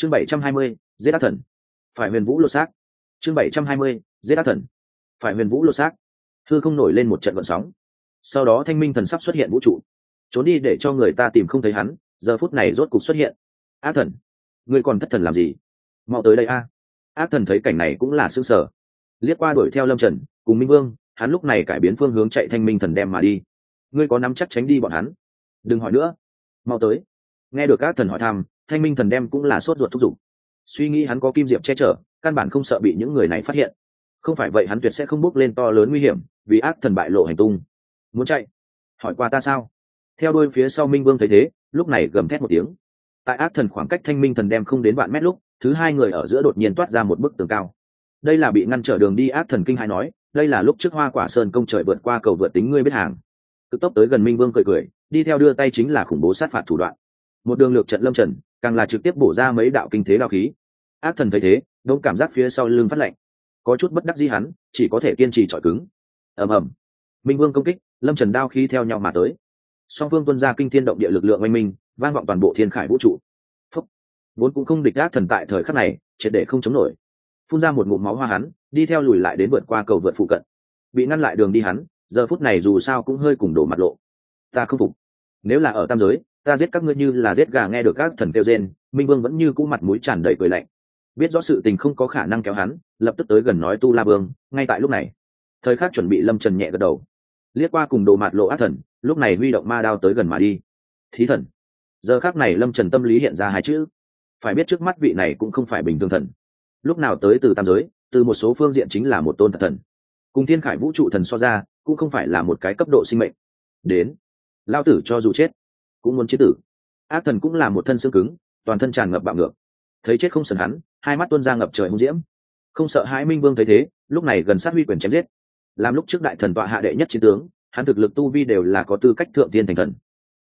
chương bảy trăm hai mươi, giết ác thần. Phải huyền vũ lột xác. Chương bảy trăm hai mươi, giết ác thần. Phải huyền vũ lột xác. Thư không nổi lên một trận vận sóng. Sau đó thanh minh thần sắp xuất hiện vũ trụ. Trốn đi để cho người ta tìm không thấy hắn, giờ phút này rốt cục xuất hiện. Ác thần. Ngươi còn thất thần làm gì? Mau tới đây a. Ác thần thấy cảnh này cũng là s ư ơ n g sở liếc qua đuổi theo lâm trần, cùng minh vương, hắn lúc này cải biến phương hướng chạy thanh minh thần đem mà đi. Ngươi có nắm chắc tránh đi bọn hắn? Đừng hỏi nữa. Mau tới nghe được các thần hỏi thăm, thanh minh thần đem cũng là sốt ruột thúc giục. Suy nghĩ hắn có kim diệp che chở, căn bản không sợ bị những người này phát hiện. Không phải vậy hắn tuyệt sẽ không bước lên to lớn nguy hiểm, vì ác thần bại lộ hành tung. Muốn chạy? Hỏi qua ta sao? Theo đôi phía sau minh vương thấy thế, lúc này gầm thét một tiếng. Tại ác thần khoảng cách thanh minh thần đem không đến vạn mét lúc, thứ hai người ở giữa đột nhiên toát ra một bức tường cao. Đây là bị ngăn trở đường đi ác thần kinh hai nói, đây là lúc trước hoa quả sơn công trời vượt qua cầu vượt tính ngươi biết hàng. Cực tốc tới gần minh vương cười cười, đi theo đưa tay chính là khủng bố sát phạt thủ đoạn một đường lược trận lâm trần, càng là trực tiếp bổ ra mấy đạo kinh thế đạo khí. Ác thần thấy thế, đông cảm giác phía sau lưng phát lạnh. Có chút bất đắc dĩ hắn, chỉ có thể kiên trì chọi cứng. Ầm ầm. Minh vương công kích, lâm trần đao khí theo nhau mà tới. Song phương tuân ra kinh thiên động địa lực lượng oanh minh, vang vọng toàn bộ thiên khải vũ trụ. Phúc. Vốn cũng không địch ác thần tại thời khắc này, triệt để không chống nổi. Phun ra một ngụm máu hoa hắn, đi theo lùi lại đến vượt qua cầu vượt phụ cận. Bị ngăn lại đường đi hắn, giờ phút này dù sao cũng hơi cùng đổ mặt lộ. Ta không phục. Nếu là ở tam giới ta giết các ngươi như là giết gà nghe được các thần kêu rên, minh vương vẫn như cũ mặt mũi tràn đầy cười lạnh. Biết rõ sự tình không có khả năng kéo hắn, lập tức tới gần nói tu la vương, ngay tại lúc này. Thời khắc chuẩn bị lâm trần nhẹ gật đầu. Liếc qua cùng đồ mạt lộ ác thần, lúc này huy động ma đao tới gần mà đi. Thí thần. Giờ khác này lâm trần tâm lý hiện ra hai chữ. Phải biết trước mắt vị này cũng không phải bình thường thần. Lúc nào tới từ tam giới, từ một số phương diện chính là một tôn thật thần. Cùng thiên khải vũ trụ thần so ra, cũng không phải là một cái cấp độ sinh mệnh. Đến. Lao tử cho dù chết cũng muốn chết tử. Ác thần cũng là một thân xương cứng, toàn thân tràn ngập bạo ngược. Thấy chết không sần hắn, hai mắt tuân ra ngập trời hung diễm. Không sợ hai minh vương thấy thế, lúc này gần sát huy quyền chém giết. Làm lúc trước đại thần tọa hạ đệ nhất chiến tướng, hắn thực lực tu vi đều là có tư cách thượng tiên thành thần.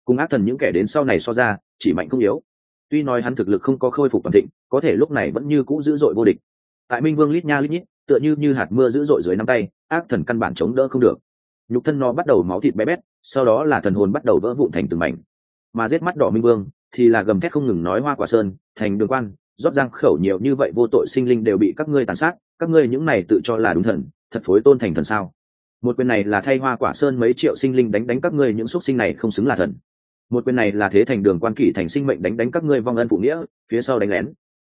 Cùng ác thần những kẻ đến sau này so ra, chỉ mạnh không yếu. Tuy nói hắn thực lực không có khôi phục toàn thịnh, có thể lúc này vẫn như cũ dữ dội vô địch. Tại minh vương lít nha lít nhít, tựa như như hạt mưa dữ dội dưới nắm tay, ác thần căn bản chống đỡ không được. Nhục thân nó bắt đầu máu thịt bé bét, sau đó là thần hồn bắt đầu vỡ vụn thành từng mảnh mà giết mắt đỏ minh vương, thì là gầm thét không ngừng nói hoa quả sơn, thành đường quan, rót giang khẩu nhiều như vậy vô tội sinh linh đều bị các ngươi tàn sát, các ngươi những này tự cho là đúng thần, thật phối tôn thành thần sao? Một quyền này là thay hoa quả sơn mấy triệu sinh linh đánh đánh các ngươi những x u ấ t sinh này không xứng là thần. Một quyền này là thế thành đường quan kỷ thành sinh mệnh đánh đánh các ngươi vong ân phụ nghĩa, phía sau đánh lén.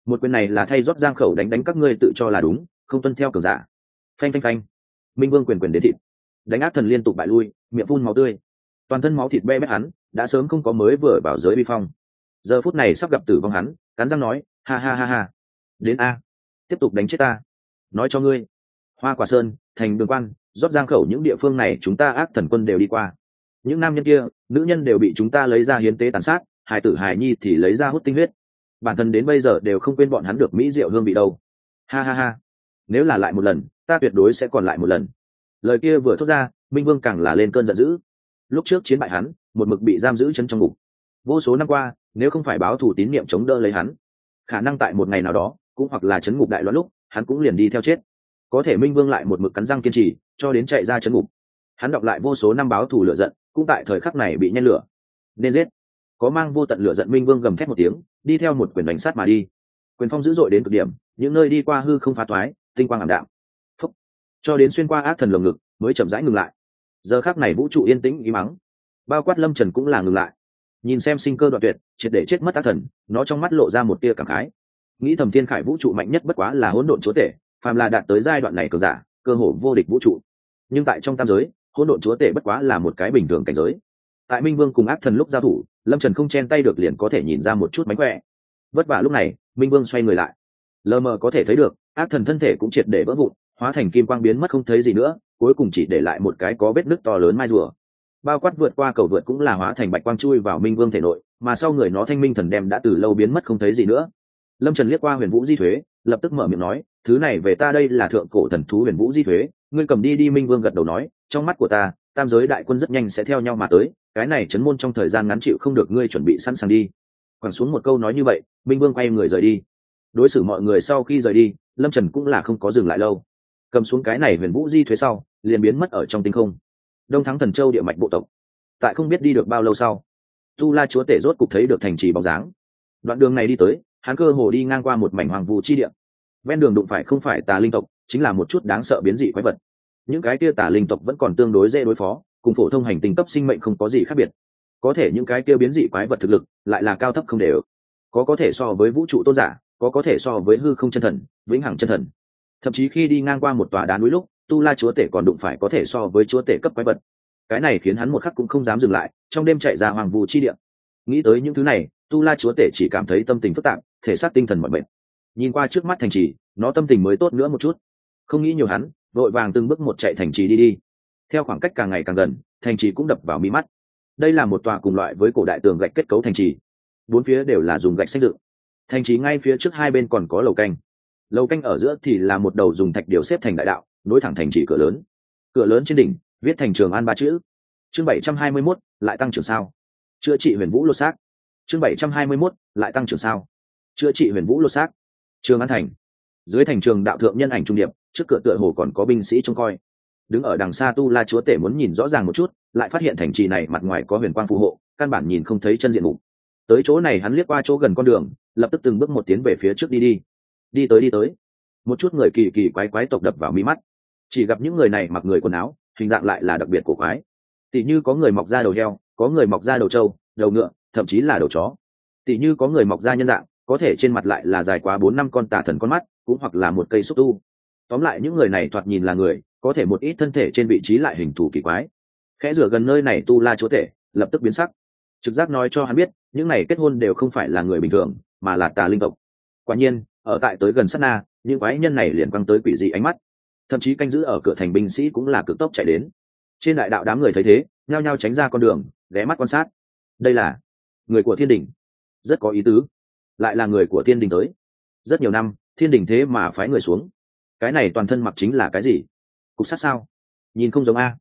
Một quyền này là thay rót giang khẩu đánh đánh các ngươi tự cho là đúng, không tuân theo cường giả. Phanh phanh phanh. Minh vương quyền quyền đến thịt. Đánh ác thần liên tục bại lui, miệng phun máu tươi. Toàn thân máu thịt be bét hắn đã sớm không có mới vừa vào giới vi phong. Giờ phút này sắp gặp tử vong hắn, cắn răng nói, ha ha ha ha. Đến a. Tiếp tục đánh chết ta. Nói cho ngươi. Hoa quả sơn, thành đường quan, rót giang khẩu những địa phương này chúng ta ác thần quân đều đi qua. Những nam nhân kia, nữ nhân đều bị chúng ta lấy ra hiến tế tàn sát hải tử hải nhi thì lấy ra hút tinh huyết. Bản thân đến bây giờ đều không quên bọn hắn được mỹ diệu hương vị đâu. Ha ha ha. Nếu là lại một lần, ta tuyệt đối sẽ còn lại một lần. Lời kia vừa thốt ra, minh vương càng là lên cơn giận dữ. Lúc trước chiến bại hắn một mực bị giam giữ chân trong ngục. Vô số năm qua nếu không phải báo thủ tín niệm chống đỡ lấy hắn khả năng tại một ngày nào đó cũng hoặc là chấn ngục đại loạn lúc hắn cũng liền đi theo chết. Có thể minh vương lại một mực cắn răng kiên trì cho đến chạy ra chấn ngục. Hắn đọc lại vô số năm báo thủ lửa giận cũng tại thời khắc này bị nhen lửa. Nên giết. Có mang vô tận lửa giận minh vương gầm thét một tiếng đi theo một quyền đánh sát mà đi. Quyền phong dữ dội đến cực điểm những nơi đi qua hư không phá thoái, tinh quang ảm đạm. Phúc. cho đến xuyên qua ác thần lồng ngực mới chậm rãi ngừng lại. Giờ khác này vũ trụ yên tĩnh ý mắng bao quát lâm trần cũng là ngừng lại nhìn xem sinh cơ đoạn tuyệt triệt để chết mất tác thần nó trong mắt lộ ra một tia cảm khái nghĩ thầm thiên khải vũ trụ mạnh nhất bất quá là hỗn độn chúa tể phàm là đạt tới giai đoạn này cờ giả cơ hồ vô địch vũ trụ nhưng tại trong tam giới hỗn độn chúa tể bất quá là một cái bình thường cảnh giới tại minh vương cùng ác thần lúc giao thủ lâm trần không chen tay được liền có thể nhìn ra một chút mánh khỏe vất vả lúc này minh vương xoay người lại lờ mờ có thể thấy được ác thần thân thể cũng triệt để vỡ vụn hóa thành kim quang biến mất không thấy gì nữa cuối cùng chỉ để lại một cái có vết nứt to lớn mai rùa bao quát vượt qua cầu vượt cũng là hóa thành bạch quang chui vào minh vương thể nội, mà sau người nó thanh minh thần đem đã từ lâu biến mất không thấy gì nữa. Lâm trần liếc qua huyền vũ di thuế, lập tức mở miệng nói, thứ này về ta đây là thượng cổ thần thú huyền vũ di thuế, ngươi cầm đi đi. Minh vương gật đầu nói, trong mắt của ta, tam giới đại quân rất nhanh sẽ theo nhau mà tới, cái này chấn môn trong thời gian ngắn chịu không được ngươi chuẩn bị sẵn sàng đi. Quẳng xuống một câu nói như vậy, minh vương quay người rời đi. Đối xử mọi người sau khi rời đi, lâm trần cũng là không có dừng lại lâu. Cầm xuống cái này huyền vũ di thuế sau, liền biến mất ở trong tinh không đông thắng thần châu địa mạch bộ tộc. Tại không biết đi được bao lâu sau, tu la chúa tể rốt cục thấy được thành trì bóng dáng. Đoạn đường này đi tới, hắn cơ hồ đi ngang qua một mảnh hoàng vụ chi địa. Ven đường đụng phải không phải tà linh tộc, chính là một chút đáng sợ biến dị quái vật. Những cái kia tà linh tộc vẫn còn tương đối dễ đối phó, cùng phổ thông hành tinh cấp sinh mệnh không có gì khác biệt. Có thể những cái kia biến dị quái vật thực lực lại là cao thấp không đều. Có có thể so với vũ trụ tôn giả, có có thể so với hư không chân thần, vĩnh hằng chân thần. Thậm chí khi đi ngang qua một tòa đá núi lúc tu la chúa tể còn đụng phải có thể so với chúa tể cấp quái vật. Cái này khiến hắn một khắc cũng không dám dừng lại, trong đêm chạy ra hoàng vũ chi địa. Nghĩ tới những thứ này, tu la chúa tể chỉ cảm thấy tâm tình phức tạp, thể xác tinh thần mọi bệnh nhìn qua trước mắt thành trì, nó tâm tình mới tốt nữa một chút. Không nghĩ nhiều hắn, vội vàng từng bước một chạy thành trì đi đi. Theo khoảng cách càng ngày càng gần, thành trì cũng đập vào mi mắt. Đây là một tòa cùng loại với cổ đại tường gạch kết cấu thành trì. Bốn phía đều là dùng gạch xây dựng. Thành trì ngay phía trước hai bên còn có lầu canh. Lầu canh ở giữa thì là một đầu dùng thạch điều xếp thành đại đạo nối thẳng thành trì cửa lớn. Cửa lớn trên đỉnh viết thành trường an ba chữ. Chương bảy trăm hai mươi 721, lại tăng trưởng sao? Chữa trị huyền vũ lô xác. Chương bảy trăm hai mươi 721, lại tăng trưởng sao? Chữa trị huyền vũ lô xác. Trường an thành. Dưới thành trường đạo thượng nhân ảnh trung điệp trước cửa tựa hồ còn có binh sĩ trông coi. Đứng ở đằng xa tu la chúa tể muốn nhìn rõ ràng một chút lại phát hiện thành trì này mặt ngoài có huyền quang phù hộ căn bản nhìn không thấy chân diện mục. Tới chỗ này hắn liếc qua chỗ gần con đường lập tức từng bước một tiến về phía trước đi đi. Đi tới đi tới. Một chút người kỳ kỳ quái quái tộc đập vào mi mắt chỉ gặp những người này mặc người quần áo, hình dạng lại là đặc biệt cổ quái. Tỷ như có người mọc ra đầu heo, có người mọc ra đầu trâu, đầu ngựa, thậm chí là đầu chó. Tỷ như có người mọc ra nhân dạng, có thể trên mặt lại là dài quá bốn năm con tà thần con mắt, cũng hoặc là một cây xúc tu. Tóm lại những người này thoạt nhìn là người, có thể một ít thân thể trên vị trí lại hình thù kỳ quái. Khẽ rửa gần nơi này tu la chúa tể, lập tức biến sắc. Trực giác nói cho hắn biết, những này kết hôn đều không phải là người bình thường, mà là tà linh tộc. Quả nhiên, ở tại tới gần sát na, những quái nhân này liền quăng tới quỷ dị ánh mắt thậm chí canh giữ ở cửa thành binh sĩ cũng là cực tốc chạy đến. Trên đại đạo đám người thấy thế, nhao nhao tránh ra con đường, ghé mắt quan sát. Đây là người của thiên đình. Rất có ý tứ. Lại là người của thiên đình tới. Rất nhiều năm, thiên đình thế mà phái người xuống. Cái này toàn thân mặc chính là cái gì? Cục sát sao? Nhìn không giống a.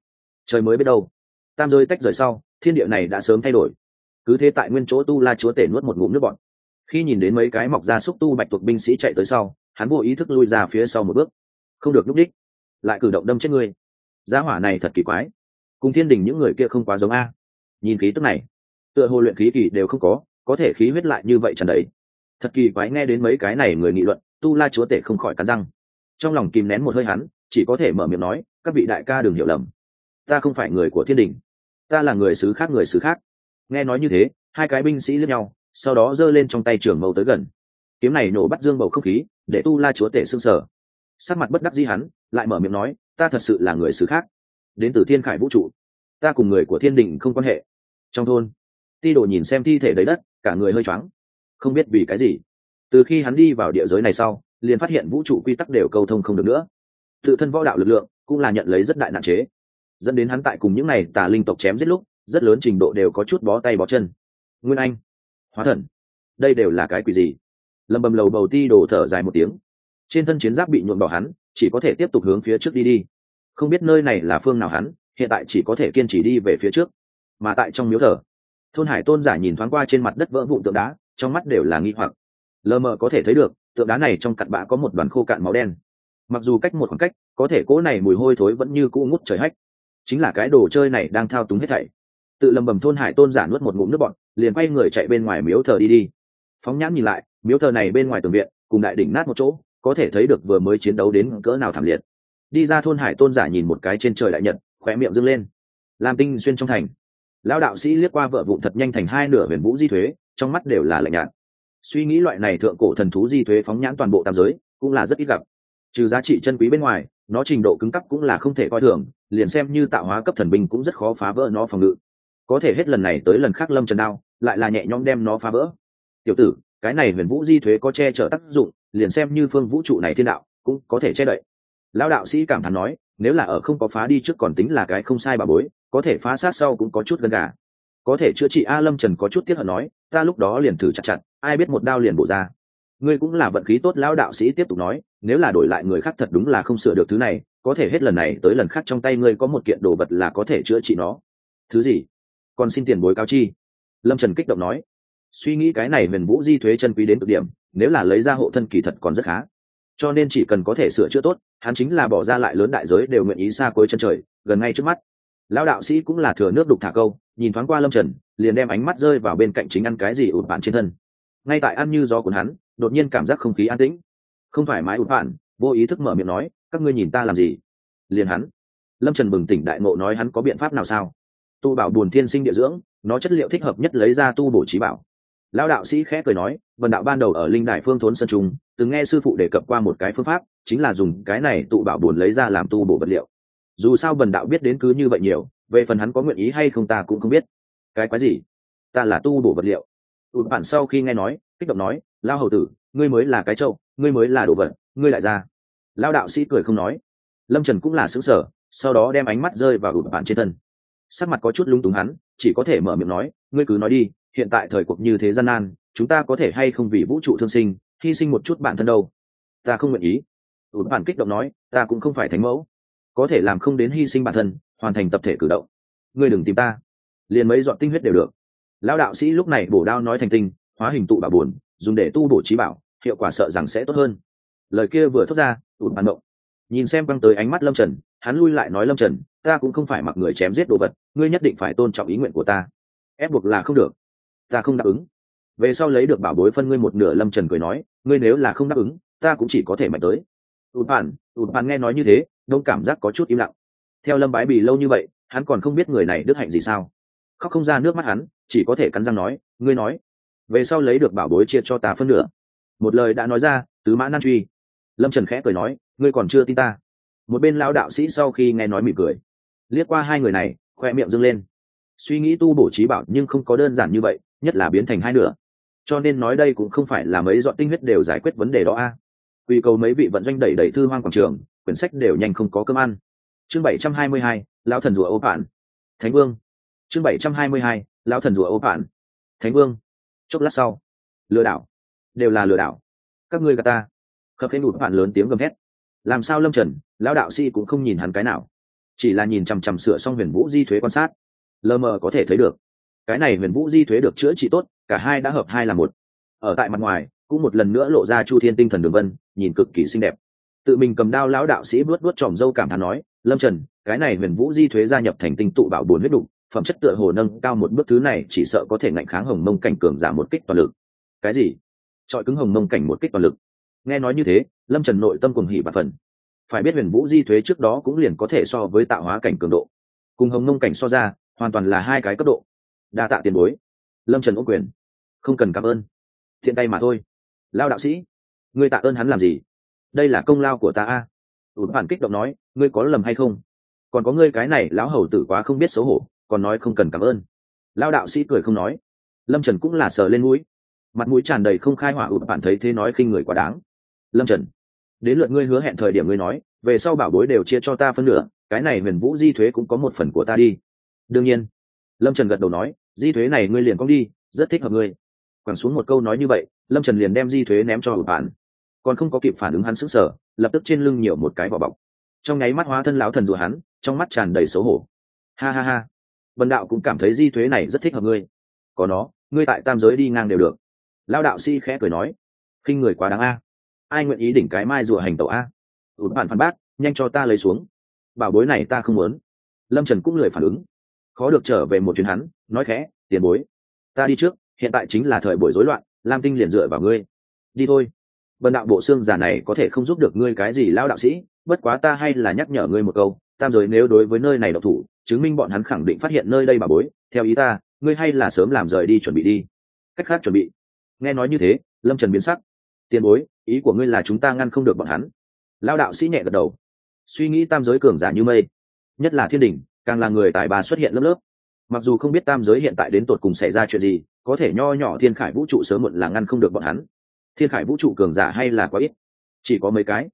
Trời mới biết đâu. Tam rơi tách rời sau, thiên địa này đã sớm thay đổi. Cứ thế tại nguyên chỗ tu la chúa tể nuốt một ngụm nước bọn khi nhìn đến mấy cái mọc ra xúc tu bạch tuộc binh sĩ chạy tới sau, hắn vô ý thức lui ra phía sau một bước không được núp đích lại cử động đâm chết người giá hỏa này thật kỳ quái. Cùng thiên đình những người kia không quá giống a. Nhìn khí tức này, tựa hồ luyện khí kỳ đều không có có thể khí huyết lại như vậy trần đấy thật kỳ quái nghe đến mấy cái này người nghị luận, tu la chúa tể không khỏi cắn răng. Trong lòng kìm nén một hơi hắn, chỉ có thể mở miệng nói, các vị đại ca đừng hiểu lầm. Ta không phải người của thiên đình. Ta là người xứ khác, người xứ khác. Nghe nói như thế, hai cái binh sĩ lướt nhau, sau đó giơ lên trong tay trường mâu tới gần. Kiếm này nổ bắt dương bầu không khí, để tu la chúa tể xương sở sắc mặt bất đắc dĩ hắn, lại mở miệng nói, ta thật sự là người xứ khác. Đến từ thiên khải vũ trụ. Ta cùng người của thiên đình không quan hệ. Trong thôn, ti đồ nhìn xem thi thể đầy đất, cả người hơi choáng. Không biết vì cái gì. Từ khi hắn đi vào địa giới này sau, liền phát hiện vũ trụ quy tắc đều câu thông không được nữa. Tự thân võ đạo lực lượng cũng là nhận lấy rất đại nạn chế. Dẫn đến hắn tại cùng những n à y tà linh tộc chém giết lúc, rất lớn trình độ đều có chút bó tay bó chân. Nguyên anh, hóa thần, đây đều là cái quỷ gì? Lầm bầm lầu bầu ti đổ thở dài một tiếng trên thân chiến giáp bị nhuộm đỏ hắn, chỉ có thể tiếp tục hướng phía trước đi đi. Không biết nơi này là phương nào hắn, hiện tại chỉ có thể kiên trì đi về phía trước. Mà tại trong miếu thờ, thôn hải tôn giả nhìn thoáng qua trên mặt đất vỡ vụn tượng đá, trong mắt đều là nghi hoặc. Lờ mờ có thể thấy được, tượng đá này trong cặn bã có một đoàn khô cạn máu đen. Mặc dù cách một khoảng cách, có thể cỗ này mùi hôi thối vẫn như cũ ngút trời hách. Chính là cái đồ chơi này đang thao túng hết thảy. Tự lầm bầm thôn hải tôn giả nuốt một ngụm nước bọn liền quay người chạy bên ngoài miếu thờ đi đi. Phóng nhãn nhìn lại, miếu thờ này bên ngoài tường viện, cùng đại đỉnh nát một chỗ có thể thấy được vừa mới chiến đấu đến cỡ nào thảm liệt. Đi ra thôn hải tôn giả nhìn một cái trên trời đại nhật, khóe miệng dâng lên. Làm tinh xuyên trong thành. Lão đạo sĩ liếc qua vợ vụn thật nhanh thành hai nửa huyền vũ di thuế, trong mắt đều là lạnh nhạt. Suy nghĩ loại này thượng cổ thần thú di thuế phóng nhãn toàn bộ tam giới, cũng là rất ít gặp. Trừ giá trị chân quý bên ngoài, nó trình độ cứng cấp cũng là không thể coi thường, liền xem như tạo hóa cấp thần binh cũng rất khó phá vỡ nó phòng ngự. Có thể hết lần này tới lần khác lâm trần đao, lại là nhẹ nhõm đem nó phá vỡ. Tiểu tử, cái này huyền vũ di thuế có che chở tác dụng liền xem như phương vũ trụ này thiên đạo, cũng có thể che đậy. Lão đạo sĩ cảm thán nói, nếu là ở không có phá đi trước còn tính là cái không sai bà bối, có thể phá sát sau cũng có chút gần gà. Có thể chữa trị a lâm trần có chút tiếc hận nói, ta lúc đó liền thử chặt chặt, ai biết một đao liền bổ ra. Ngươi cũng là vận khí tốt, lão đạo sĩ tiếp tục nói, nếu là đổi lại người khác thật đúng là không sửa được thứ này, có thể hết lần này tới lần khác trong tay ngươi có một kiện đồ vật là có thể chữa trị nó. Thứ gì? Còn xin tiền bối cao chi. Lâm trần kích động nói, suy nghĩ cái này huyền vũ di thuế chân quý đến cực điểm nếu là lấy ra hộ thân kỳ thật còn rất khá. Cho nên chỉ cần có thể sửa chữa tốt, hắn chính là bỏ ra lại lớn đại giới đều nguyện ý xa cuối chân trời, gần ngay trước mắt. Lão đạo sĩ cũng là thừa nước đục thả câu, nhìn thoáng qua lâm trần, liền đem ánh mắt rơi vào bên cạnh chính ăn cái gì ụt bạn trên thân. Ngay tại ăn như gió của hắn, đột nhiên cảm giác không khí an tĩnh. Không thoải mái ụt bạn vô ý thức mở miệng nói, các ngươi nhìn ta làm gì? Liền hắn. Lâm trần bừng tỉnh đại ngộ nói hắn có biện pháp nào sao? Tu bảo buồn thiên sinh địa dưỡng, nó chất liệu thích hợp nhất lấy ra tu bổ trí bảo lão đạo sĩ khẽ cười nói vần đạo ban đầu ở linh đại phương thốn sơn trung, từng nghe sư phụ đề cập qua một cái phương pháp, chính là dùng cái này tụ bảo buồn lấy ra làm tu bổ vật liệu. Dù sao vần đạo biết đến cứ như vậy nhiều, về phần hắn có nguyện ý hay không ta cũng không biết. Cái quái gì? Ta là tu bổ vật liệu. Tụt bạn sau khi nghe nói, kích động nói lao hầu tử, ngươi mới là cái trâu, ngươi mới là đồ vật, ngươi lại ra. Lao đạo sĩ cười không nói. Lâm trần cũng là xứng sở sau đó đem ánh mắt rơi vào ụt bạn trên thân. Sắc mặt có chút lung túng hắn, chỉ có thể mở miệng nói, ngươi cứ nói đi hiện tại thời cuộc như thế gian nan, chúng ta có thể hay không vì vũ trụ thương sinh, hy sinh một chút bản thân đâu? Ta không nguyện ý. Ụt bản kích động nói, ta cũng không phải thánh mẫu. Có thể làm không đến hy sinh bản thân, hoàn thành tập thể cử động. Ngươi đừng tìm ta. Liền mấy dọn tinh huyết đều được. Lão đạo sĩ lúc này bổ đao nói thành tinh, hóa hình tụ bảo buồn, dùng để tu bổ trí bảo, hiệu quả sợ rằng sẽ tốt hơn. Lời kia vừa thốt ra ụt bản động. Nhìn xem quăng tới ánh mắt lâm trần, hắn lui lại nói lâm trần, ta cũng không phải mặc người chém giết đồ vật, ngươi nhất định phải tôn trọng ý nguyện của ta. Ép buộc là không được ta không đáp ứng. Về sau lấy được bảo bối phân ngươi một nửa lâm trần cười nói, ngươi nếu là không đáp ứng, ta cũng chỉ có thể mạnh tới. Ụt bàn ụt bàn nghe nói như thế, đông cảm giác có chút im lặng. Theo lâm bái bì lâu như vậy, hắn còn không biết người này đức hạnh gì sao. Khóc không ra nước mắt hắn, chỉ có thể cắn răng nói, ngươi nói. Về sau lấy được bảo bối chia cho ta phân nửa. Một lời đã nói ra, tứ mã nan truy. Lâm trần khẽ cười nói, ngươi còn chưa tin ta. Một bên lão đạo sĩ sau khi nghe nói mỉm cười, liếc qua hai người này, khoe miệng dâng lên suy nghĩ tu bổ trí bảo nhưng không có đơn giản như vậy, nhất là biến thành hai nửa. Cho nên nói đây cũng không phải là mấy dọn tinh huyết đều giải quyết vấn đề đó a. À. quy cầu mấy vị vận doanh đẩy đẩy thư hoang quảng trường, quyển sách đều nhanh không có cơm ăn. Chương bảy trăm hai mươi hai, lão thần rùa ô phản thánh vương. Chương bảy trăm hai mươi hai, lão thần rùa ô phản thánh vương. Chốc lát sau, lừa đảo. Đều là lừa đảo. Các ngươi gà ta. Khập khẽ nụt bạn lớn tiếng gầm hét làm sao lâm trần, lão đạo sĩ cũng không nhìn hắn cái nào. Chỉ là nhìn chằm chằm sửa xong huyền vũ di thuế quan sát lờ mờ có thể thấy được. Cái này huyền vũ di thuế được chữa trị tốt, cả hai đã hợp hai là một. Ở tại mặt ngoài, cũng một lần nữa lộ ra chu thiên tinh thần đường vân, nhìn cực kỳ xinh đẹp. Tự mình cầm đao lão đạo sĩ vớt vớt tròm dâu cảm thán nói, lâm trần, cái này huyền vũ di thuế gia nhập thành tinh tụ bảo bồn huyết đục, phẩm chất tựa hồ nâng cao một bước thứ này, chỉ sợ có thể ngạnh kháng hồng mông cảnh cường giảm một kích toàn lực. Cái gì? Trọi cứng hồng mông cảnh một kích toàn lực. Nghe nói như thế, lâm trần nội tâm cùng hỉ và phần phải biết huyền vũ di thuế trước đó cũng liền có thể so với tạo hóa cảnh cường độ. Cùng hồng mông cảnh so ra hoàn toàn là hai cái cấp độ. Đa tạ tiền bối. Lâm trần ô quyền. Không cần cảm ơn. Thiện tay mà thôi. Lao đạo sĩ, ngươi tạ ơn hắn làm gì? Đây là công lao của ta a. Ủn phản kích động nói, ngươi có lầm hay không? Còn có ngươi cái này lão hầu tử quá không biết xấu hổ, còn nói không cần cảm ơn. Lao đạo sĩ cười không nói. Lâm trần cũng là sờ lên mũi. Mặt mũi tràn đầy không khai hỏa ụt bạn thấy thế nói khinh người quá đáng. Lâm trần, đến lượt ngươi hứa hẹn thời điểm ngươi nói, về sau bảo bối đều chia cho ta phân nửa, cái này huyền vũ di thuế cũng có một phần của ta đi đương nhiên. Lâm trần gật đầu nói, di thuế này ngươi liền cong đi, rất thích hợp ngươi. Quẳng xuống một câu nói như vậy, lâm trần liền đem di thuế ném cho hụt bạn còn không có kịp phản ứng hắn sững sờ, lập tức trên lưng nhiều một cái vỏ bọc. Trong nháy mắt hóa thân lão thần rùa hắn, trong mắt tràn đầy xấu hổ. Ha ha ha vần đạo cũng cảm thấy di thuế này rất thích hợp ngươi. Có nó, ngươi tại tam giới đi ngang đều được. Lao đạo si khẽ cười nói, khinh người quá đáng a. Ai nguyện ý đỉnh cái mai rùa hành tẩu a? Ụt bạn phản bác, nhanh cho ta lấy xuống. Bảo bối này ta không muốn. Lâm trần cũng lười phản ứng khó được trở về một chuyến hắn, nói khẽ, tiền bối, ta đi trước, hiện tại chính là thời buổi rối loạn, lam tinh liền dựa vào ngươi. Đi thôi. Bần đạo bộ xương giả này có thể không giúp được ngươi cái gì lao đạo sĩ, bất quá ta hay là nhắc nhở ngươi một câu, tam giới nếu đối với nơi này độc thủ, chứng minh bọn hắn khẳng định phát hiện nơi đây bà bối, theo ý ta, ngươi hay là sớm làm rời đi chuẩn bị đi. Cách khác chuẩn bị. Nghe nói như thế, lâm trần biến sắc. Tiền bối, ý của ngươi là chúng ta ngăn không được bọn hắn. Lao đạo sĩ nhẹ gật đầu. Suy nghĩ tam giới cường giả như mây, nhất là thiên đình càng là người tài ba xuất hiện lớp lớp. Mặc dù không biết tam giới hiện tại đến tột cùng xảy ra chuyện gì, có thể nho nhỏ thiên khải vũ trụ sớm muộn là ngăn không được bọn hắn. Thiên khải vũ trụ cường giả hay là quá ít? Chỉ có mấy cái.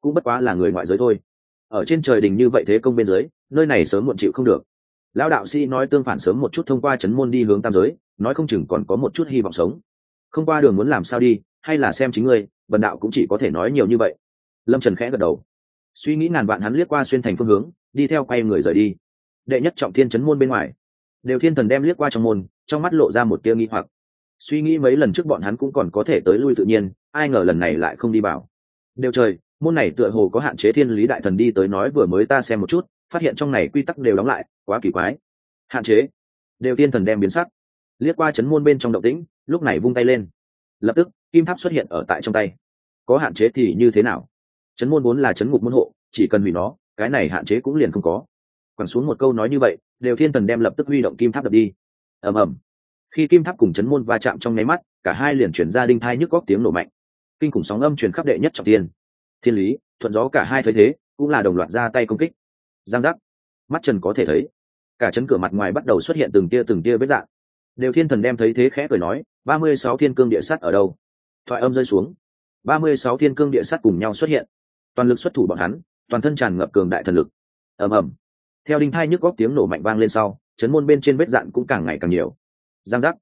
Cũng bất quá là người ngoại giới thôi. Ở trên trời đình như vậy thế công bên dưới, nơi này sớm muộn chịu không được. Lão đạo sĩ nói tương phản sớm một chút thông qua chấn môn đi hướng tam giới, nói không chừng còn có một chút hy vọng sống. Không qua đường muốn làm sao đi, hay là xem chính ngươi, bần đạo cũng chỉ có thể nói nhiều như vậy. Lâm trần khẽ gật đầu. Suy nghĩ ngàn vạn hắn liếc qua xuyên thành phương hướng, đi theo quay người rời đi đệ nhất trọng thiên chấn môn bên ngoài. Đều thiên thần đem liếc qua trong môn, trong mắt lộ ra một tia nghi hoặc. Suy nghĩ mấy lần trước bọn hắn cũng còn có thể tới lui tự nhiên, ai ngờ lần này lại không đi bảo. Đều trời, môn này tựa hồ có hạn chế thiên lý đại thần đi tới nói vừa mới ta xem một chút, phát hiện trong này quy tắc đều đóng lại, quá kỳ quái. Hạn chế. Đều thiên thần đem biến sắc. Liếc qua chấn môn bên trong động tĩnh, lúc này vung tay lên. Lập tức, kim tháp xuất hiện ở tại trong tay. Có hạn chế thì như thế nào? Chấn môn vốn là chấn ngục môn hộ, chỉ cần hủy nó, cái này hạn chế cũng liền không có quẳng xuống một câu nói như vậy, đều thiên thần đem lập tức huy động kim tháp đập đi. Ầm ầm. Khi kim tháp cùng chấn môn va chạm trong nháy mắt, cả hai liền chuyển ra đinh thai nhức góc tiếng nổ mạnh. Kinh khủng sóng âm truyền khắp đệ nhất trọng tiên thiên lý, thuận gió cả hai thấy thế, cũng là đồng loạt ra tay công kích. Giang giác. Mắt trần có thể thấy, cả chấn cửa mặt ngoài bắt đầu xuất hiện từng tia từng tia vết dạng. Đều thiên thần đem thấy thế khẽ cười nói, ba mươi sáu thiên cương địa sắt ở đâu? Thoại âm rơi xuống. Ba mươi sáu thiên cương địa sắt cùng nhau xuất hiện. Toàn lực xuất thủ bọn hắn, toàn thân tràn ngập cường đại thần lực. Ầm ầm theo đinh thai nhức góc tiếng nổ mạnh vang lên sau, chấn môn bên trên vết dạn cũng càng ngày càng nhiều. Giang giác.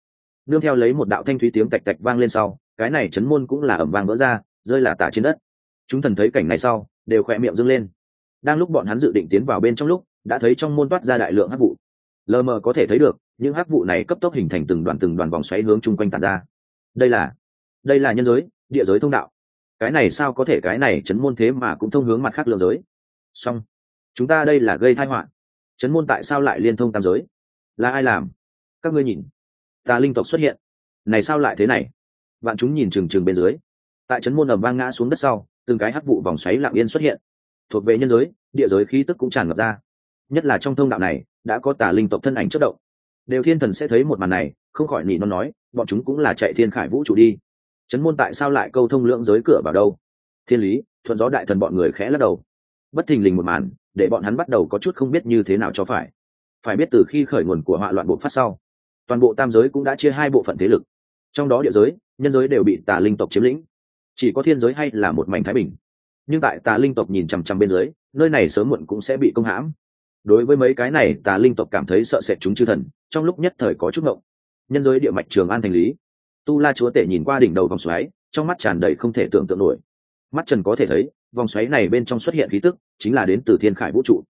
Nương theo lấy một đạo thanh thúy tiếng tạch tạch vang lên sau, cái này chấn môn cũng là ẩm vang vỡ ra, rơi là tả trên đất. Chúng thần thấy cảnh này sau, đều khỏe miệng dâng lên. Đang lúc bọn hắn dự định tiến vào bên trong lúc, đã thấy trong môn toát ra đại lượng hắc vụ. Lờ mờ có thể thấy được, những hắc vụ này cấp tốc hình thành từng đoàn từng đoàn vòng xoáy hướng chung quanh tàn ra. Đây là đây là nhân giới, địa giới thông đạo. Cái này sao có thể cái này chấn môn thế mà cũng thông hướng mặt khác lượng giới? Song chúng ta đây là gây thai họa chấn môn tại sao lại liên thông tam giới? Là ai làm? Các ngươi nhìn. Tà linh tộc xuất hiện. Này sao lại thế này? Bạn chúng nhìn trừng trừng bên dưới. Tại chấn môn ẩm vang ngã xuống đất sau, từng cái hắc vụ vòng xoáy lặng yên xuất hiện. Thuộc về nhân giới, địa giới khí tức cũng tràn ngập ra. Nhất là trong thông đạo này, đã có tà linh tộc thân ảnh chất động. Đều thiên thần sẽ thấy một màn này, không khỏi nỉ nó nói, bọn chúng cũng là chạy thiên khải vũ trụ đi. Chấn môn tại sao lại câu thông lượng giới cửa vào đâu? Thiên lý, thuận gió đại thần bọn người khẽ lắc đầu. Bất thình lình một màn để bọn hắn bắt đầu có chút không biết như thế nào cho phải. Phải biết từ khi khởi nguồn của họa loạn bộ phát sau, toàn bộ tam giới cũng đã chia hai bộ phận thế lực. Trong đó địa giới, nhân giới đều bị tà linh tộc chiếm lĩnh. Chỉ có thiên giới hay là một mảnh thái bình. Nhưng tại tà linh tộc nhìn chằm chằm bên dưới, nơi này sớm muộn cũng sẽ bị công hãm. Đối với mấy cái này, tà linh tộc cảm thấy sợ sệt chúng chư thần, trong lúc nhất thời có chút ngộng. Nhân giới địa mạch trường an thành lý. Tu la chúa tể nhìn qua đỉnh đầu vòng xoáy, trong mắt tràn đầy không thể tưởng tượng nổi mắt trần có thể thấy, vòng xoáy này bên trong xuất hiện khí tức, chính là đến từ thiên khải vũ trụ.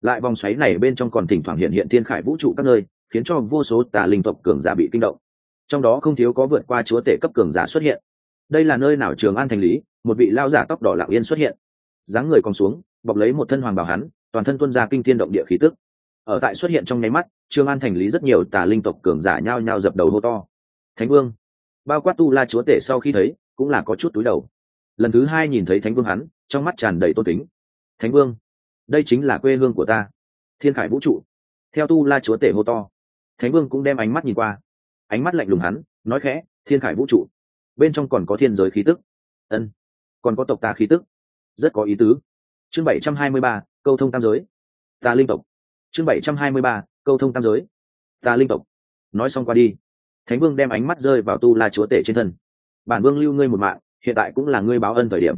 Lại vòng xoáy này bên trong còn thỉnh thoảng hiện hiện thiên khải vũ trụ các nơi, khiến cho vô số tà linh tộc cường giả bị kinh động. Trong đó không thiếu có vượt qua chúa tể cấp cường giả xuất hiện. Đây là nơi nào trường an thành lý, một vị lao giả tóc đỏ lạng yên xuất hiện. Dáng người còn xuống, bọc lấy một thân hoàng bảo hắn, toàn thân tuân ra kinh thiên động địa khí tức. Ở tại xuất hiện trong nháy mắt, Trường an thành lý rất nhiều tà linh tộc cường giả nhao nhao dập đầu hô to. Thánh vương! Bao quát tu la chúa tể sau khi thấy, cũng là có chút túi đầu lần thứ hai nhìn thấy thánh vương hắn, trong mắt tràn đầy tôn kính. Thánh vương, đây chính là quê hương của ta, thiên khải vũ trụ. Theo tu la chúa tể hô to, thánh vương cũng đem ánh mắt nhìn qua. Ánh mắt lạnh lùng hắn, nói khẽ, thiên khải vũ trụ, bên trong còn có thiên giới khí tức. Ân, còn có tộc ta khí tức. Rất có ý tứ. Chương bảy trăm hai mươi ba, câu thông tam giới. Ta linh tộc. Chương bảy trăm hai mươi ba, câu thông tam giới. Ta linh tộc. Nói xong qua đi, thánh vương đem ánh mắt rơi vào tu la chúa tể trên thân. Bản vương lưu ngươi một mạng hiện tại cũng là ngươi báo ân thời điểm.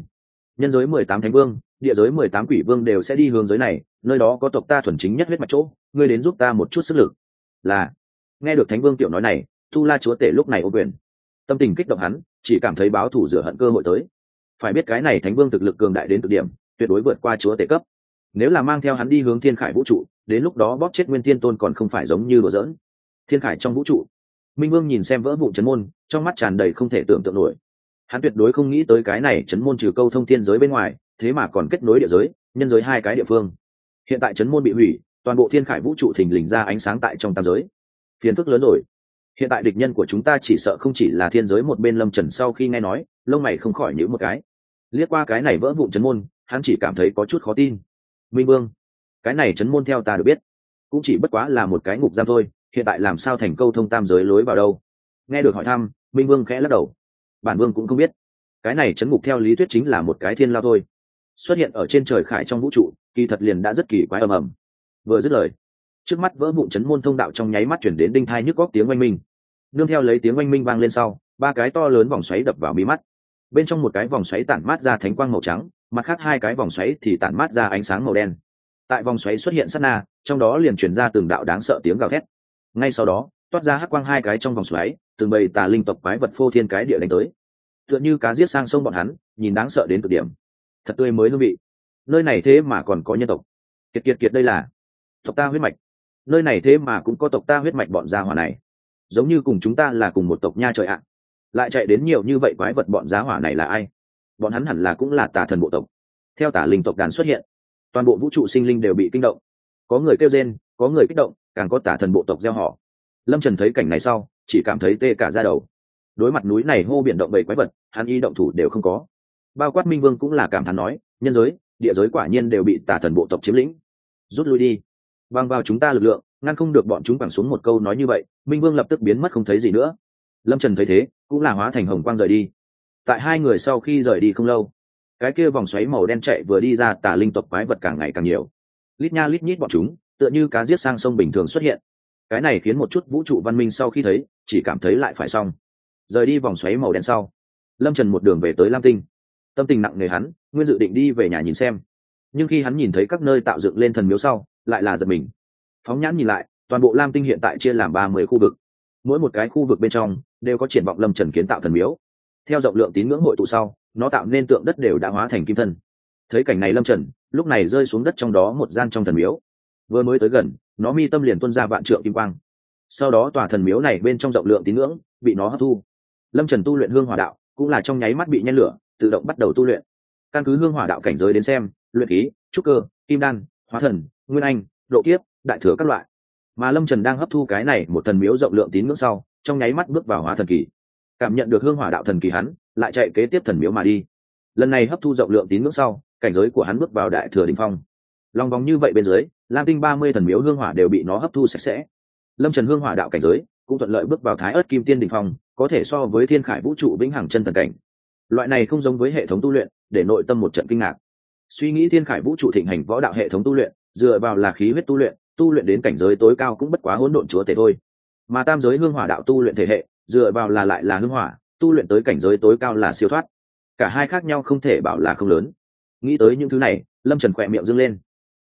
Nhân giới mười tám thánh vương, địa giới mười tám quỷ vương đều sẽ đi hướng giới này, nơi đó có tộc ta thuần chính nhất huyết mạch chỗ, ngươi đến giúp ta một chút sức lực. Là. Nghe được thánh vương tiểu nói này tu la chúa tể lúc này ô quyền. Tâm tình kích động hắn, chỉ cảm thấy báo thủ rửa hận cơ hội tới. Phải biết cái này thánh vương thực lực cường đại đến cực điểm, tuyệt đối vượt qua chúa tể cấp. Nếu là mang theo hắn đi hướng thiên khải vũ trụ, đến lúc đó bóp chết nguyên thiên tôn còn không phải giống như đùa giỡn. Thiên khải trong vũ trụ. Minh vương nhìn xem vỡ vụ chấn môn, trong mắt tràn đầy không thể tưởng tượng nổi hắn tuyệt đối không nghĩ tới cái này chấn môn trừ câu thông thiên giới bên ngoài, thế mà còn kết nối địa giới, nhân giới hai cái địa phương. Hiện tại chấn môn bị hủy, toàn bộ thiên khải vũ trụ thình lình ra ánh sáng tại trong tam giới. Phiền phức lớn rồi. Hiện tại địch nhân của chúng ta chỉ sợ không chỉ là thiên giới một bên lâm trần sau khi nghe nói, lông mày không khỏi nhữ một cái. Liếc qua cái này vỡ vụn chấn môn, hắn chỉ cảm thấy có chút khó tin. Minh vương, cái này chấn môn theo ta được biết, cũng chỉ bất quá là một cái ngục giam thôi, hiện tại làm sao thành câu thông tam giới lối vào đâu? Nghe được hỏi thăm, minh vương khẽ lắc đầu bản vương cũng không biết. Cái này chấn ngục theo lý thuyết chính là một cái thiên lao thôi. Xuất hiện ở trên trời khải trong vũ trụ, kỳ thật liền đã rất kỳ quái ầm ầm. Vừa dứt lời, trước mắt vỡ vụn chấn môn thông đạo trong nháy mắt chuyển đến đinh thai nhức góc tiếng oanh minh. Nương theo lấy tiếng oanh minh vang lên sau, ba cái to lớn vòng xoáy đập vào mí mắt. Bên trong một cái vòng xoáy tản mát ra thánh quang màu trắng, mặt khác hai cái vòng xoáy thì tản mát ra ánh sáng màu đen. Tại vòng xoáy xuất hiện sát na, trong đó liền chuyển ra từng đạo đáng sợ tiếng gào thét. Ngay sau đó, toát ra hắc quang hai cái trong vòng xoáy từng bầy tà linh tộc quái vật phô thiên cái địa đánh tới. Tựa như cá giết sang sông bọn hắn, nhìn đáng sợ đến cực điểm. Thật tươi mới hương vị. Nơi này thế mà còn có nhân tộc. Kiệt kiệt kiệt đây là tộc ta huyết mạch. Nơi này thế mà cũng có tộc ta huyết mạch bọn gia hỏa này. Giống như cùng chúng ta là cùng một tộc nha trời ạ. Lại chạy đến nhiều như vậy quái vật bọn giá hỏa này là ai? Bọn hắn hẳn là cũng là tà thần bộ tộc. Theo tà linh tộc đàn xuất hiện, toàn bộ vũ trụ sinh linh đều bị kinh động. Có người kêu rên, có người kích động, càng có tà thần bộ tộc gieo họ. Lâm trần thấy cảnh này sau chỉ cảm thấy tê cả ra đầu. Đối mặt núi này hô biển động bầy quái vật, hắn y động thủ đều không có. Bao quát minh vương cũng là cảm thán nói, nhân giới, địa giới quả nhiên đều bị tà thần bộ tộc chiếm lĩnh. Rút lui đi. Bằng vào chúng ta lực lượng, ngăn không được bọn chúng quẳng xuống một câu nói như vậy, minh vương lập tức biến mất không thấy gì nữa. Lâm trần thấy thế, cũng là hóa thành hồng quang rời đi. Tại hai người sau khi rời đi không lâu, cái kia vòng xoáy màu đen chạy vừa đi ra, tà linh tộc quái vật càng ngày càng nhiều. Lít nha lít nhít bọn chúng, tựa như cá giết sang sông bình thường xuất hiện. Cái này khiến một chút vũ trụ văn minh sau khi thấy chỉ cảm thấy lại phải xong. Rời đi vòng xoáy màu đen sau, lâm trần một đường về tới lam tinh. Tâm tình nặng nề hắn, nguyên dự định đi về nhà nhìn xem. Nhưng khi hắn nhìn thấy các nơi tạo dựng lên thần miếu sau, lại là giật mình. Phóng nhãn nhìn lại, toàn bộ lam tinh hiện tại chia làm ba mươi khu vực. Mỗi một cái khu vực bên trong đều có triển vọng lâm trần kiến tạo thần miếu. Theo rộng lượng tín ngưỡng hội tụ sau, nó tạo nên tượng đất đều đã hóa thành kim thân. Thấy cảnh này lâm trần, lúc này rơi xuống đất trong đó một gian trong thần miếu. Vừa mới tới gần, nó mi tâm liền tuân ra vạn trượng kim quang sau đó tòa thần miếu này bên trong rộng lượng tín ngưỡng bị nó hấp thu. Lâm trần tu luyện hương hỏa đạo cũng là trong nháy mắt bị nhen lửa, tự động bắt đầu tu luyện. Căn cứ hương hỏa đạo cảnh giới đến xem, luyện khí, trúc cơ, kim đan, hóa thần, nguyên anh, độ kiếp, đại thừa các loại. Mà lâm trần đang hấp thu cái này một thần miếu rộng lượng tín ngưỡng sau, trong nháy mắt bước vào hóa thần kỳ. Cảm nhận được hương hỏa đạo thần kỳ hắn, lại chạy kế tiếp thần miếu mà đi. Lần này hấp thu rộng lượng tín ngưỡng sau, cảnh giới của hắn bước vào đại thừa đình phong. Lòng vòng như vậy bên dưới, lam tinh ba mươi thần miếu hương hỏa đều bị nó hấp thu sạch sẽ lâm trần hương hỏa đạo cảnh giới, cũng thuận lợi bước vào thái ớt kim tiên đình phong, có thể so với thiên khải vũ trụ vĩnh hằng chân thần cảnh. Loại này không giống với hệ thống tu luyện, để nội tâm một trận kinh ngạc. Suy nghĩ thiên khải vũ trụ thịnh hành võ đạo hệ thống tu luyện, dựa vào là khí huyết tu luyện tu luyện đến cảnh giới tối cao cũng bất quá hỗn độn chúa tể thôi. Mà tam giới hương hỏa đạo tu luyện thể hệ, dựa vào là lại là hương hỏa, tu luyện tới cảnh giới tối cao là siêu thoát. Cả hai khác nhau không thể bảo là không lớn. Nghĩ tới những thứ này, lâm trần khỏe miệng dâng lên.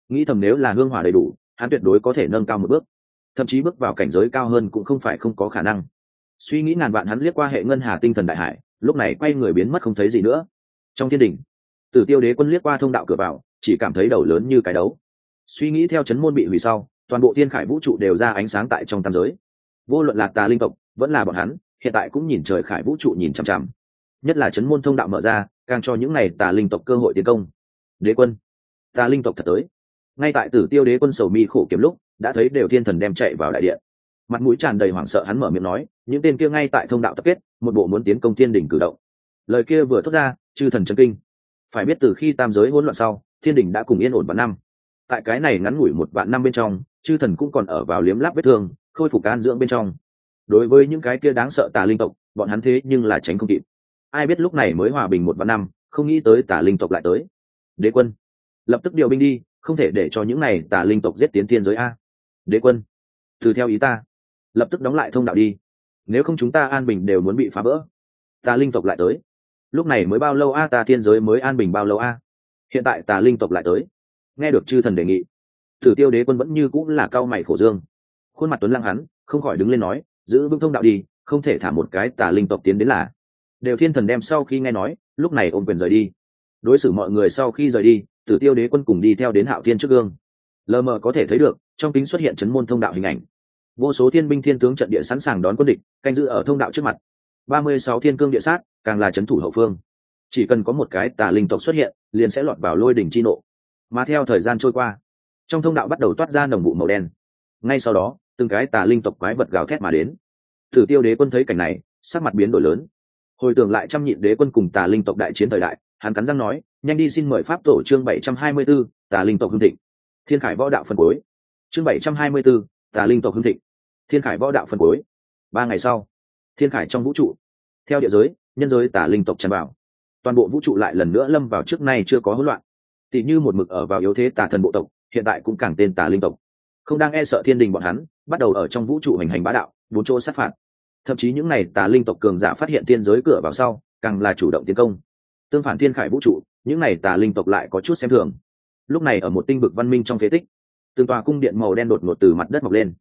Nghĩ thầm nếu là hương hỏa đầy đủ, hắn tuyệt đối có thể nâng cao một bước thậm chí bước vào cảnh giới cao hơn cũng không phải không có khả năng. Suy nghĩ ngàn vạn hắn liếc qua hệ ngân hà tinh thần đại hải, lúc này quay người biến mất không thấy gì nữa. Trong thiên đình, tử tiêu đế quân liếc qua thông đạo cửa vào, chỉ cảm thấy đầu lớn như cái đấu. Suy nghĩ theo chấn môn bị hủy sau, toàn bộ thiên khải vũ trụ đều ra ánh sáng tại trong tam giới. Vô luận lạc tà linh tộc, vẫn là bọn hắn, hiện tại cũng nhìn trời khải vũ trụ nhìn chằm chằm. Nhất là chấn môn thông đạo mở ra, càng cho những này tà linh tộc cơ hội tiến công. Đế quân, tà linh tộc thật tới. Ngay tại tử tiêu đế quân sầu mi khổ kiếm lúc đã thấy đều thiên thần đem chạy vào đại điện. Mặt mũi tràn đầy hoảng sợ hắn mở miệng nói, những tên kia ngay tại thông đạo tập kết, một bộ muốn tiến công thiên đình cử động. Lời kia vừa thốt ra, chư thần chân kinh. Phải biết từ khi tam giới hỗn loạn sau, thiên đình đã cùng yên ổn vạn năm. Tại cái này ngắn ngủi một vạn năm bên trong, chư thần cũng còn ở vào liếm láp vết thương, khôi phục an dưỡng bên trong. Đối với những cái kia đáng sợ tà linh tộc, bọn hắn thế nhưng là tránh không kịp. Ai biết lúc này mới hòa bình một vạn năm, không nghĩ tới tà linh tộc lại tới. Đế quân, lập tức điều binh đi, không thể để cho những này tà linh tộc giết tiến thiên giới a đế quân, từ theo ý ta, lập tức đóng lại thông đạo đi. Nếu không chúng ta an bình đều muốn bị phá vỡ Ta linh tộc lại tới. Lúc này mới bao lâu a, ta thiên giới mới an bình bao lâu a? Hiện tại tà linh tộc lại tới. Nghe được chư thần đề nghị, tử tiêu đế quân vẫn như cũng là cao mày khổ dương. Khuôn mặt tuấn lăng hắn, không khỏi đứng lên nói, giữ vững thông đạo đi, không thể thả một cái tà linh tộc tiến đến là. Đều thiên thần đem sau khi nghe nói, lúc này ôm quyền rời đi. Đối xử mọi người sau khi rời đi, tử tiêu đế quân cùng đi theo đến hạo thiên trước gương lờ mờ có thể thấy được, trong kính xuất hiện chấn môn thông đạo hình ảnh. Vô số thiên binh thiên tướng trận địa sẵn sàng đón quân địch, canh giữ ở thông đạo trước mặt. Ba mươi sáu thiên cương địa sát, càng là c h ấ n thủ hậu phương. Chỉ cần có một cái tà linh tộc xuất hiện, liền sẽ lọt vào lôi đỉnh chi nộ. Mà theo thời gian trôi qua, trong thông đạo bắt đầu toát ra nồng vụ màu đen. Ngay sau đó, từng cái tà linh tộc quái vật gào thét mà đến. Thử tiêu đế quân thấy cảnh này, sắc mặt biến đổi lớn. Hồi tưởng lại trăm nhịn đế quân cùng tà linh tộc đại chiến thời đại, hắn cắn răng nói, nhanh đi xin mời pháp tổ chương bảy trăm hai mươi b ố tà linh tộc hương thịnh thiên khải võ đạo phần cuối. Chương bảy trăm hai mươi bốn tà linh tộc hưng thịnh. Thiên khải võ đạo phần cuối. Ba ngày sau, thiên khải trong vũ trụ, theo địa giới, nhân giới tà linh tộc tràn vào. Toàn bộ vũ trụ lại lần nữa lâm vào trước nay chưa có hỗn loạn. Tỷ như một mực ở vào yếu thế tà thần bộ tộc, hiện tại cũng càng tên tà linh tộc. Không đang e sợ thiên đình bọn hắn, bắt đầu ở trong vũ trụ hành hành bá đạo, bốn chỗ sát phạt. Thậm chí những n à y tà linh tộc cường giả phát hiện thiên giới cửa vào sau, càng là chủ động tiến công. Tương phản thiên khải vũ trụ, những n à y tà linh tộc lại có chút xem thường lúc này ở một tinh vực văn minh trong phế tích, từng tòa cung điện màu đen đột ngột từ mặt đất mọc lên.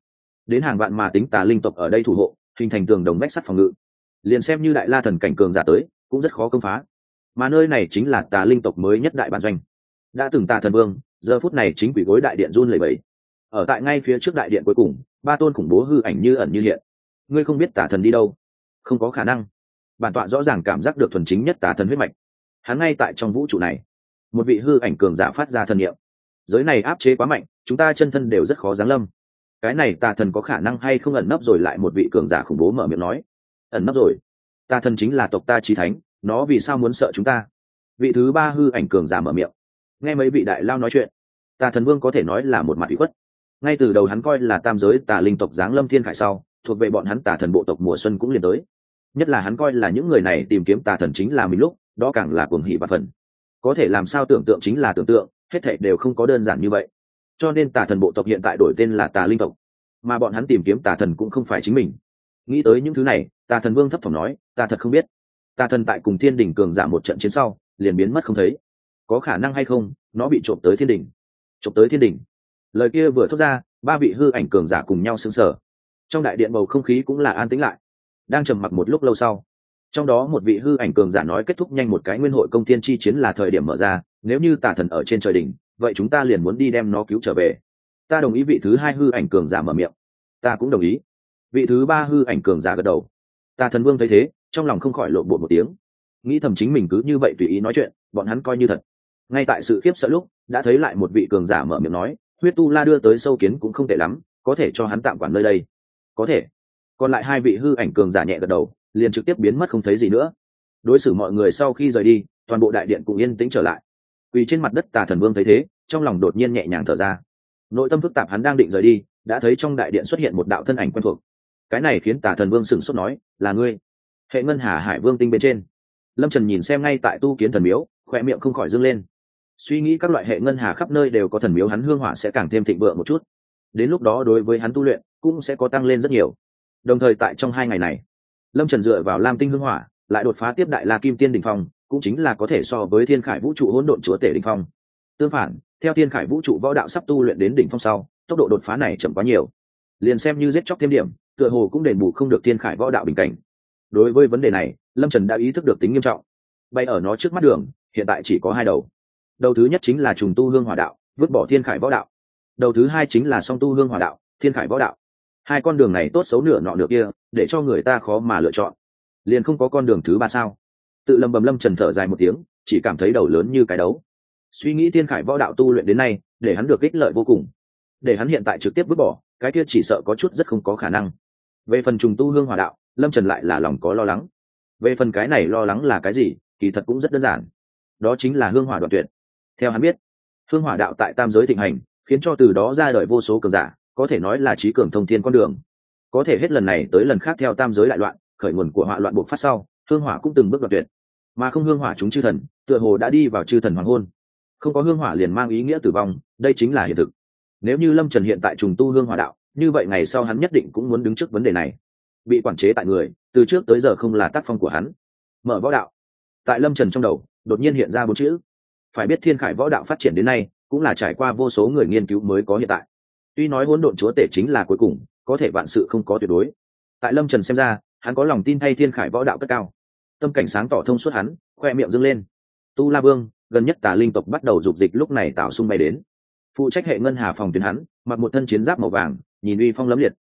Đến hàng vạn mà tính tà linh tộc ở đây thủ hộ, hình thành tường đồng vách sắt phòng ngự. Liền xem như đại la thần cảnh cường giả tới, cũng rất khó công phá. Mà nơi này chính là tà linh tộc mới nhất đại bản doanh. Đã từng tà thần vương, giờ phút này chính quỷ gối đại điện run lẩy bẩy. Ở tại ngay phía trước đại điện cuối cùng, ba tôn khủng bố hư ảnh như ẩn như hiện. Ngươi không biết tà thần đi đâu? Không có khả năng. Bản tọa rõ ràng cảm giác được thuần chính nhất tà thần huyết mạch. Hắn ngay tại trong vũ trụ này một vị hư ảnh cường giả phát ra thần niệm. Giới này áp chế quá mạnh, chúng ta chân thân đều rất khó giáng lâm. Cái này tà thần có khả năng hay không ẩn nấp rồi lại một vị cường giả khủng bố mở miệng nói. Ẩn nấp rồi? Tà thần chính là tộc ta trí thánh, nó vì sao muốn sợ chúng ta? Vị thứ ba hư ảnh cường giả mở miệng. Nghe mấy vị đại lao nói chuyện, tà thần vương có thể nói là một mặt bị khuất. Ngay từ đầu hắn coi là tam giới tà linh tộc giáng lâm thiên khải sau, thuộc về bọn hắn tà thần bộ tộc mùa xuân cũng liền tới. Nhất là hắn coi là những người này tìm kiếm tà thần chính là mình lúc, đó càng là cuồng hỉ và phần có thể làm sao tưởng tượng chính là tưởng tượng, hết thảy đều không có đơn giản như vậy. Cho nên tà thần bộ tộc hiện tại đổi tên là tà linh tộc, mà bọn hắn tìm kiếm tà thần cũng không phải chính mình. Nghĩ tới những thứ này, tà thần vương thấp thỏm nói, ta thật không biết. Tà thần tại cùng thiên đình cường giảm một trận chiến sau, liền biến mất không thấy. Có khả năng hay không, nó bị trộm tới thiên đình trộm tới thiên đình lời kia vừa thốt ra, ba vị hư ảnh cường giả cùng nhau sững sờ. Trong đại điện bầu không khí cũng là an tĩnh lại. Đang trầm mặc một lúc lâu sau trong đó một vị hư ảnh cường giả nói kết thúc nhanh một cái nguyên hội công tiên chi chiến là thời điểm mở ra, nếu như tà thần ở trên trời đỉnh, vậy chúng ta liền muốn đi đem nó cứu trở về. Ta đồng ý vị thứ hai hư ảnh cường giả mở miệng. Ta cũng đồng ý. Vị thứ ba hư ảnh cường giả gật đầu. Tà thần vương thấy thế, trong lòng không khỏi lộn bộ một tiếng. Nghĩ thầm chính mình cứ như vậy tùy ý nói chuyện, bọn hắn coi như thật. Ngay tại sự khiếp sợ lúc, đã thấy lại một vị cường giả mở miệng nói, huyết tu la đưa tới sâu kiến cũng không tệ lắm, có thể cho hắn tạm quản nơi đây. Có thể. Còn lại hai vị hư ảnh cường giả nhẹ gật đầu liền trực tiếp biến mất không thấy gì nữa. Đối xử mọi người sau khi rời đi, toàn bộ đại điện cũng yên tĩnh trở lại. Vì trên mặt đất tà thần vương thấy thế, trong lòng đột nhiên nhẹ nhàng thở ra. Nội tâm phức tạp hắn đang định rời đi, đã thấy trong đại điện xuất hiện một đạo thân ảnh quen thuộc. Cái này khiến tà thần vương sửng sốt nói, là ngươi? Hệ ngân hà hải vương tinh bên trên. Lâm trần nhìn xem ngay tại tu kiến thần miếu khoe miệng không khỏi dâng lên. Suy nghĩ các loại hệ ngân hà khắp nơi đều có thần miếu hắn hương hỏa sẽ càng thêm thịnh vượng một chút. Đến lúc đó đối với hắn tu luyện cũng sẽ có tăng lên rất nhiều. Đồng thời tại trong hai ngày này lâm trần dựa vào lam tinh hương hỏa, lại đột phá tiếp đại la kim tiên đình phong, cũng chính là có thể so với thiên khải vũ trụ hỗn độn chúa tể đình phong. Tương phản, theo thiên khải vũ trụ võ đạo sắp tu luyện đến đỉnh phong sau, tốc độ đột phá này chậm quá nhiều. Liền xem như giết chóc thêm điểm, tựa hồ cũng đền bù không được thiên khải võ đạo bình cảnh. Đối với vấn đề này, lâm trần đã ý thức được tính nghiêm trọng. Bay ở nó trước mắt đường, hiện tại chỉ có hai đầu. Đầu thứ nhất chính là trùng tu hương hòa đạo, vứt bỏ thiên khải võ đạo. Đầu thứ hai chính là song tu hương hòa đạo, thiên khải võ đạo hai con đường này tốt xấu nửa nọ nửa kia, để cho người ta khó mà lựa chọn. Liền không có con đường thứ ba sao? Tự lầm bầm lâm trần thở dài một tiếng, chỉ cảm thấy đầu lớn như cái đấu. Suy nghĩ thiên khải võ đạo tu luyện đến nay, để hắn được ích lợi vô cùng. Để hắn hiện tại trực tiếp vứt bỏ, cái kia chỉ sợ có chút rất không có khả năng. Về phần trùng tu hương hòa đạo, lâm trần lại là lòng có lo lắng. Về phần cái này lo lắng là cái gì, kỳ thật cũng rất đơn giản. Đó chính là hương hỏa đoạn tuyệt. Theo hắn biết, hương hỏa đạo tại tam giới thịnh hành, khiến cho từ đó ra đời vô số cường giả có thể nói là trí cường thông thiên con đường. Có thể hết lần này tới lần khác theo tam giới đại loạn, khởi nguồn của hỏa loạn buộc phát sau, hương hỏa cũng từng bước đoạn tuyệt. Mà không hương hỏa chúng chư thần, tựa hồ đã đi vào chư thần hoàng hôn. Không có hương hỏa liền mang ý nghĩa tử vong, đây chính là hiện thực. Nếu như lâm trần hiện tại trùng tu hương hỏa đạo, như vậy ngày sau hắn nhất định cũng muốn đứng trước vấn đề này. Bị quản chế tại người, từ trước tới giờ không là tác phong của hắn. Mở võ đạo. Tại lâm trần trong đầu, đột nhiên hiện ra bốn chữ. Phải biết thiên khải võ đạo phát triển đến nay, cũng là trải qua vô số người nghiên cứu mới có hiện tại tuy nói hỗn độn chúa tể chính là cuối cùng, có thể vạn sự không có tuyệt đối. Tại lâm trần xem ra, hắn có lòng tin thay thiên khải võ đạo cất cao. Tâm cảnh sáng tỏ thông suốt hắn, khoe miệng dâng lên. Tu la vương, gần nhất tà linh tộc bắt đầu dục dịch lúc này tạo sung bay đến. Phụ trách hệ ngân hà phòng tuyến hắn, mặc một thân chiến giáp màu vàng, nhìn uy phong lấm liệt.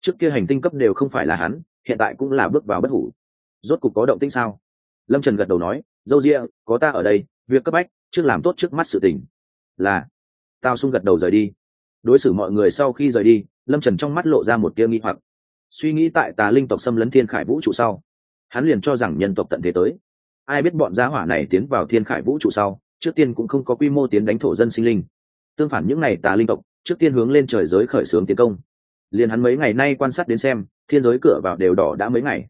Trước kia hành tinh cấp đều không phải là hắn, hiện tại cũng là bước vào bất hủ. Rốt cục có động tĩnh sao? Lâm trần gật đầu nói, dâu ria có ta ở đây, việc cấp bách, trước làm tốt trước mắt sự tình. Là. Tao sung gật đầu rời đi đối xử mọi người sau khi rời đi, lâm trần trong mắt lộ ra một tia nghi hoặc. Suy nghĩ tại tà linh tộc xâm lấn thiên khải vũ trụ sau, hắn liền cho rằng nhân tộc tận thế tới. Ai biết bọn giá hỏa này tiến vào thiên khải vũ trụ sau, trước tiên cũng không có quy mô tiến đánh thổ dân sinh linh. Tương phản những n à y tà linh tộc, trước tiên hướng lên trời giới khởi xướng tiến công. Liền hắn mấy ngày nay quan sát đến xem, thiên giới cửa vào đều đỏ đã mấy ngày.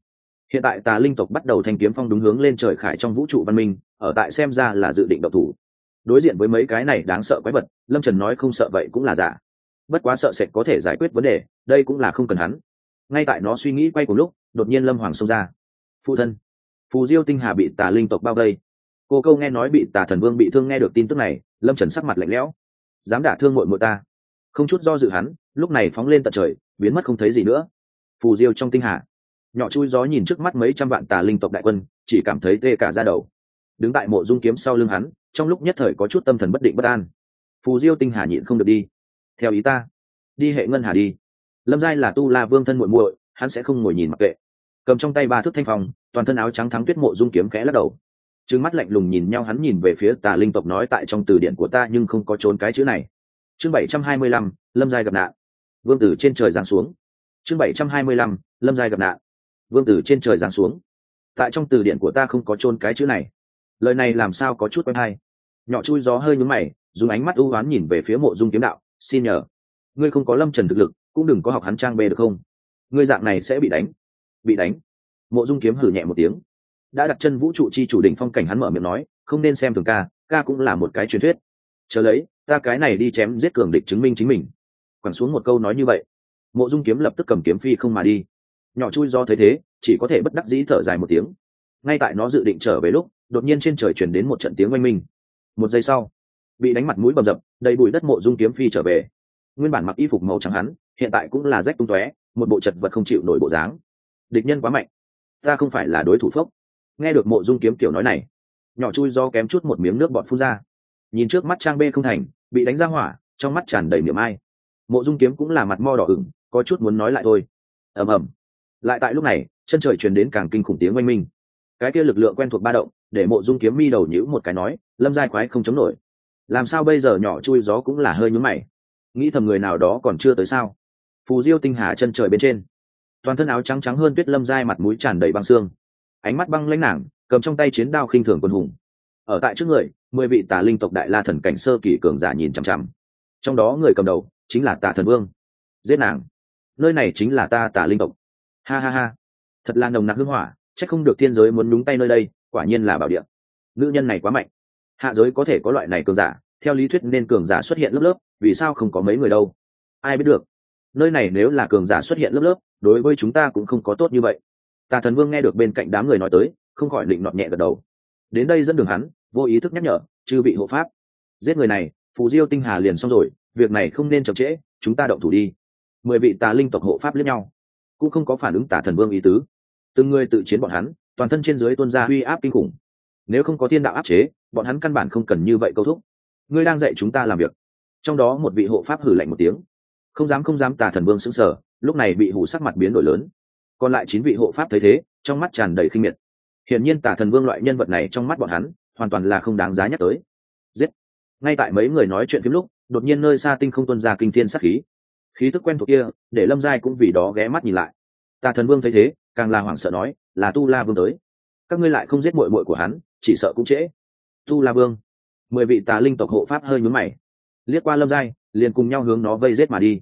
Hiện tại tà linh tộc bắt đầu thanh kiếm phong đúng hướng lên trời khải trong vũ trụ văn minh, ở tại xem ra là dự định độc thủ. Đối diện với mấy cái này đáng sợ quái vật, lâm trần nói không sợ vậy cũng là giả bất quá sợ sệt có thể giải quyết vấn đề, đây cũng là không cần hắn. Ngay tại nó suy nghĩ quay cùng lúc, đột nhiên lâm hoàng xông ra. Phụ thân. Phù diêu tinh hà bị tà linh tộc bao vây. Cô câu nghe nói bị tà thần vương bị thương nghe được tin tức này, lâm trần sắc mặt lạnh lẽo. Dám đả thương mội mội ta. Không chút do dự hắn, lúc này phóng lên tận trời, biến mất không thấy gì nữa. Phù diêu trong tinh hà. Nhỏ chui gió nhìn trước mắt mấy trăm vạn tà linh tộc đại quân, chỉ cảm thấy tê cả ra đầu. Đứng tại mộ dung kiếm sau lưng hắn, trong lúc nhất thời có chút tâm thần bất định bất an. Phù diêu tinh hà nhịn không được đi theo ý ta, đi hệ ngân hà đi. Lâm giai là tu la vương thân muội muội, hắn sẽ không ngồi nhìn mặc kệ. Cầm trong tay ba thước thanh phòng toàn thân áo trắng thắng tuyết mộ dung kiếm khẽ lắc đầu. Trừng mắt lạnh lùng nhìn nhau, hắn nhìn về phía tà linh tộc nói tại trong từ điển của ta nhưng không có trốn cái chữ này. Chương bảy trăm hai mươi lăm, lâm giai gặp nạn. Vương tử trên trời giáng xuống. Chương bảy trăm hai mươi lăm, lâm giai gặp nạn. Vương tử trên trời giáng xuống. Tại trong từ điển của ta không có trôn cái chữ này. Lời này làm sao có chút quen hay? Nhỏ chui gió hơi nhúm mày, dùng ánh mắt ưu oán nhìn về phía mộ dung kiếm đạo xin nhờ. Ngươi không có lâm trần thực lực, cũng đừng có học hắn trang bê được không? Ngươi dạng này sẽ bị đánh. Bị đánh. Mộ dung kiếm hử nhẹ một tiếng. Đã đặt chân vũ trụ chi chủ đỉnh phong cảnh hắn mở miệng nói, không nên xem thường ca ca cũng là một cái truyền thuyết. Chờ lấy, ta cái này đi chém giết cường địch chứng minh chính mình. Quẳng xuống một câu nói như vậy, mộ dung kiếm lập tức cầm kiếm phi không mà đi. Nhỏ chui do thấy thế, chỉ có thể bất đắc dĩ thở dài một tiếng. Ngay tại nó dự định trở về lúc, đột nhiên trên trời chuyển đến một trận tiếng oanh minh. Một giây sau, bị đánh mặt mũi bầm dập đầy bụi đất mộ dung kiếm phi trở về. Nguyên bản mặc y phục màu trắng hắn, hiện tại cũng là rách tung tóe, một bộ chật vật không chịu nổi bộ dáng. Địch nhân quá mạnh. Ta không phải là đối thủ phốc. Nghe được mộ dung kiếm kiểu nói này, nhỏ chui do kém chút một miếng nước bọt phun ra. Nhìn trước mắt trang bê không thành, bị đánh ra hỏa, trong mắt tràn đầy miệng ai. Mộ dung kiếm cũng là mặt mo đỏ ửng, có chút muốn nói lại thôi. Ầm ầm. Lại tại lúc này, chân trời truyền đến càng kinh khủng tiếng oanh minh. Cái kia lực lượng quen thuộc ba động, để mộ dung kiếm mi đầu nhữ một cái nói, lâm giai quái không chống nổi làm sao bây giờ nhỏ chui gió cũng là hơi nhúm mày. Nghĩ thầm người nào đó còn chưa tới sao? Phù diêu tinh hà chân trời bên trên. Toàn thân áo trắng trắng hơn tuyết lâm dai mặt mũi tràn đầy băng xương. Ánh mắt băng lãnh nàng, cầm trong tay chiến đao khinh thường quân hùng. Ở tại trước người, mười vị tà linh tộc đại la thần cảnh sơ kỳ cường giả nhìn chằm chằm. Trong đó người cầm đầu chính là tà thần vương. Giết nàng. Nơi này chính là ta tà linh tộc. Ha ha ha. Thật là nồng nặc hưng hỏa, chắc không được thiên giới muốn nhúng tay nơi đây, quả nhiên là bảo địa. Nữ nhân này quá mạnh hạ giới có thể có loại này cường giả, theo lý thuyết nên cường giả xuất hiện lớp lớp, vì sao không có mấy người đâu? Ai biết được. Nơi này nếu là cường giả xuất hiện lớp lớp, đối với chúng ta cũng không có tốt như vậy. Tà thần vương nghe được bên cạnh đám người nói tới, không khỏi định nọt nhẹ gật đầu. Đến đây dẫn đường hắn, vô ý thức nhắc nhở chưa bị hộ pháp, giết người này, phù diêu tinh hà liền xong rồi, việc này không nên chậm trễ, chúng ta động thủ đi. Mười vị tà linh tộc hộ pháp lẫn nhau, cũng không có phản ứng tà thần vương ý tứ. Từng người tự chiến bọn hắn, toàn thân trên dưới tuôn ra uy áp kinh khủng. Nếu không có thiên đạo áp chế bọn hắn căn bản không cần như vậy câu thúc. Ngươi đang dạy chúng ta làm việc. Trong đó một vị hộ pháp hử lạnh một tiếng. Không dám không dám, tà thần vương xứng sở lúc này bị hủ sắc mặt biến đổi lớn. Còn lại chín vị hộ pháp thấy thế, trong mắt tràn đầy khinh miệt. Hiển nhiên tà thần vương loại nhân vật này trong mắt bọn hắn, hoàn toàn là không đáng giá nhắc tới. Giết! Ngay tại mấy người nói chuyện phim lúc, đột nhiên nơi xa tinh không tuân ra kinh thiên sắc khí. Khí tức quen thuộc kia, để lâm giai cũng vì đó ghé mắt nhìn lại. Tà thần vương thấy thế, càng là hoảng sợ nói, là tu la vương tới. Các ngươi lại không giết mội mội của hắn, chỉ sợ cũng trễ tu la vương. Mười vị tà linh tộc hộ pháp hơi nhúm mày. Liếc qua lâm giai, liền cùng nhau hướng nó vây rết mà đi.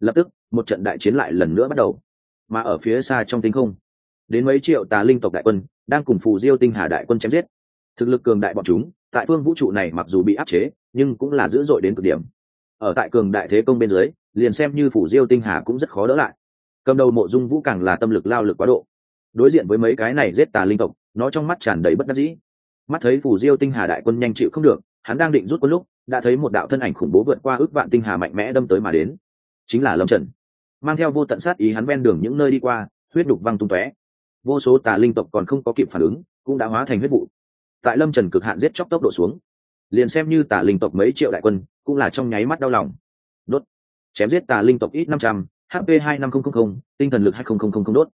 Lập tức, một trận đại chiến lại lần nữa bắt đầu. Mà ở phía xa trong tinh không, đến mấy triệu tà linh tộc đại quân đang cùng phù diêu tinh hà đại quân chém giết. Thực lực cường đại bọn chúng, tại phương vũ trụ này mặc dù bị áp chế, nhưng cũng là dữ dội đến cực điểm. Ở tại cường đại thế công bên dưới, liền xem như phủ diêu tinh hà cũng rất khó đỡ lại. Cầm đầu mộ dung vũ càng là tâm lực lao lực quá độ. Đối diện với mấy cái này giết tà linh tộc, nó trong mắt tràn đầy bất đắc dĩ mắt thấy phủ diêu tinh hà đại quân nhanh chịu không được, hắn đang định rút quân lúc, đã thấy một đạo thân ảnh khủng bố vượt qua ước vạn tinh hà mạnh mẽ đâm tới mà đến. Chính là lâm trần. Mang theo vô tận sát ý hắn ven đường những nơi đi qua, huyết đục văng tung tóe. Vô số tà linh tộc còn không có kịp phản ứng, cũng đã hóa thành huyết vụ. Tại lâm trần cực hạn giết chóc tốc độ xuống, liền xem như tà linh tộc mấy triệu đại quân, cũng là trong nháy mắt đau lòng. Đốt. Chém giết tà linh tộc ít năm trăm hp hai năm nghìn tinh thần lực hai nghìn đốt.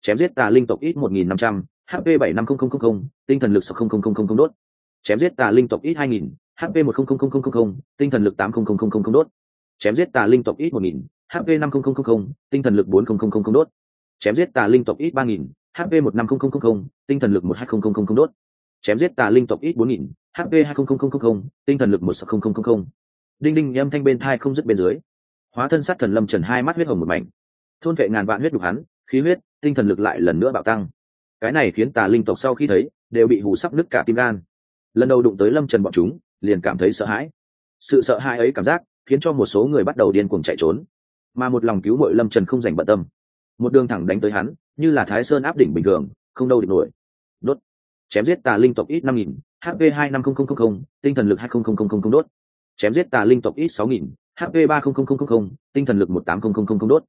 Chém giết tà linh tộc ít một nghìn năm trăm hp bảy năm nghìn tinh thần lực sáu nghìn đốt chém giết tà linh tộc ít hai nghìn hp một nghìn tinh thần lực tám nghìn đốt chém giết tà linh tộc ít một nghìn hp năm nghìn tinh thần lực bốn nghìn đốt chém giết tà linh tộc ít ba nghìn hp một năm nghìn tinh thần lực một hai nghìn đốt chém giết tà linh tộc ít bốn nghìn hp hai nghìn tinh thần lực một sáu nghìn đinh đinh âm thanh bên thai không dứt bên dưới hóa thân sát thần lâm trần hai mắt huyết hồng một mảnh thôn vệ ngàn vạn huyết đục hắn khí huyết tinh thần lực lại lần nữa bạo tăng cái này khiến tà linh tộc sau khi thấy đều bị hù sắp nứt cả tim gan lần đầu đụng tới lâm trần bọn chúng liền cảm thấy sợ hãi sự sợ hãi ấy cảm giác khiến cho một số người bắt đầu điên cuồng chạy trốn mà một lòng cứu mội lâm trần không dành bận tâm một đường thẳng đánh tới hắn như là thái sơn áp đỉnh bình thường không đâu địch nổi đốt chém giết tà linh tộc ít năm nghìn hp hai năm nghìn tinh thần lực hai nghìn đốt chém giết tà linh tộc ít sáu nghìn hp ba nghìn tinh thần lực một tám nghìn đốt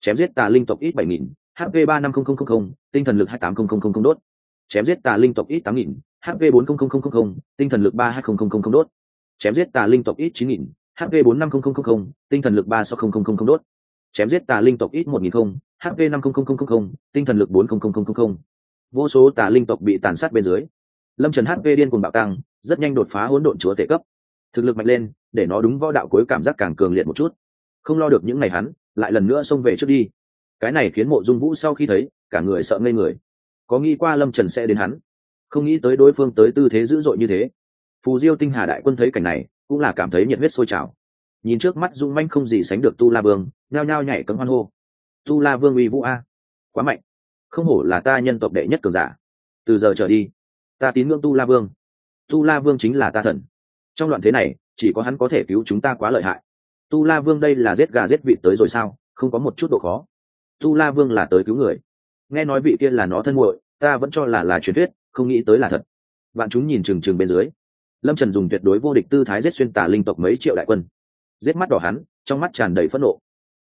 chém giết tà linh tộc ít bảy nghìn hp ba năm nghìn tinh thần lực hai tám nghìn đốt chém giết tà linh tộc ít tám nghìn hp bốn nghìn tinh thần lực ba hai nghìn đốt chém giết tà linh tộc ít chín nghìn hp bốn năm nghìn tinh thần lực ba sáu nghìn đốt chém giết tà linh tộc ít một nghìn hp năm nghìn tinh thần lực bốn nghìn vô số tà linh tộc bị tàn sát bên dưới lâm trần hp điên cuồng bạo tăng rất nhanh đột phá hỗn độn chúa tệ cấp thực lực mạnh lên để nó đúng võ đạo cuối cảm giác càng cường liệt một chút không lo được những ngày hắn lại lần nữa xông về trước đi cái này khiến mộ dung vũ sau khi thấy, cả người sợ ngây người. Có nghĩ qua lâm trần sẽ đến hắn? Không nghĩ tới đối phương tới tư thế dữ dội như thế. Phù diêu tinh hà đại quân thấy cảnh này, cũng là cảm thấy nhiệt huyết sôi trào. Nhìn trước mắt dung manh không gì sánh được tu la vương, nhao nhao nhảy cấm hoan hô. Tu la vương uy vũ a. Quá mạnh. Không hổ là ta nhân tộc đệ nhất cường giả. Từ giờ trở đi, ta tín ngưỡng tu la vương. Tu la vương chính là ta thần. Trong loạn thế này, chỉ có hắn có thể cứu chúng ta quá lợi hại. Tu la vương đây là giết gà giết vịt tới rồi sao? Không có một chút độ khó tu la vương là tới cứu người. Nghe nói vị kia là nó thân muội, ta vẫn cho là là truyền thuyết, không nghĩ tới là thật. Bạn chúng nhìn trừng trừng bên dưới. Lâm trần dùng tuyệt đối vô địch tư thái giết xuyên tả linh tộc mấy triệu đại quân. Giết mắt đỏ hắn, trong mắt tràn đầy phẫn nộ.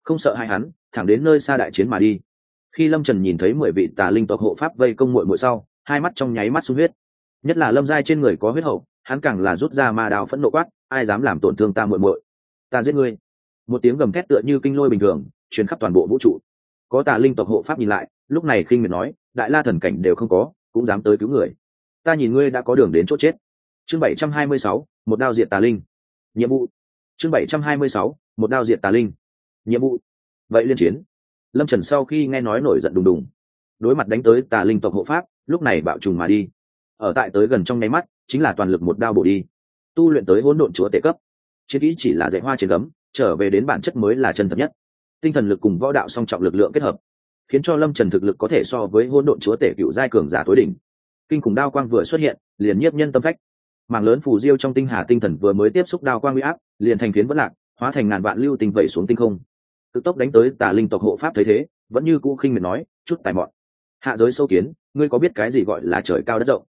Không sợ hai hắn, thẳng đến nơi xa đại chiến mà đi. Khi lâm trần nhìn thấy mười vị tà linh tộc hộ pháp vây công muội muội sau, hai mắt trong nháy mắt sung huyết. Nhất là lâm giai trên người có huyết hậu, hắn càng là rút ra ma đào phẫn nộ quát, ai dám làm tổn thương ta muội muội? Ta giết ngươi. Một tiếng gầm thét tựa như kinh lôi bình thường, truyền khắp toàn bộ vũ trụ có tà linh tộc hộ pháp nhìn lại, lúc này khinh miệt nói, đại la thần cảnh đều không có, cũng dám tới cứu người. Ta nhìn ngươi đã có đường đến chỗ chết. Chương bảy trăm hai mươi sáu, một đao diệt tà linh. Nhiệm vụ. Chương bảy trăm hai mươi sáu, một đao diệt tà linh. Nhiệm vụ. Vậy liên chiến. Lâm trần sau khi nghe nói nổi giận đùng đùng, đối mặt đánh tới tà linh tộc hộ pháp, lúc này bạo trùng mà đi. Ở tại tới gần trong nháy mắt, chính là toàn lực một đao bổ đi. Tu luyện tới hỗn độn chúa tể cấp. Chiến kỹ chỉ là dạy hoa trên gấm, trở về đến bản chất mới là chân thật nhất tinh thần lực cùng võ đạo song trọng lực lượng kết hợp, khiến cho lâm trần thực lực có thể so với hỗn độn chúa tể cựu giai cường giả tối đỉnh. Kinh khủng đao quang vừa xuất hiện, liền nhiếp nhân tâm phách. Mảng lớn phù diêu trong tinh hà tinh thần vừa mới tiếp xúc đao quang huy áp, liền thành phiến vẫn lạc, hóa thành ngàn vạn lưu tinh vẩy xuống tinh không. Tự tốc đánh tới tà linh tộc hộ pháp thấy thế, vẫn như cũ khinh miệt nói, chút tài mọn. Hạ giới sâu kiến, ngươi có biết cái gì gọi là trời cao đất rộng?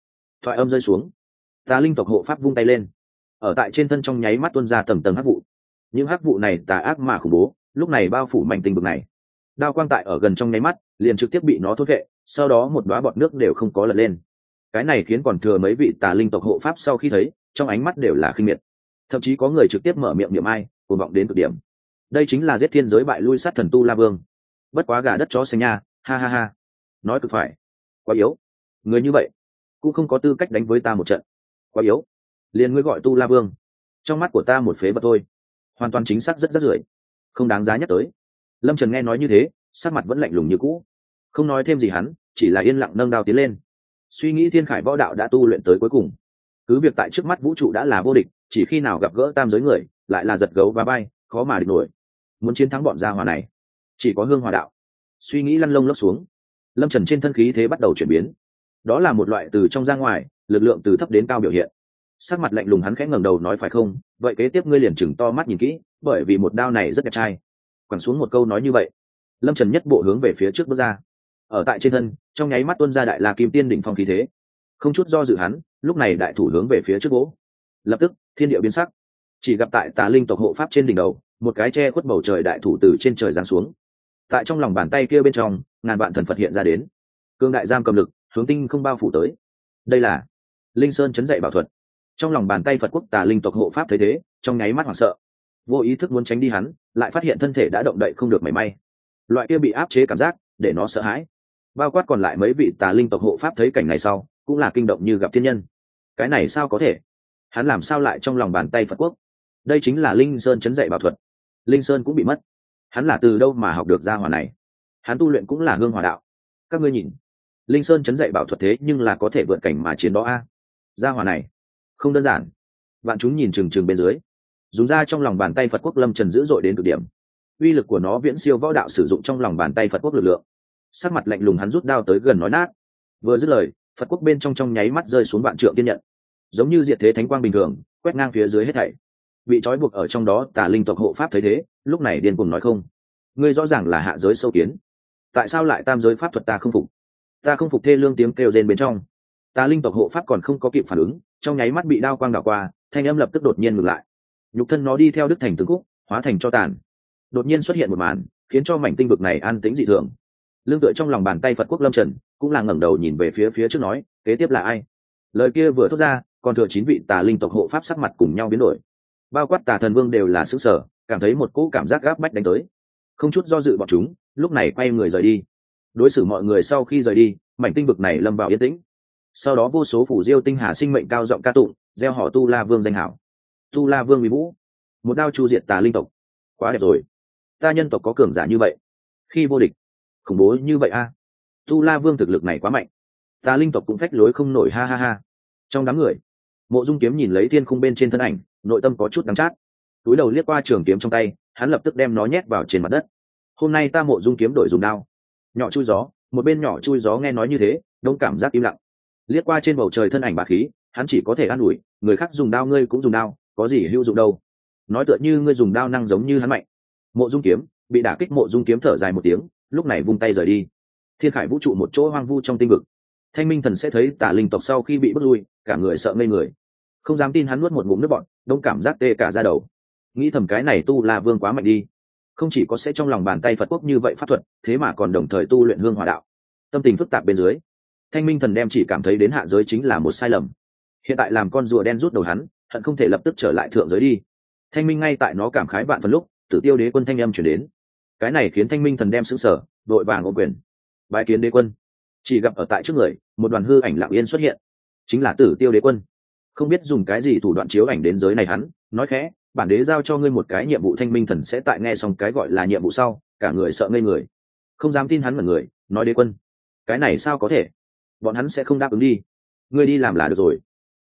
Thoại âm rơi xuống. Tà linh tộc hộ pháp vung tay lên. Ở tại trên thân trong nháy mắt tuôn ra tầng tầng hắc vụ. Những hắc vụ này tà ác mà khủng bố lúc này bao phủ mảnh tinh vực này. Đao quang tại ở gần trong nháy mắt, liền trực tiếp bị nó thốt vệ, sau đó một đoá bọt nước đều không có lật lên. Cái này khiến còn thừa mấy vị tà linh tộc hộ pháp sau khi thấy, trong ánh mắt đều là khinh miệt. Thậm chí có người trực tiếp mở miệng niệm ai, cuồng vọng đến cực điểm. Đây chính là giết thiên giới bại lui sát thần tu la vương. Bất quá gà đất chó xanh nha, ha ha ha. Nói cực phải. Quá yếu. Người như vậy, cũng không có tư cách đánh với ta một trận. Quá yếu. Liền ngươi gọi tu la vương. Trong mắt của ta một phế vật thôi. Hoàn toàn chính xác rất rất rưởi không đáng giá nhắc tới. Lâm trần nghe nói như thế, sắc mặt vẫn lạnh lùng như cũ. Không nói thêm gì hắn, chỉ là yên lặng nâng đao tiến lên. Suy nghĩ thiên khải võ đạo đã tu luyện tới cuối cùng. Cứ việc tại trước mắt vũ trụ đã là vô địch, chỉ khi nào gặp gỡ tam giới người, lại là giật gấu và bay, khó mà địch nổi. Muốn chiến thắng bọn gia hòa này, chỉ có hương hòa đạo. Suy nghĩ lăn lông lốc xuống. Lâm trần trên thân khí thế bắt đầu chuyển biến. Đó là một loại từ trong ra ngoài, lực lượng từ thấp đến cao biểu hiện sắc mặt lạnh lùng hắn khẽ ngẩng đầu nói phải không? Vậy kế tiếp ngươi liền chừng to mắt nhìn kỹ, bởi vì một đao này rất đẹp trai. Quẳng xuống một câu nói như vậy, lâm trần nhất bộ hướng về phía trước bước ra. Ở tại trên thân, trong nháy mắt tuân ra đại la kim tiên đỉnh phong khí thế. Không chút do dự hắn, lúc này đại thủ hướng về phía trước gỗ lập tức, thiên địa biến sắc. Chỉ gặp tại tà linh tộc hộ pháp trên đỉnh đầu, một cái che khuất bầu trời đại thủ từ trên trời giáng xuống. Tại trong lòng bàn tay kia bên trong, ngàn vạn thần phật hiện ra đến. Cương đại giam cầm lực, hướng tinh không bao phủ tới. Đây là linh sơn chấn dậy bảo thuật trong lòng bàn tay phật quốc tà linh tộc hộ pháp thấy thế, trong nháy mắt hoảng sợ. Vô ý thức muốn tránh đi hắn, lại phát hiện thân thể đã động đậy không được mảy may. Loại kia bị áp chế cảm giác, để nó sợ hãi. Bao quát còn lại mấy vị tà linh tộc hộ pháp thấy cảnh này sau, cũng là kinh động như gặp thiên nhân. Cái này sao có thể? Hắn làm sao lại trong lòng bàn tay phật quốc? Đây chính là linh sơn chấn dậy bảo thuật. Linh sơn cũng bị mất. Hắn là từ đâu mà học được gia hòa này? Hắn tu luyện cũng là hương hòa đạo. Các ngươi nhìn. Linh sơn chấn dậy bảo thuật thế nhưng là có thể vượt cảnh mà chiến đó a. Gia hòa này không đơn giản. Bạn chúng nhìn trừng trừng bên dưới, dùng ra trong lòng bàn tay phật quốc lâm trần dữ dội đến cực điểm. Uy lực của nó viễn siêu võ đạo sử dụng trong lòng bàn tay phật quốc lực lượng. Sắc mặt lạnh lùng hắn rút đao tới gần nói nát. Vừa dứt lời, phật quốc bên trong trong nháy mắt rơi xuống vạn trượng tiên nhận. Giống như diệt thế thánh quang bình thường, quét ngang phía dưới hết thảy. Bị trói buộc ở trong đó, tà linh tộc hộ pháp thấy thế, lúc này điên cùng nói không. Ngươi rõ ràng là hạ giới sâu kiến. Tại sao lại tam giới pháp thuật ta không phục? Ta không phục thê lương tiếng kêu rên bên trong. Tà linh tộc hộ pháp còn không có kịp phản ứng trong nháy mắt bị đao quang đảo qua, thanh âm lập tức đột nhiên ngừng lại. Nhục thân nó đi theo đức thành tướng khúc, hóa thành cho tàn. Đột nhiên xuất hiện một màn, khiến cho mảnh tinh vực này an tĩnh dị thường. Lương tựa trong lòng bàn tay phật quốc lâm trần, cũng là ngẩng đầu nhìn về phía phía trước nói, kế tiếp là ai? Lời kia vừa thốt ra, còn thừa chín vị tà linh tộc hộ pháp sắc mặt cùng nhau biến đổi. Bao quát tà thần vương đều là xứ sở cảm thấy một cỗ cảm giác gáp bách đánh tới. Không chút do dự bọn chúng, lúc này quay người rời đi. Đối xử mọi người sau khi rời đi, mảnh tinh vực này lâm vào yên tĩnh sau đó vô số phủ diêu tinh hà sinh mệnh cao giọng ca tụng, gieo họ tu la vương danh hảo. Tu la vương mỹ vũ. Một đao chu diệt tà linh tộc. Quá đẹp rồi. Ta nhân tộc có cường giả như vậy. Khi vô địch. Khủng bố như vậy a. Tu la vương thực lực này quá mạnh. Ta linh tộc cũng phách lối không nổi, ha ha ha. Trong đám người, mộ dung kiếm nhìn lấy thiên khung bên trên thân ảnh, nội tâm có chút đắng chát. Túi đầu liếc qua trường kiếm trong tay, hắn lập tức đem nó nhét vào trên mặt đất. Hôm nay ta mộ dung kiếm đổi dùng đao. Nhỏ chui gió, một bên nhỏ chui gió nghe nói như thế, đông cảm giác im lặng liếc qua trên bầu trời thân ảnh bà khí, hắn chỉ có thể an ủi, người khác dùng đao ngươi cũng dùng đao, có gì hữu dụng đâu. Nói tựa như ngươi dùng đao năng giống như hắn mạnh. Mộ dung kiếm, bị đả kích mộ dung kiếm thở dài một tiếng, lúc này vung tay rời đi. Thiên khải vũ trụ một chỗ hoang vu trong tinh vực. Thanh minh thần sẽ thấy tả linh tộc sau khi bị bước lui, cả người sợ ngây người. Không dám tin hắn nuốt một ngụm nước bọn đông cảm giác tê cả ra đầu. Nghĩ thầm cái này tu là vương quá mạnh đi. Không chỉ có sẽ trong lòng bàn tay phật quốc như vậy pháp thuật, thế mà còn đồng thời tu luyện hương hòa đạo. Tâm tình phức tạp bên dưới thanh minh thần đem chỉ cảm thấy đến hạ giới chính là một sai lầm. Hiện tại làm con rùa đen rút đầu hắn, hận không thể lập tức trở lại thượng giới đi. Thanh minh ngay tại nó cảm khái vạn phần lúc, tử tiêu đế quân thanh âm chuyển đến. Cái này khiến thanh minh thần đem xứng sở đội vàng ô quyền. Bãi kiến đế quân. Chỉ gặp ở tại trước người, một đoàn hư ảnh lặng yên xuất hiện. Chính là tử tiêu đế quân. Không biết dùng cái gì thủ đoạn chiếu ảnh đến giới này hắn, nói khẽ, bản đế giao cho ngươi một cái nhiệm vụ thanh minh thần sẽ tại nghe xong cái gọi là nhiệm vụ sau, cả người sợ ngây người. Không dám tin hắn mật người, nói đế quân, cái này sao có thể? Bọn hắn sẽ không đáp ứng đi. Ngươi đi làm là được rồi.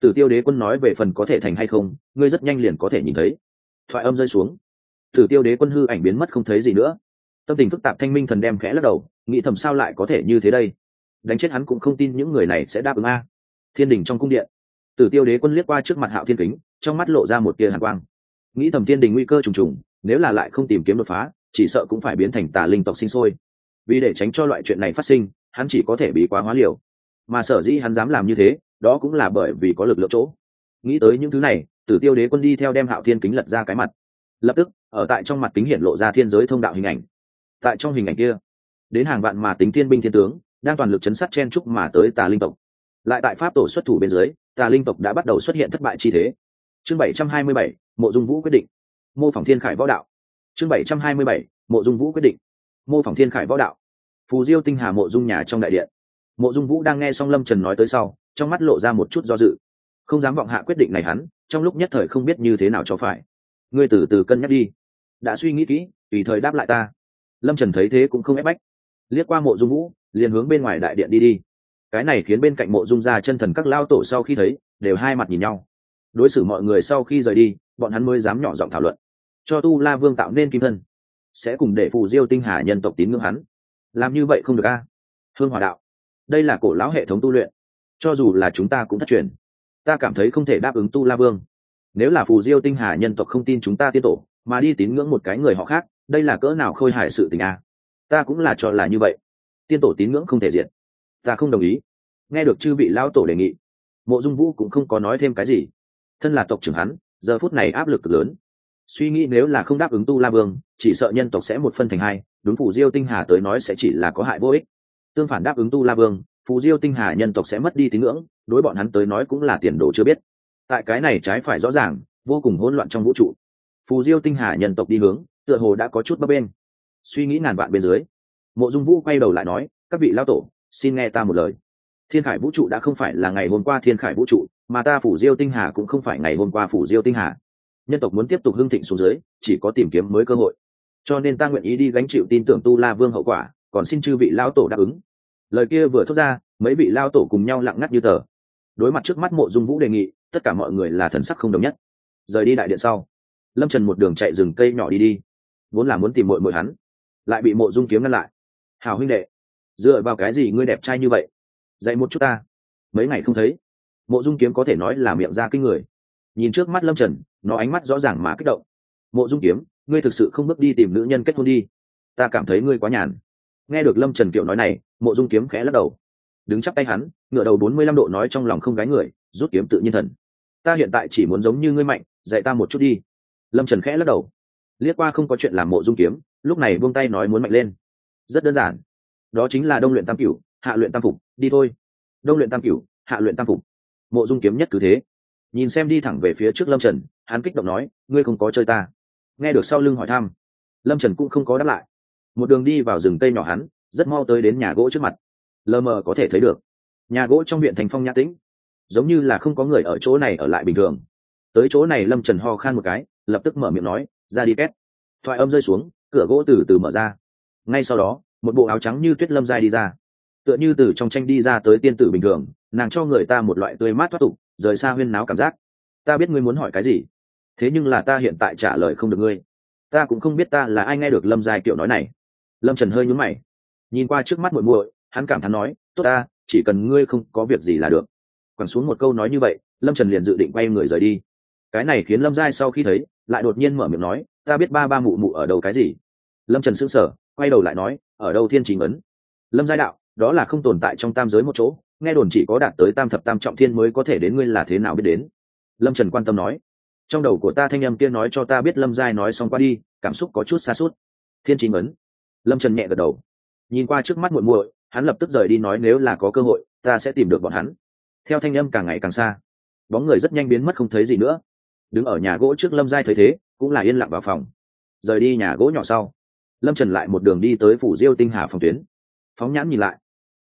Tử tiêu đế quân nói về phần có thể thành hay không, ngươi rất nhanh liền có thể nhìn thấy. Thoại âm rơi xuống. Tử tiêu đế quân hư ảnh biến mất không thấy gì nữa. Tâm tình phức tạp thanh minh thần đem khẽ lắc đầu, nghĩ thầm sao lại có thể như thế đây? Đánh chết hắn cũng không tin những người này sẽ đáp ứng a. Thiên đình trong cung điện. Tử tiêu đế quân liếc qua trước mặt hạo thiên kính, trong mắt lộ ra một tia hàn quang. Nghĩ thầm thiên đình nguy cơ trùng trùng, nếu là lại không tìm kiếm đột phá, chỉ sợ cũng phải biến thành tà linh tộc sinh sôi. Vì để tránh cho loại chuyện này phát sinh, hắn chỉ có thể bị quá hóa liều mà sở dĩ hắn dám làm như thế, đó cũng là bởi vì có lực lượng chỗ. Nghĩ tới những thứ này, tử tiêu đế quân đi theo đem hạo thiên kính lật ra cái mặt. Lập tức, ở tại trong mặt kính hiện lộ ra thiên giới thông đạo hình ảnh. Tại trong hình ảnh kia, đến hàng vạn mà tính thiên binh thiên tướng, đang toàn lực chấn sát chen trúc mà tới tà linh tộc. Lại tại pháp tổ xuất thủ bên dưới, tà linh tộc đã bắt đầu xuất hiện thất bại chi thế. Chương bảy trăm hai mươi bảy, mộ dung vũ quyết định. Mô phỏng thiên khải võ đạo. Chương bảy trăm hai mươi bảy, mộ dung vũ quyết định. Mô phỏng thiên khải võ đạo. Phù diêu tinh hà mộ dung nhà trong đại điện mộ dung vũ đang nghe xong lâm trần nói tới sau, trong mắt lộ ra một chút do dự. Không dám vọng hạ quyết định này hắn, trong lúc nhất thời không biết như thế nào cho phải. Ngươi từ từ cân nhắc đi. Đã suy nghĩ kỹ, tùy thời đáp lại ta. Lâm trần thấy thế cũng không ép bách. Liếc qua mộ dung vũ, liền hướng bên ngoài đại điện đi đi. Cái này khiến bên cạnh mộ dung ra chân thần các lao tổ sau khi thấy, đều hai mặt nhìn nhau. Đối xử mọi người sau khi rời đi, bọn hắn mới dám nhỏ giọng thảo luận. Cho tu la vương tạo nên kim thân, sẽ cùng để phù diêu tinh hà nhân tộc tín ngưỡng hắn. Làm như vậy không được a. Hương hòa đạo đây là cổ lão hệ thống tu luyện. Cho dù là chúng ta cũng thất truyền. Ta cảm thấy không thể đáp ứng tu la vương. Nếu là phù diêu tinh hà nhân tộc không tin chúng ta tiên tổ, mà đi tín ngưỡng một cái người họ khác, đây là cỡ nào khôi hài sự tình a? Ta cũng là cho là như vậy. Tiên tổ tín ngưỡng không thể diện ta không đồng ý. Nghe được chư vị lão tổ đề nghị, mộ dung vũ cũng không có nói thêm cái gì. Thân là tộc trưởng hắn, giờ phút này áp lực cực lớn. Suy nghĩ nếu là không đáp ứng tu la vương, chỉ sợ nhân tộc sẽ một phân thành hai, đúng phủ diêu tinh hà tới nói sẽ chỉ là có hại vô ích tương phản đáp ứng tu la vương, phù diêu tinh hà nhân tộc sẽ mất đi tín ngưỡng, đối bọn hắn tới nói cũng là tiền đồ chưa biết. Tại cái này trái phải rõ ràng, vô cùng hỗn loạn trong vũ trụ. Phù diêu tinh hà nhân tộc đi hướng, tựa hồ đã có chút bấp bên suy nghĩ ngàn vạn bên dưới, mộ dung vũ quay đầu lại nói, các vị lao tổ, xin nghe ta một lời. Thiên khải vũ trụ đã không phải là ngày hôm qua thiên khải vũ trụ, mà ta phủ diêu tinh hà cũng không phải ngày hôm qua phủ diêu tinh hà. Nhân tộc muốn tiếp tục hưng thịnh xuống dưới, chỉ có tìm kiếm mới cơ hội. Cho nên ta nguyện ý đi gánh chịu tin tưởng tu la vương hậu quả còn xin chư vị lao tổ đáp ứng. Lời kia vừa thốt ra, mấy vị lao tổ cùng nhau lặng ngắt như tờ. Đối mặt trước mắt mộ dung vũ đề nghị, tất cả mọi người là thần sắc không đồng nhất. Rời đi đại điện sau, lâm trần một đường chạy rừng cây nhỏ đi đi. Vốn là muốn tìm mội mội hắn, lại bị mộ dung kiếm ngăn lại. Hào huynh đệ, dựa vào cái gì ngươi đẹp trai như vậy? Dạy một chút ta. Mấy ngày không thấy, mộ dung kiếm có thể nói là miệng ra kinh người. Nhìn trước mắt lâm trần, nó ánh mắt rõ ràng mà kích động. Mộ dung kiếm, ngươi thực sự không bước đi tìm nữ nhân kết hôn đi. Ta cảm thấy ngươi quá nhàn nghe được lâm trần kiệu nói này, mộ dung kiếm khẽ lắc đầu. Đứng chắp tay hắn, ngựa đầu bốn mươi lăm độ nói trong lòng không gái người, rút kiếm tự nhiên thần. Ta hiện tại chỉ muốn giống như ngươi mạnh, dạy ta một chút đi. Lâm trần khẽ lắc đầu. Liếc qua không có chuyện làm mộ dung kiếm, lúc này buông tay nói muốn mạnh lên. Rất đơn giản. Đó chính là đông luyện tam cửu, hạ luyện tam phục, đi thôi. Đông luyện tam cửu, hạ luyện tam phục. Mộ dung kiếm nhất cứ thế. Nhìn xem đi thẳng về phía trước lâm trần, hắn kích động nói, ngươi không có chơi ta. Nghe được sau lưng hỏi thăm, lâm trần cũng không có đáp lại một đường đi vào rừng cây nhỏ hắn, rất mau tới đến nhà gỗ trước mặt. Lờ mờ có thể thấy được. Nhà gỗ trong viện thành phong nhã tĩnh, giống như là không có người ở chỗ này ở lại bình thường. Tới chỗ này lâm trần ho khan một cái, lập tức mở miệng nói, ra đi két. Thoại âm rơi xuống, cửa gỗ từ từ mở ra. Ngay sau đó, một bộ áo trắng như tuyết lâm dai đi ra. Tựa như từ trong tranh đi ra tới tiên tử bình thường, nàng cho người ta một loại tươi mát thoát tục, rời xa huyên náo cảm giác. Ta biết ngươi muốn hỏi cái gì, thế nhưng là ta hiện tại trả lời không được ngươi. Ta cũng không biết ta là ai nghe được lâm giai kiểu nói này lâm trần hơi nhún mày. Nhìn qua trước mắt muội muội, hắn cảm thán nói, tốt ta, chỉ cần ngươi không có việc gì là được. Quẳng xuống một câu nói như vậy, lâm trần liền dự định quay người rời đi. Cái này khiến lâm giai sau khi thấy, lại đột nhiên mở miệng nói, ta biết ba ba mụ mụ ở đâu cái gì? Lâm trần s ữ n g sở quay đầu lại nói, ở đâu thiên chính ấn? Lâm giai đạo, đó là không tồn tại trong tam giới một chỗ, nghe đồn chỉ có đạt tới tam thập tam trọng thiên mới có thể đến ngươi là thế nào biết đến? Lâm trần quan tâm nói, trong đầu của ta thanh âm kia nói cho ta biết lâm giai nói xong qua đi, cảm xúc có chút xa suốt. Thiên chính ấn lâm trần nhẹ gật đầu. Nhìn qua trước mắt muội muội, hắn lập tức rời đi nói nếu là có cơ hội, ta sẽ tìm được bọn hắn. Theo thanh âm càng ngày càng xa, bóng người rất nhanh biến mất không thấy gì nữa. Đứng ở nhà gỗ trước lâm giai thấy thế, cũng là yên lặng vào phòng. Rời đi nhà gỗ nhỏ sau, lâm trần lại một đường đi tới phủ diêu tinh hà phòng tuyến. Phóng nhãn nhìn lại,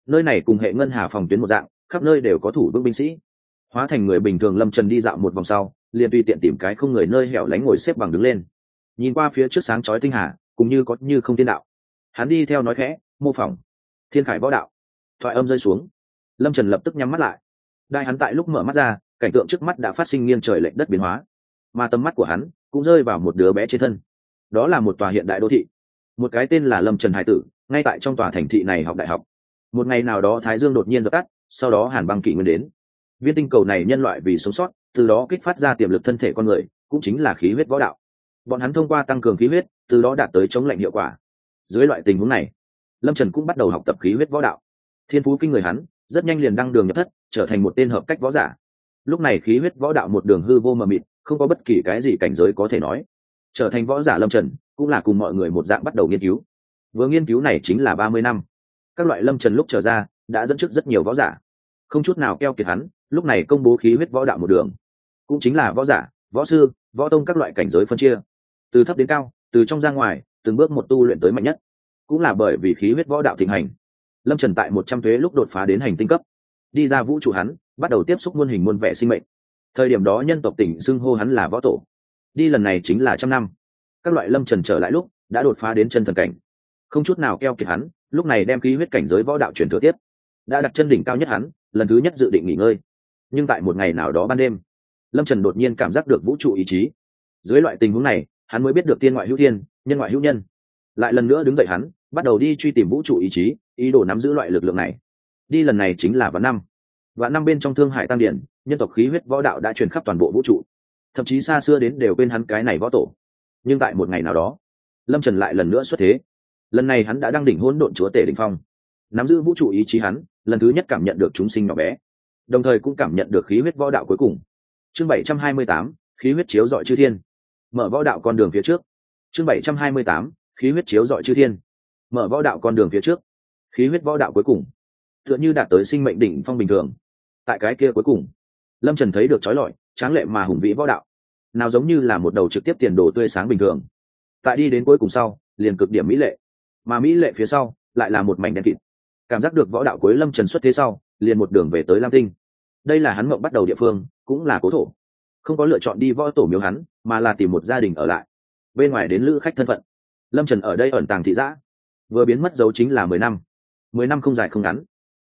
nơi này cùng hệ ngân hà phòng tuyến một dạng, khắp nơi đều có thủ bước binh sĩ. Hóa thành người bình thường lâm trần đi dạo một vòng sau, liền tùy tiện tìm cái không người nơi hẻo lánh ngồi xếp bằng đứng lên. Nhìn qua phía trước sáng chói tinh hà, cũng như có như không tiên đạo hắn đi theo nói khẽ, mô phỏng. Thiên khải võ đạo. Thoại âm rơi xuống. Lâm trần lập tức nhắm mắt lại. Đai hắn tại lúc mở mắt ra, cảnh tượng trước mắt đã phát sinh nghiêng trời lệch đất biến hóa. Mà tầm mắt của hắn cũng rơi vào một đứa bé trên thân. Đó là một tòa hiện đại đô thị. Một cái tên là lâm trần hải tử, ngay tại trong tòa thành thị này học đại học. Một ngày nào đó thái dương đột nhiên dập tắt, sau đó hàn băng kỷ nguyên đến. Viên tinh cầu này nhân loại vì sống sót, từ đó kích phát ra tiềm lực thân thể con người, cũng chính là khí huyết võ đạo. Bọn hắn thông qua tăng cường khí huyết, từ đó đạt tới chống lạnh hiệu quả dưới loại tình huống này, lâm trần cũng bắt đầu học tập khí huyết võ đạo. Thiên phú kinh người hắn, rất nhanh liền đăng đường nhập thất, trở thành một tên hợp cách võ giả. Lúc này khí huyết võ đạo một đường hư vô mờ mịt, không có bất kỳ cái gì cảnh giới có thể nói. Trở thành võ giả lâm trần, cũng là cùng mọi người một dạng bắt đầu nghiên cứu. Vừa nghiên cứu này chính là ba mươi năm. Các loại lâm trần lúc trở ra, đã dẫn trước rất nhiều võ giả. Không chút nào keo kiệt hắn, lúc này công bố khí huyết võ đạo một đường. Cũng chính là võ giả, võ sư, võ tông các loại cảnh giới phân chia. Từ thấp đến cao, từ trong ra ngoài từng bước một tu luyện tới mạnh nhất. Cũng là bởi vì khí huyết võ đạo thịnh hành, lâm trần tại một trăm thuế lúc đột phá đến hành tinh cấp. Đi ra vũ trụ hắn, bắt đầu tiếp xúc muôn hình muôn vẻ sinh mệnh. Thời điểm đó nhân tộc tỉnh xưng hô hắn là võ tổ. Đi lần này chính là trăm năm. Các loại lâm trần trở lại lúc, đã đột phá đến chân thần cảnh. Không chút nào keo kiệt hắn, lúc này đem khí huyết cảnh giới võ đạo truyền thừa tiếp. Đã đặt chân đỉnh cao nhất hắn, lần thứ nhất dự định nghỉ ngơi. Nhưng tại một ngày nào đó ban đêm, lâm trần đột nhiên cảm giác được vũ trụ ý chí. Dưới loại tình huống này hắn mới biết được tiên ngoại hữu thiên, nhân ngoại hữu nhân. Lại lần nữa đứng dậy hắn, bắt đầu đi truy tìm vũ trụ ý chí, ý đồ nắm giữ loại lực lượng này. Đi lần này chính là vạn năm. Vạn năm bên trong thương hải tăng điển, nhân tộc khí huyết võ đạo đã truyền khắp toàn bộ vũ trụ. Thậm chí xa xưa đến đều quên hắn cái này võ tổ. Nhưng tại một ngày nào đó, lâm trần lại lần nữa xuất thế. Lần này hắn đã đang đỉnh hỗn độn chúa tể đình phong. Nắm giữ vũ trụ ý chí hắn, lần thứ nhất cảm nhận được chúng sinh nhỏ bé. Đồng thời cũng cảm nhận được khí huyết võ đạo cuối cùng. Chương bảy trăm hai mươi tám, khí huyết chiếu dọi chư thiên mở võ đạo con đường phía trước. Chương bảy trăm hai mươi tám, khí huyết chiếu dọi chư thiên. Mở võ đạo con đường phía trước. Khí huyết võ đạo cuối cùng. Tựa như đạt tới sinh mệnh đỉnh phong bình thường. Tại cái kia cuối cùng, lâm trần thấy được trói lọi, tráng lệ mà hùng vĩ võ đạo. Nào giống như là một đầu trực tiếp tiền đồ tươi sáng bình thường. Tại đi đến cuối cùng sau, liền cực điểm mỹ lệ. Mà mỹ lệ phía sau, lại là một mảnh đen kịt. Cảm giác được võ đạo cuối lâm trần xuất thế sau, liền một đường về tới lam tinh. Đây là hắn mộng bắt đầu địa phương, cũng là cố thổ không có lựa chọn đi võ tổ miếu hắn, mà là tìm một gia đình ở lại. Bên ngoài đến lữ khách thân phận. Lâm trần ở đây ẩn tàng thị giã. Vừa biến mất dấu chính là mười năm. Mười năm không dài không ngắn.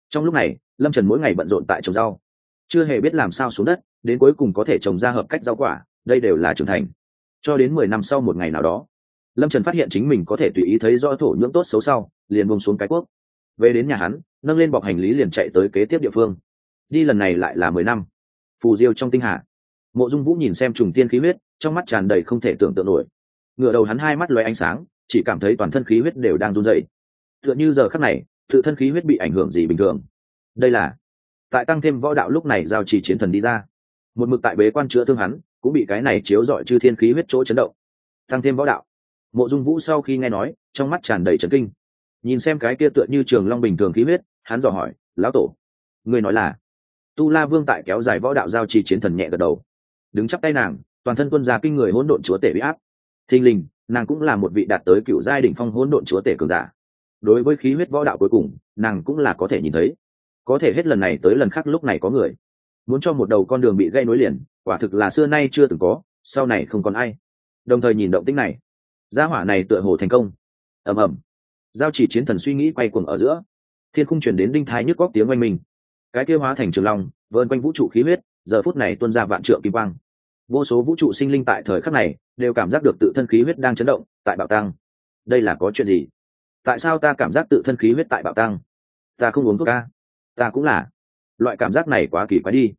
Trong lúc này, lâm trần mỗi ngày bận rộn tại trồng rau. Chưa hề biết làm sao xuống đất, đến cuối cùng có thể trồng ra hợp cách rau quả, đây đều là trưởng thành. Cho đến mười năm sau một ngày nào đó, lâm trần phát hiện chính mình có thể tùy ý thấy do thổ nhưỡng tốt xấu sau, liền bông xuống cái quốc về đến nhà hắn, nâng lên bọc hành lý liền chạy tới kế tiếp địa phương. Đi lần này lại là mười năm. Phù diêu trong tinh hạ mộ dung vũ nhìn xem trùng tiên khí huyết, trong mắt tràn đầy không thể tưởng tượng nổi. Ngựa đầu hắn hai mắt loay ánh sáng, chỉ cảm thấy toàn thân khí huyết đều đang run dậy tựa như giờ khắc này, tự thân khí huyết bị ảnh hưởng gì bình thường. Đây là, tại tăng thêm võ đạo lúc này giao trì chiến thần đi ra. Một mực tại bế quan chữa thương hắn, cũng bị cái này chiếu dọi chư thiên khí huyết chỗ chấn động. Tăng thêm võ đạo. Mộ dung vũ sau khi nghe nói, trong mắt tràn đầy trấn kinh. Nhìn xem cái kia tựa như trường long bình thường khí huyết, hắn dò hỏi, lão tổ người nói là? Tu la vương tại kéo dài võ đạo giao trì chiến thần nhẹ gật đầu đứng chắp tay nàng, toàn thân tuân ra kinh người hỗn độn chúa tể bị áp. Thình lình, nàng cũng là một vị đạt tới cựu giai đỉnh phong hỗn độn chúa tể cường giả. Đối với khí huyết võ đạo cuối cùng, nàng cũng là có thể nhìn thấy. Có thể hết lần này tới lần khác lúc này có người. Muốn cho một đầu con đường bị gây nối liền, quả thực là xưa nay chưa từng có, sau này không còn ai. Đồng thời nhìn động tích này, gia hỏa này tựa hồ thành công. Ầm ầm. Giao chỉ chiến thần suy nghĩ quay cuồng ở giữa. Thiên khung chuyển đến đinh thái nhức góc tiếng oanh mình cái kia hóa thành trường long vơn quanh vũ trụ khí huyết, giờ phút này tuôn ra vạn trượng kim quang vô số vũ trụ sinh linh tại thời khắc này đều cảm giác được tự thân khí huyết đang chấn động, tại bạo tăng. Đây là có chuyện gì? Tại sao ta cảm giác tự thân khí huyết tại bạo tăng? Ta không uống thuốc ca. Ta cũng là. Loại cảm giác này quá kỳ quái đi.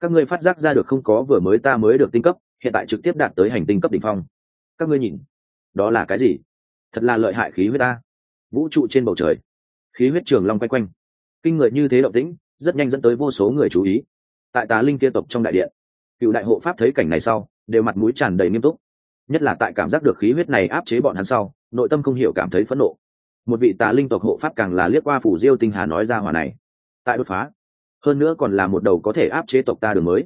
Các ngươi phát giác ra được không có vừa mới ta mới được tinh cấp, hiện tại trực tiếp đạt tới hành tinh cấp đ ỉ n h phong. Các ngươi nhìn, đó là cái gì? Thật là lợi hại khí huyết ta. Vũ trụ trên bầu trời. Khí huyết trường long quay quanh. Kinh người như thế động tĩnh, rất nhanh dẫn tới vô số người chú ý. Tại tà linh kia tộc trong đại điện cựu đại hộ pháp thấy cảnh này sau, đều mặt mũi tràn đầy nghiêm túc. Nhất là tại cảm giác được khí huyết này áp chế bọn hắn sau, nội tâm không hiểu cảm thấy phẫn nộ. Một vị tà linh tộc hộ pháp càng là liếc qua phủ diêu tinh hà nói ra hòa này. Tại đột phá, hơn nữa còn là một đầu có thể áp chế tộc ta đường mới.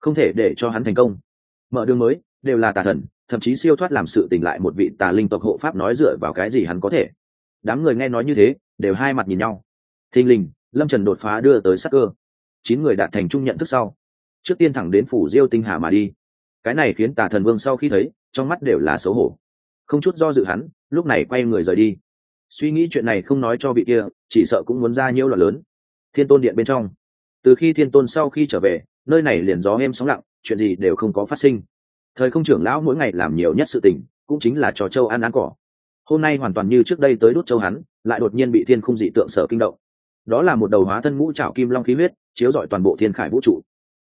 Không thể để cho hắn thành công. Mở đường mới, đều là tà thần, thậm chí siêu thoát làm sự tỉnh lại một vị tà linh tộc hộ pháp nói dựa vào cái gì hắn có thể. Đám người nghe nói như thế, đều hai mặt nhìn nhau. Thình lình, lâm trần đột phá đưa tới sắc cơ. Chín người đạt thành trung nhận thức sau trước tiên thẳng đến phủ diêu tinh hà mà đi. Cái này khiến tà thần vương sau khi thấy, trong mắt đều là xấu hổ. Không chút do dự hắn, lúc này quay người rời đi. Suy nghĩ chuyện này không nói cho vị kia, chỉ sợ cũng muốn ra nhiễu loạn lớn. Thiên tôn điện bên trong. Từ khi thiên tôn sau khi trở về, nơi này liền gió êm sóng lặng, chuyện gì đều không có phát sinh. Thời không trưởng lão mỗi ngày làm nhiều nhất sự tình, cũng chính là trò châu ăn ăn cỏ. Hôm nay hoàn toàn như trước đây tới đốt châu hắn, lại đột nhiên bị thiên khung dị tượng sở kinh động. Đó là một đầu hóa thân ngũ trảo kim long khí huyết, chiếu rọi toàn bộ thiên khải vũ trụ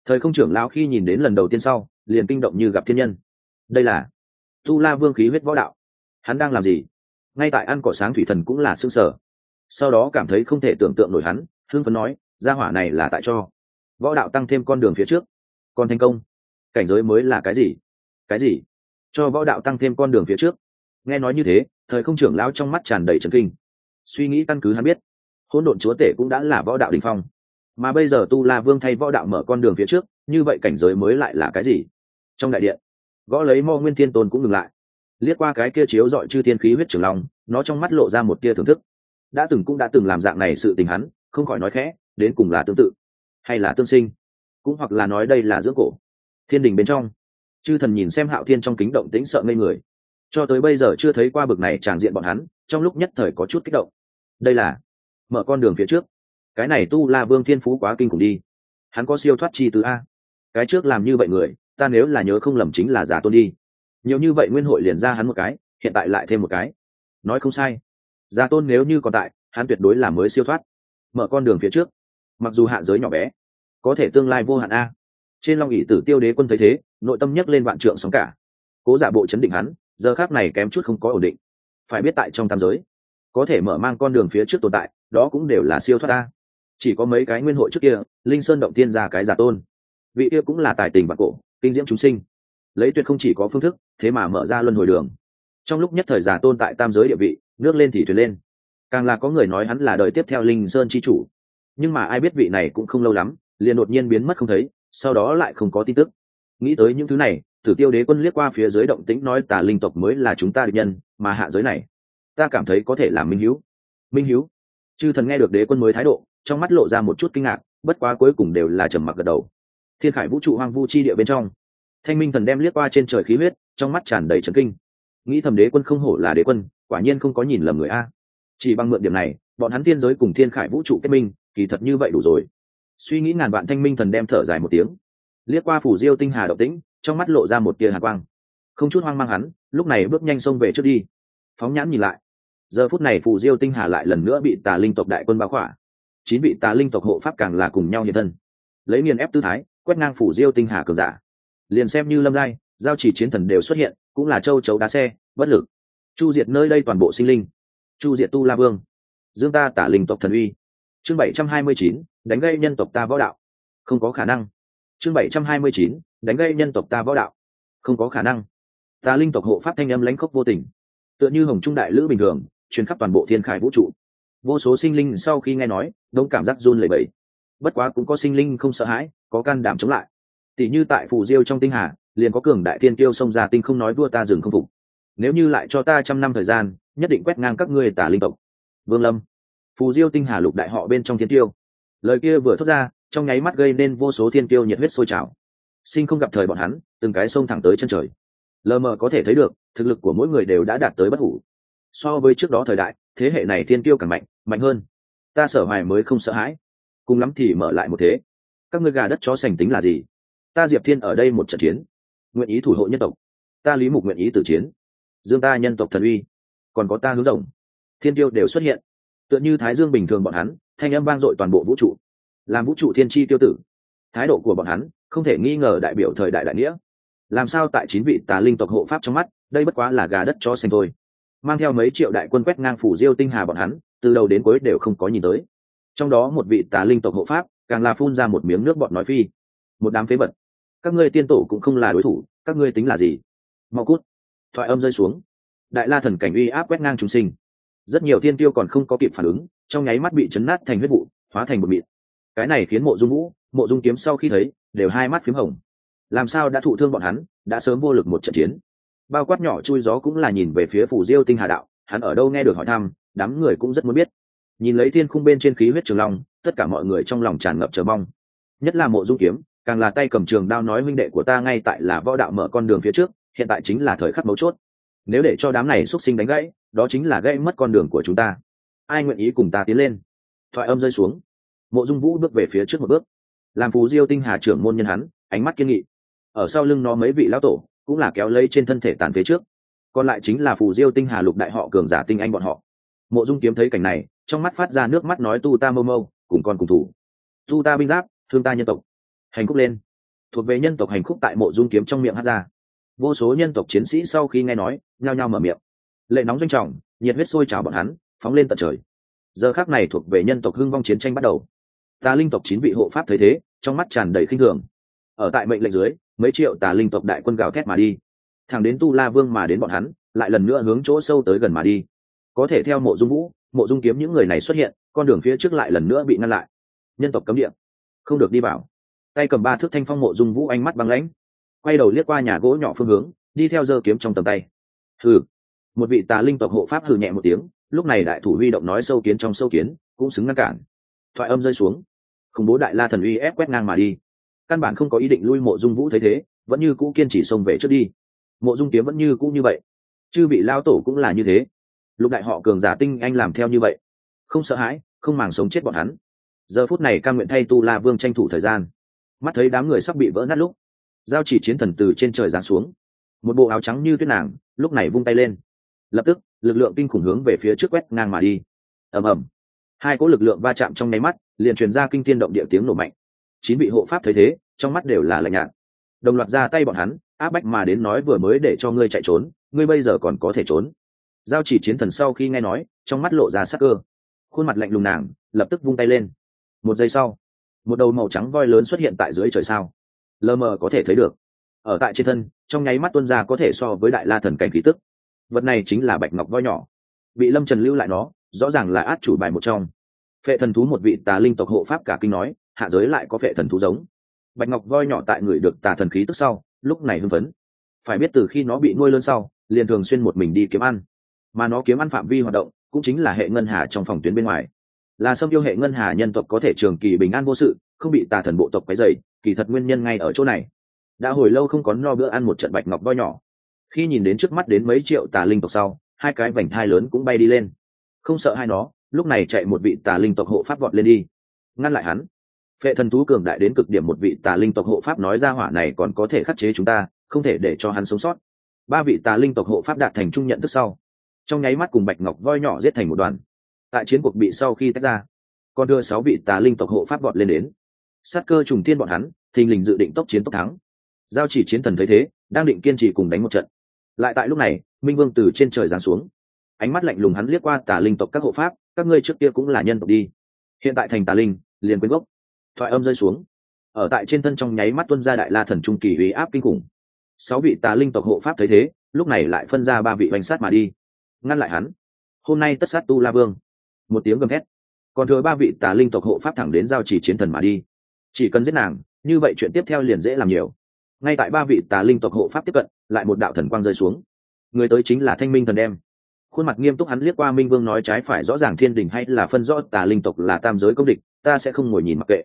thời không trưởng lão khi nhìn đến lần đầu tiên sau, liền kinh động như gặp thiên nhân. Đây là tu la vương khí huyết võ đạo. Hắn đang làm gì? Ngay tại ăn cỏ sáng thủy thần cũng là xương sở sau đó cảm thấy không thể tưởng tượng nổi hắn hương phấn nói, gia hỏa này là tại cho võ đạo tăng thêm con đường phía trước. Còn thành công. Cảnh giới mới là cái gì? Cái gì? Cho võ đạo tăng thêm con đường phía trước. Nghe nói như thế, thời không trưởng lão trong mắt tràn đầy trần kinh. Suy nghĩ căn cứ hắn biết, hỗn độn chúa tể cũng đã là võ đạo đình phong mà bây giờ tu la vương thay võ đạo mở con đường phía trước, như vậy cảnh giới mới lại là cái gì? Trong đại điện, gõ lấy mo nguyên thiên tôn cũng ngừng lại. Liếc qua cái kia chiếu dọi chư thiên khí huyết trưởng long, nó trong mắt lộ ra một tia thưởng thức. Đã từng cũng đã từng làm dạng này sự tình hắn, không khỏi nói khẽ, đến cùng là tương tự, hay là tương sinh, cũng hoặc là nói đây là dưỡng cổ. Thiên đình bên trong, chư thần nhìn xem hạo thiên trong kính động tĩnh sợ ngây người. Cho tới bây giờ chưa thấy qua bực này tràng diện bọn hắn, trong lúc nhất thời có chút kích động. Đây là mở con đường phía trước cái này tu la vương thiên phú quá kinh khủng đi. Hắn có siêu thoát chi từ a. Cái trước làm như vậy người, ta nếu là nhớ không lầm chính là giả tôn đi. Nhiều như vậy nguyên hội liền ra hắn một cái, hiện tại lại thêm một cái. Nói không sai. Giả tôn nếu như còn tại, hắn tuyệt đối là mới siêu thoát. Mở con đường phía trước. Mặc dù hạ giới nhỏ bé, có thể tương lai vô hạn a. Trên long ỷ tử tiêu đế quân thấy thế, nội tâm nhấc lên vạn trượng sóng cả. Cố giả bộ chấn định hắn, giờ khác này kém chút không có ổn định. Phải biết tại trong tam giới, có thể mở mang con đường phía trước tồn tại, đó cũng đều là siêu thoát ta chỉ có mấy cái nguyên hội trước kia, linh sơn động tiên ra cái giả tôn. Vị kia cũng là tài tình và cổ, kinh diễm chúng sinh. Lấy tuyệt không chỉ có phương thức, thế mà mở ra luân hồi đường. Trong lúc nhất thời giả tôn tại tam giới địa vị, nước lên thì thuyền lên. Càng là có người nói hắn là đời tiếp theo linh sơn chi chủ. Nhưng mà ai biết vị này cũng không lâu lắm, liền đột nhiên biến mất không thấy, sau đó lại không có tin tức. Nghĩ tới những thứ này, tử tiêu đế quân liếc qua phía dưới động tĩnh nói tà linh tộc mới là chúng ta địch nhân, mà hạ giới này, ta cảm thấy có thể là minh hiếu. Minh hiếu? Chư thần nghe được đế quân mới thái độ trong mắt lộ ra một chút kinh ngạc, bất quá cuối cùng đều là trầm mặc gật đầu. Thiên khải vũ trụ hoang vu chi địa bên trong, thanh minh thần đem liếc qua trên trời khí huyết, trong mắt tràn đầy trấn kinh. Nghĩ thầm đế quân không hổ là đế quân, quả nhiên không có nhìn lầm người a. Chỉ bằng mượn điểm này, bọn hắn thiên giới cùng thiên khải vũ trụ kết minh, kỳ thật như vậy đủ rồi. Suy nghĩ ngàn vạn thanh minh thần đem thở dài một tiếng. Liếc qua phủ diêu tinh hà động tĩnh, trong mắt lộ ra một tia hà quang. Không chút hoang mang hắn, lúc này bước nhanh xông về trước đi. Phóng nhãn nhìn lại. Giờ phút này phủ diêu tinh hà lại lần nữa bị tà linh tộc đại quân báo khỏa chín vị tà linh tộc hộ pháp càng là cùng nhau hiện thân. Lấy nghiền ép tư thái, quét ngang phủ diêu tinh hà cường giả. Liền xem như lâm giai, giao chỉ chiến thần đều xuất hiện, cũng là châu chấu đá xe, bất lực. Chu diệt nơi đây toàn bộ sinh linh. Chu diệt tu la vương. Dương ta tả linh tộc thần uy. Chương bảy trăm hai mươi chín, đánh gây nhân tộc ta võ đạo. Không có khả năng. Chương bảy trăm hai mươi chín, đánh gây nhân tộc ta võ đạo. Không có khả năng. Ta linh tộc hộ pháp thanh âm lãnh khốc vô tình. Tựa như hồng trung đại lữ bình thường, truyền khắp toàn bộ thiên khải vũ trụ vô số sinh linh sau khi nghe nói đông cảm giác run lẩy bẩy. Bất quá cũng có sinh linh không sợ hãi, có can đảm chống lại. Tỷ như tại phù diêu trong tinh hà, liền có cường đại thiên tiêu xông ra tinh không nói vua ta dừng không phục. Nếu như lại cho ta trăm năm thời gian, nhất định quét ngang các ngươi tả linh tộc. Vương lâm. Phù diêu tinh hà lục đại họ bên trong thiên tiêu lời kia vừa thốt ra, trong nháy mắt gây nên vô số thiên tiêu nhiệt huyết sôi trào. Sinh không gặp thời bọn hắn, từng cái xông thẳng tới chân trời. Lờ mờ có thể thấy được, thực lực của mỗi người đều đã đạt tới bất hủ. So với trước đó thời đại, thế hệ này thiên tiêu càng mạnh mạnh hơn. Ta sở hoài mới không sợ hãi. Cùng lắm thì mở lại một thế. Các ngươi gà đất chó sành tính là gì? Ta diệp thiên ở đây một trận chiến. Nguyện ý thủ hộ nhân tộc. Ta lý mục nguyện ý tử chiến. Dương ta nhân tộc thần uy. Còn có ta hướng rồng thiên tiêu đều xuất hiện. Tựa như thái dương bình thường bọn hắn, thanh âm vang dội toàn bộ vũ trụ. Làm vũ trụ thiên tri tiêu tử. Thái độ của bọn hắn không thể nghi ngờ đại biểu thời đại đại nghĩa. Làm sao tại chín vị tà linh tộc hộ pháp trong mắt, đây bất quá là gà đất cho xanh thôi. Mang theo mấy triệu đại quân quét ngang phủ diêu tinh hà bọn hắn từ đầu đến cuối đều không có nhìn tới. Trong đó một vị tà linh tộc hộ pháp, càng là phun ra một miếng nước bọt nói phi. Một đám phế vật. Các ngươi tiên tổ cũng không là đối thủ, các ngươi tính là gì? Mau cút. Thoại âm rơi xuống. Đại la thần cảnh uy áp quét ngang chúng sinh. Rất nhiều tiên tiêu còn không có kịp phản ứng, trong nháy mắt bị chấn nát thành huyết vụ, hóa thành một mịn. Cái này khiến mộ dung vũ, mộ dung kiếm sau khi thấy, đều hai mắt p h í m hồng. Làm sao đã thụ thương bọn hắn, đã sớm vô lực một trận chiến. Bao quát nhỏ chui gió cũng là nhìn về phía phủ diêu tinh hà đạo, hắn ở đâu nghe được hỏi thăm đám người cũng rất muốn biết. Nhìn lấy thiên khung bên trên khí huyết trường long, tất cả mọi người trong lòng tràn ngập chờ mong. Nhất là mộ dung kiếm, càng là tay cầm trường đao nói huynh đệ của ta ngay tại là võ đạo mở con đường phía trước, hiện tại chính là thời khắc mấu chốt. Nếu để cho đám này x u ấ t sinh đánh gãy, đó chính là gãy mất con đường của chúng ta. Ai nguyện ý cùng ta tiến lên? Thoại âm rơi xuống. Mộ dung vũ bước về phía trước một bước. Làm phù diêu tinh hà trưởng môn nhân hắn, ánh mắt kiên nghị. Ở sau lưng nó mấy vị lão tổ, cũng là kéo lấy trên thân thể tàn phía trước. Còn lại chính là phù diêu tinh hà lục đại họ cường giả tinh anh bọn họ mộ dung kiếm thấy cảnh này, trong mắt phát ra nước mắt nói, tu ta mâu mâu, cùng con cùng thủ. Tu ta binh giáp, thương ta nhân tộc. Hành khúc lên. Thuộc về nhân tộc hành khúc tại mộ dung kiếm trong miệng hát ra. Vô số nhân tộc chiến sĩ sau khi nghe nói, nhao nhao mở miệng. Lệ nóng doanh trọng, nhiệt huyết sôi trào bọn hắn, phóng lên tận trời. Giờ khác này thuộc về nhân tộc hưng vong chiến tranh bắt đầu. Tà linh tộc chín vị hộ pháp thấy thế, trong mắt tràn đầy khinh thường. Ở tại mệnh lệnh dưới, mấy triệu tà linh tộc đại quân gào thét mà đi. Thẳng đến tu la vương mà đến bọn hắn, lại lần nữa hướng chỗ sâu tới gần mà đi có thể theo mộ dung vũ, mộ dung kiếm những người này xuất hiện, con đường phía trước lại lần nữa bị ngăn lại. Nhân tộc cấm địa. Không được đi vào. Tay cầm ba thước thanh phong mộ dung vũ ánh mắt băng lãnh, quay đầu liếc qua nhà gỗ nhỏ phương hướng, đi theo giơ kiếm trong tầm tay. Hừ. Một vị tà linh tộc hộ pháp hừ nhẹ một tiếng, lúc này đại thủ huy động nói sâu kiến trong sâu kiến, cũng xứng ngăn cản. Thoại âm rơi xuống. Khủng bố đại la thần uy ép quét ngang mà đi. Căn bản không có ý định lui mộ dung vũ thấy thế, vẫn như cũ kiên trì xông về trước đi. Mộ dung kiếm vẫn như cũ như vậy. Chư bị lao tổ cũng là như thế lục đại họ cường giả tinh anh làm theo như vậy. Không sợ hãi, không màng sống chết bọn hắn. Giờ phút này ca nguyện thay tu la vương tranh thủ thời gian. Mắt thấy đám người sắp bị vỡ nát lúc, giao chỉ chiến thần từ trên trời giáng xuống. Một bộ áo trắng như tuyết nàng, lúc này vung tay lên. Lập tức, lực lượng kinh khủng hướng về phía trước quét ngang mà đi. Ầm ầm. Hai cỗ lực lượng va chạm trong nháy mắt, liền truyền ra kinh thiên động địa tiếng nổ mạnh. Chín vị hộ pháp thấy thế, trong mắt đều là lạnh nhạt. Đồng loạt ra tay bọn hắn, áp bách mà đến nói vừa mới để cho ngươi chạy trốn, ngươi bây giờ còn có thể trốn giao chỉ chiến thần sau khi nghe nói, trong mắt lộ ra sắc cơ. Khuôn mặt lạnh lùng nàng, lập tức vung tay lên. Một giây sau, một đầu màu trắng voi lớn xuất hiện tại dưới trời sao. Lờ mờ có thể thấy được. Ở tại trên thân, trong nháy mắt tuân ra có thể so với đại la thần cảnh khí tức. Vật này chính là bạch ngọc voi nhỏ. Bị lâm trần lưu lại nó, rõ ràng là át chủ bài một trong. Phệ thần thú một vị tà linh tộc hộ pháp cả kinh nói, hạ giới lại có phệ thần thú giống. Bạch ngọc voi nhỏ tại người được tà thần khí tức sau, lúc này hưng phấn. Phải biết từ khi nó bị nuôi lớn sau, liền thường xuyên một mình đi kiếm ăn mà nó kiếm ăn phạm vi hoạt động, cũng chính là hệ ngân hà trong phòng tuyến bên ngoài. Là xâm yêu hệ ngân hà nhân tộc có thể trường kỳ bình an vô sự, không bị tà thần bộ tộc quấy dày kỳ thật nguyên nhân ngay ở chỗ này. Đã hồi lâu không có no bữa ăn một trận bạch ngọc voi nhỏ. Khi nhìn đến trước mắt đến mấy triệu tà linh tộc sau, hai cái vành thai lớn cũng bay đi lên. Không sợ hai nó, lúc này chạy một vị tà linh tộc hộ pháp vọt lên đi. Ngăn lại hắn. Phệ thần thú cường đại đến cực điểm một vị tà linh tộc hộ pháp nói ra hỏa này còn có thể khắc chế chúng ta, không thể để cho hắn sống sót. Ba vị tà linh tộc hộ pháp đạt thành trung nhận thức sau trong nháy mắt cùng bạch ngọc voi nhỏ giết thành một đoàn. Tại chiến cuộc bị sau khi tách ra còn đưa sáu vị tà linh tộc hộ pháp vọt lên đến. Sát cơ trùng tiên bọn hắn, thình lình dự định tốc chiến tốc thắng. Giao chỉ chiến thần thấy thế, đang định kiên trì cùng đánh một trận. Lại tại lúc này, minh vương từ trên trời giáng xuống. Ánh mắt lạnh lùng hắn liếc qua tà linh tộc các hộ pháp, các ngươi trước kia cũng là nhân tộc đi. Hiện tại thành tà linh, liền quyến gốc. Thoại âm rơi xuống. Ở tại trên thân trong nháy mắt tuân ra đại la thần trung kỳ uy áp kinh khủng. Sáu vị tà linh tộc hộ pháp thấy thế, lúc này lại phân ra ba vị bánh sát mà đi ngăn lại hắn. Hôm nay tất sát tu la vương. Một tiếng gầm thét. Còn thừa ba vị tà linh tộc hộ pháp thẳng đến giao chỉ chiến thần mà đi. Chỉ cần giết nàng, như vậy chuyện tiếp theo liền dễ làm nhiều. Ngay tại ba vị tà linh tộc hộ pháp tiếp cận, lại một đạo thần quang rơi xuống. Người tới chính là thanh minh thần đem. Khuôn mặt nghiêm túc hắn liếc qua minh vương nói trái phải rõ ràng thiên đình hay là phân rõ tà linh tộc là tam giới công địch, ta sẽ không ngồi nhìn mặc kệ.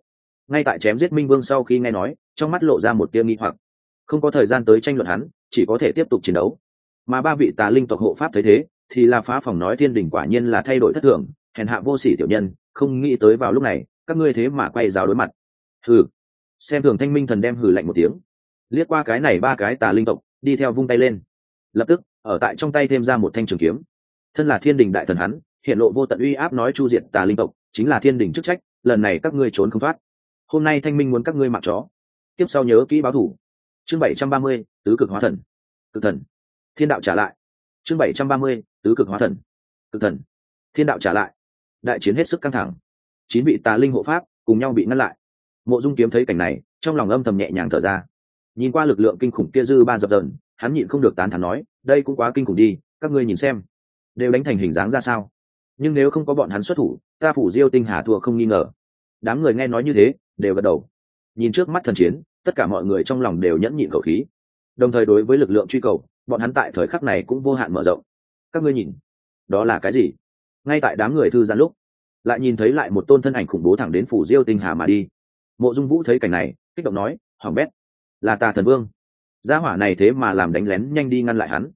Ngay tại chém giết minh vương sau khi nghe nói, trong mắt lộ ra một tia nghi hoặc. Không có thời gian tới tranh luận hắn, chỉ có thể tiếp tục chiến đấu. Mà ba vị tà linh tộc hộ pháp thấy thế thì là phá phòng nói thiên đình quả nhiên là thay đổi thất thường, hèn hạ vô sỉ tiểu nhân, không nghĩ tới vào lúc này, các ngươi thế mà quay rào đối mặt. Hừ. Xem thường thanh minh thần đem hừ lạnh một tiếng. Liếc qua cái này ba cái tà linh tộc, đi theo vung tay lên. Lập tức, ở tại trong tay thêm ra một thanh trường kiếm. Thân là thiên đình đại thần hắn, hiện lộ vô tận uy áp nói chu diện tà linh tộc, chính là thiên đình chức trách, lần này các ngươi trốn không thoát. Hôm nay thanh minh muốn các ngươi mặc chó. Tiếp sau nhớ kỹ báo thủ. Chương bảy trăm ba mươi, tứ cực hóa thần. Cực thần. Thiên đạo trả lại. Chương bảy trăm ba mươi tứ cực hóa thần. Cực thần. Thiên đạo trả lại. Đại chiến hết sức căng thẳng. Chín vị tà linh hộ pháp cùng nhau bị ngăn lại. Mộ dung kiếm thấy cảnh này, trong lòng âm thầm nhẹ nhàng thở ra. Nhìn qua lực lượng kinh khủng kia dư ba dập dần hắn nhịn không được tán thắn nói, đây cũng quá kinh khủng đi, các ngươi nhìn xem, đều đánh thành hình dáng ra sao? Nhưng nếu không có bọn hắn xuất thủ, ta phủ diêu tinh hà thua không nghi ngờ. Đám người nghe nói như thế, đều gật đầu. Nhìn trước mắt thần chiến, tất cả mọi người trong lòng đều nhẫn nhịn khẩu khí. Đồng thời đối với lực lượng truy cầu, bọn hắn tại thời khắc này cũng vô hạn mở rộng các ngươi nhìn. Đó là cái gì? Ngay tại đám người thư giãn lúc, lại nhìn thấy lại một tôn thân ảnh khủng bố thẳng đến phủ diêu tinh hà mà đi. Mộ dung vũ thấy cảnh này, kích động nói hỏng bét, là tà thần vương. Gia hỏa này thế mà làm đánh lén nhanh đi ngăn lại hắn.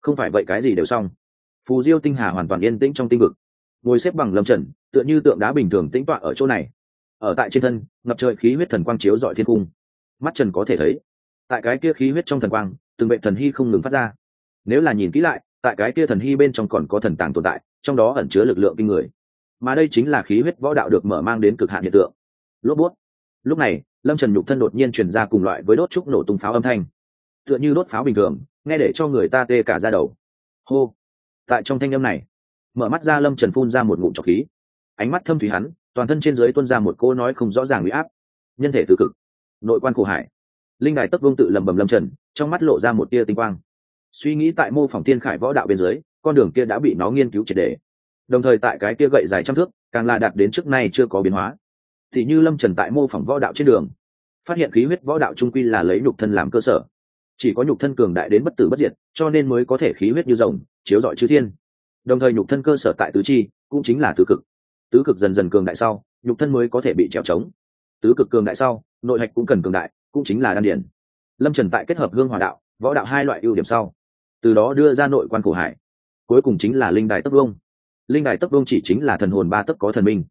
Không phải vậy cái gì đều xong. Phù diêu tinh hà hoàn toàn yên tĩnh trong tinh vực, ngồi xếp bằng lâm trần, tựa như tượng đá bình thường tĩnh tọa ở chỗ này. Ở tại trên thân, ngập trời khí huyết thần quang chiếu dọi thiên cung. Mắt trần có thể thấy, tại cái kia khí huyết trong thần quang, từng vệ thần hy không ngừng phát ra. Nếu là nhìn kỹ lại tại cái kia thần hy bên trong còn có thần tàng tồn tại, trong đó ẩn chứa lực lượng kinh người. Mà đây chính là khí huyết võ đạo được mở mang đến cực hạn hiện tượng. Lốp bút. Lúc này, lâm trần nhục thân đột nhiên truyền ra cùng loại với đốt trúc nổ tung pháo âm thanh. Tựa như đốt pháo bình thường, nghe để cho người ta tê cả ra đầu. Hô. Tại trong thanh âm này, mở mắt ra lâm trần phun ra một ngụm trọc khí. Ánh mắt thâm thủy hắn, toàn thân trên dưới tuân ra một cô nói không rõ ràng huy áp. Nhân thể từ cực. Nội quan khổ hải. Linh đài tấp vương tự lầm bầm lâm trần, trong mắt lộ ra một tia tinh quang suy nghĩ tại mô phỏng tiên khải võ đạo bên dưới, con đường kia đã bị nó nghiên cứu triệt đề đồng thời tại cái kia gậy dài trăm thước, càng là đạt đến trước nay chưa có biến hóa. Thì như lâm trần tại mô phỏng võ đạo trên đường, phát hiện khí huyết võ đạo trung quy là lấy nhục thân làm cơ sở. Chỉ có nhục thân cường đại đến bất tử bất diệt, cho nên mới có thể khí huyết như rồng, chiếu rọi chư thiên. Đồng thời nhục thân cơ sở tại tứ chi, cũng chính là tứ cực. Tứ cực dần dần cường đại sau, nhục thân mới có thể bị trèo trống. Tứ cực cường đại sau, nội hạch cũng cần cường đại, cũng chính là đan điển lâm trần tại kết hợp hương hòa đạo, võ đạo hai loại ưu điểm sau từ đó đưa ra nội quan cổ hải. Cuối cùng chính là linh đài tấp vông linh đài tấp vông chỉ chính là thần hồn ba tấp có thần minh.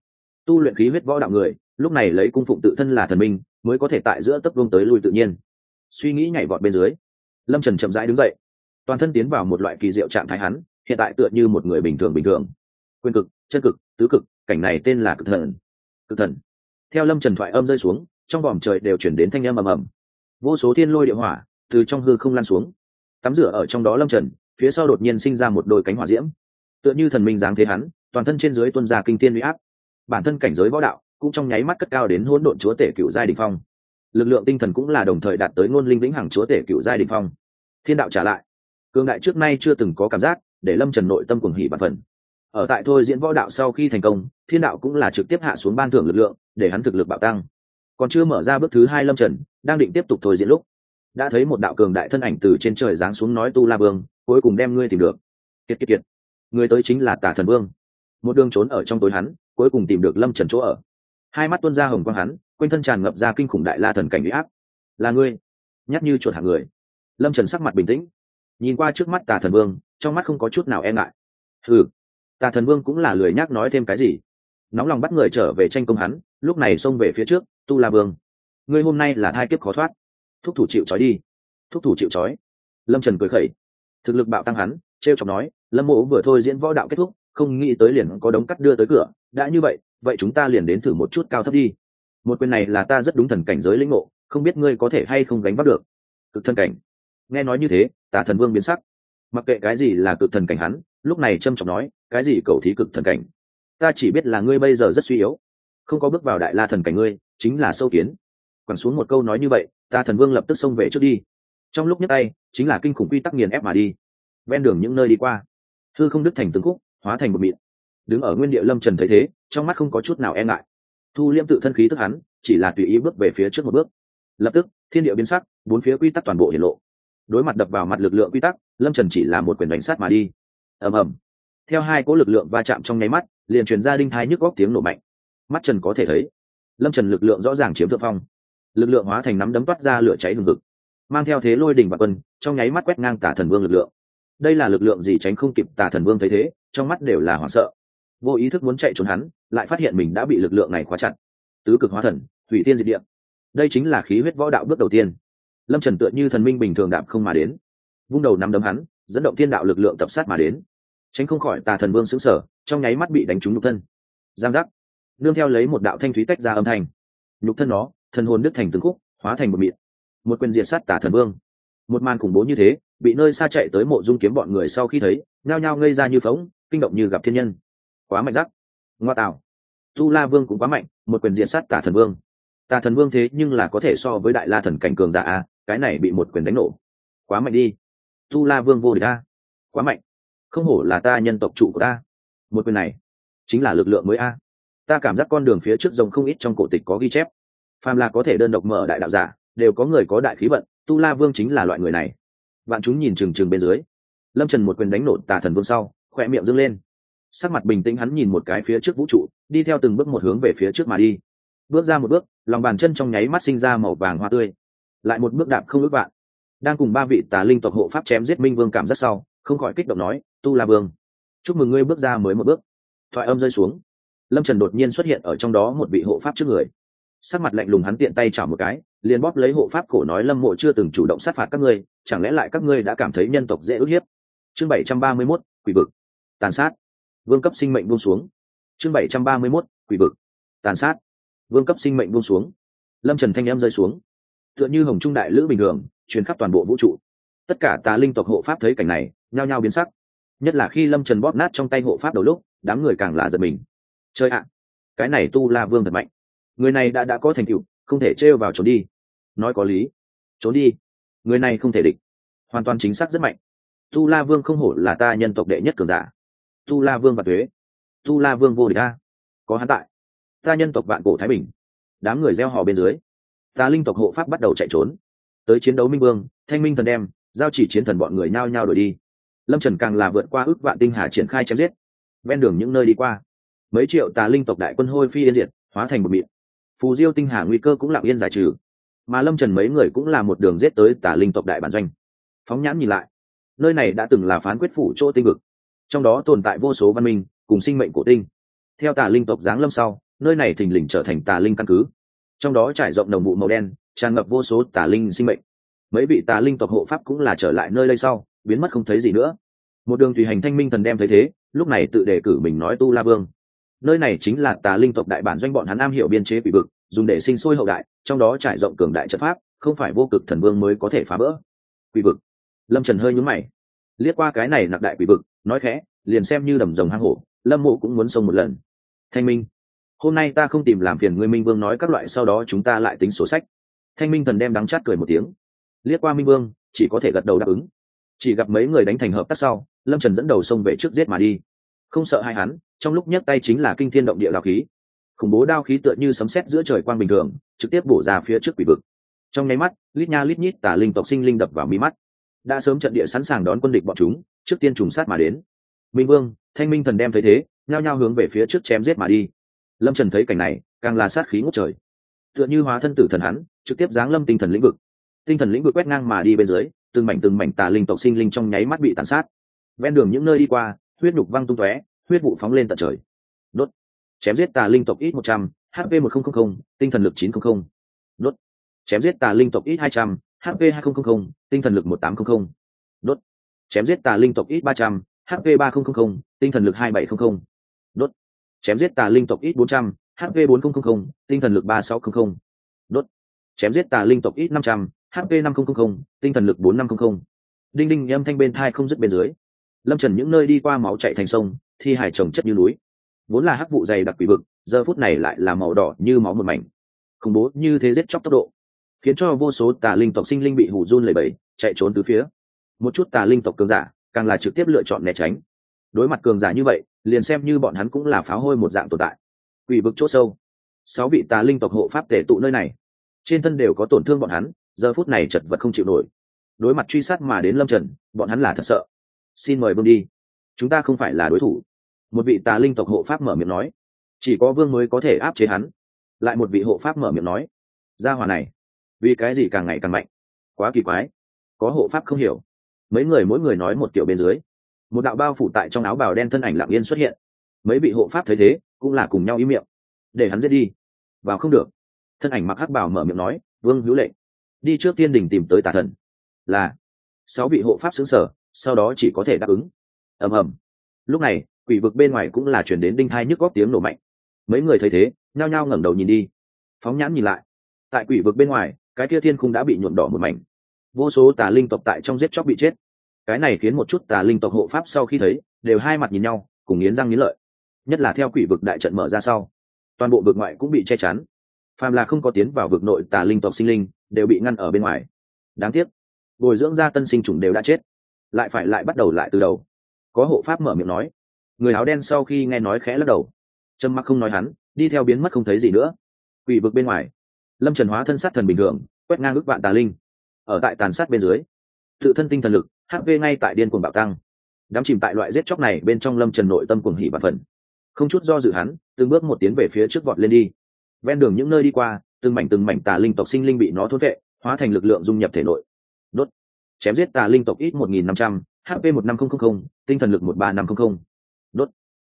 Tu luyện khí huyết võ đạo người, lúc này lấy cung phụng tự thân là thần minh, mới có thể tại giữa tấp vông tới lui tự nhiên. Suy nghĩ nhảy vọt bên dưới, lâm trần chậm rãi đứng dậy. Toàn thân tiến vào một loại kỳ diệu trạng thái hắn, hiện tại tựa như một người bình thường bình thường. Quyền cực, chân cực, tứ cực, cảnh này tên là cực thần. Cực thần. Theo lâm trần thoại âm rơi xuống, trong vòm trời đều chuyển đến thanh âm ầm ầm. Vô số thiên lôi địa hỏa từ trong hư không lan xuống tắm rửa ở trong đó lâm trần, phía sau đột nhiên sinh ra một đôi cánh hỏa diễm. Tựa như thần minh dáng thế hắn, toàn thân trên dưới tuân ra kinh tiên huy áp. Bản thân cảnh giới võ đạo cũng trong nháy mắt cất cao đến hỗn độn chúa tể cựu giai đình phong. Lực lượng tinh thần cũng là đồng thời đạt tới ngôn linh vĩnh hằng chúa tể cựu giai đình phong. Thiên đạo trả lại. Cường đại trước nay chưa từng có cảm giác, để lâm trần nội tâm cuồng hỉ bản phần. Ở tại thôi diễn võ đạo sau khi thành công, thiên đạo cũng là trực tiếp hạ xuống ban thưởng lực lượng, để hắn thực lực bạo tăng. Còn chưa mở ra bước thứ hai lâm trần, đang định tiếp tục thôi diễn lúc đã thấy một đạo cường đại thân ảnh từ trên trời giáng xuống nói tu la vương, cuối cùng đem ngươi tìm được. Kiệt kiệt kiệt. Người tới chính là tà thần vương. Một đường trốn ở trong tối hắn, cuối cùng tìm được lâm trần chỗ ở. Hai mắt tuân ra hồng quang hắn, quanh thân tràn ngập ra kinh khủng đại la thần cảnh bị áp. Là ngươi? Nhắc như chuột hạng người. Lâm trần sắc mặt bình tĩnh, nhìn qua trước mắt tà thần vương, trong mắt không có chút nào e ngại. Ừ tà thần vương cũng là lười nhác nói thêm cái gì. Nóng lòng bắt người trở về tranh công hắn, lúc này xông về phía trước, tu la vương. Ngươi hôm nay là thai kiếp khó thoát thúc thủ chịu trói đi. Thúc thủ chịu trói. Lâm trần cười khẩy. Thực lực bạo tăng hắn t r e o chọc nói, lâm mộ vừa thôi diễn võ đạo kết thúc, không nghĩ tới liền có đống cắt đưa tới cửa, đã như vậy vậy chúng ta liền đến thử một chút cao thấp đi. Một quyền này là ta rất đúng thần cảnh giới lĩnh ngộ, không biết ngươi có thể hay không gánh vác được. Cực thân cảnh. Nghe nói như thế, tà thần vương biến sắc. Mặc kệ cái gì là cực thần cảnh hắn, lúc này trâm trọng nói, cái gì cầu thí cực thần cảnh? Ta chỉ biết là ngươi bây giờ rất suy yếu. Không có bước vào đại la thần cảnh ngươi, chính là sâu kiến. Quẳng xuống một câu nói như vậy ta thần vương lập tức xông về trước đi. Trong lúc nhấc tay, chính là kinh khủng quy tắc nghiền ép mà đi. Ven đường những nơi đi qua thư không đứt thành tướng khúc, hóa thành một mịn. Đứng ở nguyên địa lâm trần thấy thế, trong mắt không có chút nào e ngại. Thu liêm tự thân khí tức hắn, chỉ là tùy ý bước về phía trước một bước. Lập tức, thiên địa biến sắc, bốn phía quy tắc toàn bộ hiển lộ. Đối mặt đập vào mặt lực lượng quy tắc, lâm trần chỉ là một quyền đánh sát mà đi. Ầm ầm. Theo hai cỗ lực lượng va chạm trong nháy mắt, liền truyền ra đinh thái nhức góc tiếng nổ mạnh. Mắt trần có thể thấy, lâm trần lực lượng rõ ràng chiếm thượng phong lực lượng hóa thành nắm đấm toát ra lửa cháy hừng hực mang theo thế lôi đình và quân, trong nháy mắt quét ngang tả thần vương lực lượng. Đây là lực lượng gì tránh không kịp tả thần vương thấy thế, trong mắt đều là hoảng sợ. Vô ý thức muốn chạy trốn hắn, lại phát hiện mình đã bị lực lượng này khóa chặt. Tứ cực hóa thần thủy tiên diệt địa. Đây chính là khí huyết võ đạo bước đầu tiên. Lâm trần tựa như thần minh bình thường đạm không mà đến. Vung đầu nắm đấm hắn, dẫn động thiên đạo lực lượng tập sát mà đến. Tránh không khỏi tà thần vương xứng sở trong nháy mắt bị đánh trúng nhục thân. Giang giác. Nương theo lấy một đạo thanh thúy tách ra âm thanh. Nhục thân nó thần hồn đức thành từng khúc, hóa thành một mịn một quyền diệt sát tả thần vương. Một màn khủng bố như thế, bị nơi xa chạy tới mộ dung kiếm bọn người sau khi thấy, nhao nhao ngây ra như phóng, kinh động như gặp thiên nhân. Quá mạnh giắc ngoa tạo. Tu la vương cũng quá mạnh, một quyền diện sát tả thần vương. Tà thần vương thế nhưng là có thể so với đại la thần cảnh cường giả a, cái này bị một quyền đánh nổ. Quá mạnh đi. Tu la vương vô địch a. Quá mạnh. Không hổ là ta nhân tộc trụ của ta. Một quyền này chính là lực lượng mới a. Ta cảm giác con đường phía trước rồng không ít trong cổ tịch có ghi chép phàm là có thể đơn độc mở đại đạo giả, đều có người có đại khí vận, tu la vương chính là loại người này. Vạn chúng nhìn trừng trừng bên dưới. Lâm trần một quyền đánh nổ tà thần vương sau, khỏe miệng dâng lên. Sắc mặt bình tĩnh hắn nhìn một cái phía trước vũ trụ, đi theo từng bước một hướng về phía trước mà đi. Bước ra một bước, lòng bàn chân trong nháy mắt sinh ra màu vàng hoa tươi. Lại một bước đạp không ước bạn. đang cùng ba vị tà linh tộc hộ pháp chém giết minh vương cảm giác sau, không khỏi kích động nói, tu la vương, chúc mừng ngươi bước ra mới một bước. Thoại âm rơi xuống. Lâm trần đột nhiên xuất hiện ở trong đó một vị hộ pháp trước người sắc mặt lạnh lùng hắn tiện tay chảo một cái, liền bóp lấy hộ pháp cổ nói lâm mộ chưa từng chủ động sát phạt các ngươi, chẳng lẽ lại các ngươi đã cảm thấy nhân tộc dễ ức hiếp? Chương bảy trăm ba mươi mốt, quỷ vực. Tàn sát. Vương cấp sinh mệnh buông xuống. Chương bảy trăm ba mươi mốt, quỷ vực. Tàn sát. Vương cấp sinh mệnh buông xuống. Lâm trần thanh em rơi xuống. Tựa như hồng trung đại lữ bình thường, truyền khắp toàn bộ vũ trụ. Tất cả tà linh tộc hộ pháp thấy cảnh này, nhao nhao biến sắc. Nhất là khi lâm trần bóp nát trong tay hộ pháp đầu lúc, đám người càng là giật mình. Chơi ạ, cái này tu la vương thật mạnh người này đã đã có thành tựu, không thể trêu vào trốn đi. Nói có lý. Trốn đi. Người này không thể địch. Hoàn toàn chính xác rất mạnh. Tu la vương không hổ là ta nhân tộc đệ nhất cường giả. Tu la vương và thuế. Tu la vương vô địch ta có hắn tại. Ta nhân tộc vạn cổ thái bình. Đám người gieo họ bên dưới. Ta linh tộc hộ pháp bắt đầu chạy trốn. Tới chiến đấu minh vương, thanh minh thần đem, giao chỉ chiến thần bọn người nhao nhao đổi đi. Lâm trần càng là vượt qua ước vạn tinh hà triển khai chém giết. Ven đường những nơi đi qua. Mấy triệu tà linh tộc đại quân hôi phi yên diệt, hóa thành một mịn phù diêu tinh hà nguy cơ cũng lặng yên giải trừ. Mà lâm trần mấy người cũng là một đường giết tới tà linh tộc đại bản doanh. Phóng nhãn nhìn lại, nơi này đã từng là phán quyết phủ chỗ tinh vực. Trong đó tồn tại vô số văn minh, cùng sinh mệnh cổ tinh. Theo tà linh tộc giáng lâm sau, nơi này thình lình trở thành tà linh căn cứ. Trong đó trải rộng đồng vụ màu đen, tràn ngập vô số tà linh sinh mệnh. Mấy vị tà linh tộc hộ pháp cũng là trở lại nơi đây sau, biến mất không thấy gì nữa. Một đường tùy hành thanh minh thần đem thấy thế, lúc này tự đề cử mình nói tu la vương nơi này chính là tà linh tộc đại bản doanh bọn hắn am hiểu biên chế quỷ vực, dùng để sinh sôi hậu đại, trong đó trải rộng cường đại trận pháp, không phải vô cực thần vương mới có thể phá bỡ quỷ vực. Lâm trần hơi nhún mày. Liếc qua cái này nặc đại quỷ vực, nói khẽ, liền xem như đầm rồng hang hổ, lâm mộ cũng muốn xông một lần. Thanh minh. Hôm nay ta không tìm làm phiền ngươi minh vương nói các loại, sau đó chúng ta lại tính sổ sách. Thanh minh thần đem đắng chát cười một tiếng. Liếc qua minh vương, chỉ có thể gật đầu đáp ứng. Chỉ gặp mấy người đánh thành hợp tác sau, lâm trần dẫn đầu xông về trước giết mà đi không sợ hai hắn, trong lúc nhấc tay chính là kinh thiên động địa đao khí. Khủng bố đao khí tựa như sấm sét giữa trời quang bình thường, trực tiếp bổ ra phía trước quỷ vực. Trong nháy mắt, lít nha lít nhít tả linh tộc sinh linh đập vào mi mắt. Đã sớm trận địa sẵn sàng đón quân địch bọn chúng, trước tiên trùng sát mà đến. Minh vương, thanh minh thần đem thấy thế, nhao nhao hướng về phía trước chém giết mà đi. Lâm trần thấy cảnh này, càng là sát khí ngốc trời. Tựa như hóa thân tử thần hắn, trực tiếp giáng lâm tinh thần lĩnh vực. Tinh thần lĩnh vực quét ngang mà đi bên dưới, từng mảnh từng mảnh tà linh tộc sinh linh trong nháy mắt bị tàn sát. Ven đường những nơi đi qua huyết nhục văng tung tóe, huyết vụ phóng lên tận trời. Đốt. Chém giết tà linh tộc ít một trăm hp một nghìn tinh thần lực chín trăm linh đốt. Chém giết tà linh tộc ít hai trăm hp hai nghìn tinh thần lực một tám trăm linh đốt. Chém giết tà linh tộc ít ba trăm hp ba nghìn tinh thần lực hai bảy trăm linh đốt. Chém giết tà linh tộc ít bốn trăm hp bốn nghìn tinh thần lực ba sáu trăm linh đốt. Chém giết tà linh tộc ít năm trăm hp năm nghìn tinh thần lực bốn năm trăm linh đinh đinh, âm thanh bên thai không dứt bên dưới lâm trần những nơi đi qua máu chạy thành sông, thi hải trồng chất như núi. Vốn là hắc vụ dày đặc quỷ vực, giờ phút này lại là màu đỏ như máu một mảnh. Khủng bố như thế giết chóc tốc độ, khiến cho vô số tà linh tộc sinh linh bị hủ run lẩy bẩy, chạy trốn từ phía. Một chút tà linh tộc cường giả, càng là trực tiếp lựa chọn né tránh. Đối mặt cường giả như vậy, liền xem như bọn hắn cũng là pháo hôi một dạng tồn tại. Quỷ vực chỗ sâu, sáu vị tà linh tộc hộ pháp tể tụ nơi này. Trên thân đều có tổn thương bọn hắn, giờ phút này chật vật không chịu nổi. Đối mặt truy sát mà đến lâm trần, bọn hắn là thật sợ xin mời vương đi. Chúng ta không phải là đối thủ. Một vị tà linh tộc hộ pháp mở miệng nói. Chỉ có vương mới có thể áp chế hắn. Lại một vị hộ pháp mở miệng nói. Gia hòa này, vì cái gì càng ngày càng mạnh? Quá kỳ quái. Có hộ pháp không hiểu. Mấy người mỗi người nói một kiểu bên dưới. Một đạo bao phủ tại trong áo bào đen thân ảnh lặng yên xuất hiện. Mấy vị hộ pháp thấy thế, cũng là cùng nhau ý miệng. Để hắn giết đi. Vào không được. Thân ảnh mặc hắc bảo mở miệng nói, vương hữu lệnh, đi trước tiên đình tìm tới tà thần. Là, sáu vị hộ pháp xứng sở sau đó chỉ có thể đáp ứng. Ầm ầm. Lúc này, quỷ vực bên ngoài cũng là chuyển đến đinh thai nhức góc tiếng nổ mạnh. Mấy người thấy thế, nhao nhao ngẩng đầu nhìn đi. Phóng nhãn nhìn lại. Tại quỷ vực bên ngoài, cái kia thiên khung đã bị nhuộm đỏ một mảnh. Vô số tà linh tộc tại trong giết chóc bị chết. Cái này khiến một chút tà linh tộc hộ pháp sau khi thấy, đều hai mặt nhìn nhau, cùng nghiến răng nghiến lợi. Nhất là theo quỷ vực đại trận mở ra sau, toàn bộ vực ngoại cũng bị che chắn. Phàm là không có tiến vào vực nội tà linh tộc sinh linh, đều bị ngăn ở bên ngoài. Đáng tiếc, bồi dưỡng ra tân sinh chủng đều đã chết lại phải lại bắt đầu lại từ đầu. Có hộ pháp mở miệng nói. Người áo đen sau khi nghe nói khẽ lắc đầu. Trâm mặc không nói hắn, đi theo biến mất không thấy gì nữa. Quỷ vực bên ngoài. Lâm trần hóa thân sát thần bình thường, quét ngang ước vạn tà linh. Ở tại tàn sát bên dưới, tự thân tinh thần lực hp ngay tại điên cuồng bạo tăng. Đám chìm tại loại giết chóc này bên trong lâm trần nội tâm cuồng hỉ và phần không chút do dự hắn, từng bước một tiến về phía trước vọt lên đi. Ven đường những nơi đi qua, từng mảnh từng mảnh tà linh tộc sinh linh bị nó thốt vệ, hóa thành lực lượng dung nhập thể nội chém giết tà linh tộc ít một nghìn năm trăm hp một năm không không không tinh thần lực một ba năm không không đốt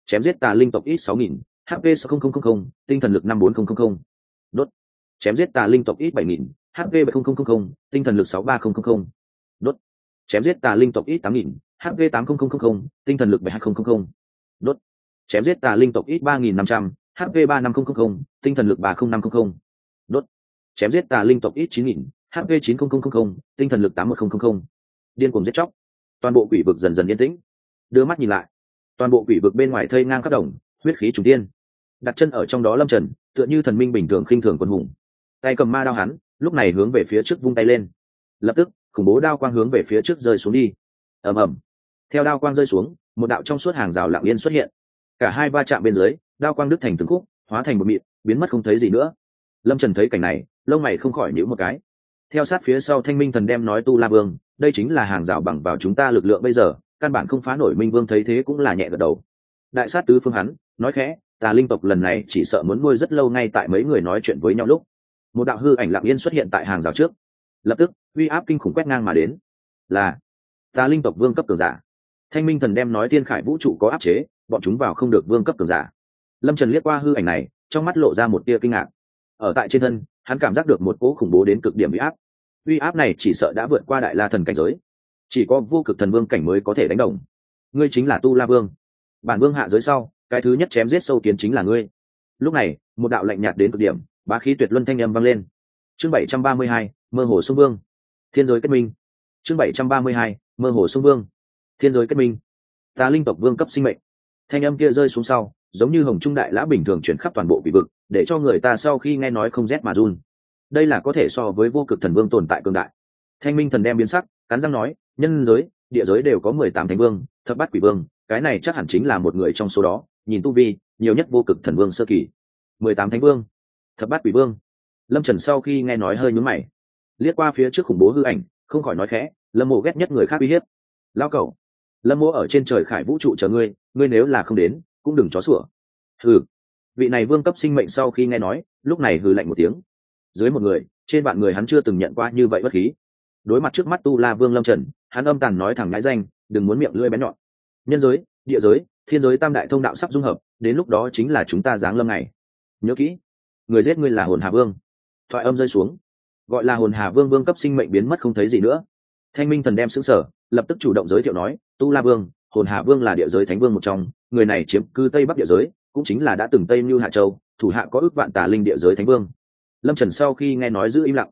chém giết tà linh tộc ít sáu nghìn hp sáu không không không không tinh thần lực năm bốn không không không đốt chém giết tà linh tộc ít bảy nghìn hp bảy không không không không tinh thần lực sáu ba không không không đốt chém giết tà linh tộc ít tám nghìn hp tám không không không không tinh thần lực bảy hai không không không đốt chém giết tà linh tộc ít ba nghìn năm trăm hp ba năm không không không tinh thần lực ba không năm không không đốt chém giết tà linh tộc ít chín nghìn hp chín không không không không, tinh thần lực tám một không không không. Điên cuồng giết chóc. Toàn bộ quỷ vực dần dần yên tĩnh. Đưa mắt nhìn lại. Toàn bộ quỷ vực bên ngoài thây ngang khắp đồng, huyết khí trùng tiên đặt chân ở trong đó lâm trần, tựa như thần minh bình thường khinh thường quân hùng. Tay cầm ma đao hắn, lúc này hướng về phía trước vung tay lên. Lập tức, khủng bố đao quang hướng về phía trước rơi xuống đi. Ầm ầm. Theo đao quang rơi xuống, một đạo trong suốt hàng rào lặng yên xuất hiện. Cả hai va chạm bên dưới, đao quang đứt thành từng khúc, hóa thành một mịn, biến mất không thấy gì nữa. Lâm trần thấy cảnh này, lông mày không khỏi nhữ một cái theo sát phía sau thanh minh thần đem nói tu la vương, đây chính là hàng rào bằng vào chúng ta lực lượng bây giờ, căn bản không phá nổi minh vương thấy thế cũng là nhẹ gật đầu. Đại sát tứ phương hắn, nói khẽ, tà linh tộc lần này chỉ sợ muốn nuôi rất lâu ngay tại mấy người nói chuyện với nhau lúc. Một đạo hư ảnh lặng yên xuất hiện tại hàng rào trước. Lập tức, uy áp kinh khủng quét ngang mà đến. Là, tà linh tộc vương cấp cường giả. Thanh minh thần đem nói thiên khải vũ trụ có áp chế, bọn chúng vào không được vương cấp cường giả. Lâm trần liếc qua hư ảnh này, trong mắt lộ ra một tia kinh ngạc. Ở tại trên thân hắn cảm giác được một cỗ khủng bố đến cực điểm uy áp. Uy áp này chỉ sợ đã vượt qua đại la thần cảnh giới. Chỉ có vô cực thần vương cảnh mới có thể đánh đồng. Ngươi chính là tu la vương. Bản vương hạ giới sau, cái thứ nhất chém giết sâu kiến chính là ngươi. Lúc này, một đạo lạnh nhạt đến cực điểm, bá khí tuyệt luân thanh â m vang lên. Chương bảy trăm ba mươi hai, mơ hồ sông vương. Thiên giới kết minh. Chương bảy trăm ba mươi hai, mơ hồ sông vương. Thiên giới kết minh. Ta linh tộc vương cấp sinh mệnh. Thanh âm kia rơi xuống sau, giống như hồng trung đại lã bình thường chuyển khắp toàn bộ vị vực để cho người ta sau khi nghe nói không rét mà run. Đây là có thể so với vô cực thần vương tồn tại cương đại. Thanh minh thần đem biến sắc, cắn răng nói, nhân giới, địa giới đều có mười tám thánh vương, thập bát quỷ vương, cái này chắc hẳn chính là một người trong số đó, nhìn tu vi, nhiều nhất vô cực thần vương sơ kỳ. Mười tám thánh vương, thập bát quỷ vương. Lâm trần sau khi nghe nói hơi nhúm mày. Liếc qua phía trước khủng bố hư ảnh, không khỏi nói khẽ, lâm mộ ghét nhất người khác uy hiếp. Lao cầu lâm mộ ở trên trời khải vũ trụ chờ ngươi ngươi nếu là không đến, cũng đừng chó sủa. Hừ vị này vương cấp sinh mệnh sau khi nghe nói, lúc này hừ lạnh một tiếng. Dưới một người, trên bạn người hắn chưa từng nhận qua như vậy bất khí. Đối mặt trước mắt tu la vương lâm trần, hắn âm tàn nói thẳng ngãi danh, đừng muốn miệng lưỡi bén nhọn. Nhân giới, địa giới, thiên giới tam đại thông đạo sắp dung hợp, đến lúc đó chính là chúng ta giáng lâm này nhớ kỹ, người giết ngươi là hồn hà vương. Thoại âm rơi xuống. Gọi là hồn hà vương vương cấp sinh mệnh biến mất không thấy gì nữa. Thanh minh thần đem xứng sở lập tức chủ động giới thiệu nói, tu la vương, hồn hà vương là địa giới thánh vương một trong, người này chiếm cư tây bắc địa giới cũng chính là đã từng tây mưu hạ châu, thủ hạ có ước vạn tà linh địa giới thánh vương. Lâm trần sau khi nghe nói giữ im lặng,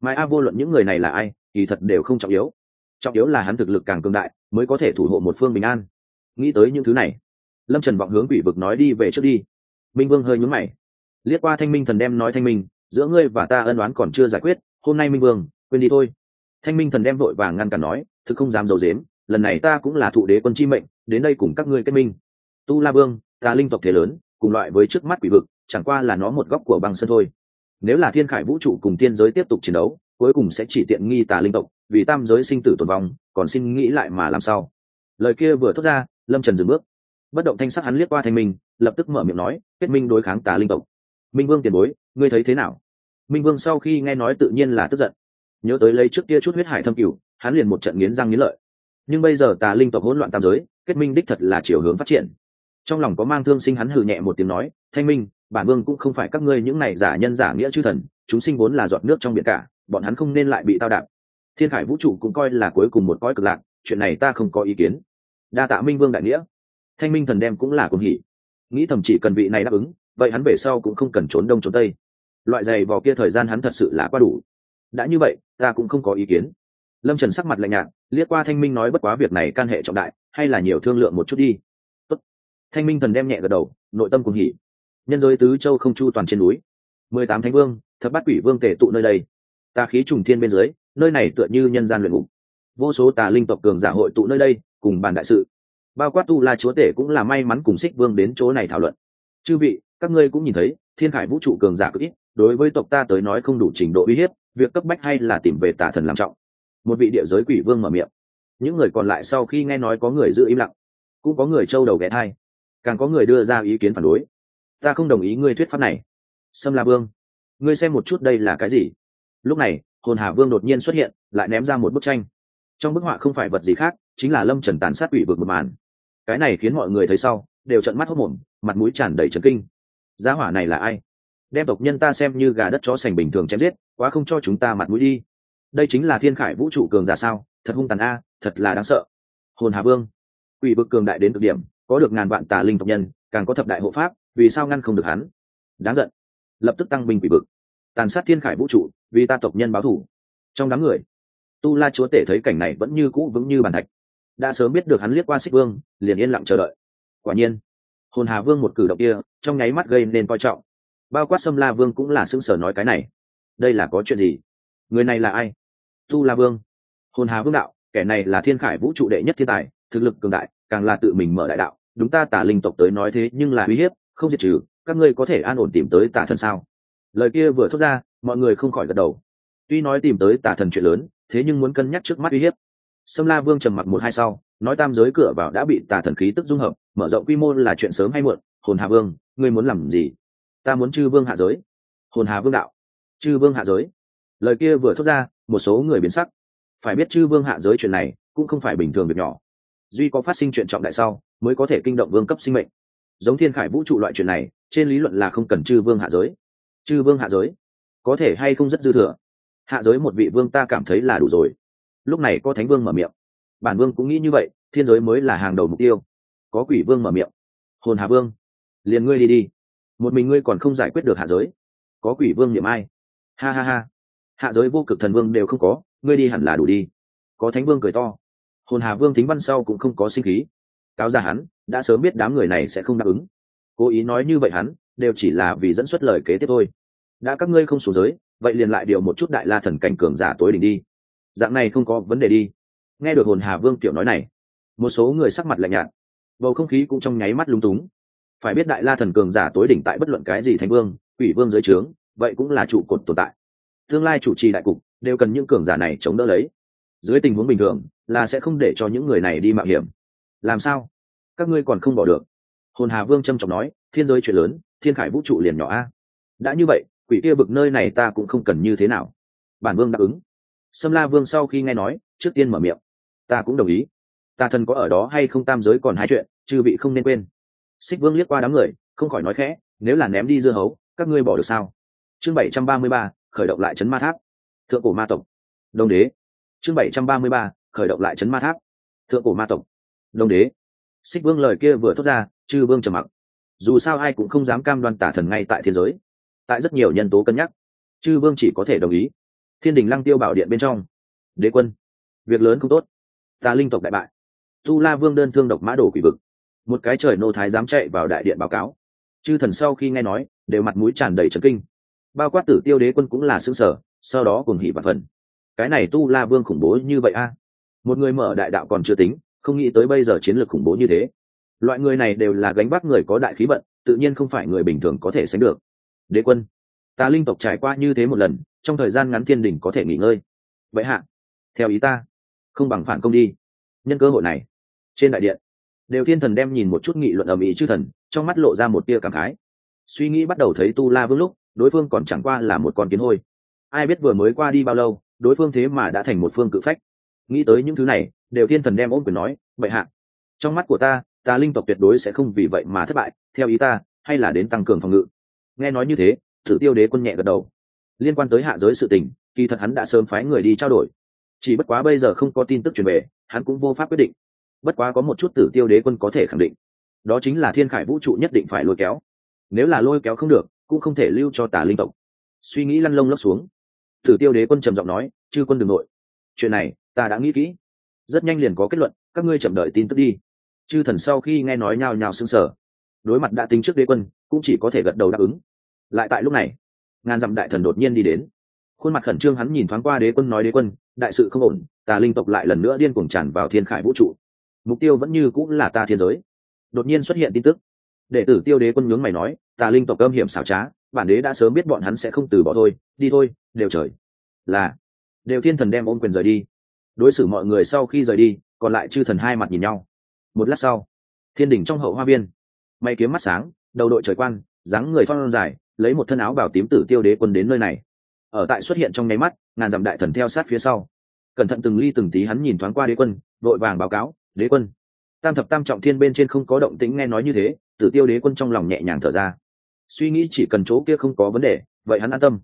mai a vô luận những người này là ai thì thật đều không trọng yếu. Trọng yếu là hắn thực lực càng cường đại, mới có thể thủ hộ một phương bình an. Nghĩ tới những thứ này, lâm trần vọng hướng quỷ vực nói đi về trước đi. Minh vương hơi nhúng mày. Liếc qua thanh minh thần đem nói thanh minh, giữa ngươi và ta ân oán còn chưa giải quyết, hôm nay minh vương, quên đi thôi. Thanh minh thần đem vội vàng ngăn cản nói, thực không dám d i ấ u dếm lần này ta cũng là thụ đế quân chi mệnh, đến đây cùng các ngươi kết minh. Tu la vương ta linh tộc thế lớn, cùng loại với trước mắt quỷ vực, chẳng qua là nó một góc của băng sân thôi. Nếu là thiên khải vũ trụ cùng tiên giới tiếp tục chiến đấu, cuối cùng sẽ chỉ tiện nghi tà linh tộc, vì tam giới sinh tử tồn vong, còn xin nghĩ lại mà làm sao? Lời kia vừa thốt ra, lâm trần dừng bước. Bất động thanh sắc hắn liếc qua thanh minh, lập tức mở miệng nói, kết minh đối kháng tà linh tộc. Minh vương tiền bối, ngươi thấy thế nào? Minh vương sau khi nghe nói tự nhiên là tức giận. Nhớ tới lấy trước kia chút huyết hải thâm cửu, hắn liền một trận nghiến răng nghiến lợi. Nhưng bây giờ tà linh tộc hỗn loạn tam giới, kết minh đích thật là chiều hướng phát triển trong lòng có mang thương sinh hắn hừ nhẹ một tiếng nói, thanh minh, bản vương cũng không phải các ngươi những này giả nhân giả nghĩa chư thần, chúng sinh vốn là giọt nước trong biển cả, bọn hắn không nên lại bị tao đạp. Thiên khải vũ trụ cũng coi là cuối cùng một cõi cực lạc, chuyện này ta không có ý kiến. Đa tạ minh vương đại nghĩa. Thanh minh thần đem cũng là cùng hỉ. Nghĩ thầm chỉ cần vị này đáp ứng, vậy hắn về sau cũng không cần trốn đông trốn tây. Loại giày vò kia thời gian hắn thật sự là quá đủ. Đã như vậy, ta cũng không có ý kiến. Lâm trần sắc mặt lạnh nhạt, liếc qua thanh minh nói bất quá việc này can hệ trọng đại, hay là nhiều thương lượng một chút đi thanh minh thần đem nhẹ gật đầu, nội tâm cùng hỉ. Nhân giới tứ châu không chu toàn trên núi. Mười tám thánh vương, thập bát quỷ vương tể tụ nơi đây. Tà khí trùng thiên bên dưới, nơi này tựa như nhân gian luyện ngục. Vô số tà linh tộc cường giả hội tụ nơi đây, cùng bàn đại sự. Bao quát tu la chúa tể cũng là may mắn cùng xích vương đến chỗ này thảo luận. Chư vị, các ngươi cũng nhìn thấy, thiên khải vũ trụ cường giả cực ít, đối với tộc ta tới nói không đủ trình độ uy hiếp, việc cấp bách hay là tìm về tà thần làm trọng. Một vị địa giới quỷ vương mở miệng. Những người còn lại sau khi nghe nói có người giữ im lặng, cũng có người trâu đầu ghé thai càng có người đưa ra ý kiến phản đối. Ta không đồng ý ngươi thuyết pháp này. Sâm la vương, ngươi xem một chút đây là cái gì? Lúc này, hồn hà vương đột nhiên xuất hiện, lại ném ra một bức tranh. Trong bức họa không phải vật gì khác, chính là lâm trần tàn sát ủy vực một màn. Cái này khiến mọi người thấy sau, đều trận mắt hốc mồm mặt mũi tràn đầy trấn kinh. Giá hỏa này là ai? Đem tộc nhân ta xem như gà đất chó sành bình thường chém giết, quá không cho chúng ta mặt mũi đi. Đây chính là thiên khải vũ trụ cường giả sao? Thật hung tàn a, thật là đáng sợ. Hồn hà vương ủy vực cường đại đến cực điểm có được ngàn vạn tà linh tộc nhân, càng có thập đại hộ pháp, vì sao ngăn không được hắn? Đáng giận. Lập tức tăng binh quỷ bực tàn sát thiên khải vũ trụ, vì ta tộc nhân báo thù. Trong đám người, tu la chúa tể thấy cảnh này vẫn như cũ vững như bàn thạch. Đã sớm biết được hắn liếc qua xích vương, liền yên lặng chờ đợi. Quả nhiên, hồn hà vương một cử động kia, trong nháy mắt gây nên coi trọng. Bao quát sâm la vương cũng là xưng sở nói cái này. Đây là có chuyện gì? Người này là ai? Tu la vương. Hồn hà vương đạo, kẻ này là thiên khải vũ trụ đệ nhất thiên tài thực lực cường đại, càng là tự mình mở đại đạo. Đúng ta tả linh tộc tới nói thế, nhưng là uy hiếp, không diệt trừ, các ngươi có thể an ổn tìm tới tả thần sao? Lời kia vừa thốt ra, mọi người không khỏi gật đầu. Tuy nói tìm tới tả thần chuyện lớn, thế nhưng muốn cân nhắc trước mắt uy hiếp. Sâm la vương trầm mặc một hai sau, nói tam giới cửa vào đã bị tà thần khí tức dung hợp, mở rộng quy mô là chuyện sớm hay muộn. Hồn hà vương, ngươi muốn làm gì? Ta muốn chư vương hạ giới. Hồn hà vương đạo. Chư vương hạ giới. Lời kia vừa thốt ra, một số người biến sắc. Phải biết chư vương hạ giới chuyện này cũng không phải bình thường việc nhỏ duy có phát sinh chuyện trọng đại sau, mới có thể kinh động vương cấp sinh mệnh. Giống thiên khải vũ trụ loại chuyện này, trên lý luận là không cần chư vương hạ giới. Chư vương hạ giới? Có thể hay không rất dư thừa? Hạ giới một vị vương ta cảm thấy là đủ rồi. Lúc này có thánh vương mở miệng. Bản vương cũng nghĩ như vậy, thiên giới mới là hàng đầu mục tiêu. Có quỷ vương mở miệng. Hồn hà vương, liền ngươi đi đi. Một mình ngươi còn không giải quyết được hạ giới. Có quỷ vương niệm ai? Ha ha ha. Hạ giới vô cực thần vương đều không có, ngươi đi hẳn là đủ đi. Có thánh vương cười to hồn hà vương thính văn sau cũng không có sinh khí. Cáo ra hắn, đã sớm biết đám người này sẽ không đáp ứng. Cố ý nói như vậy hắn, đều chỉ là vì dẫn xuất lời kế tiếp thôi. Đã các ngươi không xuống giới, vậy liền lại điều một chút đại la thần cảnh cường giả tối đỉnh đi. Dạng này không có vấn đề đi. Nghe được hồn hà vương tiểu nói này, một số người sắc mặt lạnh nhạt. Bầu không khí cũng trong nháy mắt lung túng. Phải biết đại la thần cường giả tối đỉnh tại bất luận cái gì thành vương, quỷ vương dưới trướng, vậy cũng là trụ cột tồn tại. Tương lai chủ trì đại cục, đều cần những cường giả này chống đỡ lấy. Dưới tình huống bình thường là sẽ không để cho những người này đi mạo hiểm. Làm sao? Các ngươi còn không bỏ được. Hồn hà vương trâm trọng nói, thiên giới chuyện lớn, thiên khải vũ trụ liền nhỏ a. Đã như vậy, quỷ kia vực nơi này ta cũng không cần như thế nào. Bản vương đáp ứng. Sâm la vương sau khi nghe nói, trước tiên mở miệng. Ta cũng đồng ý. Ta thần có ở đó hay không tam giới còn hai chuyện, chư vị không nên quên. Xích vương liếc qua đám người, không khỏi nói khẽ, nếu là ném đi dưa hấu, các ngươi bỏ được sao? Chương bảy trăm ba mươi ba, khởi động lại trấn ma tháp. Thượng cổ ma tộc. Đông đế. Chương bảy trăm ba mươi ba khởi động lại chấn ma tháp. Thượng cổ ma tộc. Đông đế. Xích vương lời kia vừa thốt ra, chư vương trầm mặc. Dù sao ai cũng không dám cam đoan tả thần ngay tại thiên giới. Tại rất nhiều nhân tố cân nhắc, chư vương chỉ có thể đồng ý. Thiên đình lăng tiêu bảo điện bên trong. Đế quân. Việc lớn không tốt. Ta linh tộc đại bại. Tu la vương đơn thương độc mã đổ quỷ vực. Một cái trời nô thái dám chạy vào đại điện báo cáo. Chư thần sau khi nghe nói, đều mặt mũi tràn đầy trấn kinh. Bao quát tử tiêu đế quân cũng là xương sở sau đó cùng hỉ và phần. Cái này tu la vương khủng bố như vậy a? Một người mở đại đạo còn chưa tính, không nghĩ tới bây giờ chiến lược khủng bố như thế. Loại người này đều là gánh vác người có đại khí vận, tự nhiên không phải người bình thường có thể sánh được. Đế quân, ta linh tộc trải qua như thế một lần, trong thời gian ngắn thiên đình có thể nghỉ ngơi. Vậy hạ, theo ý ta, không bằng phản công đi. Nhân cơ hội này, trên đại điện, đều thiên thần đem nhìn một chút nghị luận ầm ĩ chư thần, trong mắt lộ ra một tia cảm khái. Suy nghĩ bắt đầu thấy tu la vương lúc, đối phương còn chẳng qua là một con kiến hôi. Ai biết vừa mới qua đi bao lâu, đối phương thế mà đã thành một phương cự phách nghĩ tới những thứ này, đều thiên thần đem ôm quyền nói vậy hạ, trong mắt của ta ta linh tộc tuyệt đối sẽ không vì vậy mà thất bại, theo ý ta, hay là đến tăng cường phòng ngự. Nghe nói như thế, thử tiêu đế quân nhẹ gật đầu. Liên quan tới hạ giới sự tình, kỳ thật hắn đã sớm phái người đi trao đổi. Chỉ bất quá bây giờ không có tin tức truyền về, hắn cũng vô pháp quyết định. Bất quá có một chút tử tiêu đế quân có thể khẳng định, đó chính là thiên khải vũ trụ nhất định phải lôi kéo. Nếu là lôi kéo không được, cũng không thể lưu cho tà linh tộc. Suy nghĩ lăn lông lốc xuống. Tử tiêu đế quân trầm giọng nói, chư quân đường nội. Chuyện này ta đã nghĩ kỹ. Rất nhanh liền có kết luận, các ngươi chậm đợi tin tức đi. Chư thần sau khi nghe nói nhào nhào sưng sở đối mặt đã tính trước đế quân, cũng chỉ có thể gật đầu đáp ứng. Lại tại lúc này, ngàn dặm đại thần đột nhiên đi đến. Khuôn mặt khẩn trương hắn nhìn thoáng qua đế quân nói đế quân, đại sự không ổn tà linh tộc lại lần nữa điên cuồng tràn vào thiên khải vũ trụ. Mục tiêu vẫn như cũng là ta thiên giới. Đột nhiên xuất hiện tin tức. Đệ tử tiêu đế quân nhướng mày nói tà linh tộc âm hiểm xảo trá, bản đế đã sớm biết bọn hắn sẽ không từ bỏ thôi, đi thôi, đều trời. Là, đều thiên thần đem ôm quyền rời đi đối xử mọi người sau khi rời đi, còn lại chư thần hai mặt nhìn nhau. Một lát sau, thiên đỉnh trong hậu hoa viên, may kiếm mắt sáng, đầu đội trời quan, dáng người phong dài, lấy một thân áo bảo tím tử tiêu đế quân đến nơi này. Ở tại xuất hiện trong nháy mắt, ngàn dặm đại thần theo sát phía sau. Cẩn thận từng ly từng tí hắn nhìn thoáng qua đế quân vội vàng báo cáo, đế quân. Tam thập tam trọng thiên bên trên không có động tĩnh nghe nói như thế, tử tiêu đế quân trong lòng nhẹ nhàng thở ra. Suy nghĩ chỉ cần chỗ kia không có vấn đề, vậy hắn an tâm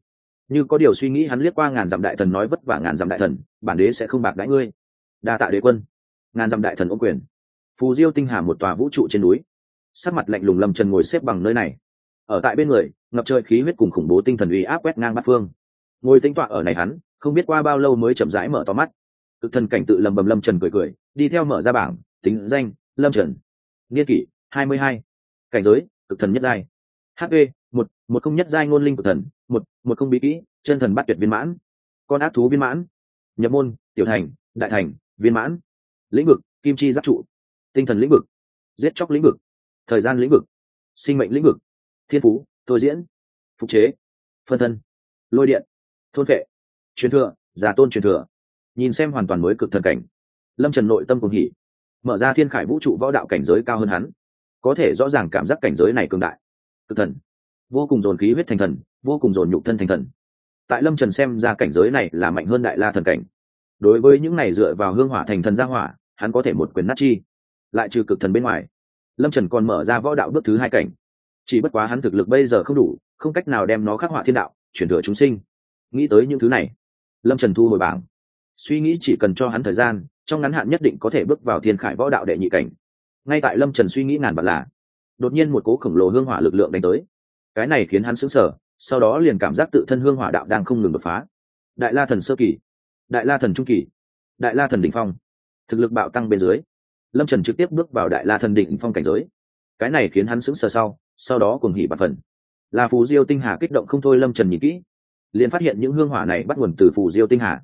như có điều suy nghĩ hắn liếc qua ngàn dặm đại thần nói vất vả ngàn dặm đại thần, bản đế sẽ không bạc đãi ngươi. Đa tạ đế quân. Ngàn dặm đại thần ô quyền. Phù diêu tinh hà một tòa vũ trụ trên núi. Sắc mặt lạnh lùng lâm trần ngồi xếp bằng nơi này. Ở tại bên người, ngập trời khí huyết cùng khủng bố tinh thần uy áp quét ngang bát phương. Ngồi tính tọa ở này hắn, không biết qua bao lâu mới chậm rãi mở to mắt. Cực thần cảnh tự lầm bầm lâm trần cười cười, đi theo mở ra bảng, tính danh, lâm trần. Niên kỷ, hai mươi hai. Cảnh giới, cực thần nhất giai. Hp một một không nhất giai ngôn linh cực thần. Một một không bí kỹ, chân thần bắt tuyệt viên mãn. Con ác thú viên mãn. Nhập môn, tiểu thành, đại thành, viên mãn. Lĩnh vực, kim chi giáp trụ. Tinh thần lĩnh vực, giết chóc lĩnh vực. Thời gian lĩnh vực, sinh mệnh lĩnh vực. Thiên phú, thôi diễn. Phục chế, phân thân. Lôi điện, thôn vệ truyền thừa giả tôn truyền thừa. Nhìn xem hoàn toàn mới cực thần cảnh. Lâm trần nội tâm cùng hỉ. Mở ra thiên khải vũ trụ võ đạo cảnh giới cao hơn hắn. Có thể rõ ràng cảm giác cảnh giới này cường đại. Cực thần vô cùng dồn khí huyết thành thần, vô cùng dồn nhục thân thành thần. Tại lâm trần xem ra cảnh giới này là mạnh hơn đại la thần cảnh. Đối với những này dựa vào hương hỏa thành thần gia hỏa, hắn có thể một quyền nát chi. Lại trừ cực thần bên ngoài, lâm trần còn mở ra võ đạo bước thứ hai cảnh. Chỉ bất quá hắn thực lực bây giờ không đủ, không cách nào đem nó khắc họa thiên đạo, chuyển thừa chúng sinh. Nghĩ tới những thứ này, lâm trần thu hồi bảng. Suy nghĩ chỉ cần cho hắn thời gian, trong ngắn hạn nhất định có thể bước vào thiên khải võ đạo đệ nhị cảnh. Ngay tại lâm trần suy nghĩ ngàn bật là, đột nhiên một cố khổng lồ hương hỏa lực lượng đánh tới cái này khiến hắn sững sờ, sau đó liền cảm giác tự thân hương hỏa đạo đang không ngừng đột phá. Đại la thần sơ kỳ, đại la thần trung kỳ, đại la thần đ ỉ n h phong. Thực lực bạo tăng bên dưới, lâm trần trực tiếp bước vào đại la thần đỉnh phong cảnh giới. Cái này khiến hắn sững sờ sau sau đó cùng hỉ bạt phần. Là phù diêu tinh hà kích động không thôi lâm trần nhìn kỹ, liền phát hiện những hương hỏa này bắt nguồn từ phù diêu tinh hà.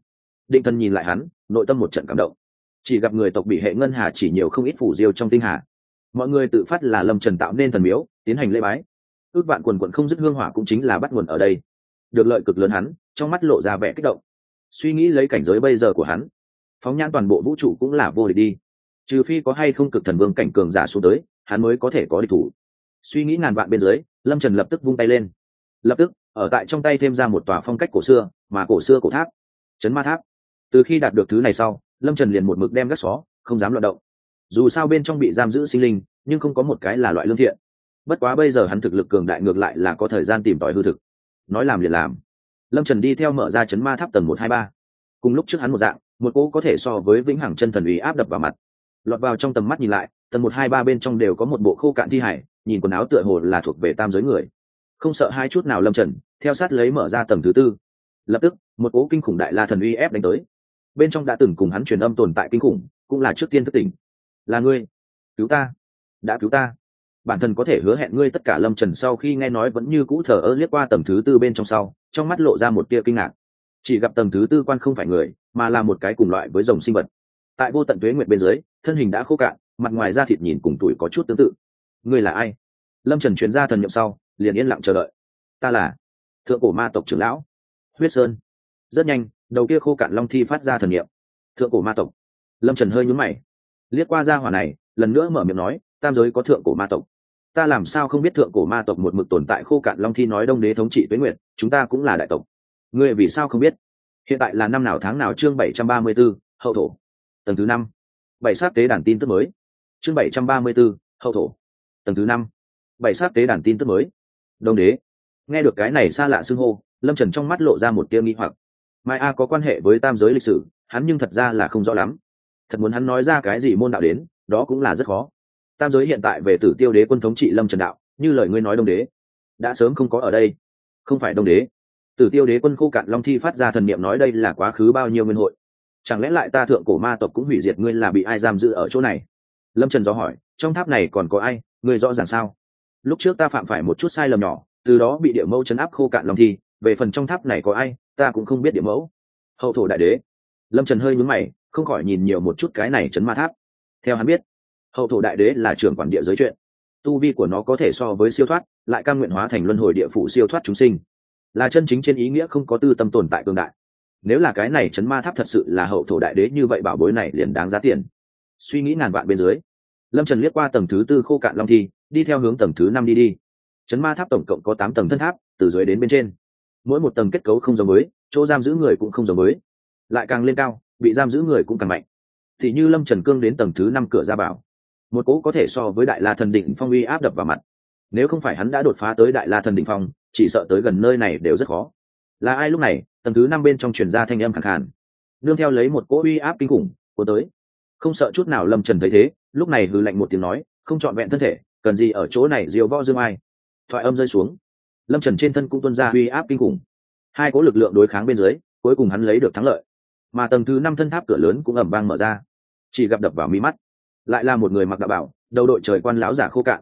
Định thần nhìn lại hắn, nội tâm một trận cảm động. Chỉ gặp người tộc bị hệ ngân hà chỉ nhiều không ít phủ diêu trong tinh hà. Mọi người tự phát là lâm trần tạo nên thần miếu, tiến hành lễ bái ước vạn quần quận không dứt hương hỏa cũng chính là bắt nguồn ở đây. Được lợi cực lớn hắn, trong mắt lộ ra vẻ kích động. Suy nghĩ lấy cảnh giới bây giờ của hắn, phóng nhãn toàn bộ vũ trụ cũng là vô địch đi. Trừ phi có hay không cực thần vương cảnh cường giả xuống tới, hắn mới có thể có địch thủ. Suy nghĩ ngàn vạn bên dưới, lâm trần lập tức vung tay lên. Lập tức, ở tại trong tay thêm ra một tòa phong cách cổ xưa, mà cổ xưa cổ tháp, chấn ma tháp. Từ khi đạt được thứ này sau, lâm trần liền một mực đem gác xó, không dám loạt động. Dù sao bên trong bị giam giữ sinh linh, nhưng không có một cái là loại lương thiện bất quá bây giờ hắn thực lực cường đại ngược lại là có thời gian tìm tòi hư thực. Nói làm liền làm. Lâm trần đi theo mở ra chấn ma tháp tầng một hai ba. Cùng lúc trước hắn một dạng, một cỗ có thể so với vĩnh hằng chân thần ủy áp đập vào mặt. Lọt vào trong tầm mắt nhìn lại, tầng một hai ba bên trong đều có một bộ khô cạn thi hải, nhìn quần áo tựa hồ là thuộc về tam giới người. Không sợ hai chút nào lâm trần, theo sát lấy mở ra tầng thứ tư. Lập tức, một cỗ kinh khủng đại la thần uy ép đánh tới. Bên trong đã từng cùng hắn truyền âm tồn tại kinh khủng, cũng là trước tiên thức tỉnh. Là ngươi, cứu ta, đã cứu ta bản thân có thể hứa hẹn ngươi tất cả lâm trần sau khi nghe nói vẫn như cũ thờ ơ liếc qua tầng thứ tư bên trong sau, trong mắt lộ ra một tia kinh ngạc. Chỉ gặp tầng thứ tư quan không phải người, mà là một cái cùng loại với dòng sinh vật. Tại vô tận tuế nguyệt bên dưới, thân hình đã khô cạn, mặt ngoài da thịt nhìn cùng tuổi có chút tương tự. Ngươi là ai? Lâm trần chuyển ra thần nhậm sau, liền yên lặng chờ đợi. Ta là thượng cổ ma tộc trưởng lão, huyết sơn. Rất nhanh, đầu kia khô cạn long thi phát ra thần niệm. Thượng cổ ma tộc. Lâm trần hơi nhún mày. Liếc qua ra hỏa này, lần nữa mở miệng nói, tam giới có thượng cổ ma tộc ta làm sao không biết thượng cổ ma tộc một mực tồn tại khô cạn long thi nói đông đế thống trị tuế nguyệt, chúng ta cũng là đại tộc. Ngươi vì sao không biết? Hiện tại là năm nào tháng nào chương bảy trăm ba mươi b ố hậu thổ. Tầng thứ năm. Bảy sát tế đàn tin tức mới. Chương bảy trăm ba mươi b ố hậu thổ. Tầng thứ năm. Bảy sát tế đàn tin tức mới. Đông đế. Nghe được cái này xa lạ xưng hô, lâm trần trong mắt lộ ra một tiêu nghi hoặc. Mai a có quan hệ với tam giới lịch sử, hắn nhưng thật ra là không rõ lắm. Thật muốn hắn nói ra cái gì môn đạo đến, đó cũng là rất khó tam giới hiện tại về tử tiêu đế quân thống trị lâm trần đạo, như lời ngươi nói đông đế, đã sớm không có ở đây. Không phải đông đế. Tử tiêu đế quân khô cạn long thi phát ra thần niệm nói đây là quá khứ bao nhiêu nguyên hội. Chẳng lẽ lại ta thượng cổ ma tộc cũng hủy diệt ngươi là bị ai giam giữ ở chỗ này? Lâm trần do hỏi, trong tháp này còn có ai? Ngươi rõ ràng sao? Lúc trước ta phạm phải một chút sai lầm nhỏ, từ đó bị địa mẫu chấn áp khô cạn long thi, về phần trong tháp này có ai, ta cũng không biết địa mẫu. Hậu thổ đại đế. Lâm trần hơi nhúng mày, không khỏi nhìn nhiều một chút cái này chấn ma tháp. Theo hắn biết hậu thổ đại đế là trưởng quản địa giới chuyện. Tu vi của nó có thể so với siêu thoát, lại căn nguyện hóa thành luân hồi địa phủ siêu thoát chúng sinh. Là chân chính trên ý nghĩa không có tư tâm tồn tại cường đại. Nếu là cái này chấn ma tháp thật sự là hậu thổ đại đế như vậy bảo bối này liền đáng giá tiền. Suy nghĩ ngàn vạn bên dưới, lâm trần liếc qua tầng thứ tư khô cạn long thi, đi theo hướng tầng thứ năm đi đi. Chấn ma tháp tổng cộng có tám tầng thân tháp, từ dưới đến bên trên. Mỗi một tầng kết cấu không giống mới chỗ giam giữ người cũng không giống mới lại càng lên cao, bị giam giữ người cũng càng mạnh. Thì như lâm trần cương đến tầng thứ năm cửa ra bảo một cỗ có thể so với đại la thần đỉnh phong uy áp đập vào mặt. Nếu không phải hắn đã đột phá tới đại la thần đỉnh phong, chỉ sợ tới gần nơi này đều rất khó. Là ai lúc này? Tầng thứ năm bên trong truyền ra thanh âm khẳng khàn. Nương theo lấy một cỗ uy áp kinh khủng của tới. Không sợ chút nào lâm trần thấy thế, lúc này hư lạnh một tiếng nói, không trọn vẹn thân thể, cần gì ở chỗ này diều võ dương ai? Thoại âm rơi xuống. Lâm trần trên thân cũng tuân ra uy áp kinh khủng. Hai cỗ lực lượng đối kháng bên dưới, cuối cùng hắn lấy được thắng lợi. Mà tầng thứ năm thân tháp cửa lớn cũng ẩm vang mở ra. Chỉ gặp đập vào mi mắt lại là một người mặc đạo bảo, đầu đội trời quan lão giả khô cạn.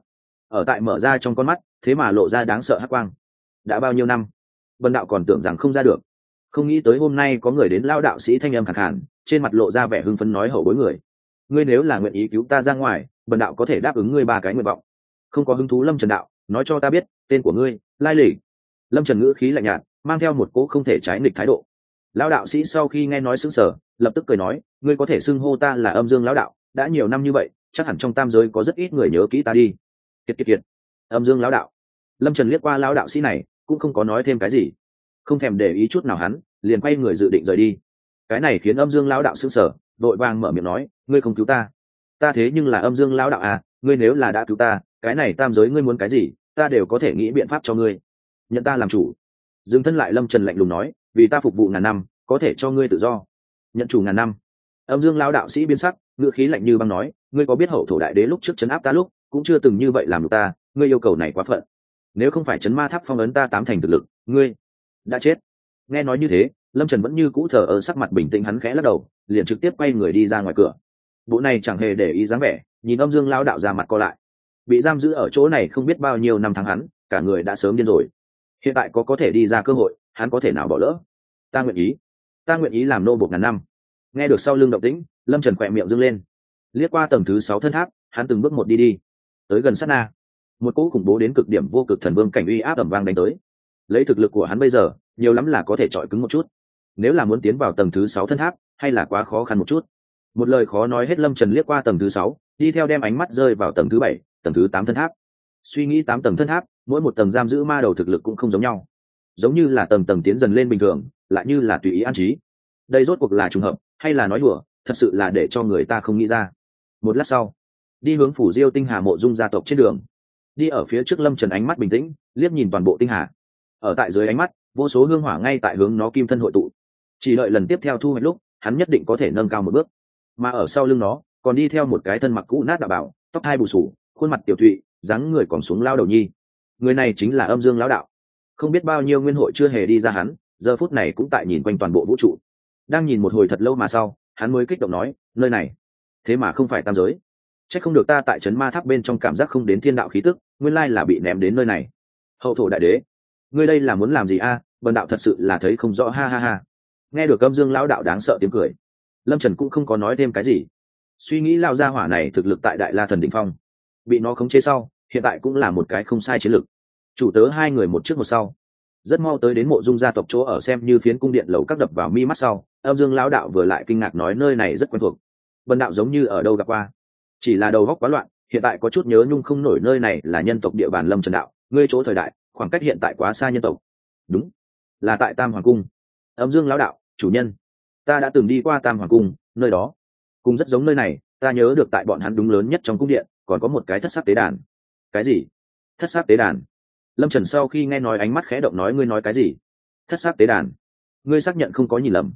Ở tại mở ra trong con mắt, thế mà lộ ra đáng sợ hắc quang. Đã bao nhiêu năm? Vân đạo còn tưởng rằng không ra được. Không nghĩ tới hôm nay có người đến lao đạo sĩ thanh âm khẳng hẳn trên mặt lộ ra vẻ hưng phấn nói hậu bối người. Ngươi nếu là nguyện ý cứu ta ra ngoài, bần đạo có thể đáp ứng ngươi ba cái nguyện vọng. Không có hứng thú lâm trần đạo, nói cho ta biết, tên của ngươi, lai lịch lâm trần ngữ khí lạnh nhạt, mang theo một cỗ không thể trái nghịch thái độ. Lão đạo sĩ sau khi nghe nói xứng sở lập tức cười nói, ngươi có thể xưng hô ta là âm dương lão đạo đã nhiều năm như vậy, chắc hẳn trong tam giới có rất ít người nhớ kỹ ta đi. Kiệt kiệt kiệt. Âm dương lão đạo. Lâm trần liếc qua lão đạo sĩ này, cũng không có nói thêm cái gì. Không thèm để ý chút nào hắn, liền quay người dự định rời đi. Cái này khiến âm dương lão đạo xứng sở vội vàng mở miệng nói, ngươi không cứu ta. Ta thế nhưng là âm dương lão đạo à ngươi nếu là đã cứu ta, cái này tam giới ngươi muốn cái gì, ta đều có thể nghĩ biện pháp cho ngươi. Nhận ta làm chủ. Dừng thân lại lâm trần lạnh lùng nói, vì ta phục vụ ngàn năm, có thể cho ngươi tự do. Nhận chủ ngàn năm. Âm dương lao đạo sĩ biên sắc ngựa khí lạnh như băng nói, ngươi có biết hậu thổ đại đế lúc trước chấn áp ta lúc, cũng chưa từng như vậy làm được ta, ngươi yêu cầu này quá phận. Nếu không phải chấn ma tháp phong ấn ta tám thành thực lực, ngươi đã chết. Nghe nói như thế, lâm trần vẫn như cũ thờ ở sắc mặt bình tĩnh hắn khẽ lắc đầu, liền trực tiếp quay người đi ra ngoài cửa. Bộ này chẳng hề để ý dáng vẻ, nhìn âm dương lao đạo ra mặt co lại. Bị giam giữ ở chỗ này không biết bao nhiêu năm tháng hắn, cả người đã sớm điên rồi. Hiện tại có có thể đi ra cơ hội, hắn có thể nào bỏ lỡ? Ta nguyện ý. Ta nguyện ý làm nô bột ngàn năm. Nghe được sau lưng động tĩnh lâm trần khỏe miệng dâng lên. Liếc qua tầng thứ sáu thân tháp, hắn từng bước một đi đi. Tới gần sát na, một cỗ khủng bố đến cực điểm vô cực thần vương cảnh uy áp ẩm vang đánh tới. Lấy thực lực của hắn bây giờ, nhiều lắm là có thể chọi cứng một chút. Nếu là muốn tiến vào tầng thứ sáu thân tháp, hay là quá khó khăn một chút. Một lời khó nói hết lâm trần liếc qua tầng thứ sáu, đi theo đem ánh mắt rơi vào tầng thứ bảy, tầng thứ tám thân tháp. Suy nghĩ tám tầng thân tháp, mỗi một tầng giam giữ ma đầu thực lực cũng không giống nhau. Giống như là tầng tầng tiến dần lên bình thường, lại như là tùy ý an trí. Đây rốt cuộc là trùng hợp, hay là nói đùa thật sự là để cho người ta không nghĩ ra. Một lát sau, đi hướng phủ diêu tinh hà mộ dung gia tộc trên đường. Đi ở phía trước lâm trần ánh mắt bình tĩnh, liếc nhìn toàn bộ tinh hà. Ở tại dưới ánh mắt, vô số hương hỏa ngay tại hướng nó kim thân hội tụ. Chỉ đợi lần tiếp theo thu hoạch lúc, hắn nhất định có thể nâng cao một bước. Mà ở sau lưng nó, còn đi theo một cái thân mặc cũ nát đạo bảo, tóc hai bù sù, khuôn mặt tiểu thụy, dáng người còn xuống lao đầu nhi. Người này chính là âm dương lão đạo. Không biết bao nhiêu nguyên hội chưa hề đi ra hắn, giờ phút này cũng tại nhìn quanh toàn bộ vũ trụ. Đang nhìn một hồi thật lâu mà sau hắn mới kích động nói, nơi này, thế mà không phải tam giới. C h ắ c không được ta tại trấn ma tháp bên trong cảm giác không đến thiên đạo khí tức, nguyên lai là bị ném đến nơi này. Hậu thổ đại đế, ngươi đây là muốn làm gì a? À? bần đạo thật sự là thấy không rõ, ha ha ha. Nghe được âm dương lão đạo đáng sợ tiếng cười, lâm trần cũng không có nói thêm cái gì. Suy nghĩ lao ra hỏa này thực lực tại đại la thần định phong, bị nó khống chế sau, hiện tại cũng là một cái không sai chiến lược. Chủ tớ hai người một trước một sau rất mau tới đến mộ dung gia tộc chỗ ở xem như phiến cung điện lầu các đập vào mi mắt sau, âm dương lão đạo vừa lại kinh ngạc nói nơi này rất quen thuộc. Vân đạo giống như ở đâu gặp qua? Chỉ là đầu góc quá loạn, hiện tại có chút nhớ nhung không nổi nơi này là nhân tộc địa bàn lâm trần đạo, ngươi chỗ thời đại, khoảng cách hiện tại quá xa nhân tộc. Đúng, là tại tam hoàng cung. Âm dương lão đạo, chủ nhân, ta đã từng đi qua tam hoàng cung, nơi đó. Cũng rất giống nơi này, ta nhớ được tại bọn hắn đúng lớn nhất trong cung điện, còn có một cái thất sắc tế đàn. Cái gì? Thất sắc tế đàn? Lâm trần sau khi nghe nói ánh mắt khẽ động nói, ngươi nói cái gì? Thất sắc tế đàn. Ngươi xác nhận không có nhìn lầm.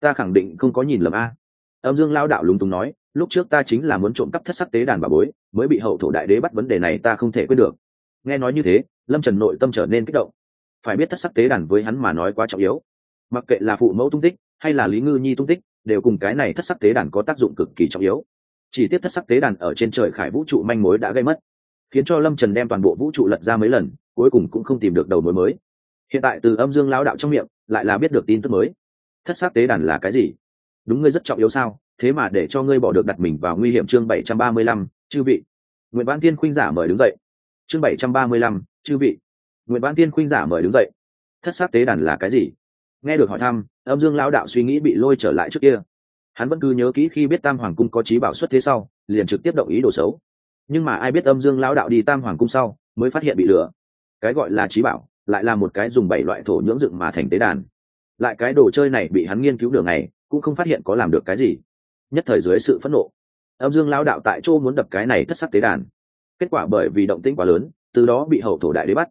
Ta khẳng định không có nhìn lầm a. Âm dương lao đạo lúng túng nói, lúc trước ta chính là muốn trộm cắp thất sắc tế đàn bà bối, mới bị hậu thổ đại đế bắt vấn đề này ta không thể quyết được. Nghe nói như thế, lâm trần nội tâm trở nên kích động. Phải biết thất sắc tế đàn với hắn mà nói quá trọng yếu. Mặc kệ là phụ mẫu tung tích hay là lý ngư nhi tung tích, đều cùng cái này thất sắc tế đàn có tác dụng cực kỳ trọng yếu. Chỉ tiếp thất sắc tế đàn ở trên trời khải vũ trụ manh mối đã gây mất khiến cho lâm trần đem toàn bộ vũ trụ lật ra mấy lần, cuối cùng cũng không tìm được đầu mối mới. Hiện tại từ âm dương lao đạo trong miệng, lại là biết được tin tức mới. Thất sắc tế đàn là cái gì? Đúng ngươi rất trọng yếu sao? Thế mà để cho ngươi bỏ được đặt mình vào nguy hiểm chương bảy trăm ba mươi lăm, chư vị. Nguyễn văn tiên khuynh giả mời đứng dậy. Chương bảy trăm ba mươi lăm, chư vị. Nguyễn văn tiên khuynh giả mời đứng dậy. Thất sắc tế đàn là cái gì? Nghe được hỏi thăm, âm dương lao đạo suy nghĩ bị lôi trở lại trước kia. Hắn vẫn cứ nhớ kỹ khi biết tam hoàng cung có trí bảo xuất thế sau, liền trực tiếp động ý đồ xấu nhưng mà ai biết âm dương lão đạo đi tam hoàng cung sau mới phát hiện bị lừa. Cái gọi là trí bảo, lại là một cái dùng bảy loại thổ nhưỡng dựng mà thành tế đàn. Lại cái đồ chơi này bị hắn nghiên cứu đường này, cũng không phát hiện có làm được cái gì. Nhất thời dưới sự phẫn nộ, âm dương lao đạo tại chỗ muốn đập cái này thất sắc tế đàn. Kết quả bởi vì động tĩnh quá lớn, từ đó bị hậu thổ đại đế bắt.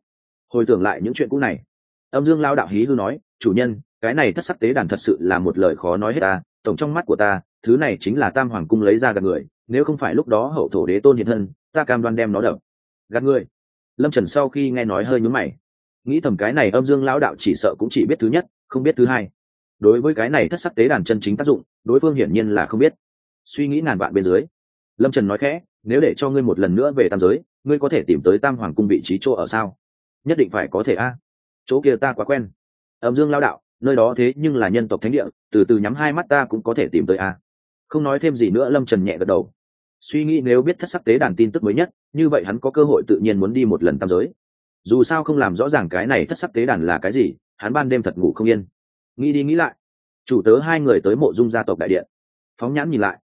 Hồi tưởng lại những chuyện cũ này, âm dương lao đạo hí hư nói, chủ nhân, cái này thất sắc tế đàn thật sự là một lời khó nói hết ta, tổng trong mắt của ta, thứ này chính là tam hoàng cung lấy ra gần người nếu không phải lúc đó hậu thổ đế tôn hiện thân, ta cam đoan đem nó đập. Gạt người lâm trần sau khi nghe nói hơi nhúm mày. Nghĩ thầm cái này âm dương lão đạo chỉ sợ cũng chỉ biết thứ nhất, không biết thứ hai. Đối với cái này thất sắc tế đàn chân chính tác dụng, đối phương hiển nhiên là không biết. Suy nghĩ ngàn vạn bên dưới, lâm trần nói khẽ, nếu để cho ngươi một lần nữa về tam giới, ngươi có thể tìm tới tam hoàng cung vị trí chỗ ở sao? Nhất định phải có thể a. Chỗ kia ta quá quen. Âm dương lao đạo, nơi đó thế nhưng là nhân tộc thánh địa, từ từ nhắm hai mắt ta cũng có thể tìm tới a. Không nói thêm gì nữa, lâm trần nhẹ gật đầu suy nghĩ nếu biết thất sắc tế đàn tin tức mới nhất, như vậy hắn có cơ hội tự nhiên muốn đi một lần tam giới. Dù sao không làm rõ ràng cái này thất sắc tế đàn là cái gì, hắn ban đêm thật ngủ không yên. Nghĩ đi nghĩ lại, chủ tớ hai người tới mộ dung gia tộc đại điện. Phóng nhãn nhìn lại,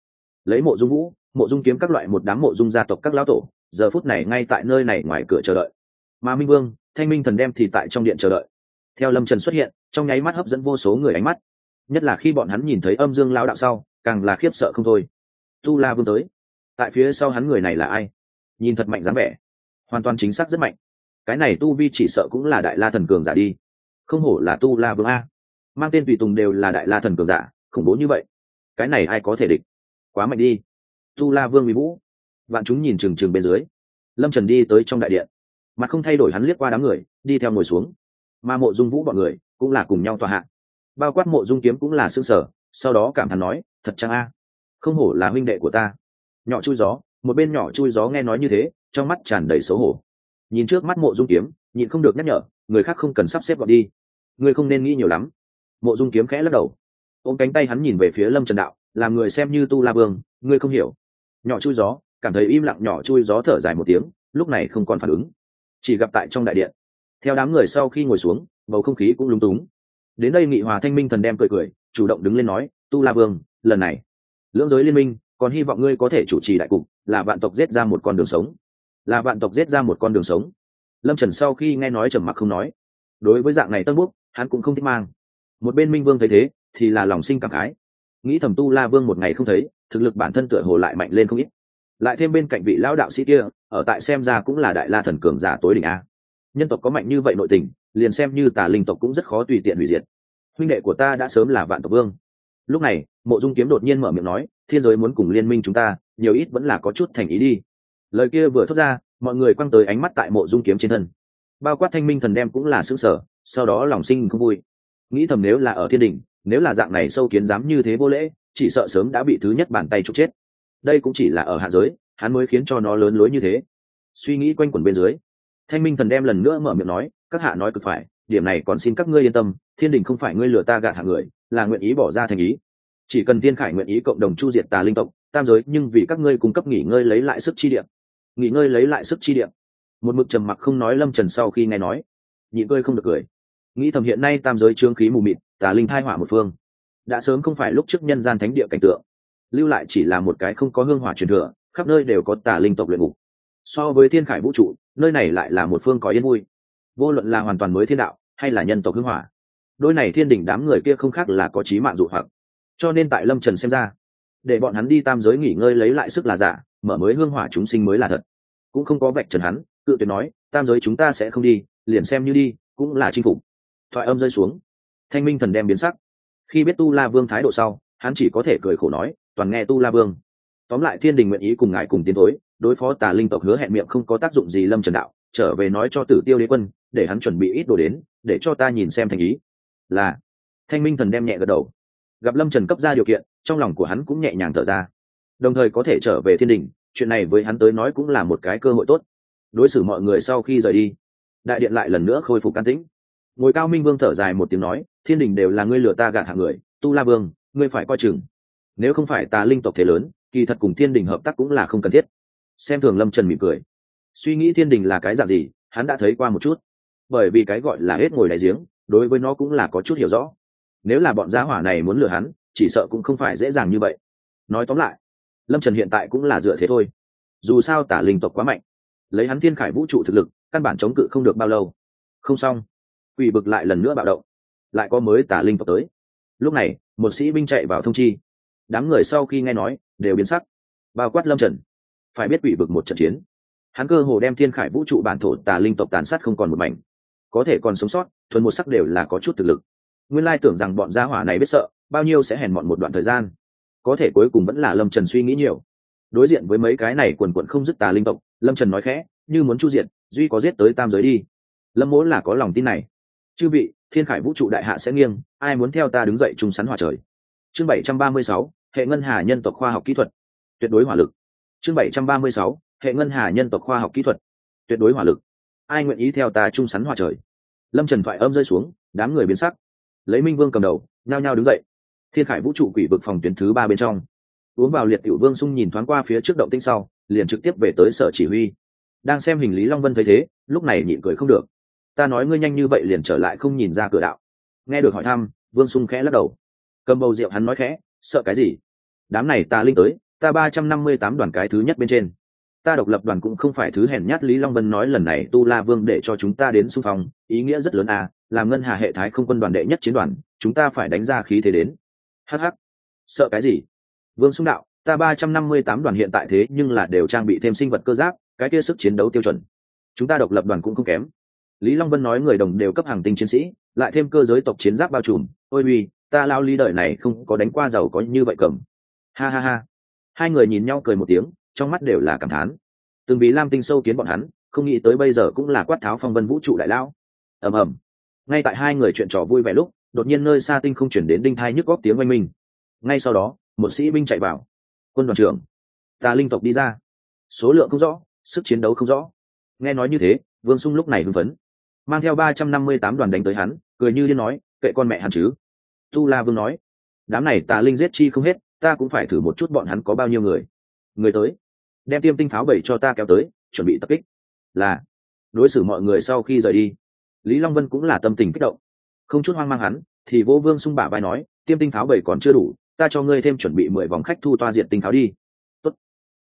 lấy mộ dung vũ, mộ dung kiếm các loại một đám mộ dung gia tộc các lão tổ, giờ phút này ngay tại nơi này ngoài cửa chờ đợi. Mà minh vương, thanh minh thần đem thì tại trong điện chờ đợi. Theo lâm trần xuất hiện, trong nháy mắt hấp dẫn vô số người ánh mắt. Nhất là khi bọn hắn nhìn thấy âm dương lao đạo sau, càng là khiếp sợ không thôi. Tu la vương tới tại phía sau hắn người này là ai? Nhìn thật mạnh dáng vẻ. Hoàn toàn chính xác rất mạnh. Cái này tu vi chỉ sợ cũng là đại la thần cường giả đi. Không hổ là tu la vương a. Mang tên tùy tùng đều là đại la thần cường giả, khủng bố như vậy. Cái này ai có thể địch? Quá mạnh đi. Tu la vương bị vũ. Vạn chúng nhìn trừng trừng bên dưới. Lâm trần đi tới trong đại điện. Mặt không thay đổi hắn liếc qua đám người, đi theo ngồi xuống. Mà mộ dung vũ bọn người cũng là cùng nhau tòa hạ. Bao quát mộ dung kiếm cũng là s ư ơ n g sở sau đó cảm thán nói, thật chăng a? Không hổ là huynh đệ của ta nhỏ chui gió, một bên nhỏ chui gió nghe nói như thế, trong mắt tràn đầy xấu hổ. Nhìn trước mắt mộ dung kiếm, nhịn không được nhắc nhở, người khác không cần sắp xếp gọn đi. Người không nên nghĩ nhiều lắm. Mộ dung kiếm khẽ lắc đầu. Ôm cánh tay hắn nhìn về phía lâm trần đạo, làm người xem như tu la vương, ngươi không hiểu. Nhỏ chui gió, cảm thấy im lặng nhỏ chui gió thở dài một tiếng, lúc này không còn phản ứng. Chỉ gặp tại trong đại điện, theo đám người sau khi ngồi xuống, bầu không khí cũng lúng túng. Đến đây nghị hòa thanh minh thần đem cười cười, chủ động đứng lên nói, tu la vương, lần này, lưỡng giới liên minh còn hy vọng ngươi có thể chủ trì đại cục, là vạn tộc giết ra một con đường sống. Là vạn tộc giết ra một con đường sống. Lâm trần sau khi nghe nói trầm mặc không nói. Đối với dạng này tân búc hắn cũng không thích mang. Một bên minh vương thấy thế, thì là lòng sinh cảm khái. Nghĩ thầm tu la vương một ngày không thấy, thực lực bản thân tựa hồ lại mạnh lên không ít. Lại thêm bên cạnh vị lão đạo sĩ kia, ở tại xem ra cũng là đại la thần cường giả tối đỉnh a. Nhân tộc có mạnh như vậy nội tình, liền xem như tà linh tộc cũng rất khó tùy tiện hủy diệt. Huynh đệ của ta đã sớm là vạn tộc vương. Lúc này, mộ dung kiếm đột nhiên mở miệng nói thiên giới muốn cùng liên minh chúng ta, nhiều ít vẫn là có chút thành ý đi. Lời kia vừa thốt ra, mọi người quăng tới ánh mắt tại mộ dung kiếm trên thân. Bao quát thanh minh thần đem cũng là xứng sở sau đó lòng sinh không vui. Nghĩ thầm nếu là ở thiên đình nếu là dạng này sâu kiến dám như thế vô lễ, chỉ sợ sớm đã bị thứ nhất bàn tay trục chết. Đây cũng chỉ là ở hạ giới, hắn mới khiến cho nó lớn lối như thế. Suy nghĩ quanh quẩn bên dưới, thanh minh thần đem lần nữa mở miệng nói, các hạ nói cực phải, điểm này còn xin các ngươi yên tâm, thiên đình không phải ngươi lừa ta gạt hạ người, là nguyện ý bỏ ra thành ý chỉ cần tiên khải nguyện ý cộng đồng chu diệt tà linh tộc, tam giới, nhưng vì các ngươi cung cấp nghỉ ngơi lấy lại sức chi điểm. Nghỉ ngơi lấy lại sức chi điểm. Một mực trầm mặc không nói lâm trần sau khi nghe nói. Nhị cười không được cười. Nghĩ thầm hiện nay tam giới trương khí mù mịt, tà linh thai hỏa một phương. Đã sớm không phải lúc trước nhân gian thánh địa cảnh tượng. Lưu lại chỉ là một cái không có hương hỏa truyền thừa, khắp nơi đều có tà linh tộc luyện ngục. So với thiên khải vũ trụ, nơi này lại là một phương có yên vui. Vô luận là hoàn toàn mới thiên đạo, hay là nhân tộc hương hỏa. Đôi này thiên đình đám người kia không khác là có trí mạng dụ hoặc cho nên tại lâm trần xem ra, để bọn hắn đi tam giới nghỉ ngơi lấy lại sức là giả, mở mới hương hỏa chúng sinh mới là thật. Cũng không có vạch trần hắn, cự tuyệt nói, tam giới chúng ta sẽ không đi, liền xem như đi, cũng là chinh phục. Thoại âm rơi xuống. Thanh minh thần đem biến sắc. Khi biết tu la vương thái độ sau, hắn chỉ có thể cười khổ nói, toàn nghe tu la vương. Tóm lại thiên đình nguyện ý cùng ngài cùng tiến thối, đối phó tà linh tộc hứa hẹn miệng không có tác dụng gì lâm trần đạo, trở về nói cho tử tiêu đế quân, để hắn chuẩn bị ít đồ đến, để cho ta nhìn xem thành ý. Là, thanh minh thần đem nhẹ gật đầu gặp lâm trần cấp ra điều kiện trong lòng của hắn cũng nhẹ nhàng thở ra đồng thời có thể trở về thiên đình chuyện này với hắn tới nói cũng là một cái cơ hội tốt đối xử mọi người sau khi rời đi đại điện lại lần nữa khôi phục can tĩnh ngồi cao minh vương thở dài một tiếng nói thiên đình đều là ngươi lừa ta gạt hạng người tu la vương ngươi phải coi chừng nếu không phải ta linh tộc thế lớn kỳ thật cùng thiên đình hợp tác cũng là không cần thiết xem thường lâm trần mỉm cười suy nghĩ thiên đình là cái dạng gì hắn đã thấy qua một chút bởi vì cái gọi là hết ngồi đáy giếng đối với nó cũng là có chút hiểu rõ nếu là bọn gia hỏa này muốn lừa hắn, chỉ sợ cũng không phải dễ dàng như vậy. Nói tóm lại, lâm trần hiện tại cũng là dựa thế thôi. Dù sao tả linh tộc quá mạnh, lấy hắn thiên khải vũ trụ thực lực, căn bản chống cự không được bao lâu. Không xong. Quỷ bực lại lần nữa bạo động, lại có mới tả linh tộc tới. Lúc này, một sĩ binh chạy vào thông chi. Đám người sau khi nghe nói, đều biến sắc. Bao quát lâm trần. Phải biết quỷ bực một trận chiến. Hắn cơ hồ đem thiên khải vũ trụ bản thổ tà linh tộc tàn sát không còn một mảnh. Có thể còn sống sót, thuần một sắc đều là có chút thực lực nguyên lai tưởng rằng bọn gia hỏa này biết sợ, bao nhiêu sẽ hèn mọn một đoạn thời gian. Có thể cuối cùng vẫn là lâm trần suy nghĩ nhiều. Đối diện với mấy cái này quần quận không dứt tà linh tộc, lâm trần nói khẽ, như muốn chu diện duy có giết tới tam giới đi. Lâm mỗ là có lòng tin này. Chư vị, thiên khải vũ trụ đại hạ sẽ nghiêng, ai muốn theo ta đứng dậy chung sắn hòa trời? Chương bảy trăm ba mươi sáu, hệ ngân hà nhân tộc khoa học kỹ thuật. Tuyệt đối hỏa lực. Chương bảy trăm ba mươi sáu, hệ ngân hà nhân tộc khoa học kỹ thuật. Tuyệt đối hỏa lực. Ai nguyện ý theo ta chung sắn hòa trời? Lâm trần thoại âm rơi xuống, đám người biến sắc lấy minh vương cầm đầu, nhao nhao đứng dậy. Thiên khải vũ trụ quỷ vực phòng tuyến thứ ba bên trong. Uống vào liệt tiểu vương sung nhìn thoáng qua phía trước động tinh sau, liền trực tiếp về tới sở chỉ huy. Đang xem hình lý long vân thấy thế, lúc này nhịn cười không được. Ta nói ngươi nhanh như vậy liền trở lại không nhìn ra cửa đạo. Nghe được hỏi thăm, vương sung khẽ lắc đầu. Cầm bầu rượu hắn nói khẽ, sợ cái gì? Đám này ta linh tới, ta ba trăm năm mươi tám đoàn cái thứ nhất bên trên. Ta độc lập đoàn cũng không phải thứ hèn nhát lý long vân nói lần này tu la vương để cho chúng ta đến xung phong, ý nghĩa rất lớn à làm ngân hà hệ thái không quân đoàn đệ nhất chiến đoàn, chúng ta phải đánh ra khí thế đến. Hh sợ cái gì? Vương xung đạo, ta ba trăm năm mươi tám đoàn hiện tại thế nhưng là đều trang bị thêm sinh vật cơ giáp, cái kia sức chiến đấu tiêu chuẩn. Chúng ta độc lập đoàn cũng không kém. Lý long vân nói người đồng đều cấp hàng tinh chiến sĩ, lại thêm cơ giới tộc chiến giáp bao trùm. Ôi uy, ta lao ly đời này không có đánh qua giàu có như vậy cầm. Ha ha ha. Hai người nhìn nhau cười một tiếng, trong mắt đều là cảm thán. Từng vì lam tinh sâu kiến bọn hắn, không nghĩ tới bây giờ cũng là quát tháo phong vân vũ trụ đại lao. Ầm ầm ngay tại hai người chuyện trò vui vẻ lúc, đột nhiên nơi xa tinh không chuyển đến đinh thai nhức góp tiếng oanh minh. Ngay sau đó, một sĩ binh chạy vào. Quân đoàn trưởng tà linh tộc đi ra. Số lượng không rõ, sức chiến đấu không rõ. Nghe nói như thế, vương sung lúc này hưng phấn. Mang theo ba trăm năm mươi tám đoàn đánh tới hắn, cười như liên nói, kệ con mẹ hắn chứ. Tu la vương nói, đám này tà linh giết chi không hết, ta cũng phải thử một chút bọn hắn có bao nhiêu người. Người tới, đem tiêm tinh pháo bảy cho ta kéo tới, chuẩn bị tập kích. Là, đối xử mọi người sau khi rời đi lý long vân cũng là tâm tình kích động. Không chút hoang mang hắn, thì vô vương sung bả vai nói, tiêm tinh pháo bảy còn chưa đủ, ta cho ngươi thêm chuẩn bị mười vòng khách thu toa diện tinh pháo đi. Tốt.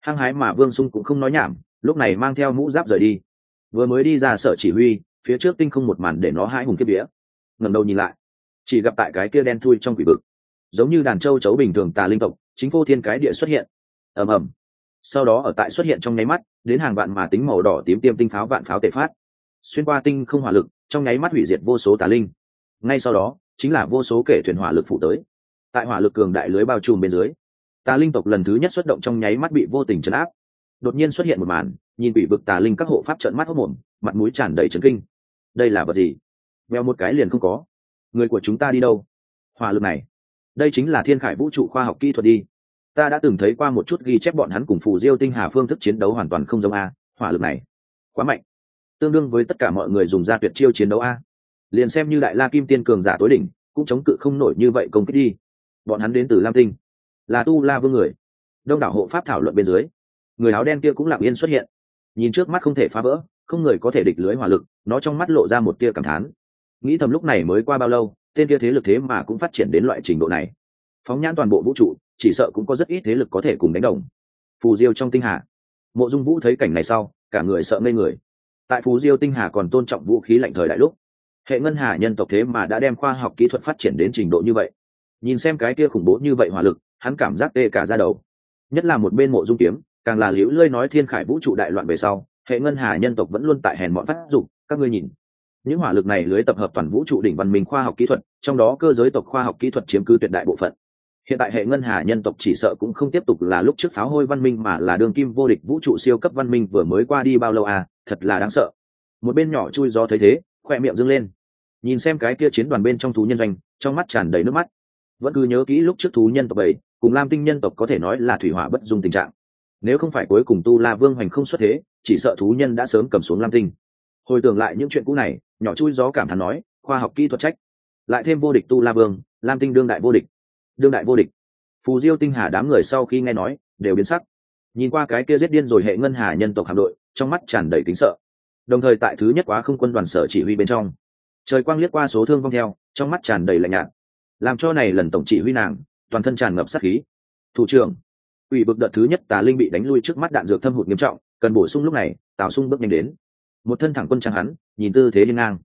hăng hái mà vương sung cũng không nói nhảm, lúc này mang theo mũ giáp rời đi. Vừa mới đi ra sở chỉ huy, phía trước tinh không một màn để nó hãi hùng kiếp vía. Ngẩng đầu nhìn lại, chỉ gặp tại cái kia đen thui trong quỷ vực, giống như đàn châu chấu bình thường tà linh tộc, chính phô thiên cái địa xuất hiện. Ầm ầm. Sau đó ở tại xuất hiện trong nháy mắt, đến hàng vạn mà tính màu đỏ tím tiêm tinh pháo vạn pháo tệ phát. Xuyên qua tinh không hỏa lực trong nháy mắt hủy diệt vô số tà linh. Ngay sau đó, chính là vô số kể thuyền hỏa lực phụ tới. Tại hỏa lực cường đại lưới bao trùm bên dưới, tà linh tộc lần thứ nhất xuất động trong nháy mắt bị vô tình chấn áp. Đột nhiên xuất hiện một màn, nhìn bị vực tà linh các hộ pháp trợn mắt hốc mồm, mặt mũi tràn đầy trấn kinh. Đây là vật gì? Veo một cái liền không có. Người của chúng ta đi đâu? Hỏa lực này, đây chính là thiên khải vũ trụ khoa học kỹ thuật đi. Ta đã từng thấy qua một chút ghi chép bọn hắn cùng phù diêu tinh hà phương thức chiến đấu hoàn toàn không giống a, hỏa lực này, quá mạnh tương đương với tất cả mọi người dùng ra tuyệt chiêu chiến đấu a. Liền xem như đại la kim tiên cường giả tối đỉnh, cũng chống cự không nổi như vậy công kích đi. Bọn hắn đến từ lam tinh, là tu la vương người. Đông đảo hộ pháp thảo luận bên dưới, người áo đen kia cũng lặng yên xuất hiện. Nhìn trước mắt không thể phá vỡ, không người có thể địch lưới hỏa lực, nó trong mắt lộ ra một tia cảm thán. Nghĩ thầm lúc này mới qua bao lâu, tên kia thế lực thế mà cũng phát triển đến loại trình độ này. Phóng nhãn toàn bộ vũ trụ, chỉ sợ cũng có rất ít thế lực có thể cùng đánh đồng. Phù diêu trong tinh hà, mộ dung vũ thấy cảnh này sau, cả người sợ ngây người tại phú diêu tinh hà còn tôn trọng vũ khí lạnh thời đại lúc, hệ ngân hà nhân tộc thế mà đã đem khoa học kỹ thuật phát triển đến trình độ như vậy. Nhìn xem cái kia khủng bố như vậy hỏa lực, hắn cảm giác tê cả ra đầu. Nhất là một bên mộ dung kiếm, càng là liễu lơi nói thiên khải vũ trụ đại loạn về sau, hệ ngân hà nhân tộc vẫn luôn tại hèn mọn phát dụng các ngươi nhìn. Những hỏa lực này lưới tập hợp toàn vũ trụ đỉnh văn minh khoa học kỹ thuật, trong đó cơ giới tộc khoa học kỹ thuật chiếm cứ tuyệt đại bộ phận. Hiện tại hệ ngân hà nhân tộc chỉ sợ cũng không tiếp tục là lúc trước pháo hôi văn minh mà là đường kim vô địch vũ trụ siêu cấp văn minh vừa mới qua đi bao lâu à? Thật là đáng sợ. Một bên nhỏ chui gió thấy thế, khoe miệng dâng lên. Nhìn xem cái kia chiến đoàn bên trong thú nhân doanh, trong mắt tràn đầy nước mắt. Vẫn cứ nhớ kỹ lúc trước thú nhân tộc bảy, cùng lam tinh nhân tộc có thể nói là thủy hỏa bất dung tình trạng. Nếu không phải cuối cùng tu la vương hoành không xuất thế, chỉ sợ thú nhân đã sớm cầm xuống lam tinh. Hồi tưởng lại những chuyện cũ này, nhỏ chui gió cảm thán nói, khoa học kỹ thuật trách. Lại thêm vô địch tu la vương, lam tinh đương đại vô địch. Đương đại vô địch. Phù diêu tinh hà đám người sau khi nghe nói, đều biến sắc. Nhìn qua cái kia giết điên rồi hệ ngân hà nhân tộc hạm đội trong mắt tràn đầy kính sợ. Đồng thời tại thứ nhất quá không quân đoàn sở chỉ huy bên trong, trời quang liếc qua số thương vong theo, trong mắt tràn đầy lạnh nhạt. Làm cho này lần tổng chỉ huy nàng, toàn thân tràn ngập sát khí. Thủ trưởng ủy bực đợt thứ nhất tà linh bị đánh lui trước mắt đạn dược thâm hụt nghiêm trọng, cần bổ sung lúc này, tào sung bước nhanh đến. Một thân thẳng quân trang hắn, nhìn tư thế liên ngang.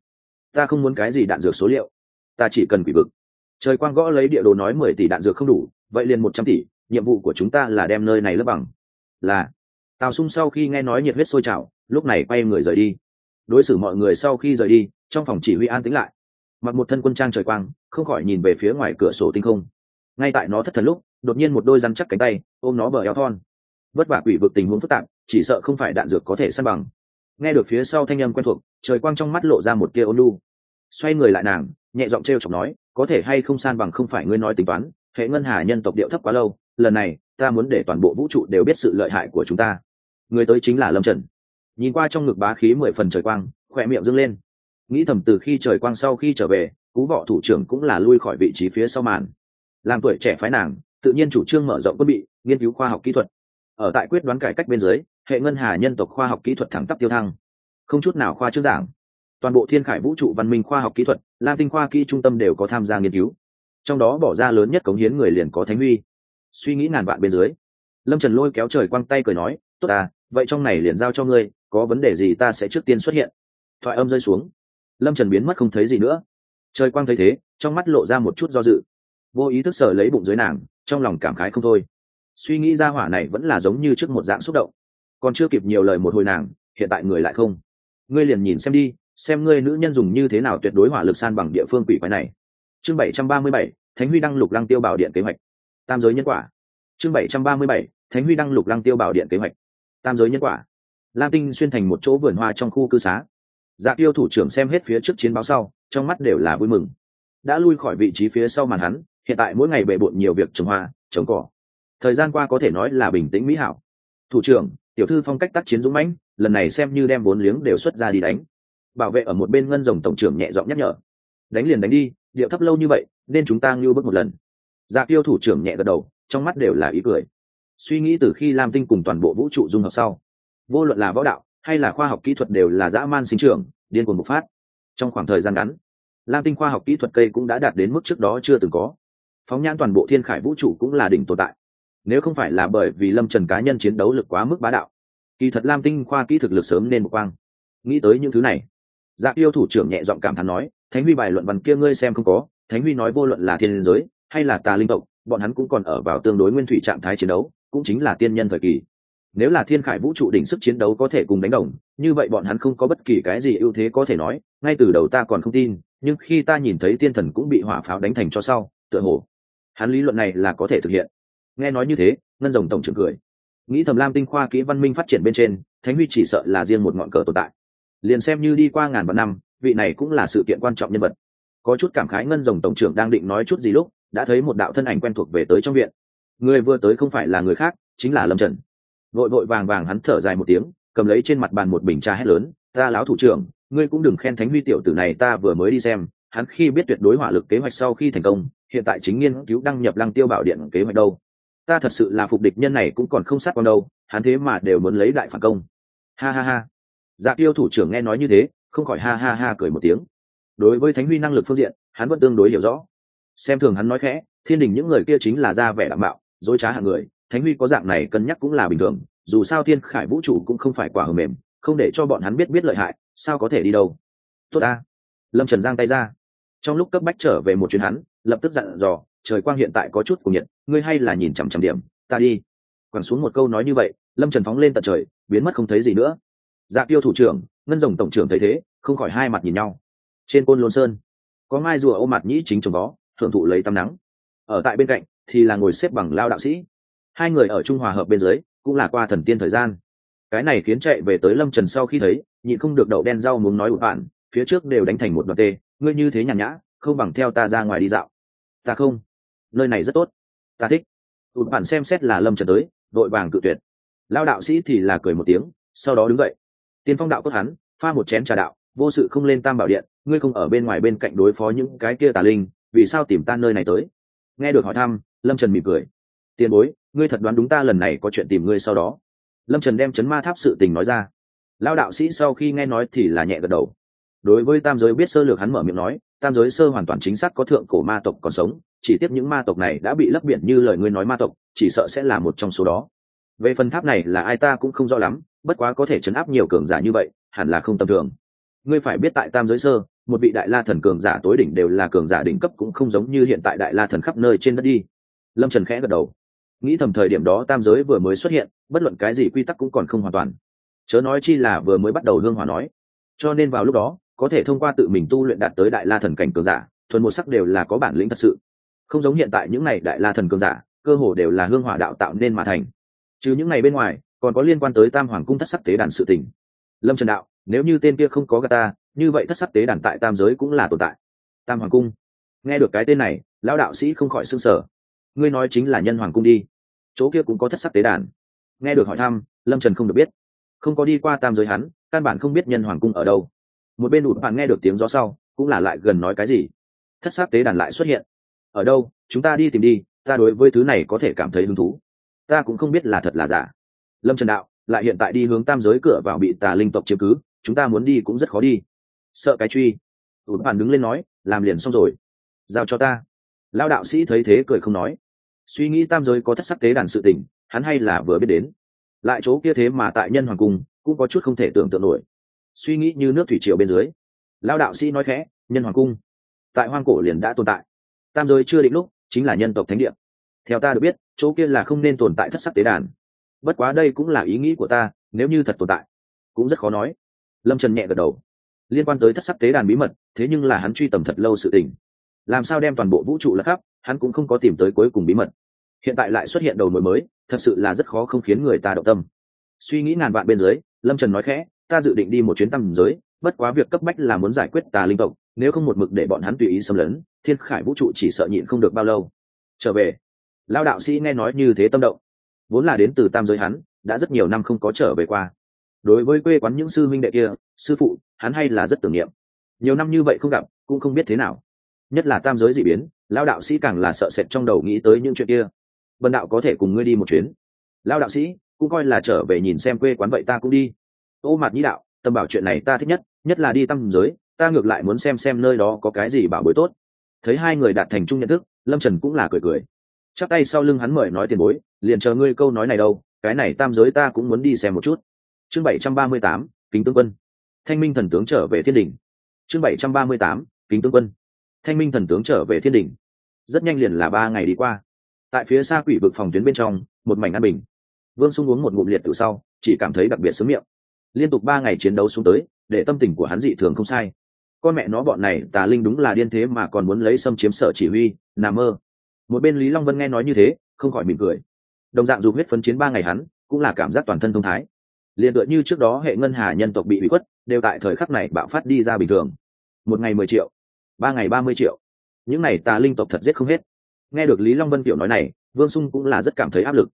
Ta không muốn cái gì đạn dược số liệu, ta chỉ cần quỷ vực. Trời quang gõ lấy địa đồ nói mười tỷ đạn dược không đủ, vậy liền một trăm tỷ, nhiệm vụ của chúng ta là đem nơi này lấp bằng. Là tào sung sau khi nghe nói nhiệt huyết sôi trào, lúc này quay người rời đi. Đối xử mọi người sau khi rời đi, trong phòng chỉ huy an tĩnh lại. Mặc một thân quân trang trời quang, không khỏi nhìn về phía ngoài cửa sổ tinh không. Ngay tại nó thất thần lúc, đột nhiên một đôi rắn chắc cánh tay ôm nó bờ eo thon. Vất vả quỷ vực tình huống phức tạp, chỉ sợ không phải đạn dược có thể săn bằng. Nghe được phía sau thanh âm quen thuộc, trời quang trong mắt lộ ra một tia ôn lu xoay người lại nàng, nhẹ giọng t r e o chọc nói, có thể hay không san bằng không phải ngươi nói tính toán, hệ ngân hà nhân tộc điệu thấp quá lâu, lần này ta muốn để toàn bộ vũ trụ đều biết sự lợi hại của chúng ta người tới chính là lâm trần. Nhìn qua trong ngực bá khí mười phần trời quang, khỏe miệng dâng lên. Nghĩ thầm từ khi trời quang sau khi trở về, cú võ thủ trưởng cũng là lui khỏi vị trí phía sau màn. Làm tuổi trẻ phái nàng, tự nhiên chủ trương mở rộng quân bị, nghiên cứu khoa học kỹ thuật. Ở tại quyết đoán cải cách bên dưới, hệ ngân hà nhân tộc khoa học kỹ thuật thẳng tắp tiêu thăng. Không chút nào khoa trước giảng. Toàn bộ thiên khải vũ trụ văn minh khoa học kỹ thuật, lam tinh khoa kỹ trung tâm đều có tham gia nghiên cứu. Trong đó bỏ ra lớn nhất cống hiến người liền có thánh huy. Suy nghĩ ngàn vạn bên dưới, lâm trần lôi kéo trời quăng tay cười nói, tốt à vậy trong này liền giao cho ngươi, có vấn đề gì ta sẽ trước tiên xuất hiện. Thoại âm rơi xuống. Lâm trần biến mất không thấy gì nữa. Trời quang thấy thế, trong mắt lộ ra một chút do dự. Vô ý thức sở lấy bụng dưới nàng, trong lòng cảm khái không thôi. Suy nghĩ ra hỏa này vẫn là giống như trước một dạng xúc động. Còn chưa kịp nhiều lời một hồi nàng, hiện tại người lại không. Ngươi liền nhìn xem đi, xem ngươi nữ nhân dùng như thế nào tuyệt đối hỏa lực san bằng địa phương quỷ quái này. Chương bảy trăm ba mươi bảy, thánh huy đăng lục lăng tiêu bảo điện kế hoạch. Tam giới nhân quả. Chương bảy trăm ba mươi bảy, thánh huy đăng lục lăng tiêu bảo điện kế hoạch tam giới nhân quả. Lam tinh xuyên thành một chỗ vườn hoa trong khu cư xá. Dạ tiêu thủ trưởng xem hết phía trước chiến báo sau, trong mắt đều là vui mừng. Đã lui khỏi vị trí phía sau màn hắn, hiện tại mỗi ngày bề bộn nhiều việc trồng hoa, trồng cỏ. Thời gian qua có thể nói là bình tĩnh mỹ hảo. Thủ trưởng, tiểu thư phong cách tác chiến dũng mãnh, lần này xem như đem vốn liếng đều xuất ra đi đánh. Bảo vệ ở một bên ngân rồng tổng trưởng nhẹ giọng nhắc nhở. Đánh liền đánh đi, điệu thấp lâu như vậy, nên chúng ta ngưu bước một lần. Dạ tiêu thủ trưởng nhẹ gật đầu, trong mắt đều là ý cười suy nghĩ từ khi lam tinh cùng toàn bộ vũ trụ dung hợp sau. Vô luận là võ đạo, hay là khoa học kỹ thuật đều là dã man sinh trưởng, điên cuồng bộc phát. Trong khoảng thời gian ngắn, lam tinh khoa học kỹ thuật cây cũng đã đạt đến mức trước đó chưa từng có. Phóng nhãn toàn bộ thiên khải vũ trụ cũng là đỉnh tồn tại. Nếu không phải là bởi vì lâm trần cá nhân chiến đấu lực quá mức bá đạo, kỳ thật lam tinh khoa kỹ thực lực sớm nên một quang. Nghĩ tới những thứ này dạ yêu thủ trưởng nhẹ giọng cảm thán nói, thánh huy bài luận văn kia ngươi xem không có, thánh huy nói vô luận là thiên giới, hay là tà linh tộc, bọn hắn cũng còn ở vào tương đối nguyên thủy trạng thái chiến đấu cũng chính là tiên nhân thời kỳ. Nếu là thiên khải vũ trụ đỉnh sức chiến đấu có thể cùng đánh đồng, như vậy bọn hắn không có bất kỳ cái gì ưu thế có thể nói, ngay từ đầu ta còn không tin, nhưng khi ta nhìn thấy tiên thần cũng bị hỏa pháo đánh thành cho sau, tựa hồ, hắn lý luận này là có thể thực hiện. Nghe nói như thế, ngân rồng tổng trưởng cười. Nghĩ thầm lam tinh khoa kỹ văn minh phát triển bên trên, thánh huy chỉ sợ là riêng một ngọn cờ tồn tại. Liền xem như đi qua ngàn vạn năm, vị này cũng là sự kiện quan trọng nhân vật. Có chút cảm khái ngân rồng tổng trưởng đang định nói chút gì lúc, đã thấy một đạo thân ảnh quen thuộc về tới trong viện người vừa tới không phải là người khác, chính là lâm trần. Vội vội vàng vàng hắn thở dài một tiếng, cầm lấy trên mặt bàn một bình trà hét lớn, ta láo thủ trưởng, ngươi cũng đừng khen thánh huy tiểu tử này, ta vừa mới đi xem, hắn khi biết tuyệt đối hỏa lực kế hoạch sau khi thành công, hiện tại chính nghiên cứu đăng nhập lăng tiêu bảo điện kế hoạch đâu. Ta thật sự là phục địch nhân này cũng còn không sát con đâu, hắn thế mà đều muốn lấy đại phản công. Ha ha ha. Dạ tiêu thủ trưởng nghe nói như thế, không khỏi ha ha ha cười một tiếng. Đối với thánh huy năng lực phương diện, hắn vẫn tương đối hiểu rõ. Xem thường hắn nói khẽ, thiên đình những người kia chính là ra vẻ đảm bảo dối trá hạng người, thánh huy có dạng này cân nhắc cũng là bình thường, dù sao thiên khải vũ trụ cũng không phải quả hờ mềm, không để cho bọn hắn biết biết lợi hại, sao có thể đi đâu? Tốt ta. Lâm trần giang tay ra. Trong lúc cấp bách trở về một chuyến hắn, lập tức dặn dò, trời quang hiện tại có chút cùng nhiệt, ngươi hay là nhìn chằm chằm điểm, ta đi. Quẳng xuống một câu nói như vậy, lâm trần phóng lên tận trời, biến mất không thấy gì nữa. Dạ tiêu thủ trưởng, ngân rồng tổng trưởng thấy thế, không khỏi hai mặt nhìn nhau. Trên côn lôn sơn, có mai rùa ô mặt nhĩ chính chồng đó, thưởng thụ lấy tắm nắng. Ở tại bên cạnh thì là ngồi xếp bằng lao đạo sĩ. Hai người ở trung hòa hợp bên dưới, cũng là qua thần tiên thời gian. Cái này khiến chạy về tới lâm trần sau khi thấy, nhịn không được đậu đen rau muốn nói ụt bạn, phía trước đều đánh thành một đoạn tê, ngươi như thế nhàn nhã, không bằng theo ta ra ngoài đi dạo. Ta không. Nơi này rất tốt. Ta thích. Ụt bạn xem xét là lâm trần tới đội vàng cự tuyệt. Lao đạo sĩ thì là cười một tiếng, sau đó đứng dậy. Tiên phong đạo cốt hắn, pha một chén trà đạo, vô sự không lên tam bảo điện, ngươi không ở bên ngoài bên cạnh đối phó những cái kia tà linh, vì sao tìm ta nơi này tới? Nghe được hỏi thăm lâm trần mỉm cười. Tiền bối, ngươi thật đoán đúng ta lần này có chuyện tìm ngươi sau đó. Lâm trần đem chấn ma tháp sự tình nói ra. Lao đạo sĩ sau khi nghe nói thì là nhẹ gật đầu. Đối với tam giới biết sơ lược hắn mở miệng nói, tam giới sơ hoàn toàn chính xác có thượng cổ ma tộc còn sống, chỉ tiếp những ma tộc này đã bị lấp biển như lời ngươi nói ma tộc, chỉ sợ sẽ là một trong số đó. Về phần tháp này là ai ta cũng không rõ lắm, bất quá có thể chấn áp nhiều cường giả như vậy, hẳn là không tầm thường. Ngươi phải biết tại tam giới sơ, một vị đại la thần cường giả tối đỉnh đều là cường giả đỉnh cấp cũng không giống như hiện tại đại la thần khắp nơi trên đất đi lâm trần khẽ gật đầu. Nghĩ thầm thời điểm đó tam giới vừa mới xuất hiện, bất luận cái gì quy tắc cũng còn không hoàn toàn. Chớ nói chi là vừa mới bắt đầu hương hòa nói. Cho nên vào lúc đó, có thể thông qua tự mình tu luyện đạt tới đại la thần cảnh cường giả, thuần một sắc đều là có bản lĩnh thật sự. Không giống hiện tại những n à y đại la thần cường giả, cơ hồ đều là hương hỏa đạo tạo nên mà thành. Chứ những ngày bên ngoài, còn có liên quan tới tam hoàng cung thất sắc tế đàn sự tình. Lâm trần đạo, nếu như tên kia không có gà ta, như vậy thất sắc tế đàn tại tam giới cũng là tồn tại. Tam hoàng cung. Nghe được cái tên này, lão đạo sĩ không khỏi s ư n g sở ngươi nói chính là nhân hoàng cung đi. Chỗ kia cũng có thất sắc tế đàn. Nghe được hỏi thăm, lâm trần không được biết. Không có đi qua tam giới hắn, căn bản không biết nhân hoàng cung ở đâu. Một bên ụt bạn nghe được tiếng gió sau, cũng là lại gần nói cái gì. Thất sắc tế đàn lại xuất hiện. Ở đâu? Chúng ta đi tìm đi, ta đối với thứ này có thể cảm thấy hứng thú. Ta cũng không biết là thật là giả. Lâm trần đạo, lại hiện tại đi hướng tam giới cửa vào bị tà linh tộc chiếm cứ, chúng ta muốn đi cũng rất khó đi. Sợ cái truy. Ủn bạn đứng lên nói, làm liền xong rồi. Giao cho ta lao đạo sĩ thấy thế cười không nói. Suy nghĩ tam giới có thất sắc tế đàn sự tình, hắn hay là vừa biết đến. Lại chỗ kia thế mà tại nhân hoàng cung, cũng có chút không thể tưởng tượng nổi. Suy nghĩ như nước thủy triều bên dưới. Lao đạo sĩ nói khẽ, nhân hoàng cung, tại hoang cổ liền đã tồn tại. Tam giới chưa định lúc, chính là nhân tộc thánh địa. Theo ta được biết, chỗ kia là không nên tồn tại thất sắc tế đàn. Bất quá đây cũng là ý nghĩ của ta, nếu như thật tồn tại. Cũng rất khó nói. Lâm trần nhẹ gật đầu. Liên quan tới thất sắc tế đàn bí mật, thế nhưng là hắn truy tầm thật lâu sự tình làm sao đem toàn bộ vũ trụ lật khắp, hắn cũng không có tìm tới cuối cùng bí mật. Hiện tại lại xuất hiện đầu mối mới, thật sự là rất khó không khiến người ta động tâm. Suy nghĩ ngàn vạn bên dưới, lâm trần nói khẽ, ta dự định đi một chuyến tăm giới, bất quá việc cấp bách là muốn giải quyết tà linh tộc, nếu không một mực để bọn hắn tùy ý xâm lấn, thiên khải vũ trụ chỉ sợ nhịn không được bao lâu. Trở về lao đạo sĩ nghe nói như thế tâm động. Vốn là đến từ tam giới hắn, đã rất nhiều năm không có trở về qua. Đối với quê quán những sư minh đệ kia, sư phụ, hắn hay là rất tưởng niệm. Nhiều năm như vậy không gặp, cũng không biết thế nào nhất là tam giới dị biến lao đạo sĩ càng là sợ sệt trong đầu nghĩ tới những chuyện kia. Bần đạo có thể cùng ngươi đi một chuyến. Lao đạo sĩ, cũng coi là trở về nhìn xem quê quán vậy ta cũng đi. Ô mặt nhĩ đạo, tâm bảo chuyện này ta thích nhất nhất là đi tam giới, ta ngược lại muốn xem xem nơi đó có cái gì bảo bối tốt. Thấy hai người đạt thành chung nhận thức, lâm trần cũng là cười cười. Chắc tay sau lưng hắn mời nói tiền bối, liền chờ ngươi câu nói này đâu, cái này tam giới ta cũng muốn đi xem một chút. Chương bảy trăm ba mươi tám, kính tướng quân. Thanh minh thần tướng trở về thiên đình. Chương bảy trăm ba mươi tám, kính tướng quân thanh minh thần tướng trở về thiên đình rất nhanh liền là ba ngày đi qua. Tại phía xa quỷ vực phòng tuyến bên trong, một mảnh an bình. Vương sung uống một ngụm liệt từ sau, chỉ cảm thấy đặc biệt sướng miệng. Liên tục ba ngày chiến đấu xuống tới, để tâm tình của hắn dị thường không sai. Con mẹ nó bọn này, tà linh đúng là điên thế mà còn muốn lấy xâm chiếm sở chỉ huy, nà mơ. Một bên lý long vân nghe nói như thế, không khỏi mỉm cười. Đồng dạng dù huyết phấn chiến ba ngày hắn, cũng là cảm giác toàn thân thông thái. Liền tựa như trước đó hệ ngân hà nhân tộc bị bị khuất, đều tại thời khắc này bạo phát đi ra bình thường. Một ngày mười triệu ba ngày ba mươi triệu. Những này tà linh tộc thật giết không hết. Nghe được lý long vân tiểu nói này, vương sung cũng là rất cảm thấy áp lực.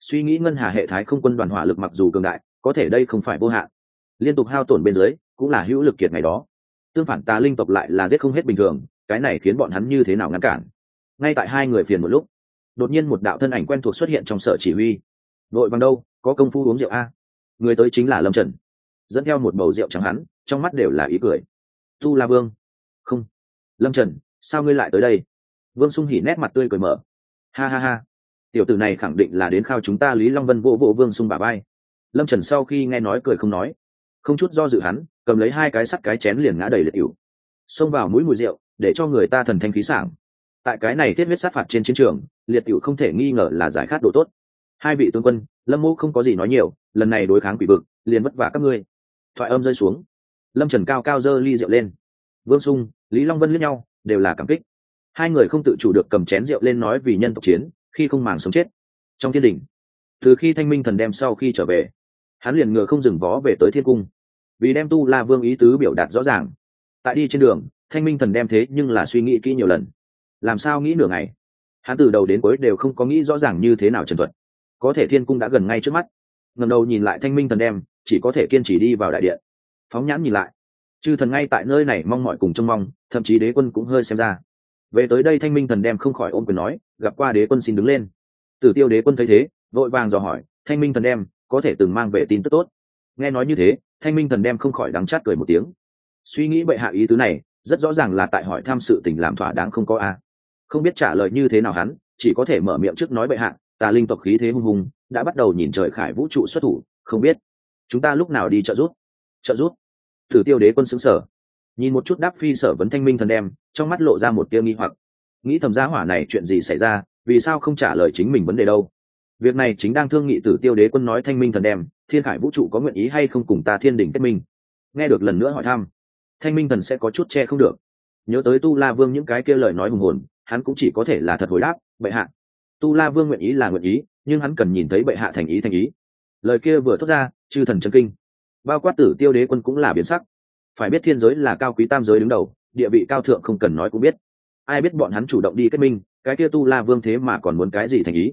Suy nghĩ ngân hà hệ thái không quân đoàn hỏa lực mặc dù cường đại, có thể đây không phải vô hạn. Liên tục hao tổn bên dưới, cũng là hữu lực kiệt ngày đó. Tương phản tà linh tộc lại là giết không hết bình thường, cái này khiến bọn hắn như thế nào ngăn cản? Ngay tại hai người phiền một lúc, đột nhiên một đạo thân ảnh quen thuộc xuất hiện trong sở chỉ huy. Đội bằng đâu, có công phu uống rượu a? Người tới chính là lâm trần. Dẫn theo một bầu rượu trắng hắn, trong mắt đều là ý cười. Tu la vương lâm trần sao ngươi lại tới đây vương sung hỉ nét mặt tươi cười mở ha ha ha tiểu tử này khẳng định là đến khao chúng ta lý long vân vỗ vỗ vương sung bà bay lâm trần sau khi nghe nói cười không nói không chút do dự hắn cầm lấy hai cái sắt cái chén liền ngã đầy liệt cựu xông vào mũi mùi rượu để cho người ta thần thanh khí sảng tại cái này thiết huyết sát phạt trên chiến trường liệt cựu không thể nghi ngờ là giải khát độ tốt hai vị tướng quân lâm mô không có gì nói nhiều lần này đối kháng quỷ vực liền vất vả các ngươi thoại âm rơi xuống lâm trần cao cao dơ ly rượu lên vương sung lý long vân lẫn nhau, đều là cảm kích. Hai người không tự chủ được cầm chén rượu lên nói vì nhân tộc chiến, khi không màng sống chết. Trong thiên đình, từ khi thanh minh thần đem sau khi trở về, hắn liền ngựa không dừng vó về tới thiên cung. Vì đem tu la vương ý tứ biểu đạt rõ ràng. Tại đi trên đường, thanh minh thần đem thế nhưng là suy nghĩ kỹ nhiều lần. Làm sao nghĩ nửa ngày? Hắn từ đầu đến cuối đều không có nghĩ rõ ràng như thế nào trần thuật. Có thể thiên cung đã gần ngay trước mắt. Ngầm đầu nhìn lại thanh minh thần đem, chỉ có thể kiên trì đi vào đại điện. Phóng nhãn nhìn lại chư thần ngay tại nơi này mong mọi cùng trông mong, thậm chí đế quân cũng hơi xem ra. Về tới đây thanh minh thần đem không khỏi ôm quyền nói, gặp qua đế quân xin đứng lên. Tử tiêu đế quân thấy thế, vội vàng dò hỏi, thanh minh thần đem, có thể từng mang về tin tức tốt. Nghe nói như thế, thanh minh thần đem không khỏi đắng chát cười một tiếng. Suy nghĩ bệ hạ ý tứ này, rất rõ ràng là tại hỏi tham sự tình làm thỏa đáng không có a. À. Không biết trả lời như thế nào hắn, chỉ có thể mở miệng trước nói bệ hạ, tà linh tộc khí thế hung hùng, đã bắt đầu nhìn trời khải vũ trụ xuất thủ, không biết. Chúng ta lúc nào đi trợ giúp? Trợ giúp? Thử tiêu đế quân xứng sở nhìn một chút đáp phi sở vấn thanh minh thần đem, trong mắt lộ ra một tiêu nghi hoặc. Nghĩ thầm giá hỏa này chuyện gì xảy ra, vì sao không trả lời chính mình vấn đề đâu? Việc này chính đang thương nghị tử tiêu đế quân nói thanh minh thần đem, thiên khải vũ trụ có nguyện ý hay không cùng ta thiên đình kết minh? Nghe được lần nữa hỏi thăm, thanh minh thần sẽ có chút che không được. Nhớ tới tu la vương những cái kia lời nói hùng hồn, hắn cũng chỉ có thể là thật hồi đáp, bệ hạ, tu la vương nguyện ý là nguyện ý, nhưng hắn cần nhìn thấy bệ hạ thành ý thành ý. Lời kia vừa thốt ra, chư thần chân kinh bao quát tử tiêu đế quân cũng là biến sắc. Phải biết thiên giới là cao quý tam giới đứng đầu, địa vị cao thượng không cần nói cũng biết. Ai biết bọn hắn chủ động đi kết minh, cái kia tu la vương thế mà còn muốn cái gì thành ý?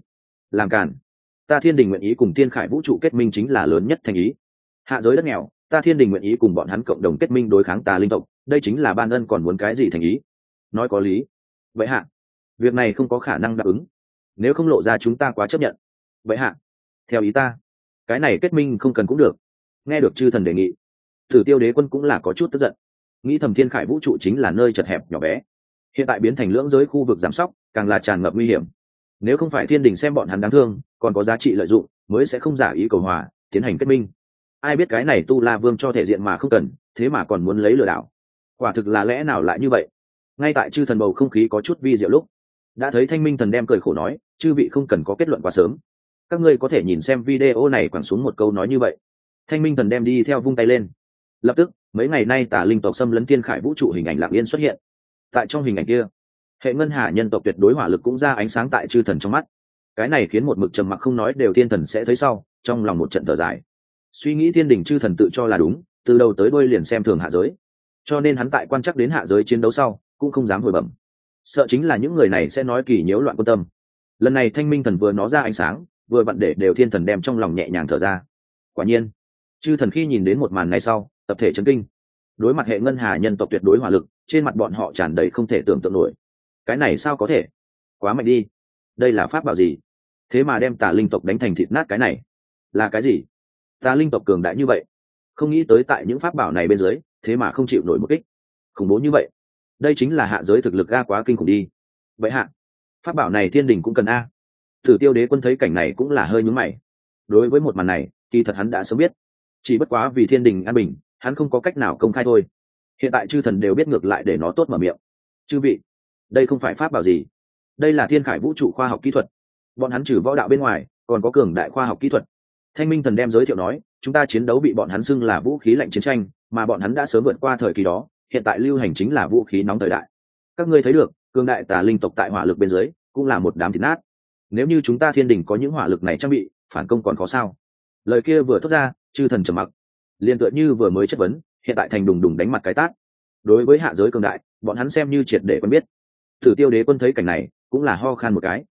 Làm cản ta thiên đình nguyện ý cùng thiên khải vũ trụ kết minh chính là lớn nhất thành ý. Hạ giới đất nghèo, ta thiên đình nguyện ý cùng bọn hắn cộng đồng kết minh đối kháng tà linh tộc, đây chính là ban ân còn muốn cái gì thành ý? Nói có lý. Vậy hạ, việc này không có khả năng đáp ứng. Nếu không lộ ra chúng ta quá chấp nhận. Vậy hạ, theo ý ta, cái này kết minh không cần cũng được nghe được chư thần đề nghị thử tiêu đế quân cũng là có chút tức giận. Nghĩ thầm thiên khải vũ trụ chính là nơi chật hẹp nhỏ bé. Hiện tại biến thành lưỡng giới khu vực giám sóc, càng là tràn ngập nguy hiểm. Nếu không phải thiên đình xem bọn hắn đáng thương, còn có giá trị lợi dụng, mới sẽ không giả ý cầu hòa, tiến hành kết minh. Ai biết cái này tu la vương cho thể diện mà không cần, thế mà còn muốn lấy lừa đảo. Quả thực là lẽ nào lại như vậy? Ngay tại chư thần bầu không khí có chút vi diệu lúc, đã thấy thanh minh thần đem cười khổ nói, chư vị không cần có kết luận quá sớm. Các ngươi có thể nhìn xem video này quẳng xuống một câu nói như vậy thanh minh thần đem đi theo vung tay lên. Lập tức, mấy ngày nay tả linh tộc xâm lấn thiên khải vũ trụ hình ảnh lạc yên xuất hiện. Tại trong hình ảnh kia, hệ ngân hà nhân tộc tuyệt đối hỏa lực cũng ra ánh sáng tại chư thần trong mắt. Cái này khiến một mực trầm mặc không nói đều thiên thần sẽ thấy sau, trong lòng một trận thở dài. Suy nghĩ thiên đình chư thần tự cho là đúng, từ đầu tới đôi liền xem thường hạ giới. Cho nên hắn tại quan chắc đến hạ giới chiến đấu sau, cũng không dám hồi bẩm. Sợ chính là những người này sẽ nói kỳ nhiễu loạn quan tâm. Lần này thanh minh thần vừa nó ra ánh sáng, vừa vặn để đều thiên thần đem trong lòng nhẹ nhàng thở ra. Quả nhiên chư thần khi nhìn đến một màn này sau, tập thể chấn kinh. Đối mặt hệ ngân hà nhân tộc tuyệt đối hỏa lực, trên mặt bọn họ tràn đầy không thể tưởng tượng nổi. Cái này sao có thể? Quá mạnh đi. Đây là pháp bảo gì? Thế mà đem tà linh tộc đánh thành thịt nát cái này. Là cái gì? Tà linh tộc cường đại như vậy. Không nghĩ tới tại những pháp bảo này bên dưới, thế mà không chịu nổi một kích. Khủng bố như vậy. Đây chính là hạ giới thực lực ga quá kinh khủng đi. Vậy hạ, pháp bảo này thiên đình cũng cần a. Thử tiêu đế quân thấy cảnh này cũng là hơi nhúng mày. Đối với một màn này, kỳ thật hắn đã sớm biết chỉ bất quá vì thiên đình an bình, hắn không có cách nào công khai thôi. Hiện tại chư thần đều biết ngược lại để nó tốt mở miệng. Chư vị, đây không phải pháp bảo gì? Đây là thiên khải vũ trụ khoa học kỹ thuật. Bọn hắn trừ võ đạo bên ngoài, còn có cường đại khoa học kỹ thuật. Thanh minh thần đem giới thiệu nói, chúng ta chiến đấu bị bọn hắn xưng là vũ khí lạnh chiến tranh, mà bọn hắn đã sớm vượt qua thời kỳ đó, hiện tại lưu hành chính là vũ khí nóng thời đại. Các ngươi thấy được, cường đại tà linh tộc tại hỏa lực bên dưới, cũng là một đám thịt nát. Nếu như chúng ta thiên đình có những hỏa lực này trang bị, phản công còn có sao? Lời kia vừa thốt ra chư thần trầm mặc. Liền tựa như vừa mới chất vấn, hiện tại thành đùng đùng đánh mặt cái tát. Đối với hạ giới cường đại, bọn hắn xem như triệt để quen biết. Thử tiêu đế quân thấy cảnh này, cũng là ho khan một cái.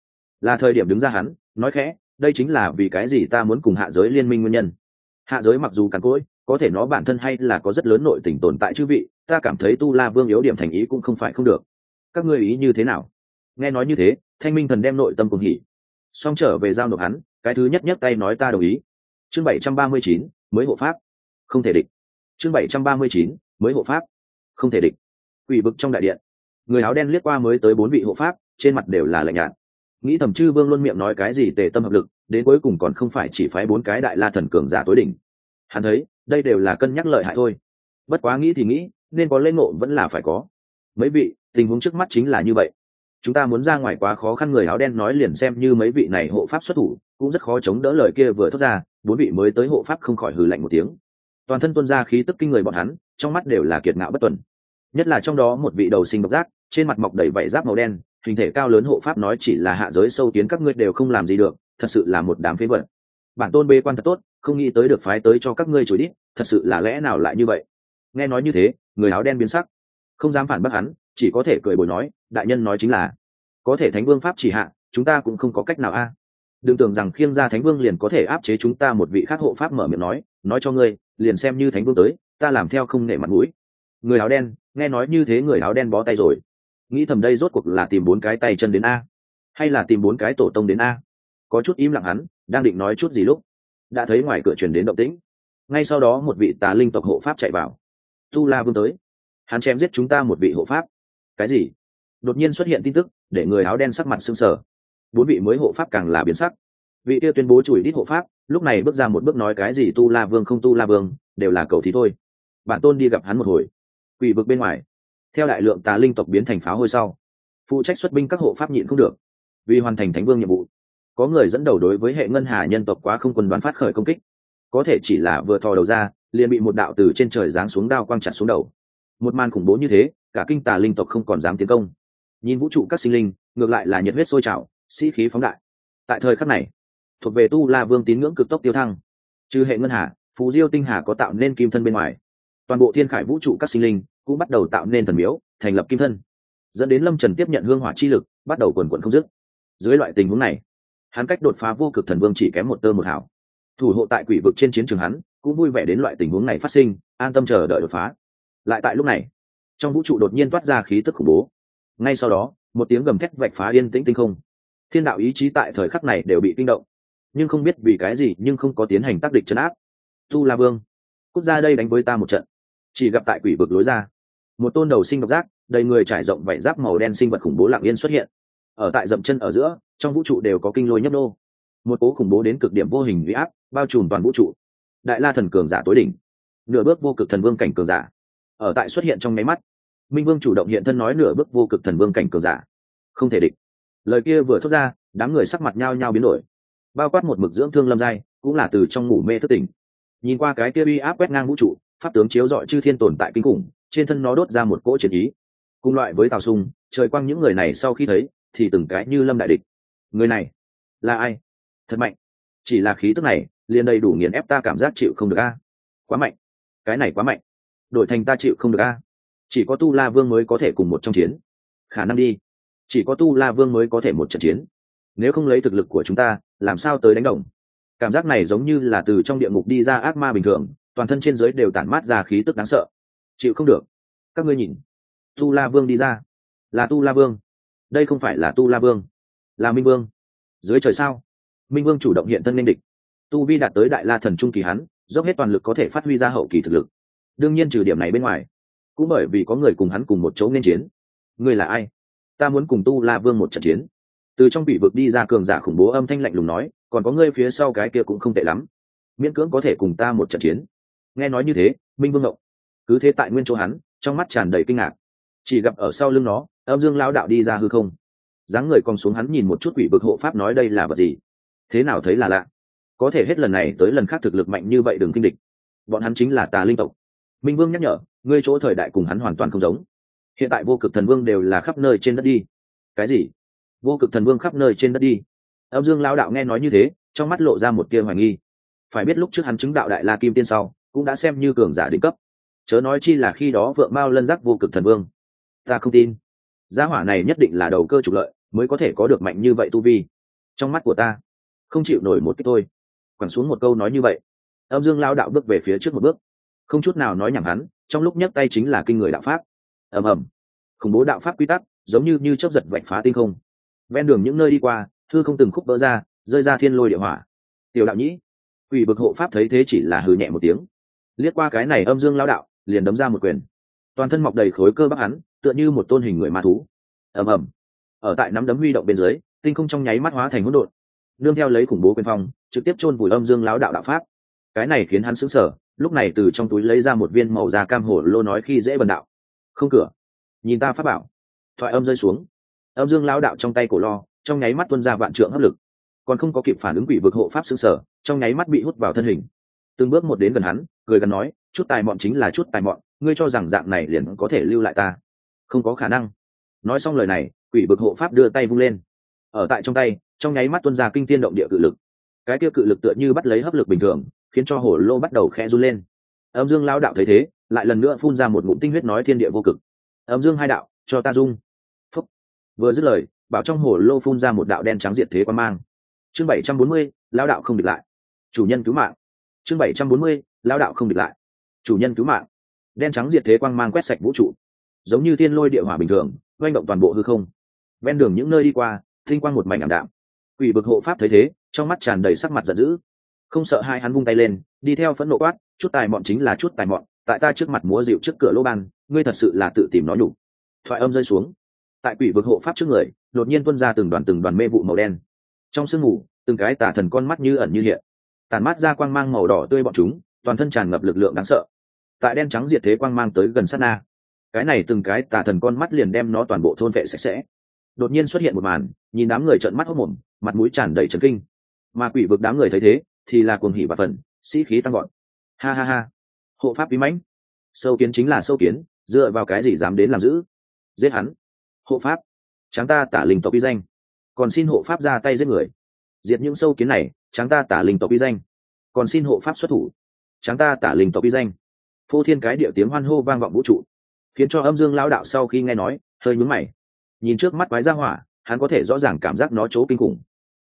Là thời điểm đứng ra hắn, nói khẽ, đây chính là vì cái gì ta muốn cùng hạ giới liên minh nguyên nhân. Hạ giới mặc dù càn cỗi, có thể nó bản thân hay là có rất lớn nội tình tồn tại chư vị, ta cảm thấy tu la vương yếu điểm thành ý cũng không phải không được. Các ngươi ý như thế nào? Nghe nói như thế, thanh minh thần đem nội tâm cùng hỉ. Xong trở về giao nộp hắn, cái thứ nhất nhất tay nói ta đồng ý chương bảy trăm ba mươi chín, mới hộ pháp. Không thể địch. Chương bảy trăm ba mươi chín, mới hộ pháp. Không thể địch. Quỷ bực trong đại điện. Người áo đen liếc qua mới tới bốn vị hộ pháp, trên mặt đều là lạnh nhạt. Nghĩ thầm chư vương luôn miệng nói cái gì tề tâm hợp lực, đến cuối cùng còn không phải chỉ phái bốn cái đại la thần cường giả tối đỉnh. Hắn thấy, đây đều là cân nhắc lợi hại thôi. Bất quá nghĩ thì nghĩ, nên có lên ngộ vẫn là phải có. Mấy vị, tình huống trước mắt chính là như vậy. Chúng ta muốn ra ngoài quá khó khăn người áo đen nói liền xem như mấy vị này hộ pháp xuất thủ, cũng rất khó chống đỡ lời kia vừa thốt ra bốn vị mới tới hộ pháp không khỏi hừ lạnh một tiếng. Toàn thân tuân ra khí tức kinh người bọn hắn, trong mắt đều là kiệt ngạo bất tuần. Nhất là trong đó một vị đầu sinh độc giác, trên mặt mọc đầy vảy giáp màu đen, hình thể cao lớn hộ pháp nói chỉ là hạ giới sâu tiến các ngươi đều không làm gì được, thật sự là một đám phế vật. Bản tôn bê quan thật tốt, không nghĩ tới được phái tới cho các ngươi chối đít, thật sự là lẽ nào lại như vậy? Nghe nói như thế, người áo đen biến sắc. Không dám phản bác hắn, chỉ có thể cười bồi nói, đại nhân nói chính là, có thể thánh vương pháp chỉ hạ, chúng ta cũng không có cách nào a đừng tưởng rằng khiêng ra thánh vương liền có thể áp chế chúng ta, một vị khác hộ pháp mở miệng nói nói cho ngươi, liền xem như thánh vương tới, ta làm theo không nể mặt mũi. Người áo đen, nghe nói như thế người áo đen bó tay rồi. Nghĩ thầm đây rốt cuộc là tìm bốn cái tay chân đến a. Hay là tìm bốn cái tổ tông đến a. Có chút im lặng hắn, đang định nói chút gì lúc, đã thấy ngoài cửa truyền đến động tĩnh. Ngay sau đó một vị tà linh tộc hộ pháp chạy vào. Tu la vương tới. Hắn chém giết chúng ta một vị hộ pháp. Cái gì? Đột nhiên xuất hiện tin tức, để người áo đen sắc mặt sưng sờ bốn vị mới hộ pháp càng là biến sắc. Vị kia tuyên bố chùi đít hộ pháp, lúc này bước ra một bước nói cái gì tu la vương không tu la vương, đều là cầu thí thôi. Bản tôn đi gặp hắn một hồi. Quỷ vực bên ngoài. Theo đại lượng tà linh tộc biến thành pháo hôi sau, phụ trách xuất binh các hộ pháp nhịn không được, vì hoàn thành thánh vương nhiệm vụ. Có người dẫn đầu đối với hệ ngân hà nhân tộc quá không quân đoán phát khởi công kích. Có thể chỉ là vừa thò đầu ra, liền bị một đạo từ trên trời giáng xuống đao quang chặt xuống đầu. Một màn khủng bố như thế, cả kinh tà linh tộc không còn dám tiến công. Nhìn vũ trụ các sinh linh, ngược lại là nhiệt huyết sôi trào sĩ khí phóng đại. Tại thời khắc này, thuộc về tu la vương tín ngưỡng cực tốc tiêu thăng. Trừ hệ ngân hà phú diêu tinh hà có tạo nên kim thân bên ngoài. Toàn bộ thiên khải vũ trụ các sinh linh cũng bắt đầu tạo nên thần miếu, thành lập kim thân. Dẫn đến lâm trần tiếp nhận hương hỏa chi lực, bắt đầu quần quận không dứt. Dưới loại tình huống này, hắn cách đột phá vô cực thần vương chỉ kém một tơ một hảo thủ hộ tại quỷ vực trên chiến trường hắn, cũng vui vẻ đến loại tình huống này phát sinh, an tâm chờ đợi đột phá. Lại tại lúc này, trong vũ trụ đột nhiên toát ra khí tức khủng bố. Ngay sau đó, một tiếng gầm thét vạch phá yên tĩnh tinh không thiên đạo ý chí tại thời khắc này đều bị kinh động. Nhưng không biết vì cái gì nhưng không có tiến hành tác địch chấn áp. Tu la vương quốc gia đây đánh với ta một trận. Chỉ gặp tại quỷ vực lối ra một tôn đầu sinh độc giác đầy người trải rộng vảy giáp màu đen sinh vật khủng bố lạng yên xuất hiện. Ở tại dậm chân ở giữa trong vũ trụ đều có kinh lôi nhấp nô, một cố khủng bố đến cực điểm vô hình huy áp bao trùm toàn vũ trụ. Đại la thần cường giả tối đỉnh nửa bước vô cực thần vương cảnh cường giả. Ở tại xuất hiện trong máy mắt minh vương chủ động hiện thân nói nửa bước vô cực thần vương cảnh cường giả. Không thể địch lời kia vừa thốt ra, đám người sắc mặt nhao nhao biến đổi. Bao quát một mực dưỡng thương lâm giai, cũng là từ trong ngủ mê thất tỉnh. Nhìn qua cái kia uy áp quét ngang vũ trụ, pháp tướng chiếu dọi chư thiên tồn tại kinh khủng, trên thân nó đốt ra một cỗ chiến ý. Cùng loại với tào sung, trời quang những người này sau khi thấy, thì từng cái như lâm đại địch. Người này, là ai? Thật mạnh. Chỉ là khí tức này, liền đầy đủ nghiền ép ta cảm giác chịu không được a. Quá mạnh. Cái này quá mạnh. Đổi thành ta chịu không được a. Chỉ có tu la vương mới có thể cùng một trong chiến. Khả năng đi chỉ có tu la vương mới có thể một trận chiến. Nếu không lấy thực lực của chúng ta, làm sao tới đánh đồng? Cảm giác này giống như là từ trong địa ngục đi ra ác ma bình thường, toàn thân trên giới đều tản mát ra khí tức đáng sợ. Chịu không được. Các ngươi nhìn. Tu la vương đi ra. Là tu la vương. Đây không phải là tu la vương. Là minh vương. Dưới trời sao? Minh vương chủ động hiện thân nên địch. Tu vi đạt tới đại la thần trung kỳ hắn, dốc hết toàn lực có thể phát huy ra hậu kỳ thực lực. Đương nhiên trừ điểm này bên ngoài, cũng bởi vì có người cùng hắn cùng một chỗ nên chiến. Ngươi là ai? Ta muốn cùng tu la vương một trận chiến. Từ trong bị vực đi ra cường giả khủng bố âm thanh lạnh lùng nói, còn có ngươi phía sau cái kia cũng không tệ lắm. Miễn cưỡng có thể cùng ta một trận chiến. Nghe nói như thế, minh vương ngộng, cứ thế tại nguyên chỗ hắn, trong mắt tràn đầy kinh ngạc. Chỉ gặp ở sau lưng nó, âm dương lao đạo đi ra hư không. Dáng người còn xuống hắn nhìn một chút quỷ vực hộ pháp nói đây là vật gì? Thế nào thấy là lạ? Có thể hết lần này tới lần khác thực lực mạnh như vậy đừng kinh địch. Bọn hắn chính là tà linh tộc. Minh vương nhắc nhở, ngươi chỗ thời đại cùng hắn hoàn toàn không giống hiện tại vô cực thần vương đều là khắp nơi trên đất đi. Cái gì? Vô cực thần vương khắp nơi trên đất đi? Âm dương lao đạo nghe nói như thế, trong mắt lộ ra một tia hoài nghi. Phải biết lúc trước hắn chứng đạo đại la kim tiên sau, cũng đã xem như cường giả đỉnh cấp. Chớ nói chi là khi đó vượng mao lân giác vô cực thần vương. Ta không tin. Gia hỏa này nhất định là đầu cơ trục lợi, mới có thể có được mạnh như vậy tu vi. Trong mắt của ta, không chịu nổi một cái thôi. Quẳng xuống một câu nói như vậy, âm dương lao đạo bước về phía trước một bước. Không chút nào nói nhảm hắn, trong lúc nhấc tay chính là kinh người đạo pháp ầm ầm. Khủng bố đạo pháp quy tắc, giống như như chớp giật vạch phá tinh không. Ven đường những nơi đi qua, thư không từng khúc vỡ ra, rơi ra thiên lôi địa hỏa. Tiểu đạo nhĩ. Quỷ bực hộ pháp thấy thế chỉ là hừ nhẹ một tiếng. Liếc qua cái này âm dương lao đạo, liền đấm ra một quyền. Toàn thân mọc đầy khối cơ bắp hắn, tựa như một tôn hình người ma thú. Ầm ầm. Ở tại nắm đấm huy động bên dưới, tinh không trong nháy mắt hóa thành hỗn độn. Nương theo lấy khủng bố quyền phong, trực tiếp chôn vùi âm dương lão đạo đạo pháp. Cái này khiến hắn sững sờ, lúc này từ trong túi lấy ra một viên màu da cam hổ lô nói khi dễ bần đạo không cửa. Nhìn ta phát bảo. Thoại âm rơi xuống. Âm dương lao đạo trong tay cổ lo, trong nháy mắt tuân ra vạn trượng hấp lực. Còn không có kịp phản ứng quỷ vực hộ pháp xương sở trong nháy mắt bị hút vào thân hình. Từng bước một đến gần hắn, cười gần nói, chút tài mọn chính là chút tài mọn, ngươi cho rằng dạng này liền có thể lưu lại ta? Không có khả năng. Nói xong lời này, quỷ vực hộ pháp đưa tay vung lên. Ở tại trong tay, trong nháy mắt tuân ra kinh tiên động địa cự lực. Cái kia cự lực tựa như bắt lấy hấp lực bình thường, khiến cho hồ lô bắt đầu khe run lên. Âm dương lao đạo thấy thế lại lần nữa phun ra một ngụm tinh huyết nói thiên địa vô cực. Ấm dương hai đạo, cho ta dung. Phúc. vừa dứt lời, bảo trong hồ lô phun ra một đạo đen trắng diệt thế quan mang. Chương bảy trăm bốn mươi lao đạo không địch lại. Chủ nhân cứu mạng. Chương bảy trăm bốn mươi lao đạo không địch lại. Chủ nhân cứu mạng. Đen trắng diệt thế quang mang quét sạch vũ trụ. Giống như thiên lôi địa hỏa bình thường, oanh động toàn bộ hư không. Ven đường những nơi đi qua thinh quang một mảnh ảm đạm. Quỷ bực hộ pháp thấy thế, trong mắt tràn đầy sắc mặt giận dữ. Không sợ hai hắn vung tay lên, đi theo phẫn nộ quát, chút tài mọn chính là chút tài mọn tại ta trước mặt múa dịu trước cửa lô ban, ngươi thật sự là tự tìm nó nhủ thoại âm rơi xuống. Tại quỷ vực hộ pháp trước người, đột nhiên tuân ra từng đoàn từng đoàn mê vụ màu đen. Trong sương mù, từng cái tả thần con mắt như ẩn như hiện. Tàn mắt ra quang mang màu đỏ tươi bọn chúng, toàn thân tràn ngập lực lượng đáng sợ. Tại đen trắng diệt thế quang mang tới gần sát na. Cái này từng cái tà thần con mắt liền đem nó toàn bộ thôn vệ sạch sẽ. Đột nhiên xuất hiện một màn, nhìn đám người trợn mắt hốc mồm mặt mũi tràn đầy trấn kinh. Mà quỷ vực đám người thấy thế, thì là cuồng hỉ và phần sĩ khí tăng gọn ha ha ha hộ pháp bí mãnh. Sâu kiến chính là sâu kiến, dựa vào cái gì dám đến làm giữ giết hắn. Hộ pháp. Tráng ta tả linh tộc uy danh. Còn xin hộ pháp ra tay giết người. Diệt những sâu kiến này, tráng ta tả linh tộc uy danh. Còn xin hộ pháp xuất thủ. Tráng ta tả linh tộc uy danh. Phô thiên cái điệu tiếng hoan hô vang vọng vũ trụ, khiến cho âm dương lao đạo sau khi nghe nói, hơi nhúng mày. Nhìn trước mắt quái ra hỏa, hắn có thể rõ ràng cảm giác nó chỗ kinh khủng.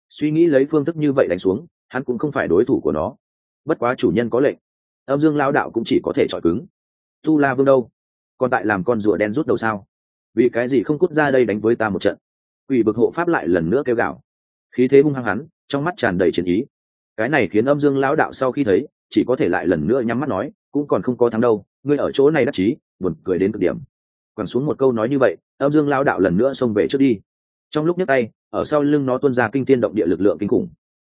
Suy nghĩ lấy phương thức như vậy đánh xuống, hắn cũng không phải đối thủ của nó. Bất quá chủ nhân có lệnh âm dương lao đạo cũng chỉ có thể chọi cứng. Tu la vương đâu? Còn tại làm con rùa đen rút đầu sao? Vì cái gì không cút ra đây đánh với ta một trận? Quỷ bực hộ pháp lại lần nữa kêu gạo khí thế hung hăng hắn, trong mắt tràn đầy chiến ý. Cái này khiến âm dương lão đạo sau khi thấy, chỉ có thể lại lần nữa nhắm mắt nói, cũng còn không có thắng đâu, ngươi ở chỗ này đắc chí, buồn cười đến cực điểm. Quẳng xuống một câu nói như vậy, âm dương lao đạo lần nữa xông về trước đi. Trong lúc nhấc tay, ở sau lưng nó tuôn ra kinh tiên động địa lực lượng kinh khủng.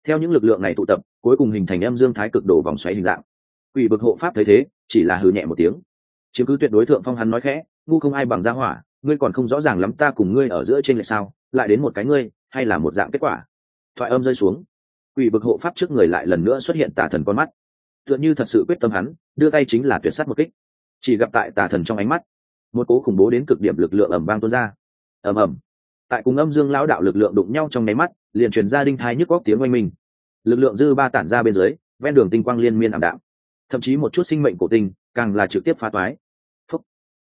Theo những lực lượng này tụ tập, cuối cùng hình thành âm dương thái cực đổ vòng xoáy hình dạng quỷ bực hộ pháp thấy thế, chỉ là hừ nhẹ một tiếng. Chiếm cứ tuyệt đối thượng phong hắn nói khẽ, ngu không ai bằng ra hỏa, ngươi còn không rõ ràng lắm ta cùng ngươi ở giữa trên lệch sao, lại đến một cái ngươi, hay là một dạng kết quả. Thoại âm rơi xuống. Quỷ bực hộ pháp trước người lại lần nữa xuất hiện tà thần con mắt. Tựa như thật sự quyết tâm hắn, đưa tay chính là tuyệt s á t một kích. Chỉ gặp tại tà thần trong ánh mắt, một cố khủng bố đến cực điểm lực lượng ẩm vang tuôn ra. Ầm ầm. Tại cùng âm dương lão đạo lực lượng đụng nhau trong nháy mắt, liền truyền ra đinh thai nhức góc tiếng oanh minh. Lực lượng dư ba tản ra bên dưới, ven đường tinh quang liên miên ảm đạm thậm chí một chút sinh mệnh cổ tinh, càng là trực tiếp phá toái. Phúc.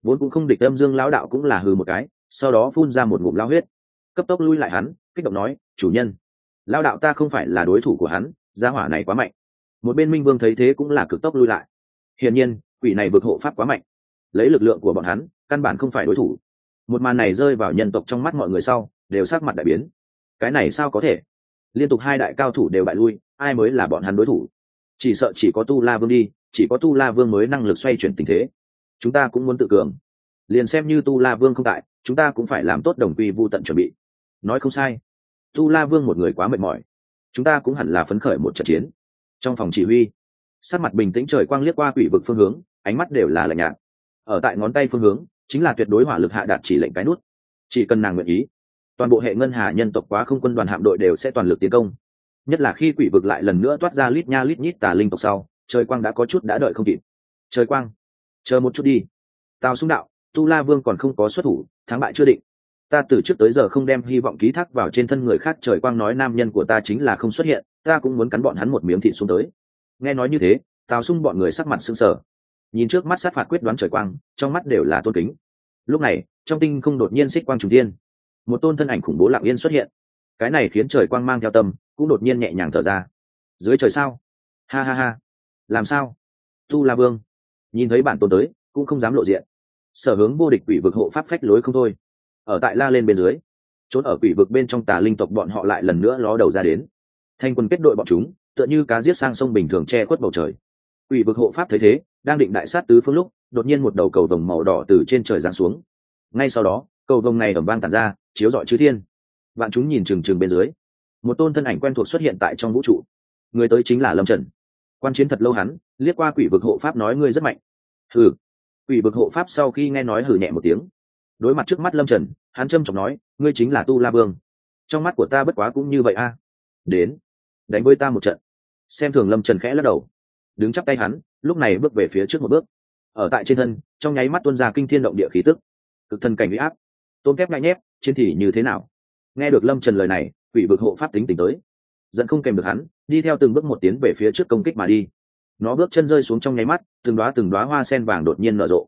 Vốn cũng không địch âm dương lão đạo cũng là hừ một cái, sau đó phun ra một ngụm lao huyết. Cấp tốc lui lại hắn, kích động nói, chủ nhân lao đạo ta không phải là đối thủ của hắn, gia hỏa này quá mạnh. Một bên minh vương thấy thế cũng là cực tốc lui lại. Hiển nhiên, quỷ này vượt hộ pháp quá mạnh. Lấy lực lượng của bọn hắn, căn bản không phải đối thủ. Một màn này rơi vào nhân tộc trong mắt mọi người sau, đều sắc mặt đại biến. Cái này sao có thể? Liên tục hai đại cao thủ đều bại lui, ai mới là bọn hắn đối thủ? Chỉ sợ chỉ có tu la vương đi, chỉ có tu la vương mới năng lực xoay chuyển tình thế. Chúng ta cũng muốn tự cường. Liền xem như tu la vương không tại, chúng ta cũng phải làm tốt đồng quy vô tận chuẩn bị. Nói không sai. Tu la vương một người quá mệt mỏi. Chúng ta cũng hẳn là phấn khởi một trận chiến. Trong phòng chỉ huy sát mặt bình tĩnh trời quang liếc qua quỷ vực phương hướng, ánh mắt đều là lạnh nhạt. Ở tại ngón tay phương hướng, chính là tuyệt đối hỏa lực hạ đạt chỉ lệnh cái nút. Chỉ cần nàng nguyện ý, toàn bộ hệ ngân hà nhân tộc quá không quân đoàn hạm đội đều sẽ toàn lực tiến công nhất là khi quỷ vực lại lần nữa toát ra lít nha lít nhít tà linh tộc sau, trời quang đã có chút đã đợi không kịp. Trời quang, chờ một chút đi. Tào xung đạo, tu la vương còn không có xuất thủ, thắng bại chưa định. Ta từ trước tới giờ không đem hy vọng ký thác vào trên thân người khác, trời quang nói nam nhân của ta chính là không xuất hiện, ta cũng muốn cắn bọn hắn một miếng thịt xuống tới. Nghe nói như thế, tào xung bọn người sắc mặt sưng sờ. Nhìn trước mắt sát phạt quyết đoán trời quang, trong mắt đều là tôn kính. Lúc này, trong tinh không đột nhiên xích quang trùng tiên một tôn thân ảnh khủng bố lạng yên xuất hiện. Cái này khiến trời quang mang theo tâm cũng đột nhiên nhẹ nhàng thở ra. Dưới trời sao? Ha ha ha. Làm sao? Tu la vương. Nhìn thấy bản tôn tới, cũng không dám lộ diện. Sở hướng vô địch quỷ vực hộ pháp phách lối không thôi. Ở tại la lên bên dưới, trốn ở quỷ vực bên trong tà linh tộc bọn họ lại lần nữa ló đầu ra đến. Thanh quân kết đội bọn chúng, tựa như cá giết sang sông bình thường che khuất bầu trời. Quỷ vực hộ pháp thấy thế, đang định đại sát tứ phương lúc, đột nhiên một đầu cầu vồng màu đỏ từ trên trời giáng xuống. Ngay sau đó, cầu vồng này ẩm vang tàn ra, chiếu rọi chư thiên. Vạn chúng nhìn trừng trừng bên dưới một tôn thân ảnh quen thuộc xuất hiện tại trong vũ trụ. Người tới chính là lâm trần. Quan chiến thật lâu hắn, liếc qua quỷ vực hộ pháp nói ngươi rất mạnh. Hừ. Quỷ vực hộ pháp sau khi nghe nói hử nhẹ một tiếng. Đối mặt trước mắt lâm trần, hắn trâm trọng nói, ngươi chính là tu la vương. Trong mắt của ta bất quá cũng như vậy a. À. Đến. Đánh với ta một trận. Xem thường lâm trần khẽ lắc đầu. Đứng chắp tay hắn, lúc này bước về phía trước một bước. Ở tại trên thân, trong nháy mắt tuân ra kinh thiên động địa khí tức. Cực thân cảnh huy áp. Tôn kép ngại nhép, chiến thì như thế nào? Nghe được lâm trần lời này quỷ vực hộ pháp tính tỉnh tới. Dẫn không kèm được hắn, đi theo từng bước một tiến về phía trước công kích mà đi. Nó bước chân rơi xuống trong nháy mắt, từng đoá từng đoá hoa sen vàng đột nhiên nở rộ.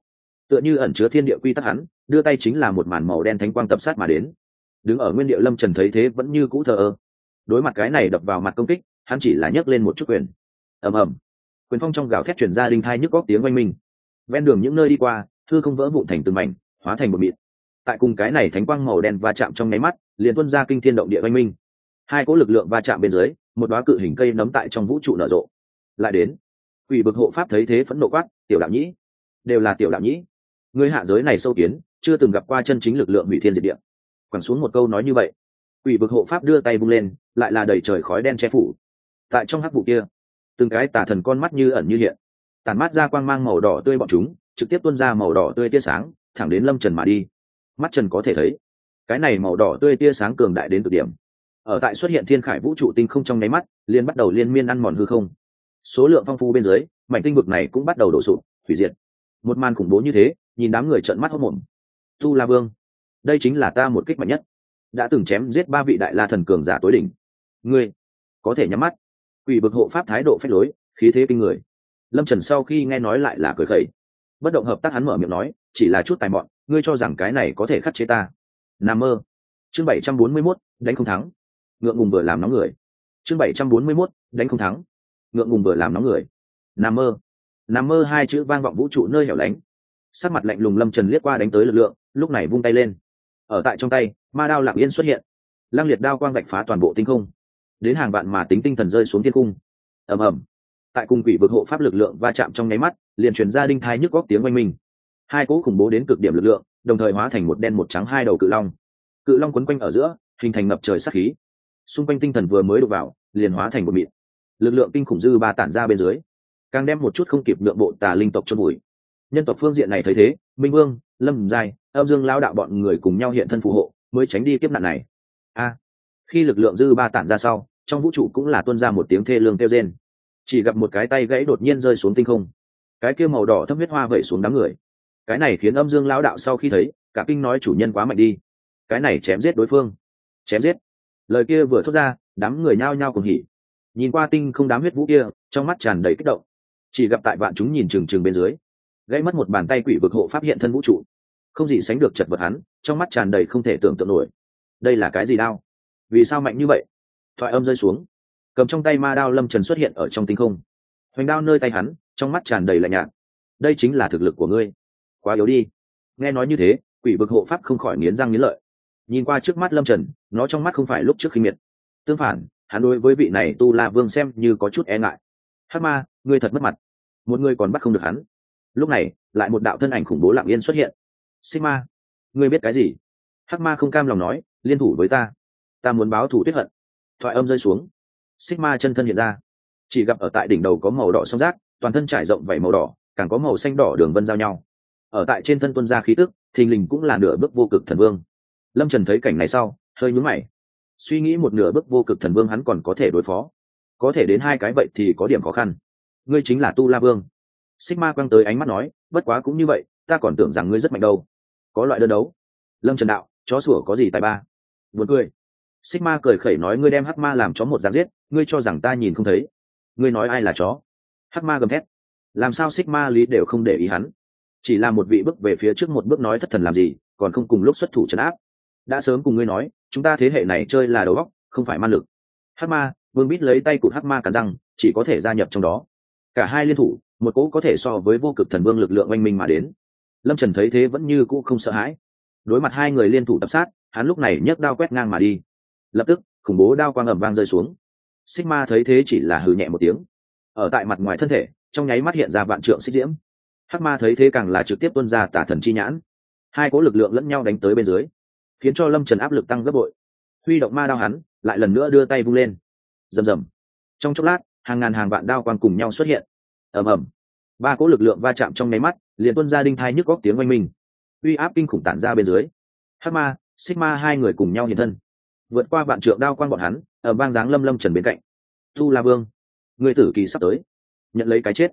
Tựa như ẩn chứa thiên địa quy tắc hắn, đưa tay chính là một màn màu đen thánh quang tập sát mà đến. Đứng ở nguyên địa lâm trần thấy thế vẫn như cũ thờ ơ. Đối mặt cái này đập vào mặt công kích, hắn chỉ là nhấc lên một chút quyền. Ầm ầm. Quyền phong trong gào thét chuyển ra đinh thai nhức góc tiếng oanh minh. Ven đường những nơi đi qua, thư không vỡ vụn thành từng mảnh, hóa thành một mịt tại cùng cái này thánh quang màu đen va chạm trong nháy mắt, liền tuân ra kinh thiên động địa oanh minh. Hai cỗ lực lượng va chạm bên dưới, một đoá cự hình cây nấm tại trong vũ trụ nở rộ. Lại đến, quỷ bực hộ pháp thấy thế phẫn nộ quát, tiểu đạo nhĩ, đều là tiểu đạo nhĩ. Người hạ giới này sâu kiến, chưa từng gặp qua chân chính lực lượng hủy thiên diệt địa. Quẳng xuống một câu nói như vậy, quỷ bực hộ pháp đưa tay bung lên, lại là đầy trời khói đen che phủ. Tại trong hắc vụ kia, từng cái tà thần con mắt như ẩn như hiện. Tàn mắt ra quang mang màu đỏ tươi bọn chúng, trực tiếp tuôn ra màu đỏ tươi tia sáng, thẳng đến lâm trần mà đi mắt trần có thể thấy. Cái này màu đỏ tươi tia sáng cường đại đến cực điểm. Ở tại xuất hiện thiên khải vũ trụ tinh không trong nháy mắt liên bắt đầu liên miên ăn mòn hư không. Số lượng phong phú bên dưới, mảnh tinh vực này cũng bắt đầu đổ sụp, hủy diệt. Một màn khủng bố như thế, nhìn đám người trợn mắt hốc mồm tu la vương, đây chính là ta một kích mạnh nhất. Đã từng chém giết ba vị đại la thần cường giả tối đỉnh. Ngươi, có thể nhắm mắt. Quỷ bực hộ pháp thái độ phách lối, khí thế kinh người. Lâm trần sau khi nghe nói lại là cười khẩy. Bất động hợp tác hắn mở miệng nói, chỉ là chút tài mọn ngươi cho rằng cái này có thể khắc chế ta. N a mơ. Chương bảy trăm bốn mươi mốt, đánh không thắng. Ngượng ngùng vừa làm nóng người. Chương bảy trăm bốn mươi mốt, đánh không thắng. Ngượng ngùng vừa làm nóng người. N a mơ. N a mơ hai chữ vang vọng vũ trụ nơi hẻo lánh. Sắc mặt lạnh lùng lâm trần liếc qua đánh tới lực lượng, lúc này vung tay lên. Ở tại trong tay, ma đao lạng yên xuất hiện. Lăng liệt đao quang vạch phá toàn bộ tinh không. Đến hàng vạn mà tính tinh thần rơi xuống thiên cung. Ầm ầm. Tại cung quỷ vực hộ pháp lực lượng va chạm trong nháy mắt, liền truyền ra đinh thai nhức góc tiếng oanh minh hai cỗ khủng bố đến cực điểm lực lượng, đồng thời hóa thành một đen một trắng hai đầu cự long. Cự long quấn quanh ở giữa, hình thành ngập trời sắc khí. Xung quanh tinh thần vừa mới đục vào, liền hóa thành một mịn. Lực lượng kinh khủng dư ba tản ra bên dưới, càng đem một chút không kịp lượng bộ tà linh tộc chôn bụi nhân tộc phương diện này thấy thế, minh vương, lâm giai, âm dương lao đạo bọn người cùng nhau hiện thân phù hộ, mới tránh đi kiếp nạn này. A, khi lực lượng dư ba tản ra sau, trong vũ trụ cũng là tuân ra một tiếng thê lương kêu rên. Chỉ gặp một cái tay gãy đột nhiên rơi xuống tinh không. Cái kia màu đỏ thấp huyết hoa vẩy xuống đám người cái này khiến âm dương lão đạo sau khi thấy, cả kinh nói chủ nhân quá mạnh đi. Cái này chém giết đối phương. Chém giết. Lời kia vừa thốt ra, đám người nhao nhao cùng hỉ. Nhìn qua tinh không đám huyết vũ kia, trong mắt tràn đầy kích động. Chỉ gặp tại vạn chúng nhìn trừng trừng bên dưới gây mất một bàn tay quỷ vực hộ pháp hiện thân vũ trụ. Không gì sánh được chật vật hắn, trong mắt tràn đầy không thể tưởng tượng nổi. Đây là cái gì đao? Vì sao mạnh như vậy? Thoại âm rơi xuống. Cầm trong tay ma đao lâm trần xuất hiện ở trong tinh không. Hoành đao nơi tay hắn, trong mắt tràn đầy lạnh nhạt. Đây chính là thực lực của ngươi quá yếu đi. Nghe nói như thế, quỷ vực hộ pháp không khỏi nghiến răng nghiến lợi. Nhìn qua trước mắt lâm trần, nó trong mắt không phải lúc trước khinh miệt. Tương phản, hắn đối với vị này tu la vương xem như có chút e ngại. Hát ma, ngươi thật mất mặt. Một người còn bắt không được hắn. Lúc này, lại một đạo thân ảnh khủng bố lặng yên xuất hiện. Sigma ngươi biết cái gì? Hắc ma không cam lòng nói, liên thủ với ta. Ta muốn báo thủ tuyết hận. Thoại âm rơi xuống. Sigma chân thân hiện ra. Chỉ gặp ở tại đỉnh đầu có màu đỏ song rác toàn thân trải rộng vảy màu đỏ, càng có màu xanh đỏ đường vân giao nhau ở tại trên thân tuân gia khí tức, thình lình cũng là nửa bước vô cực thần vương. Lâm trần thấy cảnh này sau, hơi nhúm mày. Suy nghĩ một nửa bước vô cực thần vương hắn còn có thể đối phó. Có thể đến hai cái vậy thì có điểm khó khăn. Ngươi chính là tu la vương. Sigma quăng tới ánh mắt nói, bất quá cũng như vậy, ta còn tưởng rằng ngươi rất mạnh đâu. Có loại đơn đấu. Lâm trần đạo, chó sủa có gì tài ba? Buồn cười. Sigma cười khẩy nói ngươi đem hắc ma làm chó một giang giết, ngươi cho rằng ta nhìn không thấy. Ngươi nói ai là chó? Hắc ma gầm thét. Làm sao sigma lý đều không để ý hắn? Chỉ là một vị bước về phía trước một bước nói thất thần làm gì, còn không cùng lúc xuất thủ trấn áp. Đã sớm cùng ngươi nói, chúng ta thế hệ này chơi là đầu óc, không phải man lực. Hắc ma, vương bít lấy tay cụt hắc ma cắn răng, chỉ có thể gia nhập trong đó. Cả hai liên thủ, một cỗ có thể so với vô cực thần vương lực lượng oanh minh mà đến. Lâm trần thấy thế vẫn như cũ không sợ hãi. Đối mặt hai người liên thủ tập sát, hắn lúc này nhấc đao quét ngang mà đi. Lập tức, khủng bố đao quang ẩm vang rơi xuống. Sigma thấy thế chỉ là hừ nhẹ một tiếng. Ở tại mặt ngoài thân thể, trong nháy mắt hiện ra vạn trượng xích diễm hắc ma thấy thế càng là trực tiếp tuân ra tả thần chi nhãn. Hai cỗ lực lượng lẫn nhau đánh tới bên dưới, khiến cho lâm trần áp lực tăng gấp bội. Huy động ma đao hắn, lại lần nữa đưa tay vung lên. Rầm rầm. Trong chốc lát, hàng ngàn hàng vạn đao quang cùng nhau xuất hiện. Ầm ầm. Ba cỗ lực lượng va chạm trong nháy mắt, liền tuân ra đinh thai nhức góc tiếng oanh minh. Uy áp kinh khủng tản ra bên dưới. Hắc ma sigma hai người cùng nhau hiện thân. Vượt qua vạn trượng đao quan bọn hắn, ở bang dáng lâm lâm trần bên cạnh. Tu la vương, người tử kỳ sắp tới. Nhận lấy cái chết.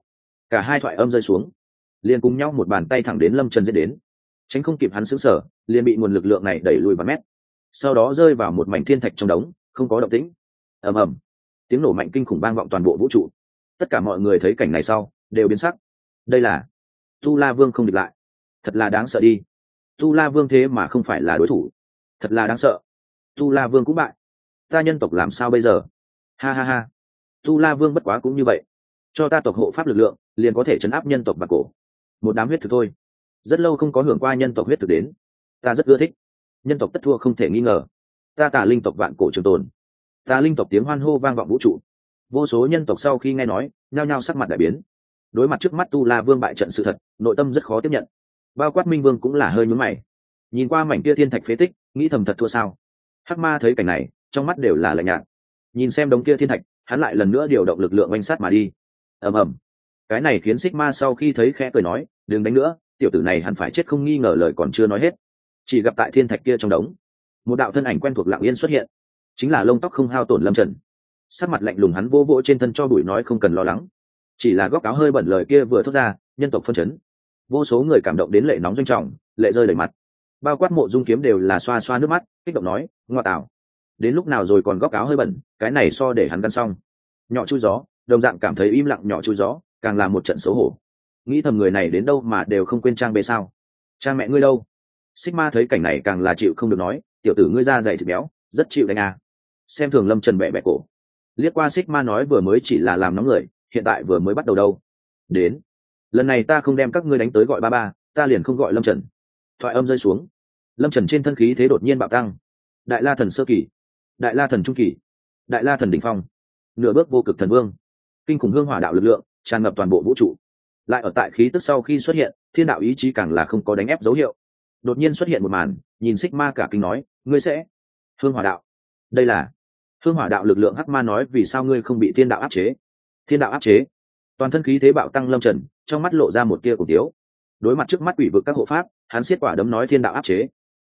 Cả hai thoại âm rơi xuống liền cùng nhau một bàn tay thẳng đến lâm trần dễ đến. Tránh không kịp hắn xứng sở liền bị nguồn lực lượng này đẩy lùi vào mét. Sau đó rơi vào một mảnh thiên thạch trong đống, không có động tĩnh. Ầm ầm. Tiếng nổ mạnh kinh khủng vang vọng toàn bộ vũ trụ. Tất cả mọi người thấy cảnh này sau, đều biến sắc. Đây là tu la vương không địch lại. Thật là đáng sợ đi. Tu la vương thế mà không phải là đối thủ. Thật là đáng sợ. Tu la vương cũng bại. Ta nhân tộc làm sao bây giờ? Ha ha ha. Tu la vương bất quá cũng như vậy. Cho ta tộc hộ pháp lực lượng, liền có thể chấn áp nhân tộc bạc cổ một đám huyết thực thôi. Rất lâu không có hưởng qua nhân tộc huyết thực đến. Ta rất ưa thích. Nhân tộc tất thua không thể nghi ngờ. Ta tả linh tộc vạn cổ trường tồn. Ta linh tộc tiếng hoan hô vang vọng vũ trụ. Vô số nhân tộc sau khi nghe nói, nhao nhao sắc mặt đại biến. Đối mặt trước mắt tu la vương bại trận sự thật, nội tâm rất khó tiếp nhận. Bao quát minh vương cũng là hơi nhúm mày. Nhìn qua mảnh kia thiên thạch phế tích, nghĩ thầm thật thua sao? Hắc ma thấy cảnh này, trong mắt đều là lạnh nhạt. Nhìn xem đống kia thiên thạch, hắn lại lần nữa điều động lực lượng oanh sát mà đi. Ầm ầm cái này khiến xích ma sau khi thấy khẽ cười nói, đừng đánh nữa, tiểu tử này hẳn phải chết không nghi ngờ lời còn chưa nói hết. Chỉ gặp tại thiên thạch kia trong đống, một đạo thân ảnh quen thuộc lạng yên xuất hiện, chính là lông tóc không hao tổn lâm trần. Sắc mặt lạnh lùng hắn vô vỗ trên thân cho bụi nói không cần lo lắng. Chỉ là góc áo hơi bẩn lời kia vừa thốt ra, nhân tộc phân chấn. Vô số người cảm động đến lệ nóng doanh trọng, lệ rơi đầy mặt. Bao quát mộ dung kiếm đều là xoa xoa nước mắt, kích động nói, ngoa tạo, đến lúc nào rồi còn góc áo hơi bẩn, cái này so để hắn căn xong. Nhỏ chui gió, đồng dạng cảm thấy im lặng nhỏ chui gió càng là một trận xấu hổ. Nghĩ thầm người này đến đâu mà đều không quên trang bê sao? Cha mẹ ngươi đâu? Sigma thấy cảnh này càng là chịu không được nói, tiểu tử ngươi ra dày thịt béo, rất chịu đánh à. xem thường lâm trần bẹ bẹ cổ. Liếc qua sigma nói vừa mới chỉ là làm nóng người, hiện tại vừa mới bắt đầu đâu? Đến. Lần này ta không đem các ngươi đánh tới gọi ba ba, ta liền không gọi lâm trần. Thoại âm rơi xuống. Lâm trần trên thân khí thế đột nhiên bạo tăng. Đại la thần sơ kỳ. Đại la thần trung kỳ. Đại la thần đ ỉ n h phong. Nửa bước vô cực thần vương. Kinh khủng hương hỏa đạo lực lượng tràn ngập toàn bộ vũ trụ. Lại ở tại khí tức sau khi xuất hiện, thiên đạo ý chí càng là không có đánh ép dấu hiệu. Đột nhiên xuất hiện một màn, nhìn xích ma cả kinh nói, ngươi sẽ hương hỏa đạo. Đây là hương hỏa đạo lực lượng hắc ma nói, vì sao ngươi không bị thiên đạo áp chế? Thiên đạo áp chế? Toàn thân khí thế bạo tăng lâm trần, trong mắt lộ ra một tia cổ tiếu. Đối mặt trước mắt quỷ vực các hộ pháp, hắn xiết quả đấm nói, thiên đạo áp chế.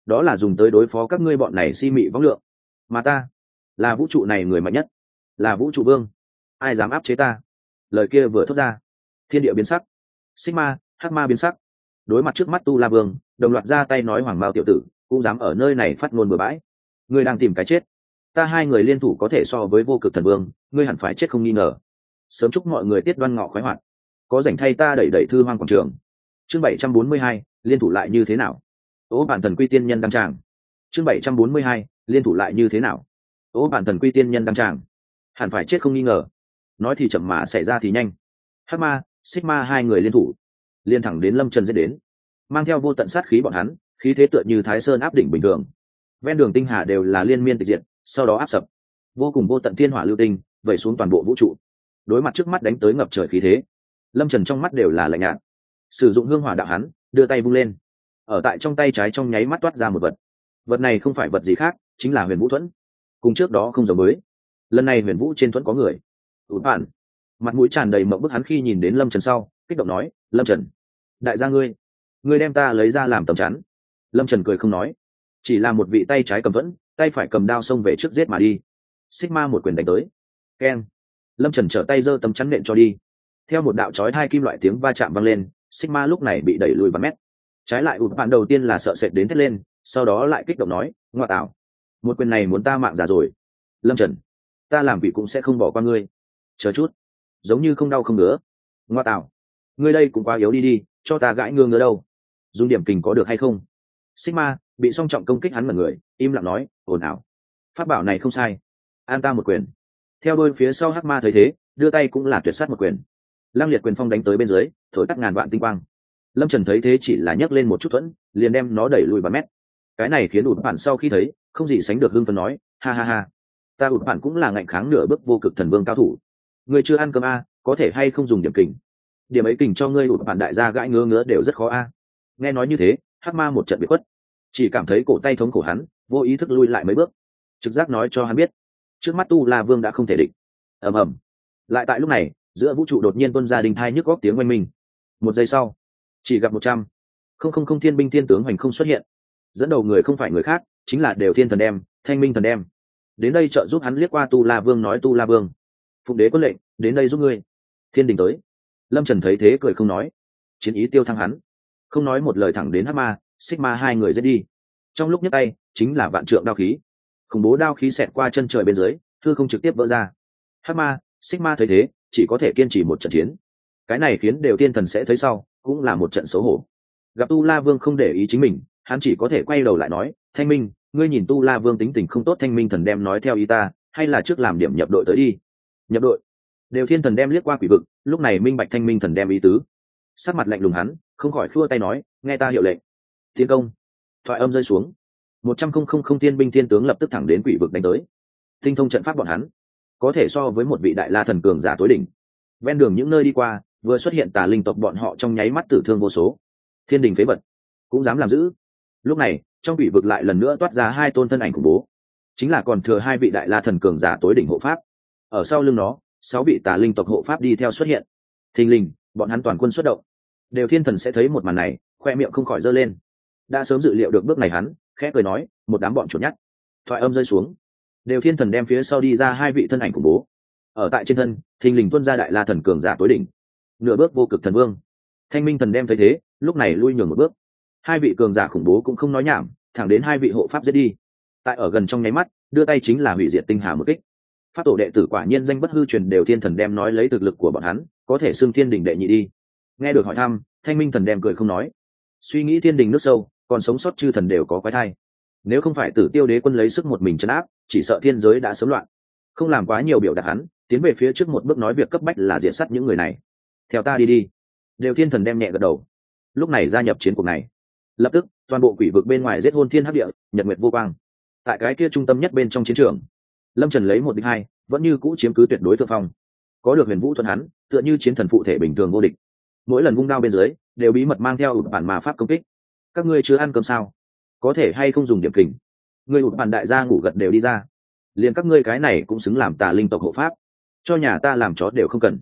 Đó là dùng tới đối phó các ngươi bọn này si mị võng lượng. Mà ta là vũ trụ này người mạnh nhất, là vũ trụ vương. Ai dám áp chế ta? Lời kia vừa thốt ra. Thiên địa biến sắc. Xích ma hắc ma biến sắc. Đối mặt trước mắt tu la vương, đồng loạt ra tay nói hoàng mao tiểu tử, cũng dám ở nơi này phát ngôn bừa bãi. Ngươi đang tìm cái chết. Ta hai người liên thủ có thể so với vô cực thần vương, ngươi hẳn phải chết không nghi ngờ. Sớm chúc mọi người tiết đoan ngọ khoái hoạt. Có dành thay ta đẩy đẩy thư hoang quảng trường. Chương bảy trăm bốn mươi hai, liên thủ lại như thế nào? Ố bản thần quy tiên nhân đăng tràng. Chương bảy trăm bốn mươi hai, liên thủ lại như thế nào? Ố bản thần quy tiên nhân đăng tràng. Hẳn phải chết không nghi ngờ nói thì chậm mà xảy ra thì nhanh. Hắc ma xích ma hai người liên thủ liên thẳng đến lâm trần dễ đến. Mang theo vô tận sát khí bọn hắn khí thế tựa như thái sơn áp đỉnh bình thường. Ven đường tinh hà đều là liên miên tịch diệt, sau đó áp sập. Vô cùng vô tận thiên hỏa lưu tinh vẩy xuống toàn bộ vũ trụ. Đối mặt trước mắt đánh tới ngập trời khí thế lâm trần trong mắt đều là lạnh nhạt. Sử dụng hương hỏa đạo hắn đưa tay vung lên. Ở tại trong tay trái trong nháy mắt toát ra một vật. Vật này không phải vật gì khác chính là huyền vũ thuẫn. Cùng trước đó không giống mới lần này huyền vũ trên thuẫn có người ụt bạn, mặt mũi tràn đầy mộng bức hắn khi nhìn đến lâm trần sau kích động nói lâm trần đại gia ngươi ngươi đem ta lấy ra làm tầm chắn. Lâm trần cười không nói chỉ là một vị tay trái cầm vẫn tay phải cầm đao xông về trước giết mà đi. Xích ma một quyền đánh tới. Keng. Lâm trần trở tay giơ tấm chắn nện cho đi. Theo một đạo trói hai kim loại tiếng va chạm vang lên sigma lúc này bị đẩy lùi vào mét. Trái lại ụt bạn đầu tiên là sợ sệt đến thét lên sau đó lại kích động nói ngoa tạo một quyền này muốn ta mạng già rồi. Lâm trần ta làm vị cũng sẽ không bỏ qua ngươi chờ chút. Giống như không đau không ngứa. Ngoa tạo. Ngươi đây cũng quá yếu đi đi, cho ta gãi ngương ngứa đâu. Dùng điểm kình có được hay không? Sigma, bị song trọng công kích hắn mật người, im lặng nói, ồn ào. Phát bảo này không sai. An ta một quyền. Theo đôi phía sau hắc ma thấy thế, đưa tay cũng là tuyệt sát một quyền. Lăng liệt quyền phong đánh tới bên dưới, thổi tắt ngàn vạn tinh quang. Lâm trần thấy thế chỉ là nhấc lên một chút thuẫn, liền đem nó đẩy lùi ba mét. Cái này khiến ụt bản sau khi thấy, không gì sánh được hưng phần nói, ha ha ha. Ta ụt bản cũng là ngạnh kháng nửa bước vô cực thần vương cao thủ Ngươi chưa ăn cơm a, có thể hay không dùng điểm kình? Điểm ấy kình cho ngươi ụt bản đại gia gãi ngứa ngứa đều rất khó a. Nghe nói như thế, hắc ma một trận bị khuất. Chỉ cảm thấy cổ tay thống cổ hắn, vô ý thức lui lại mấy bước. Trực giác nói cho hắn biết, trước mắt tu la vương đã không thể địch. Ầm ầm. Lại tại lúc này, giữa vũ trụ đột nhiên tuân gia đình thai nhức góc tiếng oanh minh. Một giây sau, chỉ gặp một trăm. Không không không thiên binh thiên tướng hoành không xuất hiện. Dẫn đầu người không phải người khác, chính là đều thiên thần đem, thanh minh thần đem. Đến đây trợ giúp hắn liếc qua tu la vương nói tu la vương phụng đế quân lệnh, đến đây giúp ngươi. Thiên đình tới. Lâm trần thấy thế cười không nói. Chiến ý tiêu thăng hắn. Không nói một lời thẳng đến hát ma, xích ma hai người dễ đi. Trong lúc nhấc tay, chính là vạn trượng đao khí. Khủng bố đao khí xẹt qua chân trời bên dưới thư không trực tiếp vỡ ra. Hát ma, xích ma thấy thế, chỉ có thể kiên trì một trận chiến. Cái này khiến đều tiên thần sẽ thấy sau, cũng là một trận xấu hổ. Gặp tu la vương không để ý chính mình, hắn chỉ có thể quay đầu lại nói, thanh minh, ngươi nhìn tu la vương tính tình không tốt, thanh minh thần đem nói theo ý ta, hay là trước làm điểm nhập đội tới đi nhập đội. Đều thiên thần đem liếc qua quỷ vực, lúc này minh bạch thanh minh thần đem ý tứ. Sắc mặt lạnh lùng hắn, không khỏi khua tay nói, nghe ta hiệu lệnh. Tiến công. Thoại âm rơi xuống. Một trăm không không không tiên binh thiên tướng lập tức thẳng đến quỷ vực đánh tới. Tinh thông trận pháp bọn hắn, có thể so với một vị đại la thần cường giả tối đỉnh. Ven đường những nơi đi qua, vừa xuất hiện tà linh tộc bọn họ trong nháy mắt tử thương vô số. Thiên đình phế vật, cũng dám làm giữ lúc này, trong quỷ vực lại lần nữa toát ra hai tôn thân ảnh khủng bố. Chính là còn thừa hai vị đại la thần cường giả tối đỉnh hộ pháp ở sau lưng nó, sáu vị tà linh tộc hộ pháp đi theo xuất hiện. Thình lình, bọn hắn toàn quân xuất động. Đều thiên thần sẽ thấy một màn này, khoe miệng không khỏi giơ lên. Đã sớm dự liệu được bước này hắn, khẽ cười nói, một đám bọn chuột nhắt thoại âm rơi xuống. Đều thiên thần đem phía sau đi ra hai vị thân ảnh khủng bố. Ở tại trên thân, thình lình tuân ra đại la thần cường giả tối đỉnh. Nửa bước vô cực thần vương. Thanh minh thần đem thấy thế, lúc này lui nhường một bước. Hai vị cường giả khủng bố cũng không nói nhảm, thẳng đến hai vị hộ pháp giết đi. Tại ở gần trong nháy mắt, đưa tay chính là hủy diệt tinh hà một kích pháp tổ đệ tử quả nhiên danh bất hư truyền đều thiên thần đem nói lấy thực lực của bọn hắn, có thể xưng thiên đình đệ nhị đi. Nghe được hỏi thăm, thanh minh thần đem cười không nói. Suy nghĩ thiên đình nước sâu, còn sống sót chư thần đều có quái thai. Nếu không phải tử tiêu đế quân lấy sức một mình chấn áp, chỉ sợ thiên giới đã sớm loạn. Không làm quá nhiều biểu đạt hắn, tiến về phía trước một bước nói việc cấp bách là diện sát những người này. Theo ta đi đi. Đều thiên thần đem nhẹ gật đầu. Lúc này gia nhập chiến cuộc này. Lập tức, toàn bộ quỷ vực bên ngoài giết hôn thiên hấp địa, nhật nguyệt vô quang. Tại cái kia trung tâm nhất bên trong chiến trường lâm trần lấy một đích hai, vẫn như cũ chiếm cứ tuyệt đối thượng phong. Có được huyền vũ thuận hắn, tựa như chiến thần phụ thể bình thường vô địch. Mỗi lần vung đao bên dưới, đều bí mật mang theo ụt bản mà pháp công kích. Các ngươi chưa ăn cơm sao? Có thể hay không dùng điểm kình? Người ụt bản đại gia ngủ gật đều đi ra. Liền các ngươi cái này cũng xứng làm tà linh tộc hộ pháp. Cho nhà ta làm chó đều không cần.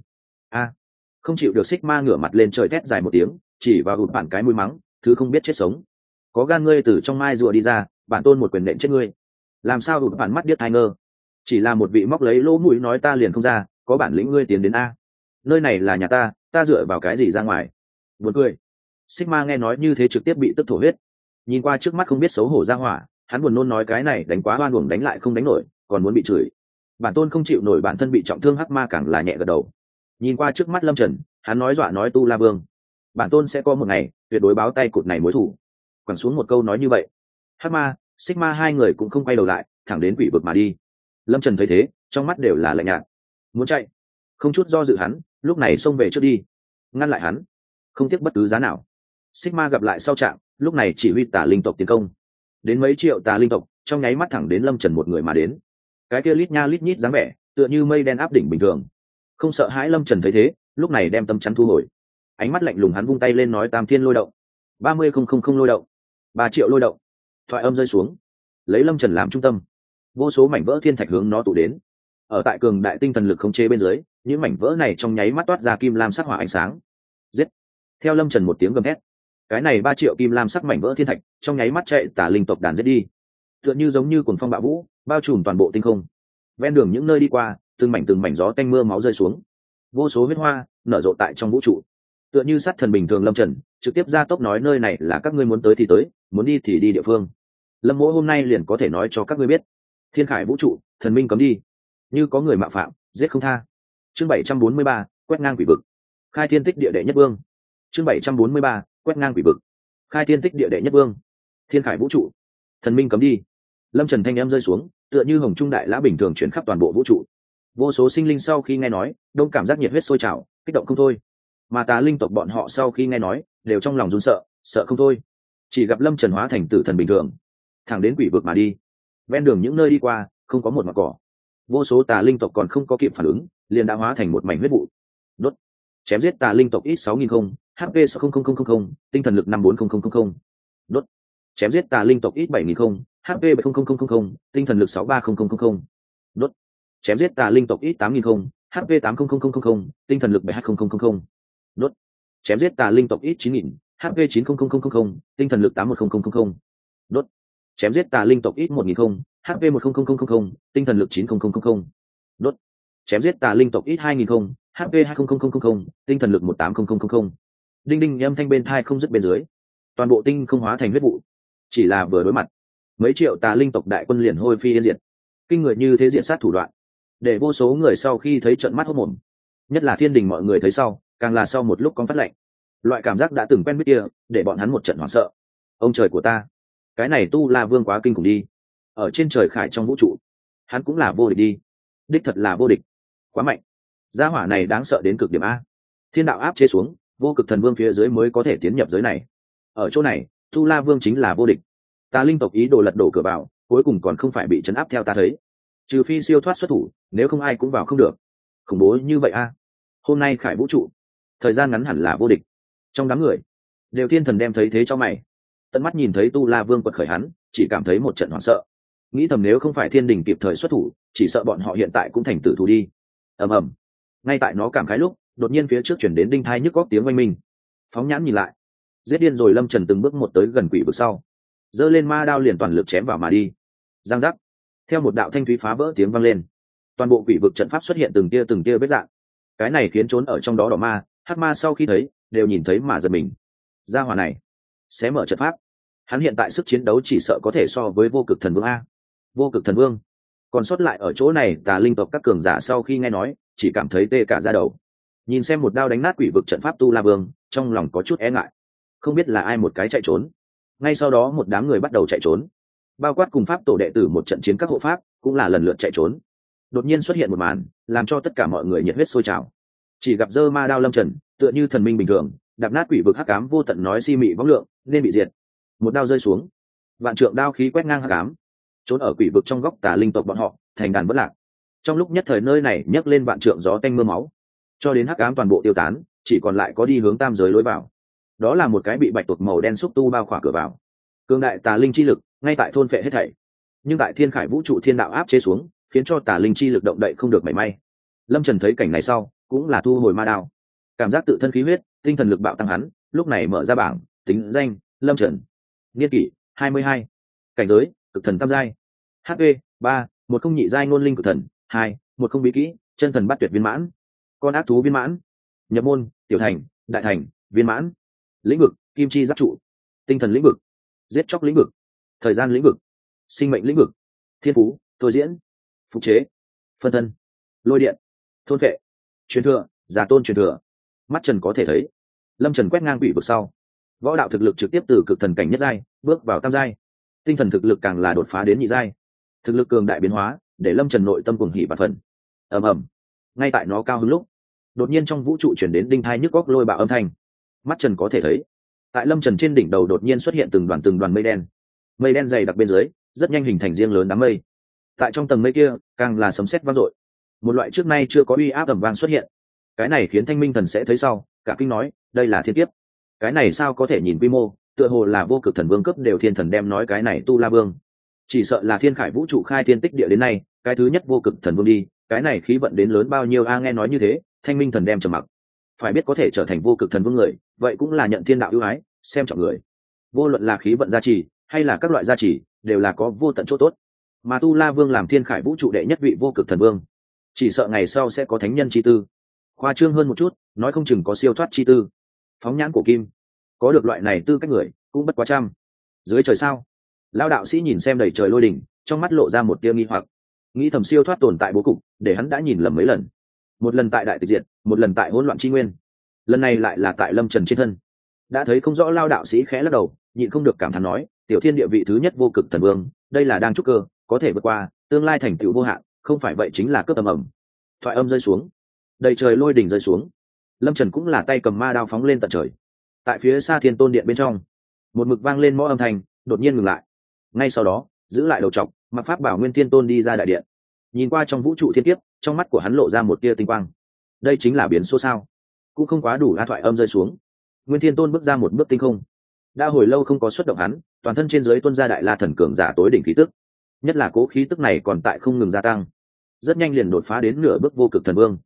A. Không chịu được xích ma ngửa mặt lên trời thét dài một tiếng, chỉ vào ụt bản cái mũi mắng, thứ không biết chết sống. Có gan ngươi từ trong mai rùa đi ra, bản tôn một quyền nện chết ngươi. Làm sao ụt bản mắt biết hai ngơ? Chỉ là một vị móc lấy lỗ mũi nói ta liền không ra, có bản lĩnh ngươi tiến đến a. Nơi này là nhà ta ta dựa vào cái gì ra ngoài? Buồn cười. Sigma nghe nói như thế trực tiếp bị tức thổ huyết. Nhìn qua trước mắt không biết xấu hổ ra hỏa, hắn buồn nôn nói cái này đánh quá oan uổng đánh lại không đánh nổi, còn muốn bị chửi. Bản tôn không chịu nổi bản thân bị trọng thương hắc ma càng là nhẹ gật đầu. Nhìn qua trước mắt lâm trần, hắn nói dọa nói tu la vương. Bản tôn sẽ có một ngày, tuyệt đối báo tay cụt này mối thủ. Quẳng xuống một câu nói như vậy. Hắc ma, sigma hai người cũng không quay đầu lại, thẳng đến quỷ vực mà đi lâm trần thấy thế trong mắt đều là lạnh nhạt muốn chạy không chút do dự hắn lúc này xông về trước đi ngăn lại hắn không tiếc bất cứ giá nào sigma gặp lại sau trạm, lúc này chỉ huy tà linh tộc tiến công. Đến mấy triệu tà linh tộc, trong nháy mắt thẳng đến lâm trần một người mà đến. Cái kia lít nha lít nhít dáng vẻ, tựa như mây đen áp đỉnh bình thường. Không sợ hãi lâm trần thấy thế, lúc này đem tâm chắn thu hồi. Ánh mắt lạnh lùng hắn vung tay lên nói tam thiên lôi động. ba mươi không không không lôi động. ba triệu lôi động. Thoại âm rơi xuống. Lấy lâm trần làm trung tâm vô số mảnh vỡ thiên thạch hướng nó tụ đến. Ở tại cường đại tinh thần lực không chế bên dưới, những mảnh vỡ này trong nháy mắt toát ra kim lam sắc hỏa ánh sáng. Giết! Theo lâm trần một tiếng gầm hét cái này ba triệu kim lam sắc mảnh vỡ thiên thạch trong nháy mắt chạy tả linh tộc đàn giết đi. Tựa như giống như cuồng phong bạo vũ, bao trùm toàn bộ tinh không. Ven đường những nơi đi qua, từng mảnh từng mảnh gió tanh mưa máu rơi xuống. Vô số huyết hoa nở rộ tại trong vũ trụ. Tựa như sát thần bình thường lâm trần, trực tiếp ra tốc nói nơi này là các ngươi muốn tới thì tới, muốn đi thì đi địa phương. Lâm mỗi hôm nay liền có thể nói cho các ngươi biết thiên khải vũ trụ, thần minh cấm đi. Như có người mạo phạm, giết không tha. Chương bảy trăm bốn mươi ba, quét ngang quỷ vực. Khai thiên tích địa đệ nhất vương. Chương bảy trăm bốn mươi ba, quét ngang quỷ vực. Khai thiên tích địa đệ nhất vương. Thiên khải vũ trụ, thần minh cấm đi. Lâm trần thanh em rơi xuống, tựa như hồng trung đại lã bình thường chuyển khắp toàn bộ vũ trụ. Vô số sinh linh sau khi nghe nói, đông cảm giác nhiệt huyết sôi trào, kích động không thôi. Mà tà linh tộc bọn họ sau khi nghe nói, đều trong lòng run sợ sợ không thôi. Chỉ gặp lâm trần hóa thành tử thần bình thường, thẳng đến quỷ vực mà đi ven đường những nơi đi qua không có một mặt cỏ vô số tà linh tộc còn không có kịp phản ứng liền đã hóa thành một mảnh huyết vụ đốt chém giết tà linh tộc ít sáu nghìn không hp sáu không không không không tinh thần lực năm bốn không không không không đốt chém giết tà linh tộc ít bảy nghìn không hp bảy không không không không tinh thần lực sáu ba không không không đốt chém giết tà linh tộc ít tám nghìn không hp tám không không không không tinh thần lực bảy hai không không không đốt chém giết tà linh tộc ít chín nghìn hp chín không không không không tinh thần lực tám một không không không đốt chém giết tà linh tộc ít một nghìn không hp một không không không không tinh thần lực chín không không không không đốt chém giết tà linh tộc ít hai nghìn không hp hai không không không không tinh thần lực một tám không không không không đinh đinh âm thanh bên thai không dứt bên dưới toàn bộ tinh không hóa thành huyết vụ chỉ là vừa đối mặt mấy triệu tà linh tộc đại quân liền hôi phi yên diệt kinh người như thế diện sát thủ đoạn để vô số người sau khi thấy trận mắt hốt mồm nhất là thiên đình mọi người thấy sau càng là sau một lúc con phát lệnh loại cảm giác đã từng quen biết kia để bọn hắn một trận hoảng sợ ông trời của ta cái này tu la vương quá kinh khủng đi. Ở trên trời khải trong vũ trụ, hắn cũng là vô địch đi. Đích thật là vô địch. Quá mạnh. Gia hỏa này đáng sợ đến cực điểm a. Thiên đạo áp chế xuống, vô cực thần vương phía dưới mới có thể tiến nhập giới này. Ở chỗ này, tu la vương chính là vô địch. Ta linh tộc ý đồ lật đổ cửa vào, cuối cùng còn không phải bị chấn áp theo ta thấy. Trừ phi siêu thoát xuất thủ, nếu không ai cũng vào không được. Khủng bố như vậy a. Hôm nay khải vũ trụ, thời gian ngắn hẳn là vô địch. Trong đám người, đều thiên thần đem thấy thế cho mày tận mắt nhìn thấy tu la vương quật khởi hắn, chỉ cảm thấy một trận hoảng sợ. Nghĩ thầm nếu không phải thiên đình kịp thời xuất thủ, chỉ sợ bọn họ hiện tại cũng thành tử thù đi. Ầm ầm. Ngay tại nó cảm khái lúc, đột nhiên phía trước chuyển đến đinh thai nhức góc tiếng oanh minh. Phóng nhãn nhìn lại. Giết điên rồi lâm trần từng bước một tới gần quỷ vực sau. Giơ lên ma đao liền toàn lực chém vào mà đi. Giang giác. Theo một đạo thanh thúy phá vỡ tiếng vang lên. Toàn bộ quỷ vực trận pháp xuất hiện từng tia từng tia vết dạng. Cái này khiến trốn ở trong đó đỏ ma hát ma sau khi thấy, đều nhìn thấy mà giật mình. Ra hòa này sẽ mở trận pháp. Hắn hiện tại sức chiến đấu chỉ sợ có thể so với vô cực thần vương a. Vô cực thần vương. Còn sót lại ở chỗ này, tà linh tộc các cường giả sau khi nghe nói, chỉ cảm thấy tê cả ra đầu. Nhìn xem một đao đánh nát quỷ vực trận pháp tu la vương, trong lòng có chút e ngại. Không biết là ai một cái chạy trốn. Ngay sau đó một đám người bắt đầu chạy trốn. Bao quát cùng pháp tổ đệ tử một trận chiến các hộ pháp, cũng là lần lượt chạy trốn. Đột nhiên xuất hiện một màn, làm cho tất cả mọi người nhiệt huyết sôi trào. Chỉ gặp dơ ma đao lâm trần, tựa như thần minh bình thường đạp nát quỷ vực hắc ám vô tận nói si mị võng lượng, nên bị diệt. Một đao rơi xuống. Vạn trượng đao khí quét ngang hắc ám. Trốn ở quỷ vực trong góc tà linh tộc bọn họ, thành đàn bất lạc. Trong lúc nhất thời nơi này nhấc lên vạn trượng gió tanh mưa máu. Cho đến hắc ám toàn bộ tiêu tán, chỉ còn lại có đi hướng tam giới lối vào. Đó là một cái bị bạch tuộc màu đen xúc tu bao khỏa cửa vào. Cương đại tà linh chi lực, ngay tại thôn phệ hết thảy. Nhưng tại thiên khải vũ trụ thiên đạo áp chế xuống, khiến cho tà linh chi lực động đậy không được mảy may. Lâm trần thấy cảnh này sau, cũng là thu hồi ma đao cảm giác tự thân khí huyết, tinh thần lực bạo tăng hắn, lúc này mở ra bảng, tính danh, lâm trần. Niên kỷ, hai mươi hai. Cảnh giới, cực thần tam giai. Hp ba, một không nhị giai ngôn linh cực thần, hai, một không bí kỹ, chân thần bắt tuyệt viên mãn. Con ác thú viên mãn. Nhập môn, tiểu thành, đại thành, viên mãn. Lĩnh vực, kim chi giáp trụ. Tinh thần lĩnh vực. Giết chóc lĩnh vực. Thời gian lĩnh vực. Sinh mệnh lĩnh vực. Thiên phú, thôi diễn. Phục chế. Phân thân. Lôi điện. Thôn vệ truyền thừa, giả tôn truyền thừa mắt trần có thể thấy. Lâm trần quét ngang quỷ vực sau. Võ đạo thực lực trực tiếp từ cực thần cảnh nhất giai, bước vào tam giai. Tinh thần thực lực càng là đột phá đến nhị giai. Thực lực cường đại biến hóa, để lâm trần nội tâm cùng hỉ và phần ầm ầm. Ngay tại nó cao hứng lúc, đột nhiên trong vũ trụ chuyển đến đinh thai nhức góc lôi bạo âm thanh. Mắt trần có thể thấy, tại lâm trần trên đỉnh đầu đột nhiên xuất hiện từng đoàn từng đoàn mây đen. Mây đen dày đặc bên dưới, rất nhanh hình thành riêng lớn đám mây. Tại trong tầng mây kia, càng là sấm sét vang dội. Một loại trước nay chưa có uy áp tầm vang xuất hiện cái này khiến thanh minh thần sẽ thấy sau, cả kinh nói, đây là thiên kiếp. Cái này sao có thể nhìn quy mô, tựa hồ là vô cực thần vương cấp đều thiên thần đem nói cái này tu la vương. Chỉ sợ là thiên khải vũ trụ khai thiên tích địa đến nay, cái thứ nhất vô cực thần vương đi, cái này khí vận đến lớn bao nhiêu a, nghe nói như thế, thanh minh thần đem trầm mặc. Phải biết có thể trở thành vô cực thần vương người, vậy cũng là nhận thiên đạo ưu ái, xem trọng người. Vô luận là khí vận gia trì, hay là các loại gia trì, đều là có vô tận chỗ tốt. Mà tu la vương làm thiên khải vũ trụ đệ nhất vị vô cực thần vương. Chỉ sợ ngày sau sẽ có thánh nhân chi tư khoa trương hơn một chút nói không chừng có siêu thoát chi tư. Phóng nhãn của kim có được loại này tư cách người cũng bất quá trăm. Dưới trời sao? Lao đạo sĩ nhìn xem đầy trời lôi đình, trong mắt lộ ra một tia nghi hoặc. Nghĩ thầm siêu thoát tồn tại bố cục để hắn đã nhìn lầm mấy lần. Một lần tại đại tịch diệt một lần tại hỗn loạn tri nguyên. Lần này lại là tại lâm trần trên thân. Đã thấy không rõ lao đạo sĩ khẽ lắc đầu nhịn không được cảm thán nói tiểu thiên địa vị thứ nhất vô cực thần vương đây là đang trúc cơ có thể vượt qua tương lai thành tựu vô hạn không phải vậy chính là cướp tầm ẩm thoại âm rơi xuống đầy trời lôi đỉnh rơi xuống. Lâm trần cũng là tay cầm ma đao phóng lên tận trời. Tại phía xa thiên tôn điện bên trong, một mực vang lên mõ âm thanh, đột nhiên ngừng lại. Ngay sau đó, giữ lại đầu trọc, mặc pháp bảo nguyên thiên tôn đi ra đại điện. Nhìn qua trong vũ trụ thiên kiếp, trong mắt của hắn lộ ra một tia tinh quang. Đây chính là biến số sao? Cũng không quá đủ a thoại âm rơi xuống. Nguyên thiên tôn bước ra một bước tinh không. Đã hồi lâu không có xuất động hắn, toàn thân trên dưới tuân gia đại la thần cường giả tối đỉnh khí tức. Nhất là cố khí tức này còn tại không ngừng gia tăng. Rất nhanh liền đột phá đến nửa bước vô cực thần vương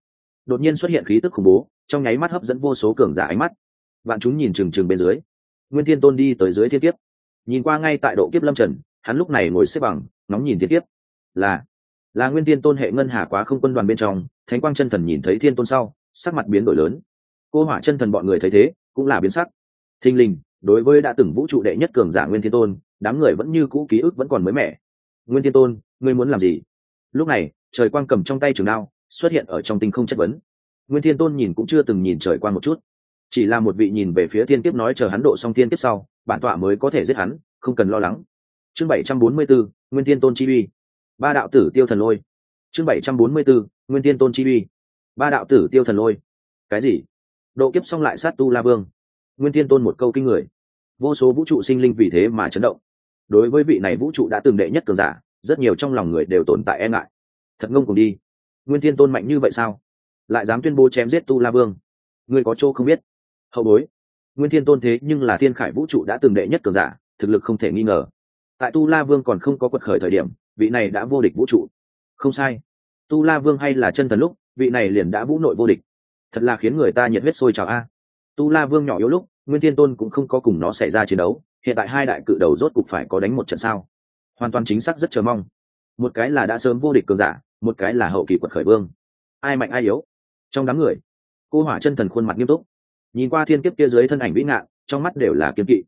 đột nhiên xuất hiện khí tức khủng bố, trong nháy mắt hấp dẫn vô số cường giả ánh mắt. Vạn chúng nhìn trừng trừng bên dưới. Nguyên thiên tôn đi tới dưới thiên kiếp. Nhìn qua ngay tại độ kiếp lâm trần, hắn lúc này ngồi xếp bằng nóng nhìn thiên tiếp là là nguyên thiên tôn hệ ngân hà quá không quân đoàn bên trong, thánh quang chân thần nhìn thấy thiên tôn sau, sắc mặt biến đổi lớn. Cô hỏa chân thần bọn người thấy thế, cũng là biến sắc. Thinh linh đối với đã từng vũ trụ đệ nhất cường giả nguyên thiên tôn, đám người vẫn như cũ ký ức vẫn còn mới mẻ. Nguyên thiên tôn, ngươi muốn làm gì? Lúc này, trời quang cầm trong tay trường đao xuất hiện ở trong tinh không chất vấn. Nguyên thiên tôn nhìn cũng chưa từng nhìn trời qua một chút. Chỉ là một vị nhìn về phía thiên kiếp nói chờ hắn độ xong thiên kiếp sau, bản tọa mới có thể giết hắn, không cần lo lắng. Chương bảy trăm bốn mươi bốn nguyên thiên tôn chi uy. Ba đạo tử tiêu thần lôi. Chương bảy trăm bốn mươi bốn nguyên thiên tôn chi uy. Ba đạo tử tiêu thần lôi. Cái gì? Độ kiếp xong lại sát tu la vương. Nguyên thiên tôn một câu kinh người. Vô số vũ trụ sinh linh vì thế mà chấn động. Đối với vị này vũ trụ đã từng đệ nhất cường giả, rất nhiều trong lòng người đều tồn tại e ngại. Thật ngông cùng đi nguyên thiên tôn mạnh như vậy sao? Lại dám tuyên bố chém giết tu la vương? Ngươi có chỗ không biết. Hậu bối, nguyên thiên tôn thế nhưng là thiên khải vũ trụ đã từng đệ nhất cường giả, thực lực không thể nghi ngờ. Tại tu la vương còn không có quật khởi thời điểm, vị này đã vô địch vũ trụ. Không sai. Tu la vương hay là chân thần lúc, vị này liền đã vũ nội vô địch. Thật là khiến người ta nhiệt huyết sôi trào a. Tu la vương nhỏ yếu lúc, nguyên thiên tôn cũng không có cùng nó xảy ra chiến đấu, hiện tại hai đại cự đầu rốt cục phải có đánh một trận sao? Hoàn toàn chính xác rất chờ mong. Một cái là đã sớm vô địch cường giả một cái là hậu kỳ quật khởi vương. Ai mạnh ai yếu? Trong đám người, cô hỏa chân thần khuôn mặt nghiêm túc. Nhìn qua thiên kiếp kia dưới thân ảnh vĩ ngạn, trong mắt đều là kiên kỵ.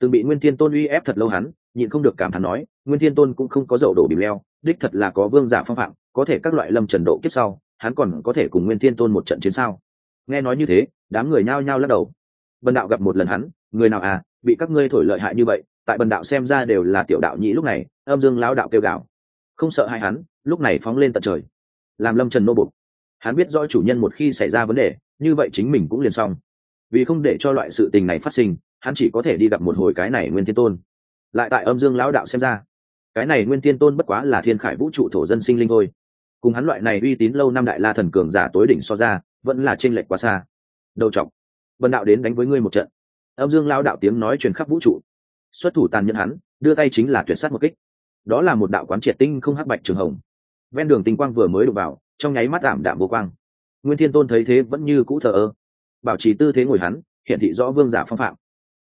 Từng bị nguyên thiên tôn uy ép thật lâu hắn, nhịn không được cảm thán nói, nguyên thiên tôn cũng không có dậu đổ bìm leo, đích thật là có vương giả phong phạm, có thể các loại lâm trần độ kiếp sau, hắn còn có thể cùng nguyên thiên tôn một trận chiến sao? Nghe nói như thế, đám người nhao nhao lắc đầu. Bần đạo gặp một lần hắn, người nào à bị các ngươi thổi lợi hại như vậy, tại bần đạo xem ra đều là tiểu đạo nhĩ lúc này, âm dương lão đạo kêu gào. Không sợ hai hắn lúc này phóng lên tận trời, làm lâm trần nô bục. Hắn biết rõ chủ nhân một khi xảy ra vấn đề, như vậy chính mình cũng liền xong. Vì không để cho loại sự tình này phát sinh, hắn chỉ có thể đi gặp một hồi cái này nguyên thiên tôn. Lại tại âm dương lão đạo xem ra, cái này nguyên thiên tôn bất quá là thiên khải vũ trụ thổ dân sinh linh thôi. Cùng hắn loại này uy tín lâu năm đại la thần cường giả tối đỉnh so ra, vẫn là t r ê n lệch quá xa. Đầu chọc vân đạo đến đánh với ngươi một trận. Âm dương lao đạo tiếng nói truyền khắp vũ trụ. Xuất thủ tàn nhẫn hắn, đưa tay chính là tuyệt sát một kích. Đó là một đạo quán triệt tinh không hắc bạch trường hồng ven đường tinh quang vừa mới đụng vào, trong nháy mắt giảm đạm vô quang. Nguyên thiên tôn thấy thế vẫn như cũ thờ ơ. Bảo trì tư thế ngồi hắn hiện thị rõ vương giả phong phạm.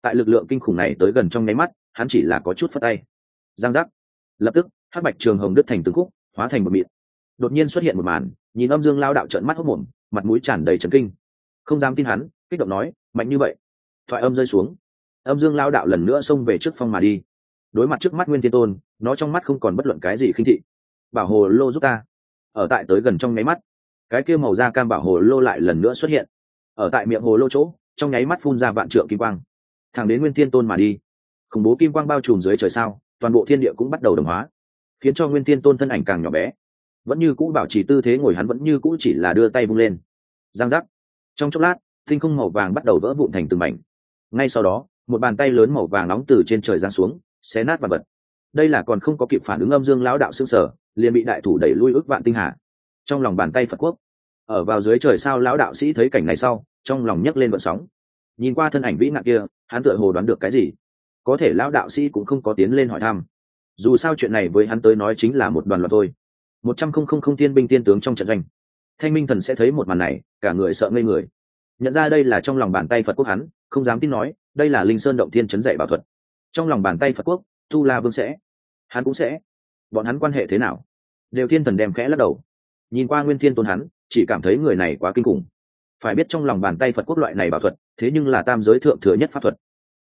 Tại lực lượng kinh khủng này tới gần trong nháy mắt, hắn chỉ là có chút phất tay. Giang giác. Lập tức, hắc bạch trường hồng đứt thành từng khúc, hóa thành một mịn. Đột nhiên xuất hiện một màn, nhìn âm dương lao đạo trợn mắt hốc mồm, mặt mũi tràn đầy trấn kinh. Không dám tin hắn, kích động nói, mạnh như vậy. Thoại âm rơi xuống. Âm dương lao đạo lần nữa xông về trước phong mà đi. Đối mặt trước mắt nguyên thiên tôn, nó trong mắt không còn bất luận cái gì khinh thị bảo hồ lô giúp ta. Ở tại tới gần trong nháy mắt, cái kia màu da cam bảo hồ lô lại lần nữa xuất hiện. Ở tại miệng hồ lô chỗ, trong nháy mắt phun ra vạn trượng kim quang. Thẳng đến nguyên thiên tôn mà đi. Khủng bố kim quang bao trùm dưới trời sao, toàn bộ thiên địa cũng bắt đầu đồng hóa, khiến cho nguyên thiên tôn thân ảnh càng nhỏ bé. Vẫn như cũ bảo trì tư thế ngồi hắn vẫn như cũ chỉ là đưa tay vung lên. Giang giác. Trong chốc lát, tinh không màu vàng bắt đầu vỡ vụn thành từng mảnh. Ngay sau đó, một bàn tay lớn màu vàng nóng từ trên trời giáng xuống, xé nát và bật đây là còn không có kịp phản ứng âm dương lão đạo xương sở, liền bị đại thủ đẩy lui ước vạn tinh hà. Trong lòng bàn tay phật quốc, ở vào dưới trời sao lão đạo sĩ thấy cảnh này sau, trong lòng nhấc lên vận sóng. Nhìn qua thân ảnh vĩ nạn kia, hắn tựa hồ đoán được cái gì? Có thể lão đạo sĩ cũng không có tiến lên hỏi thăm. Dù sao chuyện này với hắn tới nói chính là một đoàn loạt thôi. Một trăm không không không tiên binh tiên tướng trong trận doanh. Thanh minh thần sẽ thấy một màn này, cả người sợ ngây người. Nhận ra đây là trong lòng bàn tay phật quốc hắn, không dám tin nói, đây là linh sơn động tiên chấn dạy bảo thuật. Trong lòng bàn tay phật quốc tu la vương sẽ hắn cũng sẽ. Bọn hắn quan hệ thế nào? Đều thiên thần đem khẽ lắc đầu. Nhìn qua nguyên thiên tôn hắn, chỉ cảm thấy người này quá kinh khủng. Phải biết trong lòng bàn tay phật quốc loại này bảo thuật, thế nhưng là tam giới thượng thừa nhất pháp thuật.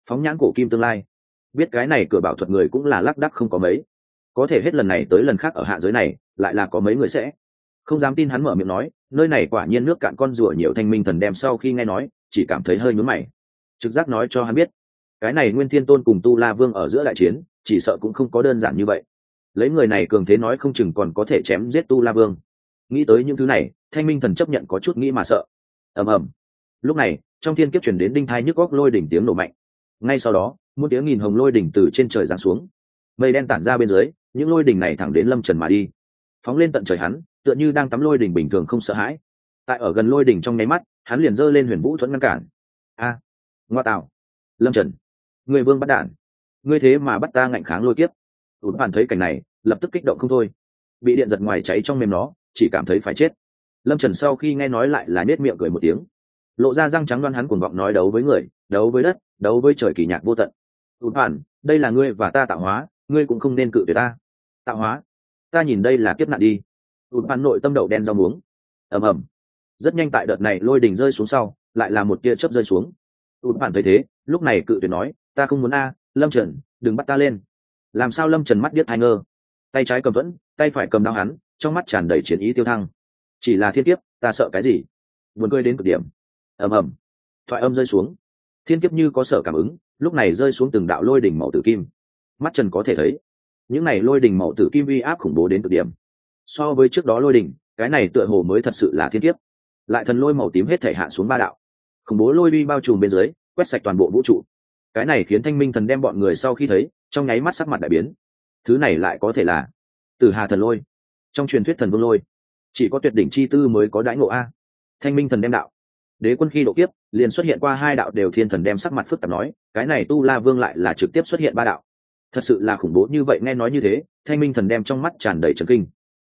Phóng nhãn cổ kim tương lai. Biết cái này cửa bảo thuật người cũng là lác đắc không có mấy. Có thể hết lần này tới lần khác ở hạ giới này, lại là có mấy người sẽ. Không dám tin hắn mở miệng nói, nơi này quả nhiên nước cạn con rùa nhiều thanh minh thần đem sau khi nghe nói, chỉ cảm thấy hơi nhúm mày. Trực giác nói cho hắn biết, cái này nguyên thiên tôn cùng tu la vương ở giữa đại chiến chỉ sợ cũng không có đơn giản như vậy. Lấy người này cường thế nói không chừng còn có thể chém giết tu la vương. Nghĩ tới những thứ này, thanh minh thần chấp nhận có chút nghĩ mà sợ. Ầm ầm. Lúc này, trong thiên kiếp chuyển đến đinh thai nhức góc lôi đỉnh tiếng nổ mạnh. Ngay sau đó muôn tiếng nghìn hồng lôi đỉnh từ trên trời giáng xuống. Mây đen tản ra bên dưới, những lôi đỉnh này thẳng đến lâm trần mà đi. Phóng lên tận trời hắn, tựa như đang tắm lôi đỉnh bình thường không sợ hãi. Tại ở gần lôi đỉnh trong nháy mắt, hắn liền giơ lên huyền vũ thuẫn ngăn cản. A, ngoa tạo. Lâm trần, người vương bắt đản ngươi thế mà bắt ta ngạnh kháng lôi kiếp. Ụt bạn thấy cảnh này, lập tức kích động không thôi. Bị điện giật ngoài cháy trong mềm nó, chỉ cảm thấy phải chết. Lâm trần sau khi nghe nói lại là nết miệng cười một tiếng. Lộ ra răng trắng đoan hắn cuồng vọng nói đấu với người, đấu với đất, đấu với trời kỳ nhạc vô tận. Ụt bạn, đây là ngươi và ta tạo hóa, ngươi cũng không nên cự tuyệt ta. Tạo hóa, ta nhìn đây là kiếp nạn đi. Ụt bạn nội tâm đậu đen rau muống. Ầm ầm. Rất nhanh tại đợt này lôi đình rơi xuống sau, lại là một tia chớp rơi xuống. Ụt bạn thấy thế, lúc này cự tuyệt nói, ta không muốn a lâm trần, đừng bắt ta lên. Làm sao lâm trần mắt biết hai ngơ? Tay trái cầm thuẫn, tay phải cầm đao hắn, trong mắt tràn đầy chiến ý tiêu thăng. Chỉ là thiên kiếp, ta sợ cái gì? Buồn cười đến cực điểm. Ầm ầm. Thoại âm rơi xuống. Thiên kiếp như có sở cảm ứng, lúc này rơi xuống từng đạo lôi đỉnh màu tử kim. Mắt trần có thể thấy, những này lôi đỉnh màu tử kim uy áp khủng bố đến cực điểm. So với trước đó lôi đỉnh, cái này tựa hồ mới thật sự là thiên kiếp. Lại thần lôi màu tím hết thể hạ xuống ba đạo. Khủng bố lôi uy bao trùm bên dưới, quét sạch toàn bộ vũ trụ cái này khiến thanh minh thần đem bọn người sau khi thấy, trong nháy mắt sắc mặt đại biến. Thứ này lại có thể là từ hà thần lôi. Trong truyền thuyết thần vương lôi, chỉ có tuyệt đỉnh chi tư mới có đãi ngộ a. Thanh minh thần đem đạo. Đế quân khi độ kiếp, liền xuất hiện qua hai đạo đều thiên thần đem sắc mặt phức tạp nói, cái này tu la vương lại là trực tiếp xuất hiện ba đạo. Thật sự là khủng bố như vậy, nghe nói như thế, thanh minh thần đem trong mắt tràn đầy trần kinh.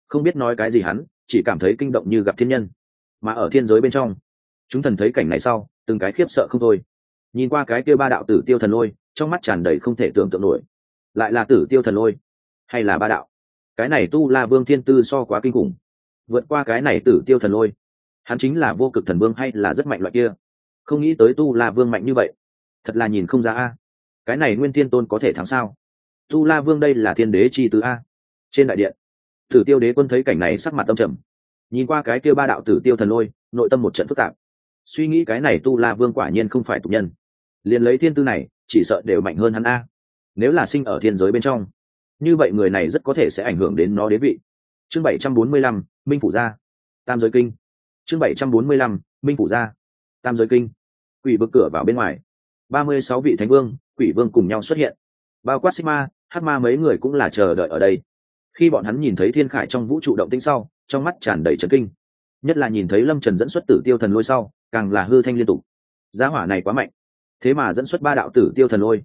Không biết nói cái gì hắn, chỉ cảm thấy kinh động như gặp thiên nhân. Mà ở thiên giới bên trong, chúng thần thấy cảnh này sau, từng cái khiếp sợ không thôi nhìn qua cái kia ba đạo tử tiêu thần lôi, trong mắt tràn đầy không thể tưởng tượng nổi. Lại là tử tiêu thần lôi? Hay là ba đạo? Cái này tu la vương thiên tư so quá kinh khủng. Vượt qua cái này tử tiêu thần lôi, hắn chính là vô cực thần vương hay là rất mạnh loại kia? Không nghĩ tới tu la vương mạnh như vậy. Thật là nhìn không ra a. Cái này nguyên thiên tôn có thể thắng sao? Tu la vương đây là thiên đế chi tứ a. Trên đại điện, tử tiêu đế quân thấy cảnh này sắc mặt tâm trầm. Nhìn qua cái kia ba đạo tử tiêu thần lôi, nội tâm một trận phức tạp. Suy nghĩ cái này tu la vương quả nhiên không phải tục nhân liền lấy thiên tư này, chỉ sợ đều mạnh hơn hắn a. Nếu là sinh ở thiên giới bên trong, như vậy người này rất có thể sẽ ảnh hưởng đến nó đế vị. Chương bảy trăm bốn mươi lăm, minh phủ gia. Tam giới kinh. Chương bảy trăm bốn mươi lăm, minh phủ gia. Tam giới kinh. Quỷ vực cửa vào bên ngoài. ba mươi sáu vị thánh vương, quỷ vương cùng nhau xuất hiện. Bao quát sigma hát ma mấy người cũng là chờ đợi ở đây. Khi bọn hắn nhìn thấy thiên khải trong vũ trụ động tĩnh sau, trong mắt tràn đầy trấn kinh. Nhất là nhìn thấy lâm trần dẫn xuất tử tiêu thần lôi sau, càng là hư thanh liên tục. Giá hỏa này quá mạnh thế mà dẫn xuất ba đạo tử tiêu thần lôi.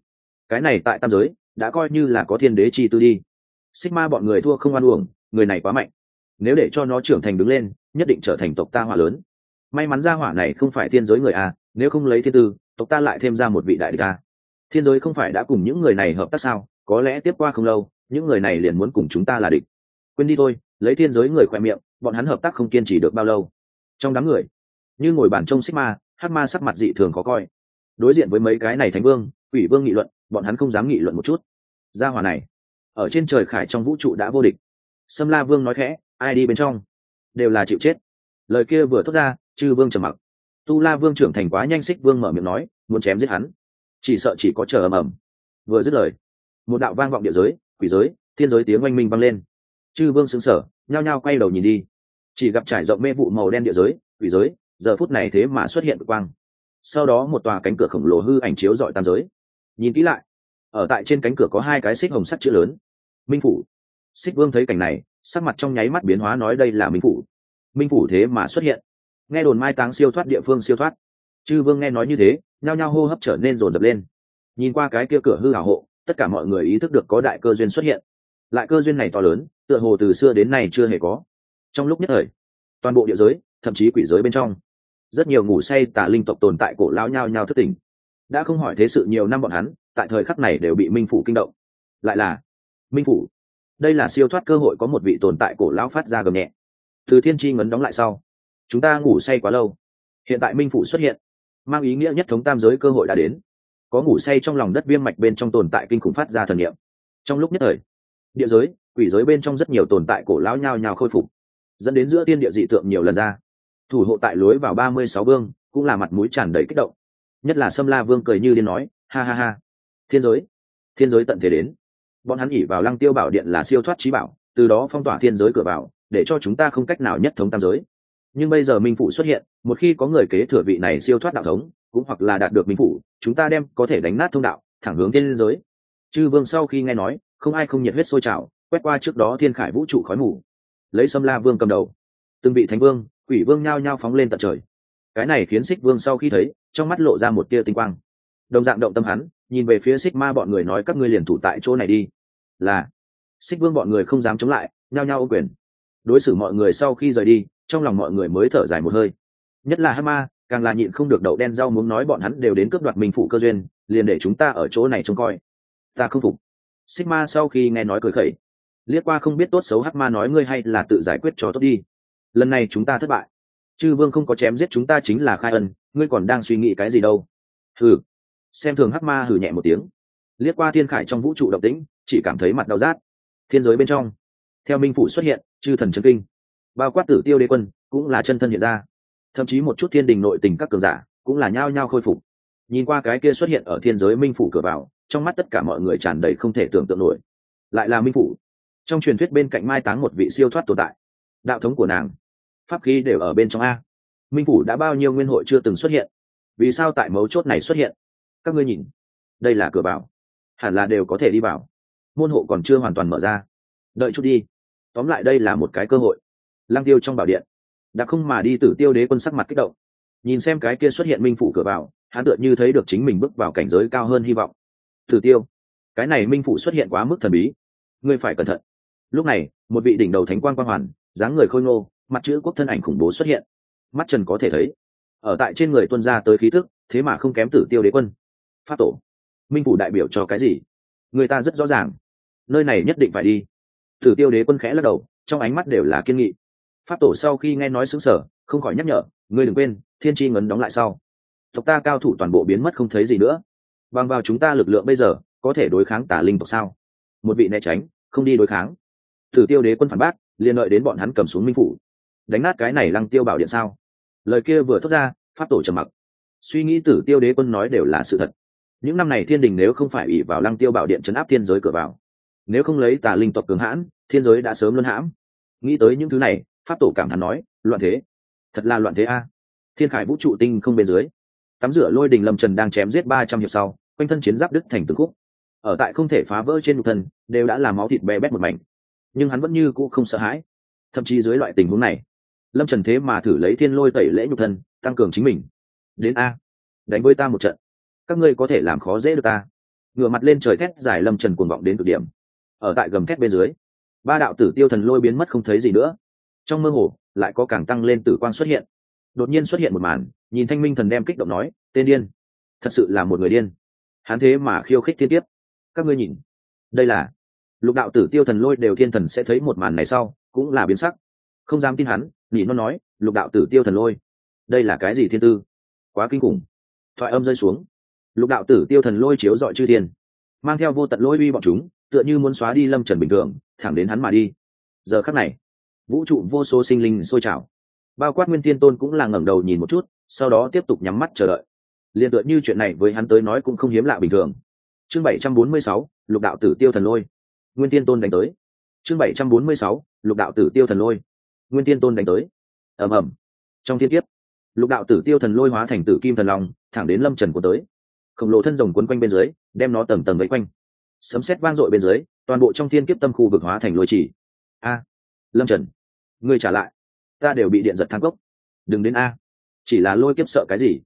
Cái này tại tam giới, đã coi như là có thiên đế chi tư đi. Xích ma bọn người thua không ăn uổng, người này quá mạnh. Nếu để cho nó trưởng thành đứng lên, nhất định trở thành tộc ta hỏa lớn. May mắn ra hỏa này không phải thiên giới người a, nếu không lấy thiên tư, tộc ta lại thêm ra một vị đại địch a. Thiên giới không phải đã cùng những người này hợp tác sao? Có lẽ tiếp qua không lâu, những người này liền muốn cùng chúng ta là địch. Quên đi thôi, lấy thiên giới người khoe miệng, bọn hắn hợp tác không kiên trì được bao lâu. Trong đám người, như ngồi bàn trông xích ma hát ma sắc mặt dị thường khó coi đối diện với mấy cái này thánh vương, quỷ vương nghị luận, bọn hắn không dám nghị luận một chút. Gia hòa này, ở trên trời khải trong vũ trụ đã vô địch. Sâm la vương nói khẽ, ai đi bên trong? Đều là chịu chết. Lời kia vừa thốt ra, chư vương trầm mặc. Tu la vương trưởng thành quá nhanh xích vương mở miệng nói, muốn chém giết hắn. Chỉ sợ chỉ có chờ ầm ầm. Vừa dứt lời, một đạo vang vọng địa giới, quỷ giới, thiên giới tiếng oanh minh vang lên. Chư vương xứng sở nhao nhao quay đầu nhìn đi. Chỉ gặp trải rộng mê vụ màu đen địa giới, quỷ giới, giờ phút này thế mà xuất hiện cực quang sau đó một tòa cánh cửa khổng lồ hư ảnh chiếu dọi tam giới. Nhìn kỹ lại, ở tại trên cánh cửa có hai cái xích hồng sắt chữ lớn. Minh phủ. Xích vương thấy cảnh này, sắc mặt trong nháy mắt biến hóa nói đây là minh phủ. Minh phủ thế mà xuất hiện. Nghe đồn mai táng siêu thoát địa phương siêu thoát. Chư vương nghe nói như thế, nhao nhao hô hấp trở nên rồn rập lên. Nhìn qua cái kia cửa hư hảo hộ, tất cả mọi người ý thức được có đại cơ duyên xuất hiện. Lại cơ duyên này to lớn, tựa hồ từ xưa đến nay chưa hề có. Trong lúc nhất thời, toàn bộ địa giới, thậm chí quỷ giới bên trong rất nhiều ngủ say tà linh tộc tồn tại cổ lao nhao nhao thất tình. Đã không hỏi thế sự nhiều năm bọn hắn, tại thời khắc này đều bị minh phủ kinh động. Lại là, minh phủ, đây là siêu thoát cơ hội có một vị tồn tại cổ lão phát ra gầm nhẹ. Từ thiên tri ngấn đóng lại sau, chúng ta ngủ say quá lâu. Hiện tại minh phủ xuất hiện, mang ý nghĩa nhất thống tam giới cơ hội đã đến. Có ngủ say trong lòng đất viêm mạch bên trong tồn tại kinh khủng phát ra thần nghiệm trong lúc nhất thời, địa giới, quỷ giới bên trong rất nhiều tồn tại cổ lão nhao nhao khôi phục, dẫn đến giữa tiên địa dị tượng nhiều lần ra thủ hộ tại lối vào ba mươi sáu vương, cũng là mặt mũi tràn đầy kích động. Nhất là sâm la vương cười như điên nói, ha ha ha, thiên giới thiên giới tận thế đến. Bọn hắn ỉ vào lăng tiêu bảo điện là siêu thoát trí bảo, từ đó phong tỏa thiên giới cửa vào, để cho chúng ta không cách nào nhất thống tam giới. Nhưng bây giờ minh phủ xuất hiện, một khi có người kế thừa vị này siêu thoát đạo thống, cũng hoặc là đạt được minh phủ, chúng ta đem có thể đánh nát thông đạo, thẳng hướng thiên giới. Chư vương sau khi nghe nói, không ai không nhiệt huyết sôi trào, quét qua trước đó thiên khải vũ trụ khói mù. Lấy sâm la vương cầm đầu. Từng vị thánh vương quỷ vương nhao nhao phóng lên tận trời. Cái này khiến xích vương sau khi thấy, trong mắt lộ ra một tia tinh quang. Đồng dạng động tâm hắn, nhìn về phía xích ma bọn người nói, các ngươi liền thủ tại chỗ này đi. Là. Xích vương bọn người không dám chống lại, nhao nhao ô quyền. Đối xử mọi người sau khi rời đi, trong lòng mọi người mới thở dài một hơi. Nhất là hát ma, càng là nhịn không được đậu đen rau muốn nói, bọn hắn đều đến cướp đoạt minh phụ cơ duyên, liền để chúng ta ở chỗ này trông coi. Ta không phục. Xích ma sau khi nghe nói cười khẩy. Liếc qua không biết tốt xấu hắc ma nói, ngươi hay là tự giải quyết cho tốt đi lần này chúng ta thất bại. Chư vương không có chém giết chúng ta chính là khai ân, ngươi còn đang suy nghĩ cái gì đâu? Hừ. Xem thường hắc ma hừ nhẹ một tiếng. Liếc qua thiên khải trong vũ trụ động tĩnh, chỉ cảm thấy mặt đau rát. Thiên giới bên trong, theo minh phủ xuất hiện, chư thần chân kinh. Bao quát tử tiêu đế quân, cũng là chân thân hiện ra. Thậm chí một chút thiên đình nội tình các cường giả, cũng là nhao nhao khôi phục. Nhìn qua cái kia xuất hiện ở thiên giới minh phủ cửa vào, trong mắt tất cả mọi người tràn đầy không thể tưởng tượng nổi. Lại là minh phủ. Trong truyền thuyết bên cạnh mai táng một vị siêu thoát tồn tại đạo thống của nàng. Pháp khí đều ở bên trong a. Minh phủ đã bao nhiêu nguyên hội chưa từng xuất hiện? Vì sao tại mấu chốt này xuất hiện? Các ngươi nhìn. Đây là cửa bảo, hẳn là đều có thể đi vào. Môn hộ còn chưa hoàn toàn mở ra. Đợi chút đi. Tóm lại đây là một cái cơ hội. Lang tiêu trong bảo điện. Đã không mà đi tử tiêu đế quân sắc mặt kích động. Nhìn xem cái kia xuất hiện minh phủ cửa vào hắn tựa như thấy được chính mình bước vào cảnh giới cao hơn hy vọng. Tử tiêu cái này minh phủ xuất hiện quá mức thần bí. Ngươi phải cẩn thận. Lúc này một vị đỉnh đầu thánh quan quan hoàn dáng người khôi ngô, mặt chữ quốc thân ảnh khủng bố xuất hiện. Mắt trần có thể thấy, ở tại trên người tuân ra tới khí thức, thế mà không kém tử tiêu đế quân. Pháp tổ, minh phủ đại biểu cho cái gì? Người ta rất rõ ràng. Nơi này nhất định phải đi. Tử tiêu đế quân khẽ lắc đầu, trong ánh mắt đều là kiên nghị. Pháp tổ sau khi nghe nói xứng sở không khỏi nhắc nhở, ngươi đừng quên, thiên tri ngấn đóng lại sau. Tộc ta cao thủ toàn bộ biến mất không thấy gì nữa. Bằng vào chúng ta lực lượng bây giờ, có thể đối kháng tả linh tộc sao? Một vị né tránh, không đi đối kháng. Tử tiêu đế quân phản bác liên lợi đến bọn hắn cầm xuống minh phủ. Đánh nát cái này lăng tiêu bảo điện sao? Lời kia vừa thốt ra, pháp tổ trầm mặc. Suy nghĩ tử tiêu đế quân nói đều là sự thật. Những năm này thiên đình nếu không phải ỉ vào lăng tiêu bảo điện chấn áp thiên giới cửa vào, nếu không lấy tà linh tộc cường hãn, thiên giới đã sớm luân hãm. Nghĩ tới những thứ này, pháp tổ cảm thán nói, loạn thế, thật là loạn thế a. Thiên khải vũ trụ tinh không bên dưới, tắm rửa lôi đình lâm trần đang chém giết ba trăm hiệp sau, quanh thân chiến giáp đức thành từng khúc. Ở tại không thể phá vỡ trên nhục thân, đều đã làm máu thịt bé bét một mảnh nhưng hắn vẫn như cũ không sợ hãi. Thậm chí dưới loại tình huống này, lâm trần thế mà thử lấy thiên lôi tẩy lễ nhục thân, tăng cường chính mình. Đến a, đánh với ta một trận. Các ngươi có thể làm khó dễ được ta. Ngửa mặt lên trời thét dài lâm trần cuồng vọng đến cực điểm. Ở tại gầm thét bên dưới, ba đạo tử tiêu thần lôi biến mất không thấy gì nữa. Trong mơ hồ, lại có càng tăng lên tử quang xuất hiện. Đột nhiên xuất hiện một màn, nhìn thanh minh thần đem kích động nói, tên điên, thật sự là một người điên. Hắn thế mà khiêu khích thiên tiếp các ngươi nhìn, đây là lục đạo tử tiêu thần lôi đều thiên thần sẽ thấy một màn này sau, cũng là biến sắc. Không dám tin hắn, nhỉ nó nói, lục đạo tử tiêu thần lôi, đây là cái gì thiên tư? Quá kinh khủng. Thoại âm rơi xuống. Lục đạo tử tiêu thần lôi chiếu dọi chư thiên. Mang theo vô tận lôi uy bọn chúng, tựa như muốn xóa đi lâm trần bình thường, thẳng đến hắn mà đi. Giờ khắc này, vũ trụ vô số sinh linh sôi trào. Bao quát nguyên tiên tôn cũng là ngẩng đầu nhìn một chút, sau đó tiếp tục nhắm mắt chờ đợi. Liền tựa như chuyện này với hắn tới nói cũng không hiếm lạ bình thường. Chương bảy trăm bốn mươi sáu, lục đạo tử tiêu thần lôi nguyên tiên tôn đánh tới. Chương bảy trăm bốn mươi sáu, lục đạo tử tiêu thần lôi. Nguyên tiên tôn đánh tới. Ầm ầm. Trong thiên kiếp, lục đạo tử tiêu thần lôi hóa thành tử kim thần long, thẳng đến lâm trần của tới. Khổng lồ thân rồng quấn quanh bên dưới, đem nó tầng tầng vây quanh. Sấm sét vang dội bên dưới, toàn bộ trong thiên kiếp tâm khu vực hóa thành lôi chỉ a, lâm trần, ngươi trả lại. Ta đều bị điện giật thang cốc. Đừng đến a. Chỉ là lôi kiếp sợ cái gì?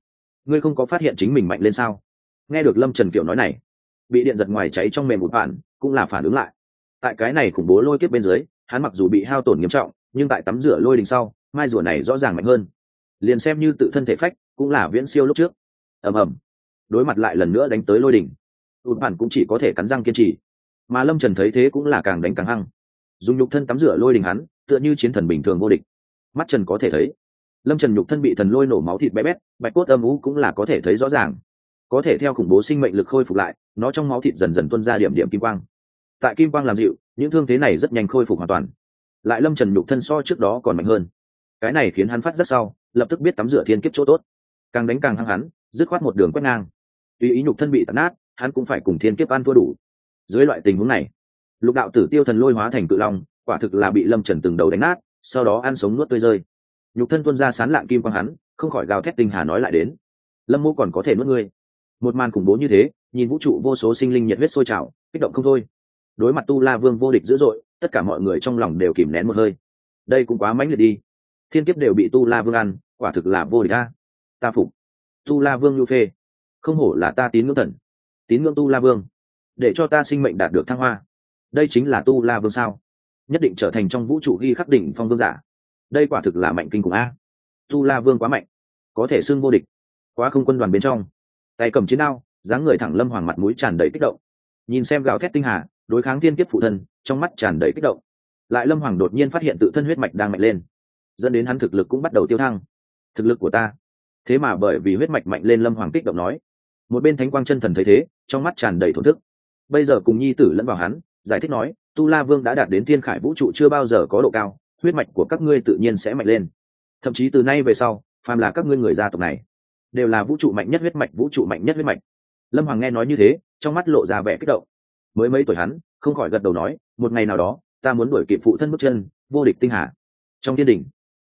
Ngươi không có phát hiện chính mình mạnh lên sao? Nghe được lâm trần kiểu nói này, bị điện giật ngoài cháy trong mềm một bản cũng là phản ứng lại tại cái này khủng bố lôi kiếp bên dưới, hắn mặc dù bị hao tổn nghiêm trọng, nhưng tại tắm rửa lôi đình sau, mai rùa này rõ ràng mạnh hơn. Liền xem như tự thân thể phách, cũng là viễn siêu lúc trước. Ầm ầm. Đối mặt lại lần nữa đánh tới lôi đình ụt bản cũng chỉ có thể cắn răng kiên trì. Mà lâm trần thấy thế cũng là càng đánh càng hăng. Dùng nhục thân tắm rửa lôi đình hắn, tựa như chiến thần bình thường vô địch. Mắt trần có thể thấy, lâm trần nhục thân bị thần lôi nổ máu thịt bé bét, bạch cốt âm ú cũng là có thể thấy rõ ràng. Có thể theo khủng bố sinh mệnh lực khôi phục lại, nó trong máu thịt dần dần tuân ra điểm điểm kim quang tại kim quang làm dịu, những thương thế này rất nhanh khôi phục hoàn toàn. Lại lâm trần nhục thân so trước đó còn mạnh hơn. Cái này khiến hắn phát rất sau, lập tức biết tắm rửa thiên kiếp chỗ tốt. Càng đánh càng hăng hắn, dứt khoát một đường quét ngang. Tuy ý nhục thân bị tàn nát, hắn cũng phải cùng thiên kiếp ăn thua đủ. Dưới loại tình huống này, lục đạo tử tiêu thần lôi hóa thành cự long, quả thực là bị lâm trần từng đầu đánh nát, sau đó ăn sống nuốt tươi rơi. Nhục thân tuân ra sán lạng kim quang hắn, không khỏi gào thét tinh hà nói lại đến. Lâm mô còn có thể nuốt ngươi. Một màn khủng bố như thế, nhìn vũ trụ vô số sinh linh nhiệt huyết sôi trào, kích động không thôi đối mặt tu la vương vô địch dữ dội, tất cả mọi người trong lòng đều kìm nén một hơi. Đây cũng quá mãnh liệt đi. Thiên kiếp đều bị tu la vương ăn, quả thực là vô địch ta ta phục. Tu la vương nhu phê. Không hổ là ta tín ngưỡng thần. Tín ngưỡng tu la vương. Để cho ta sinh mệnh đạt được thăng hoa. Đây chính là tu la vương sao? Nhất định trở thành trong vũ trụ ghi khắc đỉnh phong vương giả. Đây quả thực là mạnh kinh cùng a. Tu la vương quá mạnh. Có thể xưng vô địch. Quá không quân đoàn bên trong. Tay cầm chiến đao, dáng người thẳng lâm hoàng mặt mũi tràn đầy kích động. Nhìn xem gào thét tinh hà đối kháng thiên kiếp phụ thân, trong mắt tràn đầy kích động. Lại lâm hoàng đột nhiên phát hiện tự thân huyết mạch đang mạnh lên, dẫn đến hắn thực lực cũng bắt đầu tiêu thăng. Thực lực của ta. Thế mà bởi vì huyết mạch mạnh lên lâm hoàng kích động nói, một bên thánh quang chân thần thấy thế, trong mắt tràn đầy thổn thức. Bây giờ cùng nhi tử lẫn vào hắn, giải thích nói, tu la vương đã đạt đến thiên khải vũ trụ chưa bao giờ có độ cao, huyết mạch của các ngươi tự nhiên sẽ mạnh lên. Thậm chí từ nay về sau, phàm là các ngươi người gia tộc này, đều là vũ trụ mạnh nhất huyết mạch, vũ trụ mạnh nhất huyết mạch. Lâm hoàng nghe nói như thế, trong mắt lộ ra vẻ kích động mới mấy tuổi hắn, không khỏi gật đầu nói, một ngày nào đó, ta muốn đuổi kịp phụ thân bước chân, vô địch tinh hà. Trong thiên đình,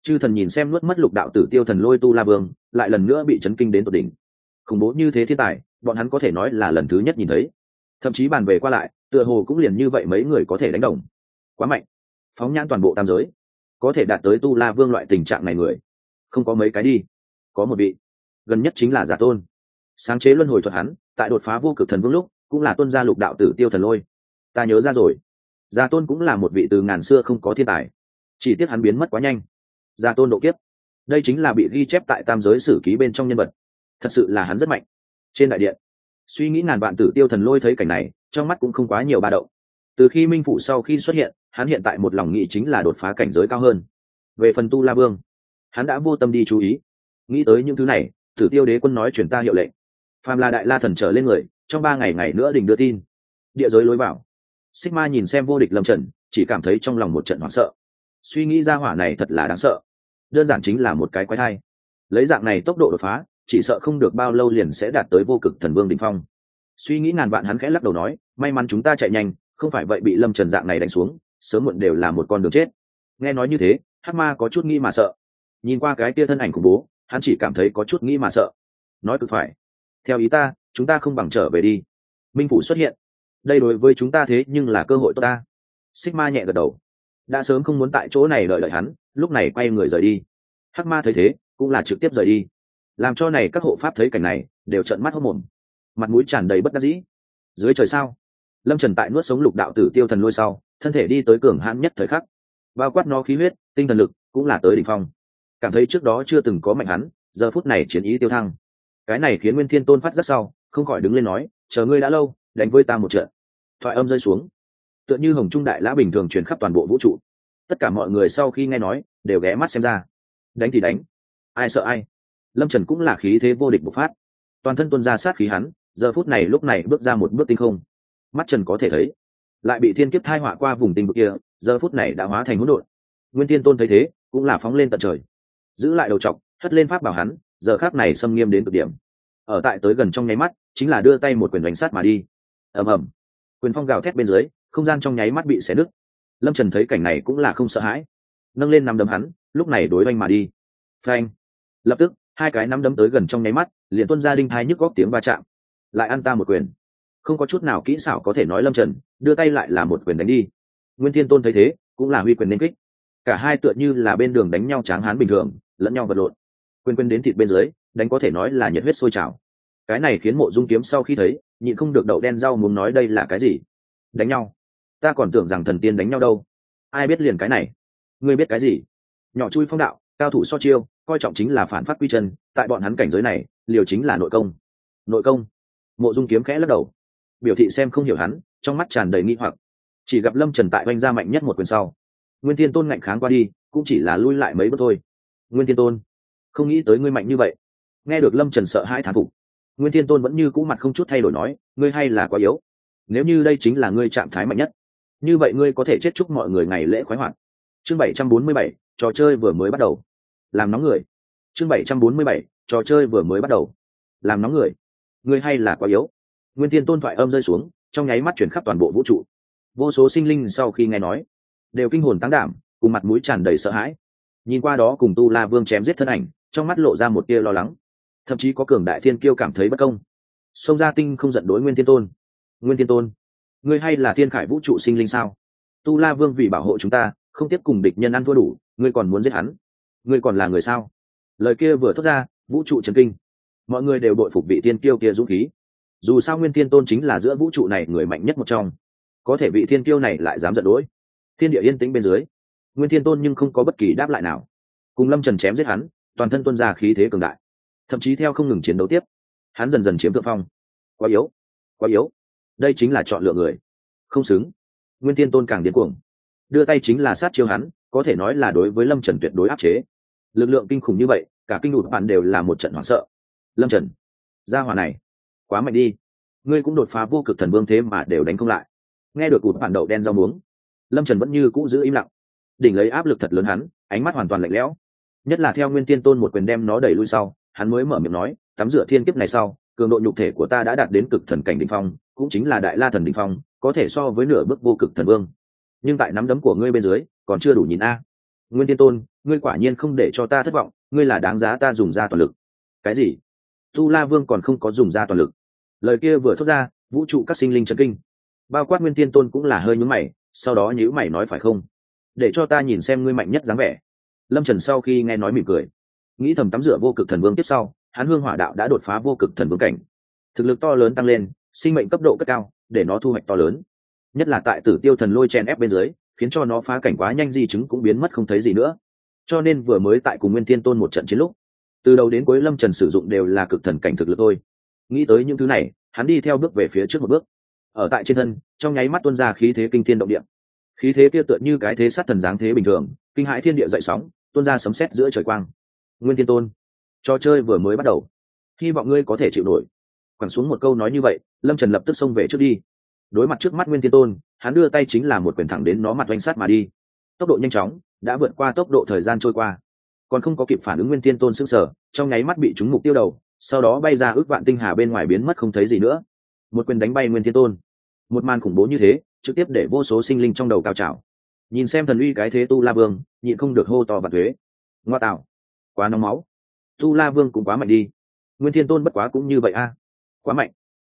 chư thần nhìn xem nuốt mất lục đạo tử tiêu thần lôi tu la vương, lại lần nữa bị chấn kinh đến tột đỉnh. Khủng bố như thế thiên tài, bọn hắn có thể nói là lần thứ nhất nhìn thấy. Thậm chí bàn về qua lại, tựa hồ cũng liền như vậy mấy người có thể đánh đồng. Quá mạnh. Phóng nhãn toàn bộ tam giới, có thể đạt tới tu la vương loại tình trạng này người, không có mấy cái đi, có một vị. Gần nhất chính là giả tôn. Sáng chế luân hồi thuật hắn, tại đột phá vô cực thần vương lúc cũng là tuân gia lục đạo tử tiêu thần lôi. Ta nhớ ra rồi. Gia tôn cũng là một vị từ ngàn xưa không có thiên tài. Chỉ tiếc hắn biến mất quá nhanh. Gia tôn độ kiếp. Đây chính là bị ghi chép tại tam giới sử ký bên trong nhân vật. Thật sự là hắn rất mạnh. Trên đại điện, suy nghĩ ngàn vạn tử tiêu thần lôi thấy cảnh này, trong mắt cũng không quá nhiều ba đậu từ khi minh phủ sau khi xuất hiện, hắn hiện tại một lòng nghĩ chính là đột phá cảnh giới cao hơn. Về phần tu la vương, hắn đã vô tâm đi chú ý. Nghĩ tới những thứ này, tử tiêu đế quân nói chuyển ta hiệu lệnh. Phàm là đại la thần trở lên người trong ba ngày ngày nữa đình đưa tin. Địa giới lối vào. Sigma nhìn xem vô địch lâm trần, chỉ cảm thấy trong lòng một trận hoảng sợ. Suy nghĩ ra hỏa này thật là đáng sợ. Đơn giản chính là một cái quái thai. Lấy dạng này tốc độ đột phá, chỉ sợ không được bao lâu liền sẽ đạt tới vô cực thần vương đ ỉ n h phong. Suy nghĩ ngàn vạn hắn khẽ lắc đầu nói, may mắn chúng ta chạy nhanh, không phải vậy bị lâm trần dạng này đánh xuống, sớm muộn đều là một con đường chết. Nghe nói như thế hát ma có chút nghĩ mà sợ. Nhìn qua cái tia thân ảnh khủng bố, hắn chỉ cảm thấy có chút nghĩ mà sợ. Nói cực phải, theo ý ta chúng ta không bằng trở về đi. Minh phủ xuất hiện. Đây đối với chúng ta thế nhưng là cơ hội tốt ta. Sigma nhẹ gật đầu. Đã sớm không muốn tại chỗ này đợi đợi hắn, lúc này quay người rời đi. Hắc ma thấy thế, cũng là trực tiếp rời đi. Làm cho này các hộ pháp thấy cảnh này, đều trợn mắt hốc mồm. Mặt mũi tràn đầy bất đắc dĩ. Dưới trời sao? Lâm trần tại nuốt sống lục đạo tử tiêu thần lôi sau, thân thể đi tới cường hãn nhất thời khắc. Bao quát nó khí huyết, tinh thần lực, cũng là tới đ ỉ n h phong. Cảm thấy trước đó chưa từng có mạnh hắn, giờ phút này chiến ý tiêu thăng. Cái này khiến nguyên thiên tôn phát rất sau không khỏi đứng lên nói, chờ ngươi đã lâu, đánh với ta một trận. Thoại âm rơi xuống. Tựa như hồng trung đại lã bình thường truyền khắp toàn bộ vũ trụ. Tất cả mọi người sau khi nghe nói, đều ghé mắt xem ra. Đánh thì đánh. Ai sợ ai. Lâm trần cũng là khí thế vô địch bộc phát. Toàn thân tuân ra sát khí hắn, giờ phút này lúc này bước ra một bước tinh không. Mắt trần có thể thấy, lại bị thiên kiếp thai họa qua vùng tinh vực kia, giờ phút này đã hóa thành hỗn độn. Nguyên tiên tôn thấy thế, cũng là phóng lên tận trời. Giữ lại đầu trọc, hất lên pháp bảo hắn, giờ khác này xâm nghiêm đến cực điểm ở tại tới gần trong nháy mắt, chính là đưa tay một quyền đánh sát mà đi. Ầm ầm. Quyền phong gào thét bên dưới, không gian trong nháy mắt bị xé nứt. Lâm trần thấy cảnh này cũng là không sợ hãi. Nâng lên nắm đấm hắn, lúc này đối oanh mà đi. Phanh. Lập tức, hai cái nắm đấm tới gần trong nháy mắt, liền tuân ra đinh thái nhức góc tiếng va chạm. Lại ăn ta một quyền. Không có chút nào kỹ xảo có thể nói lâm trần, đưa tay lại là một quyền đánh đi. Nguyên thiên tôn thấy thế, cũng là huy quyền nên kích. Cả hai tựa như là bên đường đánh nhau tráng hán bình thường, lẫn nhau vật lộn. Quyền quyền đến thịt bên dưới đánh có thể nói là nhiệt huyết sôi trào. Cái này khiến mộ dung kiếm sau khi thấy, nhịn không được đậu đen rau muốn nói đây là cái gì? Đánh nhau. Ta còn tưởng rằng thần tiên đánh nhau đâu. Ai biết liền cái này? Ngươi biết cái gì? Nhỏ chui phong đạo, cao thủ so chiêu, coi trọng chính là phản phát quy chân, tại bọn hắn cảnh giới này, liều chính là nội công. Nội công? Mộ dung kiếm khẽ lắc đầu. Biểu thị xem không hiểu hắn, trong mắt tràn đầy nghi hoặc. Chỉ gặp lâm trần tại oanh ra mạnh nhất một quyền sau. Nguyên thiên tôn ngạnh kháng qua đi, cũng chỉ là lui lại mấy bước thôi. Nguyên thiên tôn, không nghĩ tới ngươi mạnh như vậy nghe được lâm trần sợ hai thán phục nguyên thiên tôn vẫn như cũ mặt không chút thay đổi nói ngươi hay là quá yếu nếu như đây chính là ngươi trạng thái mạnh nhất như vậy ngươi có thể chết chúc mọi người ngày lễ khoái hoạt chương bảy trăm bốn mươi bảy, trò chơi vừa mới bắt đầu làm nóng người chương bảy trăm bốn mươi bảy, trò chơi vừa mới bắt đầu làm nóng người ngươi hay là quá yếu nguyên thiên tôn thoại âm rơi xuống trong nháy mắt chuyển khắp toàn bộ vũ trụ vô số sinh linh sau khi nghe nói đều kinh hồn tăng đảm cùng mặt mũi tràn đầy sợ hãi nhìn qua đó cùng tu la vương chém giết thân ảnh trong mắt lộ ra một tia lo lắng thậm chí có cường đại thiên kiêu cảm thấy bất công. Sông gia tinh không giận đối nguyên thiên tôn. Nguyên thiên tôn, ngươi hay là thiên khải vũ trụ sinh linh sao? Tu la vương vì bảo hộ chúng ta, không tiếp cùng địch nhân ăn thua đủ, ngươi còn muốn giết hắn? Ngươi còn là người sao? Lời kia vừa thốt ra, vũ trụ trần kinh. Mọi người đều đội phục vị thiên kiêu kia dũng khí. Dù sao nguyên thiên tôn chính là giữa vũ trụ này người mạnh nhất một trong. Có thể vị thiên kiêu này lại dám giận đỗi thiên địa yên tĩnh bên dưới, nguyên thiên tôn nhưng không có bất kỳ đáp lại nào. Cùng lâm trần chém giết hắn, toàn thân tuân ra khí thế cường đại thậm chí theo không ngừng chiến đấu tiếp. Hắn dần dần chiếm thượng phong. Quá yếu. Quá yếu. Đây chính là chọn lựa người. Không xứng. Nguyên tiên tôn càng điên cuồng. Đưa tay chính là sát chiêu hắn, có thể nói là đối với lâm trần tuyệt đối áp chế. Lực lượng kinh khủng như vậy, cả kinh đụt bạn đều là một trận hoảng sợ. Lâm trần, gia hòa này, quá mạnh đi. Ngươi cũng đột phá vô cực thần vương thế mà đều đánh không lại. Nghe được cụt bản đậu đen rau muống, lâm trần vẫn như cũ giữ im lặng. Đỉnh lấy áp lực thật lớn hắn, ánh mắt hoàn toàn lạnh lẽo. Nhất là theo nguyên tiên tôn một quyền đem nó đẩy lui sau hắn mới mở miệng nói, tắm rửa thiên kiếp này sau, cường độ nhục thể của ta đã đạt đến cực thần cảnh đ ỉ n h phong, cũng chính là đại la thần đ ỉ n h phong, có thể so với nửa bước vô cực thần vương. Nhưng tại nắm đấm của ngươi bên dưới, còn chưa đủ nhìn a. Nguyên tiên tôn, ngươi quả nhiên không để cho ta thất vọng, ngươi là đáng giá ta dùng ra toàn lực. Cái gì? Tu la vương còn không có dùng ra toàn lực. Lời kia vừa thốt ra, vũ trụ các sinh linh chấn kinh. Bao quát nguyên tiên tôn cũng là hơi nhúm mày, sau đó nhữ mày nói phải không? Để cho ta nhìn xem ngươi mạnh nhất dáng vẻ. Lâm trần sau khi nghe nói mỉm cười nghĩ thầm tắm rửa vô cực thần vương tiếp sau, hắn hương hỏa đạo đã đột phá vô cực thần vương cảnh. Thực lực to lớn tăng lên, sinh mệnh cấp độ cất cao, để nó thu hoạch to lớn. Nhất là tại tử tiêu thần lôi chen ép bên dưới, khiến cho nó phá cảnh quá nhanh di chứng cũng biến mất không thấy gì nữa. Cho nên vừa mới tại cùng nguyên thiên tôn một trận chiến lúc, từ đầu đến cuối lâm trần sử dụng đều là cực thần cảnh thực lực thôi. Nghĩ tới những thứ này, hắn đi theo bước về phía trước một bước. Ở tại trên thân, trong nháy mắt tuân ra khí thế kinh thiên động địa. Khí thế kia tựa như cái thế sát thần giáng thế bình thường, kinh hãi thiên địa dậy sóng tuân ra sấm sét giữa trời quang nguyên thiên tôn. Trò chơi vừa mới bắt đầu. Hy vọng ngươi có thể chịu nổi. Quẳng xuống một câu nói như vậy, lâm trần lập tức xông về trước đi. Đối mặt trước mắt nguyên thiên tôn, hắn đưa tay chính là một quyền thẳng đến nó mặt oanh sát mà đi. Tốc độ nhanh chóng, đã vượt qua tốc độ thời gian trôi qua. Còn không có kịp phản ứng nguyên thiên tôn sức sở trong nháy mắt bị trúng mục tiêu đầu, sau đó bay ra ước vạn tinh hà bên ngoài biến mất không thấy gì nữa. Một quyền đánh bay nguyên thiên tôn. Một màn khủng bố như thế, trực tiếp để vô số sinh linh trong đầu cao trào. Nhìn xem thần uy cái thế tu la vương, nhịn không được hô to và thuế. Ngoa tạo quá nóng máu. Tu la vương cũng quá mạnh đi. Nguyên thiên tôn bất quá cũng như vậy a. Quá mạnh.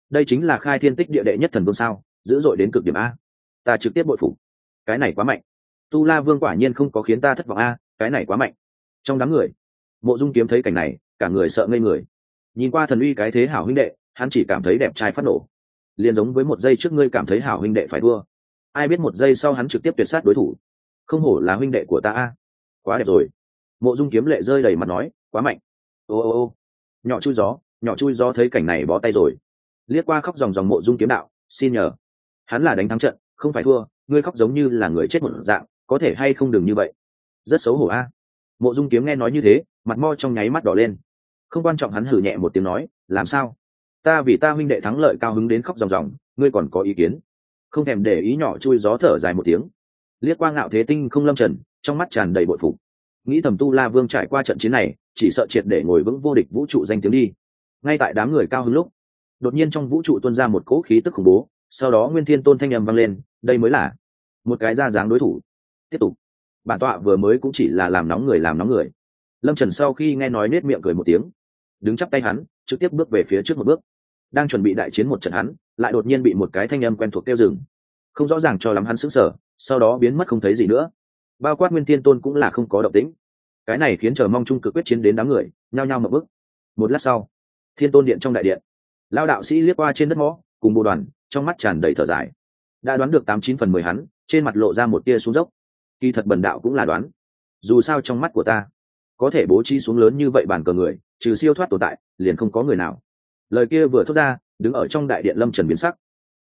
Đây chính là khai thiên tích địa đệ nhất thần vương sao, dữ dội đến cực điểm a. Ta trực tiếp bội phục. Cái này quá mạnh. Tu la vương quả nhiên không có khiến ta thất vọng a, cái này quá mạnh. Trong đám người, mộ dung kiếm thấy cảnh này, cả người sợ ngây người. Nhìn qua thần uy cái thế hảo huynh đệ, hắn chỉ cảm thấy đẹp trai phát nổ. Liền giống với một giây trước ngươi cảm thấy hảo huynh đệ phải thua. Ai biết một giây sau hắn trực tiếp tuyệt sát đối thủ. Không hổ là huynh đệ của ta a. Quá đẹp rồi mộ dung kiếm lệ rơi đầy mặt nói, quá mạnh. Ô ô ô. Nhỏ chui gió, nhỏ chui gió thấy cảnh này bó tay rồi. Liếc qua khóc dòng dòng mộ dung kiếm đạo, xin nhờ. Hắn là đánh thắng trận, không phải thua, ngươi khóc giống như là người chết một dạng, có thể hay không đừng như vậy? Rất xấu hổ a. Mộ dung kiếm nghe nói như thế, mặt mo trong nháy mắt đỏ lên. Không quan trọng hắn hử nhẹ một tiếng nói, làm sao? Ta vì ta huynh đệ thắng lợi cao hứng đến khóc ròng ròng ngươi còn có ý kiến? Không thèm để ý nhỏ chui gió thở dài một tiếng. Liếc qua ngạo thế tinh không lâm trần, trong mắt tràn đầy bội phục nghĩ thầm tu la vương trải qua trận chiến này, chỉ sợ triệt để ngồi vững vô địch vũ trụ danh tiếng đi. Ngay tại đám người cao hứng lúc, đột nhiên trong vũ trụ tuôn ra một cỗ khí tức khủng bố, sau đó nguyên thiên tôn thanh â m vang lên, đây mới là một cái ra dáng đối thủ. Tiếp tục, bản tọa vừa mới cũng chỉ là làm nóng người, làm nóng người. Lâm trần sau khi nghe nói nết miệng cười một tiếng, đứng chắp tay hắn, trực tiếp bước về phía trước một bước. Đang chuẩn bị đại chiến một trận hắn, lại đột nhiên bị một cái thanh âm quen thuộc kêu rừng không rõ ràng cho lắm hắn sững sờ, sau đó biến mất không thấy gì nữa bao quát nguyên thiên tôn cũng là không có động tĩnh. Cái này khiến chờ mong trung cực quyết chiến đến đám người, nhao nhao mập bức một lát sau, thiên tôn điện trong đại điện lao đạo sĩ liếc qua trên đất mõ, cùng bộ đoàn, trong mắt tràn đầy thở dài. Đã đoán được tám chín phần mười hắn, trên mặt lộ ra một tia xuống dốc. Kỳ thật bần đạo cũng là đoán. Dù sao trong mắt của ta, có thể bố trí xuống lớn như vậy bàn cờ người, trừ siêu thoát tồn tại, liền không có người nào. Lời kia vừa thốt ra, đứng ở trong đại điện lâm trần biến sắc.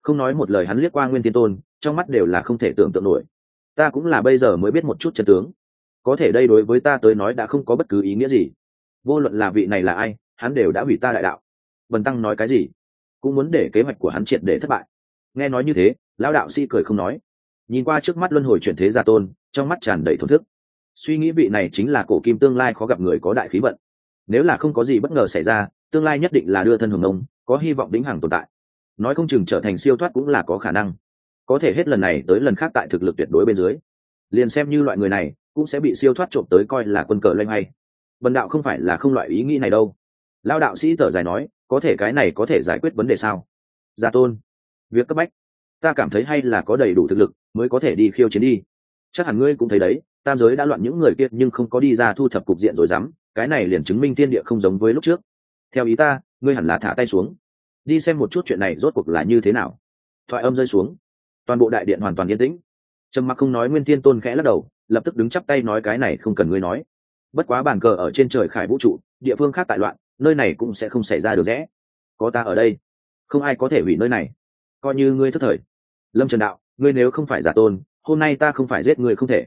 Không nói một lời hắn liếc qua nguyên thiên tôn, trong mắt đều là không thể tưởng tượng nổi ta cũng là bây giờ mới biết một chút chân tướng. Có thể đây đối với ta tới nói đã không có bất cứ ý nghĩa gì. Vô luận là vị này là ai, hắn đều đã hủy ta đại đạo. Vần tăng nói cái gì? Cũng muốn để kế hoạch của hắn triệt để thất bại. Nghe nói như thế, lão đạo sĩ cười không nói. Nhìn qua trước mắt luân hồi chuyển thế gia tôn, trong mắt tràn đầy thổn thức. Suy nghĩ vị này chính là cổ kim tương lai khó gặp người có đại khí vận. Nếu là không có gì bất ngờ xảy ra, tương lai nhất định là đưa thân hưởng ông có hy vọng đính hàng tồn tại. Nói không chừng trở thành siêu thoát cũng là có khả năng có thể hết lần này tới lần khác tại thực lực tuyệt đối bên dưới. Liền xem như loại người này, cũng sẽ bị siêu thoát trộm tới coi là quân cờ loanh hay. Vần đạo không phải là không loại ý nghĩ này đâu. Lao đạo sĩ thở dài nói, có thể cái này có thể giải quyết vấn đề sao? Gia tôn, việc cấp bách. Ta cảm thấy hay là có đầy đủ thực lực, mới có thể đi khiêu chiến đi. Chắc hẳn ngươi cũng thấy đấy, tam giới đã loạn những người kia nhưng không có đi ra thu thập cục diện rồi dám, cái này liền chứng minh tiên địa không giống với lúc trước. Theo ý ta, ngươi hẳn là thả tay xuống. Đi xem một chút chuyện này rốt cuộc là như thế nào. Thoại âm rơi xuống toàn bộ đại điện hoàn toàn yên tĩnh. Trầm mặc không nói nguyên thiên tôn khẽ lắc đầu, lập tức đứng chắp tay nói cái này không cần ngươi nói. Bất quá bàn cờ ở trên trời khải vũ trụ, địa phương khác tại loạn, nơi này cũng sẽ không xảy ra được rẽ. Có ta ở đây, không ai có thể hủy nơi này. Coi như ngươi thất thời. Lâm trần đạo, ngươi nếu không phải giả tôn, hôm nay ta không phải giết người không thể.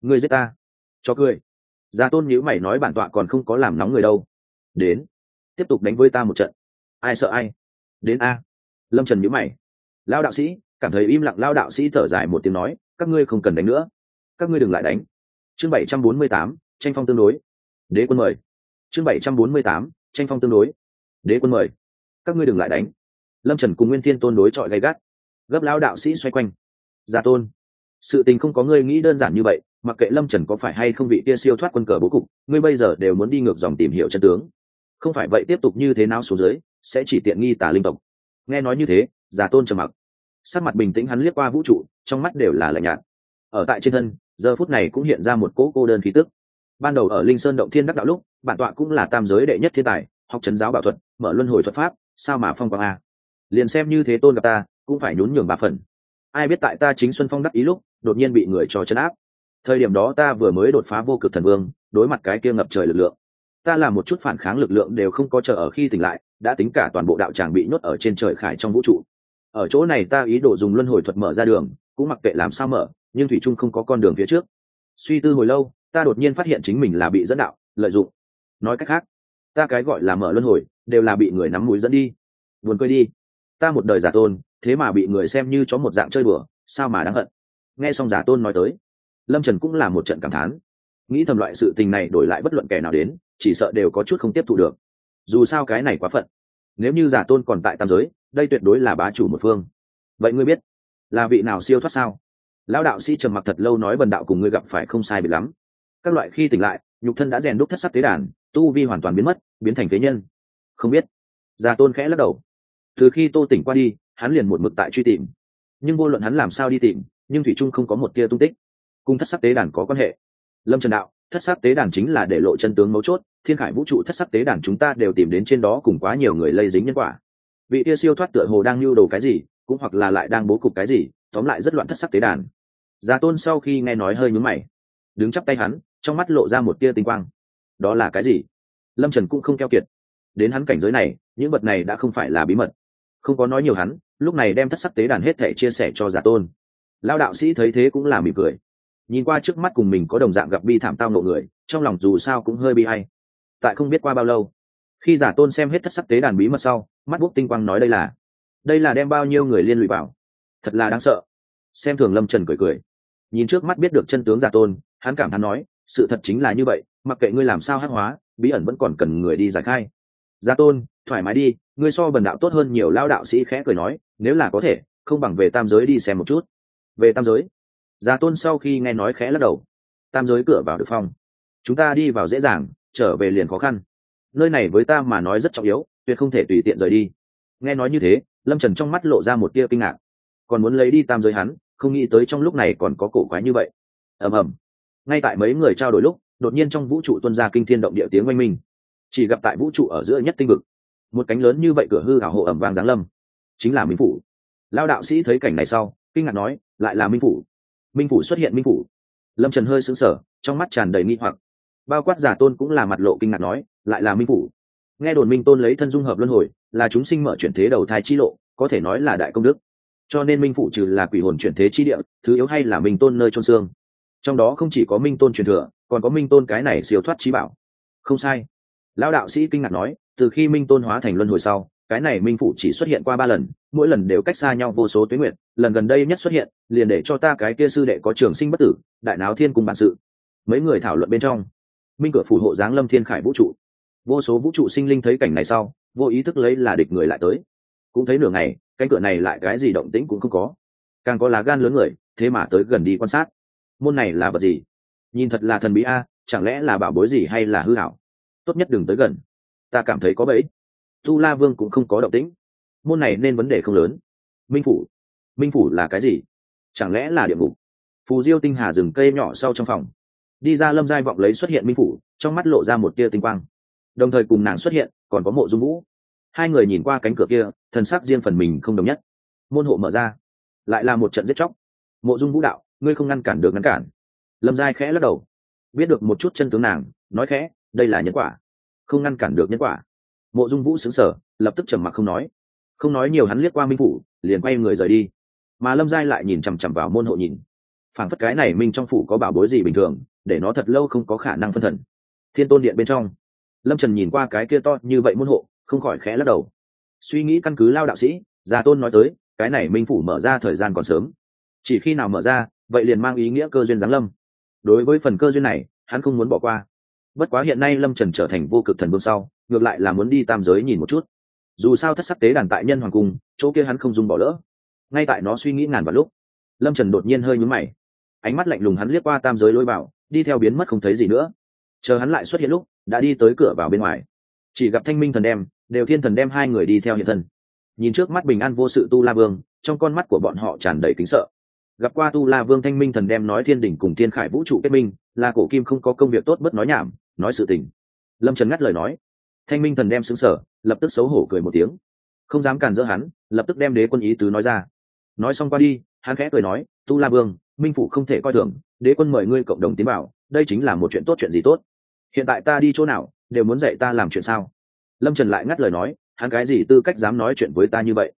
Ngươi giết ta. Cho cười. Giả tôn nhữ mày nói bản tọa còn không có làm nóng người đâu. Đến. Tiếp tục đánh với ta một trận. Ai sợ ai? Đến a. Lâm trần nhữ mày. Lao đạo sĩ cảm thấy im lặng lao đạo sĩ thở dài một tiếng nói, các ngươi không cần đánh nữa. Các ngươi đừng lại đánh. Chương bảy trăm bốn mươi tám, tranh phong tương đối. Đế quân mời. Chương bảy trăm bốn mươi tám, tranh phong tương đối. Đế quân mời. Các ngươi đừng lại đánh. Lâm trần cùng nguyên thiên tôn đối chọi gay gắt. Gấp lao đạo sĩ xoay quanh. Gia tôn, sự tình không có ngươi nghĩ đơn giản như vậy, mặc kệ lâm trần có phải hay không bị kia siêu thoát quân cờ bố cục, ngươi bây giờ đều muốn đi ngược dòng tìm hiểu chân tướng. Không phải vậy tiếp tục như thế nào xuống dưới, sẽ chỉ tiện nghi tà linh tộc. Nghe nói như thế, giả tôn trầm mặc sắc mặt bình tĩnh hắn liếc qua vũ trụ, trong mắt đều là lạnh nhạt. Ở tại trên thân, giờ phút này cũng hiện ra một cỗ cô đơn khí tức. Ban đầu ở linh sơn động thiên đắc đạo lúc, bản tọa cũng là tam giới đệ nhất thiên tài, học trấn giáo bảo thuật, mở luân hồi thuật pháp, sao mà phong quang a? Liền xem như thế tôn gặp ta, cũng phải nhún nhường ba phần. Ai biết tại ta chính xuân phong đắc ý lúc, đột nhiên bị người cho chấn áp. Thời điểm đó ta vừa mới đột phá vô cực thần vương, đối mặt cái kia ngập trời lực lượng. Ta làm một chút phản kháng lực lượng đều không có chờ ở khi tỉnh lại, đã tính cả toàn bộ đạo tràng bị nhốt ở trên trời khải trong vũ trụ ở chỗ này ta ý đồ dùng luân hồi thuật mở ra đường, cũng mặc kệ làm sao mở, nhưng thủy trung không có con đường phía trước. Suy tư hồi lâu, ta đột nhiên phát hiện chính mình là bị dẫn đạo, lợi dụng. Nói cách khác, ta cái gọi là mở luân hồi, đều là bị người nắm mũi dẫn đi. Buồn cười đi. Ta một đời giả tôn, thế mà bị người xem như chó một dạng chơi bừa sao mà đáng hận. Nghe xong giả tôn nói tới, lâm trần cũng là một trận cảm thán. Nghĩ thầm loại sự tình này đổi lại bất luận kẻ nào đến, chỉ sợ đều có chút không tiếp thu được. Dù sao cái này quá phận. Nếu như giả tôn còn tại tam giới đây tuyệt đối là bá chủ một phương. Vậy ngươi biết là vị nào siêu thoát sao? Lão đạo sĩ trầm mặc thật lâu nói bần đạo cùng ngươi gặp phải không sai bị lắm. Các loại khi tỉnh lại, nhục thân đã rèn đúc thất sắc tế đàn, tu vi hoàn toàn biến mất, biến thành phế nhân. Không biết. Già tôn khẽ lắc đầu. Từ khi tô tỉnh qua đi, hắn liền một mực tại truy tìm. Nhưng vô luận hắn làm sao đi tìm, nhưng thủy trung không có một tia tung tích. Cùng thất sắc tế đàn có quan hệ. Lâm trần đạo, thất sắc tế đàn chính là để lộ chân tướng mấu chốt, thiên khải vũ trụ thất sắc tế đàn chúng ta đều tìm đến trên đó cùng quá nhiều người lây dính nhân quả vị tia siêu thoát tựa hồ đang lưu đồ cái gì, cũng hoặc là lại đang bố cục cái gì, tóm lại rất loạn thất sắc tế đàn. Già tôn sau khi nghe nói hơi nhúm mày, đứng chắp tay hắn, trong mắt lộ ra một tia tinh quang. Đó là cái gì? Lâm trần cũng không keo kiệt. Đến hắn cảnh giới này, những vật này đã không phải là bí mật. Không có nói nhiều hắn, lúc này đem thất sắc tế đàn hết thể chia sẻ cho giả tôn. Lao đạo sĩ thấy thế cũng là mỉm cười. Nhìn qua trước mắt cùng mình có đồng dạng gặp bi thảm tao nộ người, trong lòng dù sao cũng hơi bi hay tại không biết qua bao lâu, khi giả tôn xem hết thất sắc tế đàn bí mật sau mắt bút tinh quang nói đây là đây là đem bao nhiêu người liên lụy vào. Thật là đáng sợ. Xem thường lâm trần cười cười. Nhìn trước mắt biết được chân tướng giả tôn, hắn cảm thán nói, sự thật chính là như vậy, mặc kệ ngươi làm sao hát hóa, bí ẩn vẫn còn cần người đi giải khai. Giả tôn, thoải mái đi, ngươi so bần đạo tốt hơn nhiều lao đạo sĩ khẽ cười nói, nếu là có thể, không bằng về tam giới đi xem một chút. Về tam giới. Giả tôn sau khi nghe nói khẽ lắc đầu. Tam giới cửa vào được phong. Chúng ta đi vào dễ dàng, trở về liền khó khăn nơi này với ta mà nói rất trọng yếu, tuyệt không thể tùy tiện rời đi. Nghe nói như thế, lâm trần trong mắt lộ ra một tia kinh ngạc. Còn muốn lấy đi tam giới hắn, không nghĩ tới trong lúc này còn có cổ quái như vậy. Ầm ầm. Ngay tại mấy người trao đổi lúc, đột nhiên trong vũ trụ tuân ra kinh thiên động địa tiếng oanh minh. Chỉ gặp tại vũ trụ ở giữa nhất tinh vực, một cánh lớn như vậy cửa hư hảo hộ ẩm vàng giáng lâm. Chính là minh phủ. Lao đạo sĩ thấy cảnh này sau, kinh ngạc nói, lại là minh phủ. Minh phủ xuất hiện minh phủ. Lâm trần hơi sững sờ, trong mắt tràn đầy nghi hoặc. Bao quát giả tôn cũng là mặt lộ kinh ngạc nói lại là minh phủ. Nghe đồn minh tôn lấy thân dung hợp luân hồi, là chúng sinh mở chuyển thế đầu thai chi lộ, có thể nói là đại công đức. Cho nên minh phủ trừ là quỷ hồn chuyển thế chi địa, thứ yếu hay là minh tôn nơi trôn xương. Trong đó không chỉ có minh tôn truyền thừa, còn có minh tôn cái này siêu thoát trí bảo. Không sai. Lão đạo sĩ kinh ngạc nói, từ khi minh tôn hóa thành luân hồi sau, cái này minh phủ chỉ xuất hiện qua ba lần, mỗi lần đều cách xa nhau vô số tuyến nguyện lần gần đây nhất xuất hiện, liền để cho ta cái kia sư đệ có trường sinh bất tử, đại náo thiên cùng bản sự. Mấy người thảo luận bên trong, minh cửa phủ hộ giáng lâm thiên khải vũ trụ vô số vũ trụ sinh linh thấy cảnh này sau, vô ý thức lấy là địch người lại tới. Cũng thấy nửa ngày, cánh cửa này lại cái gì động tĩnh cũng không có. Càng có lá gan lớn người, thế mà tới gần đi quan sát. Môn này là vật gì? Nhìn thật là thần bí a, chẳng lẽ là bảo bối gì hay là hư hảo tốt nhất đừng tới gần. Ta cảm thấy có bẫy. Tu la vương cũng không có động tĩnh. Môn này nên vấn đề không lớn. Minh phủ. Minh phủ là cái gì? Chẳng lẽ là địa ngục? Phù diêu tinh hà rừng cây nhỏ sau trong phòng. Đi ra lâm giai vọng lấy xuất hiện minh phủ, trong mắt lộ ra một tia tinh quang đồng thời cùng nàng xuất hiện, còn có mộ dung vũ. Hai người nhìn qua cánh cửa kia, thần sắc riêng phần mình không đồng nhất. Môn hộ mở ra, lại là một trận giết chóc. Mộ dung vũ đạo, ngươi không ngăn cản được ngăn cản. Lâm giai khẽ lắc đầu. Biết được một chút chân tướng nàng, nói khẽ, đây là nhân quả. Không ngăn cản được nhân quả. Mộ dung vũ xứng sở lập tức trầm mặc không nói. Không nói nhiều hắn liếc qua minh phủ, liền quay người rời đi. Mà lâm giai lại nhìn chằm chằm vào môn hộ nhìn. Phảng phất cái này minh trong phủ có bảo bối gì bình thường, để nó thật lâu không có khả năng phân thần. Thiên tôn điện bên trong lâm trần nhìn qua cái kia to như vậy môn hộ, không khỏi khẽ lắc đầu. Suy nghĩ căn cứ lao đạo sĩ, già tôn nói tới, cái này minh phủ mở ra thời gian còn sớm. Chỉ khi nào mở ra, vậy liền mang ý nghĩa cơ duyên giáng lâm. Đối với phần cơ duyên này, hắn không muốn bỏ qua. Bất quá hiện nay lâm trần trở thành vô cực thần vương sau, ngược lại là muốn đi tam giới nhìn một chút. Dù sao thất sắc tế đàn tại nhân hoàng cung, chỗ kia hắn không dùng bỏ lỡ. Ngay tại nó suy nghĩ ngàn vào lúc, lâm trần đột nhiên hơi nhúm mày. Ánh mắt lạnh lùng hắn liếc qua tam giới lôi vào, đi theo biến mất không thấy gì nữa. Chờ hắn lại xuất hiện lúc đã đi tới cửa vào bên ngoài. Chỉ gặp thanh minh thần đem, đều thiên thần đem hai người đi theo hiện thân. Nhìn trước mắt bình an vô sự tu la vương, trong con mắt của bọn họ tràn đầy kính sợ. Gặp qua tu la vương thanh minh thần đem nói thiên đỉnh cùng thiên khải vũ trụ kết minh là cổ kim không có công việc tốt bất nói nhảm, nói sự tình. Lâm trần ngắt lời nói. Thanh minh thần đem xứng sở lập tức xấu hổ cười một tiếng. Không dám cản dỡ hắn, lập tức đem đế quân ý tứ nói ra. Nói xong qua đi, hắn khẽ cười nói, tu la vương, minh phủ không thể coi thường, đế quân mời ngươi cộng đồng tiến bảo đây chính là một chuyện tốt chuyện gì tốt hiện tại ta đi chỗ nào, đều muốn dạy ta làm chuyện sao? Lâm trần lại ngắt lời nói, hắn cái gì tư cách dám nói chuyện với ta như vậy?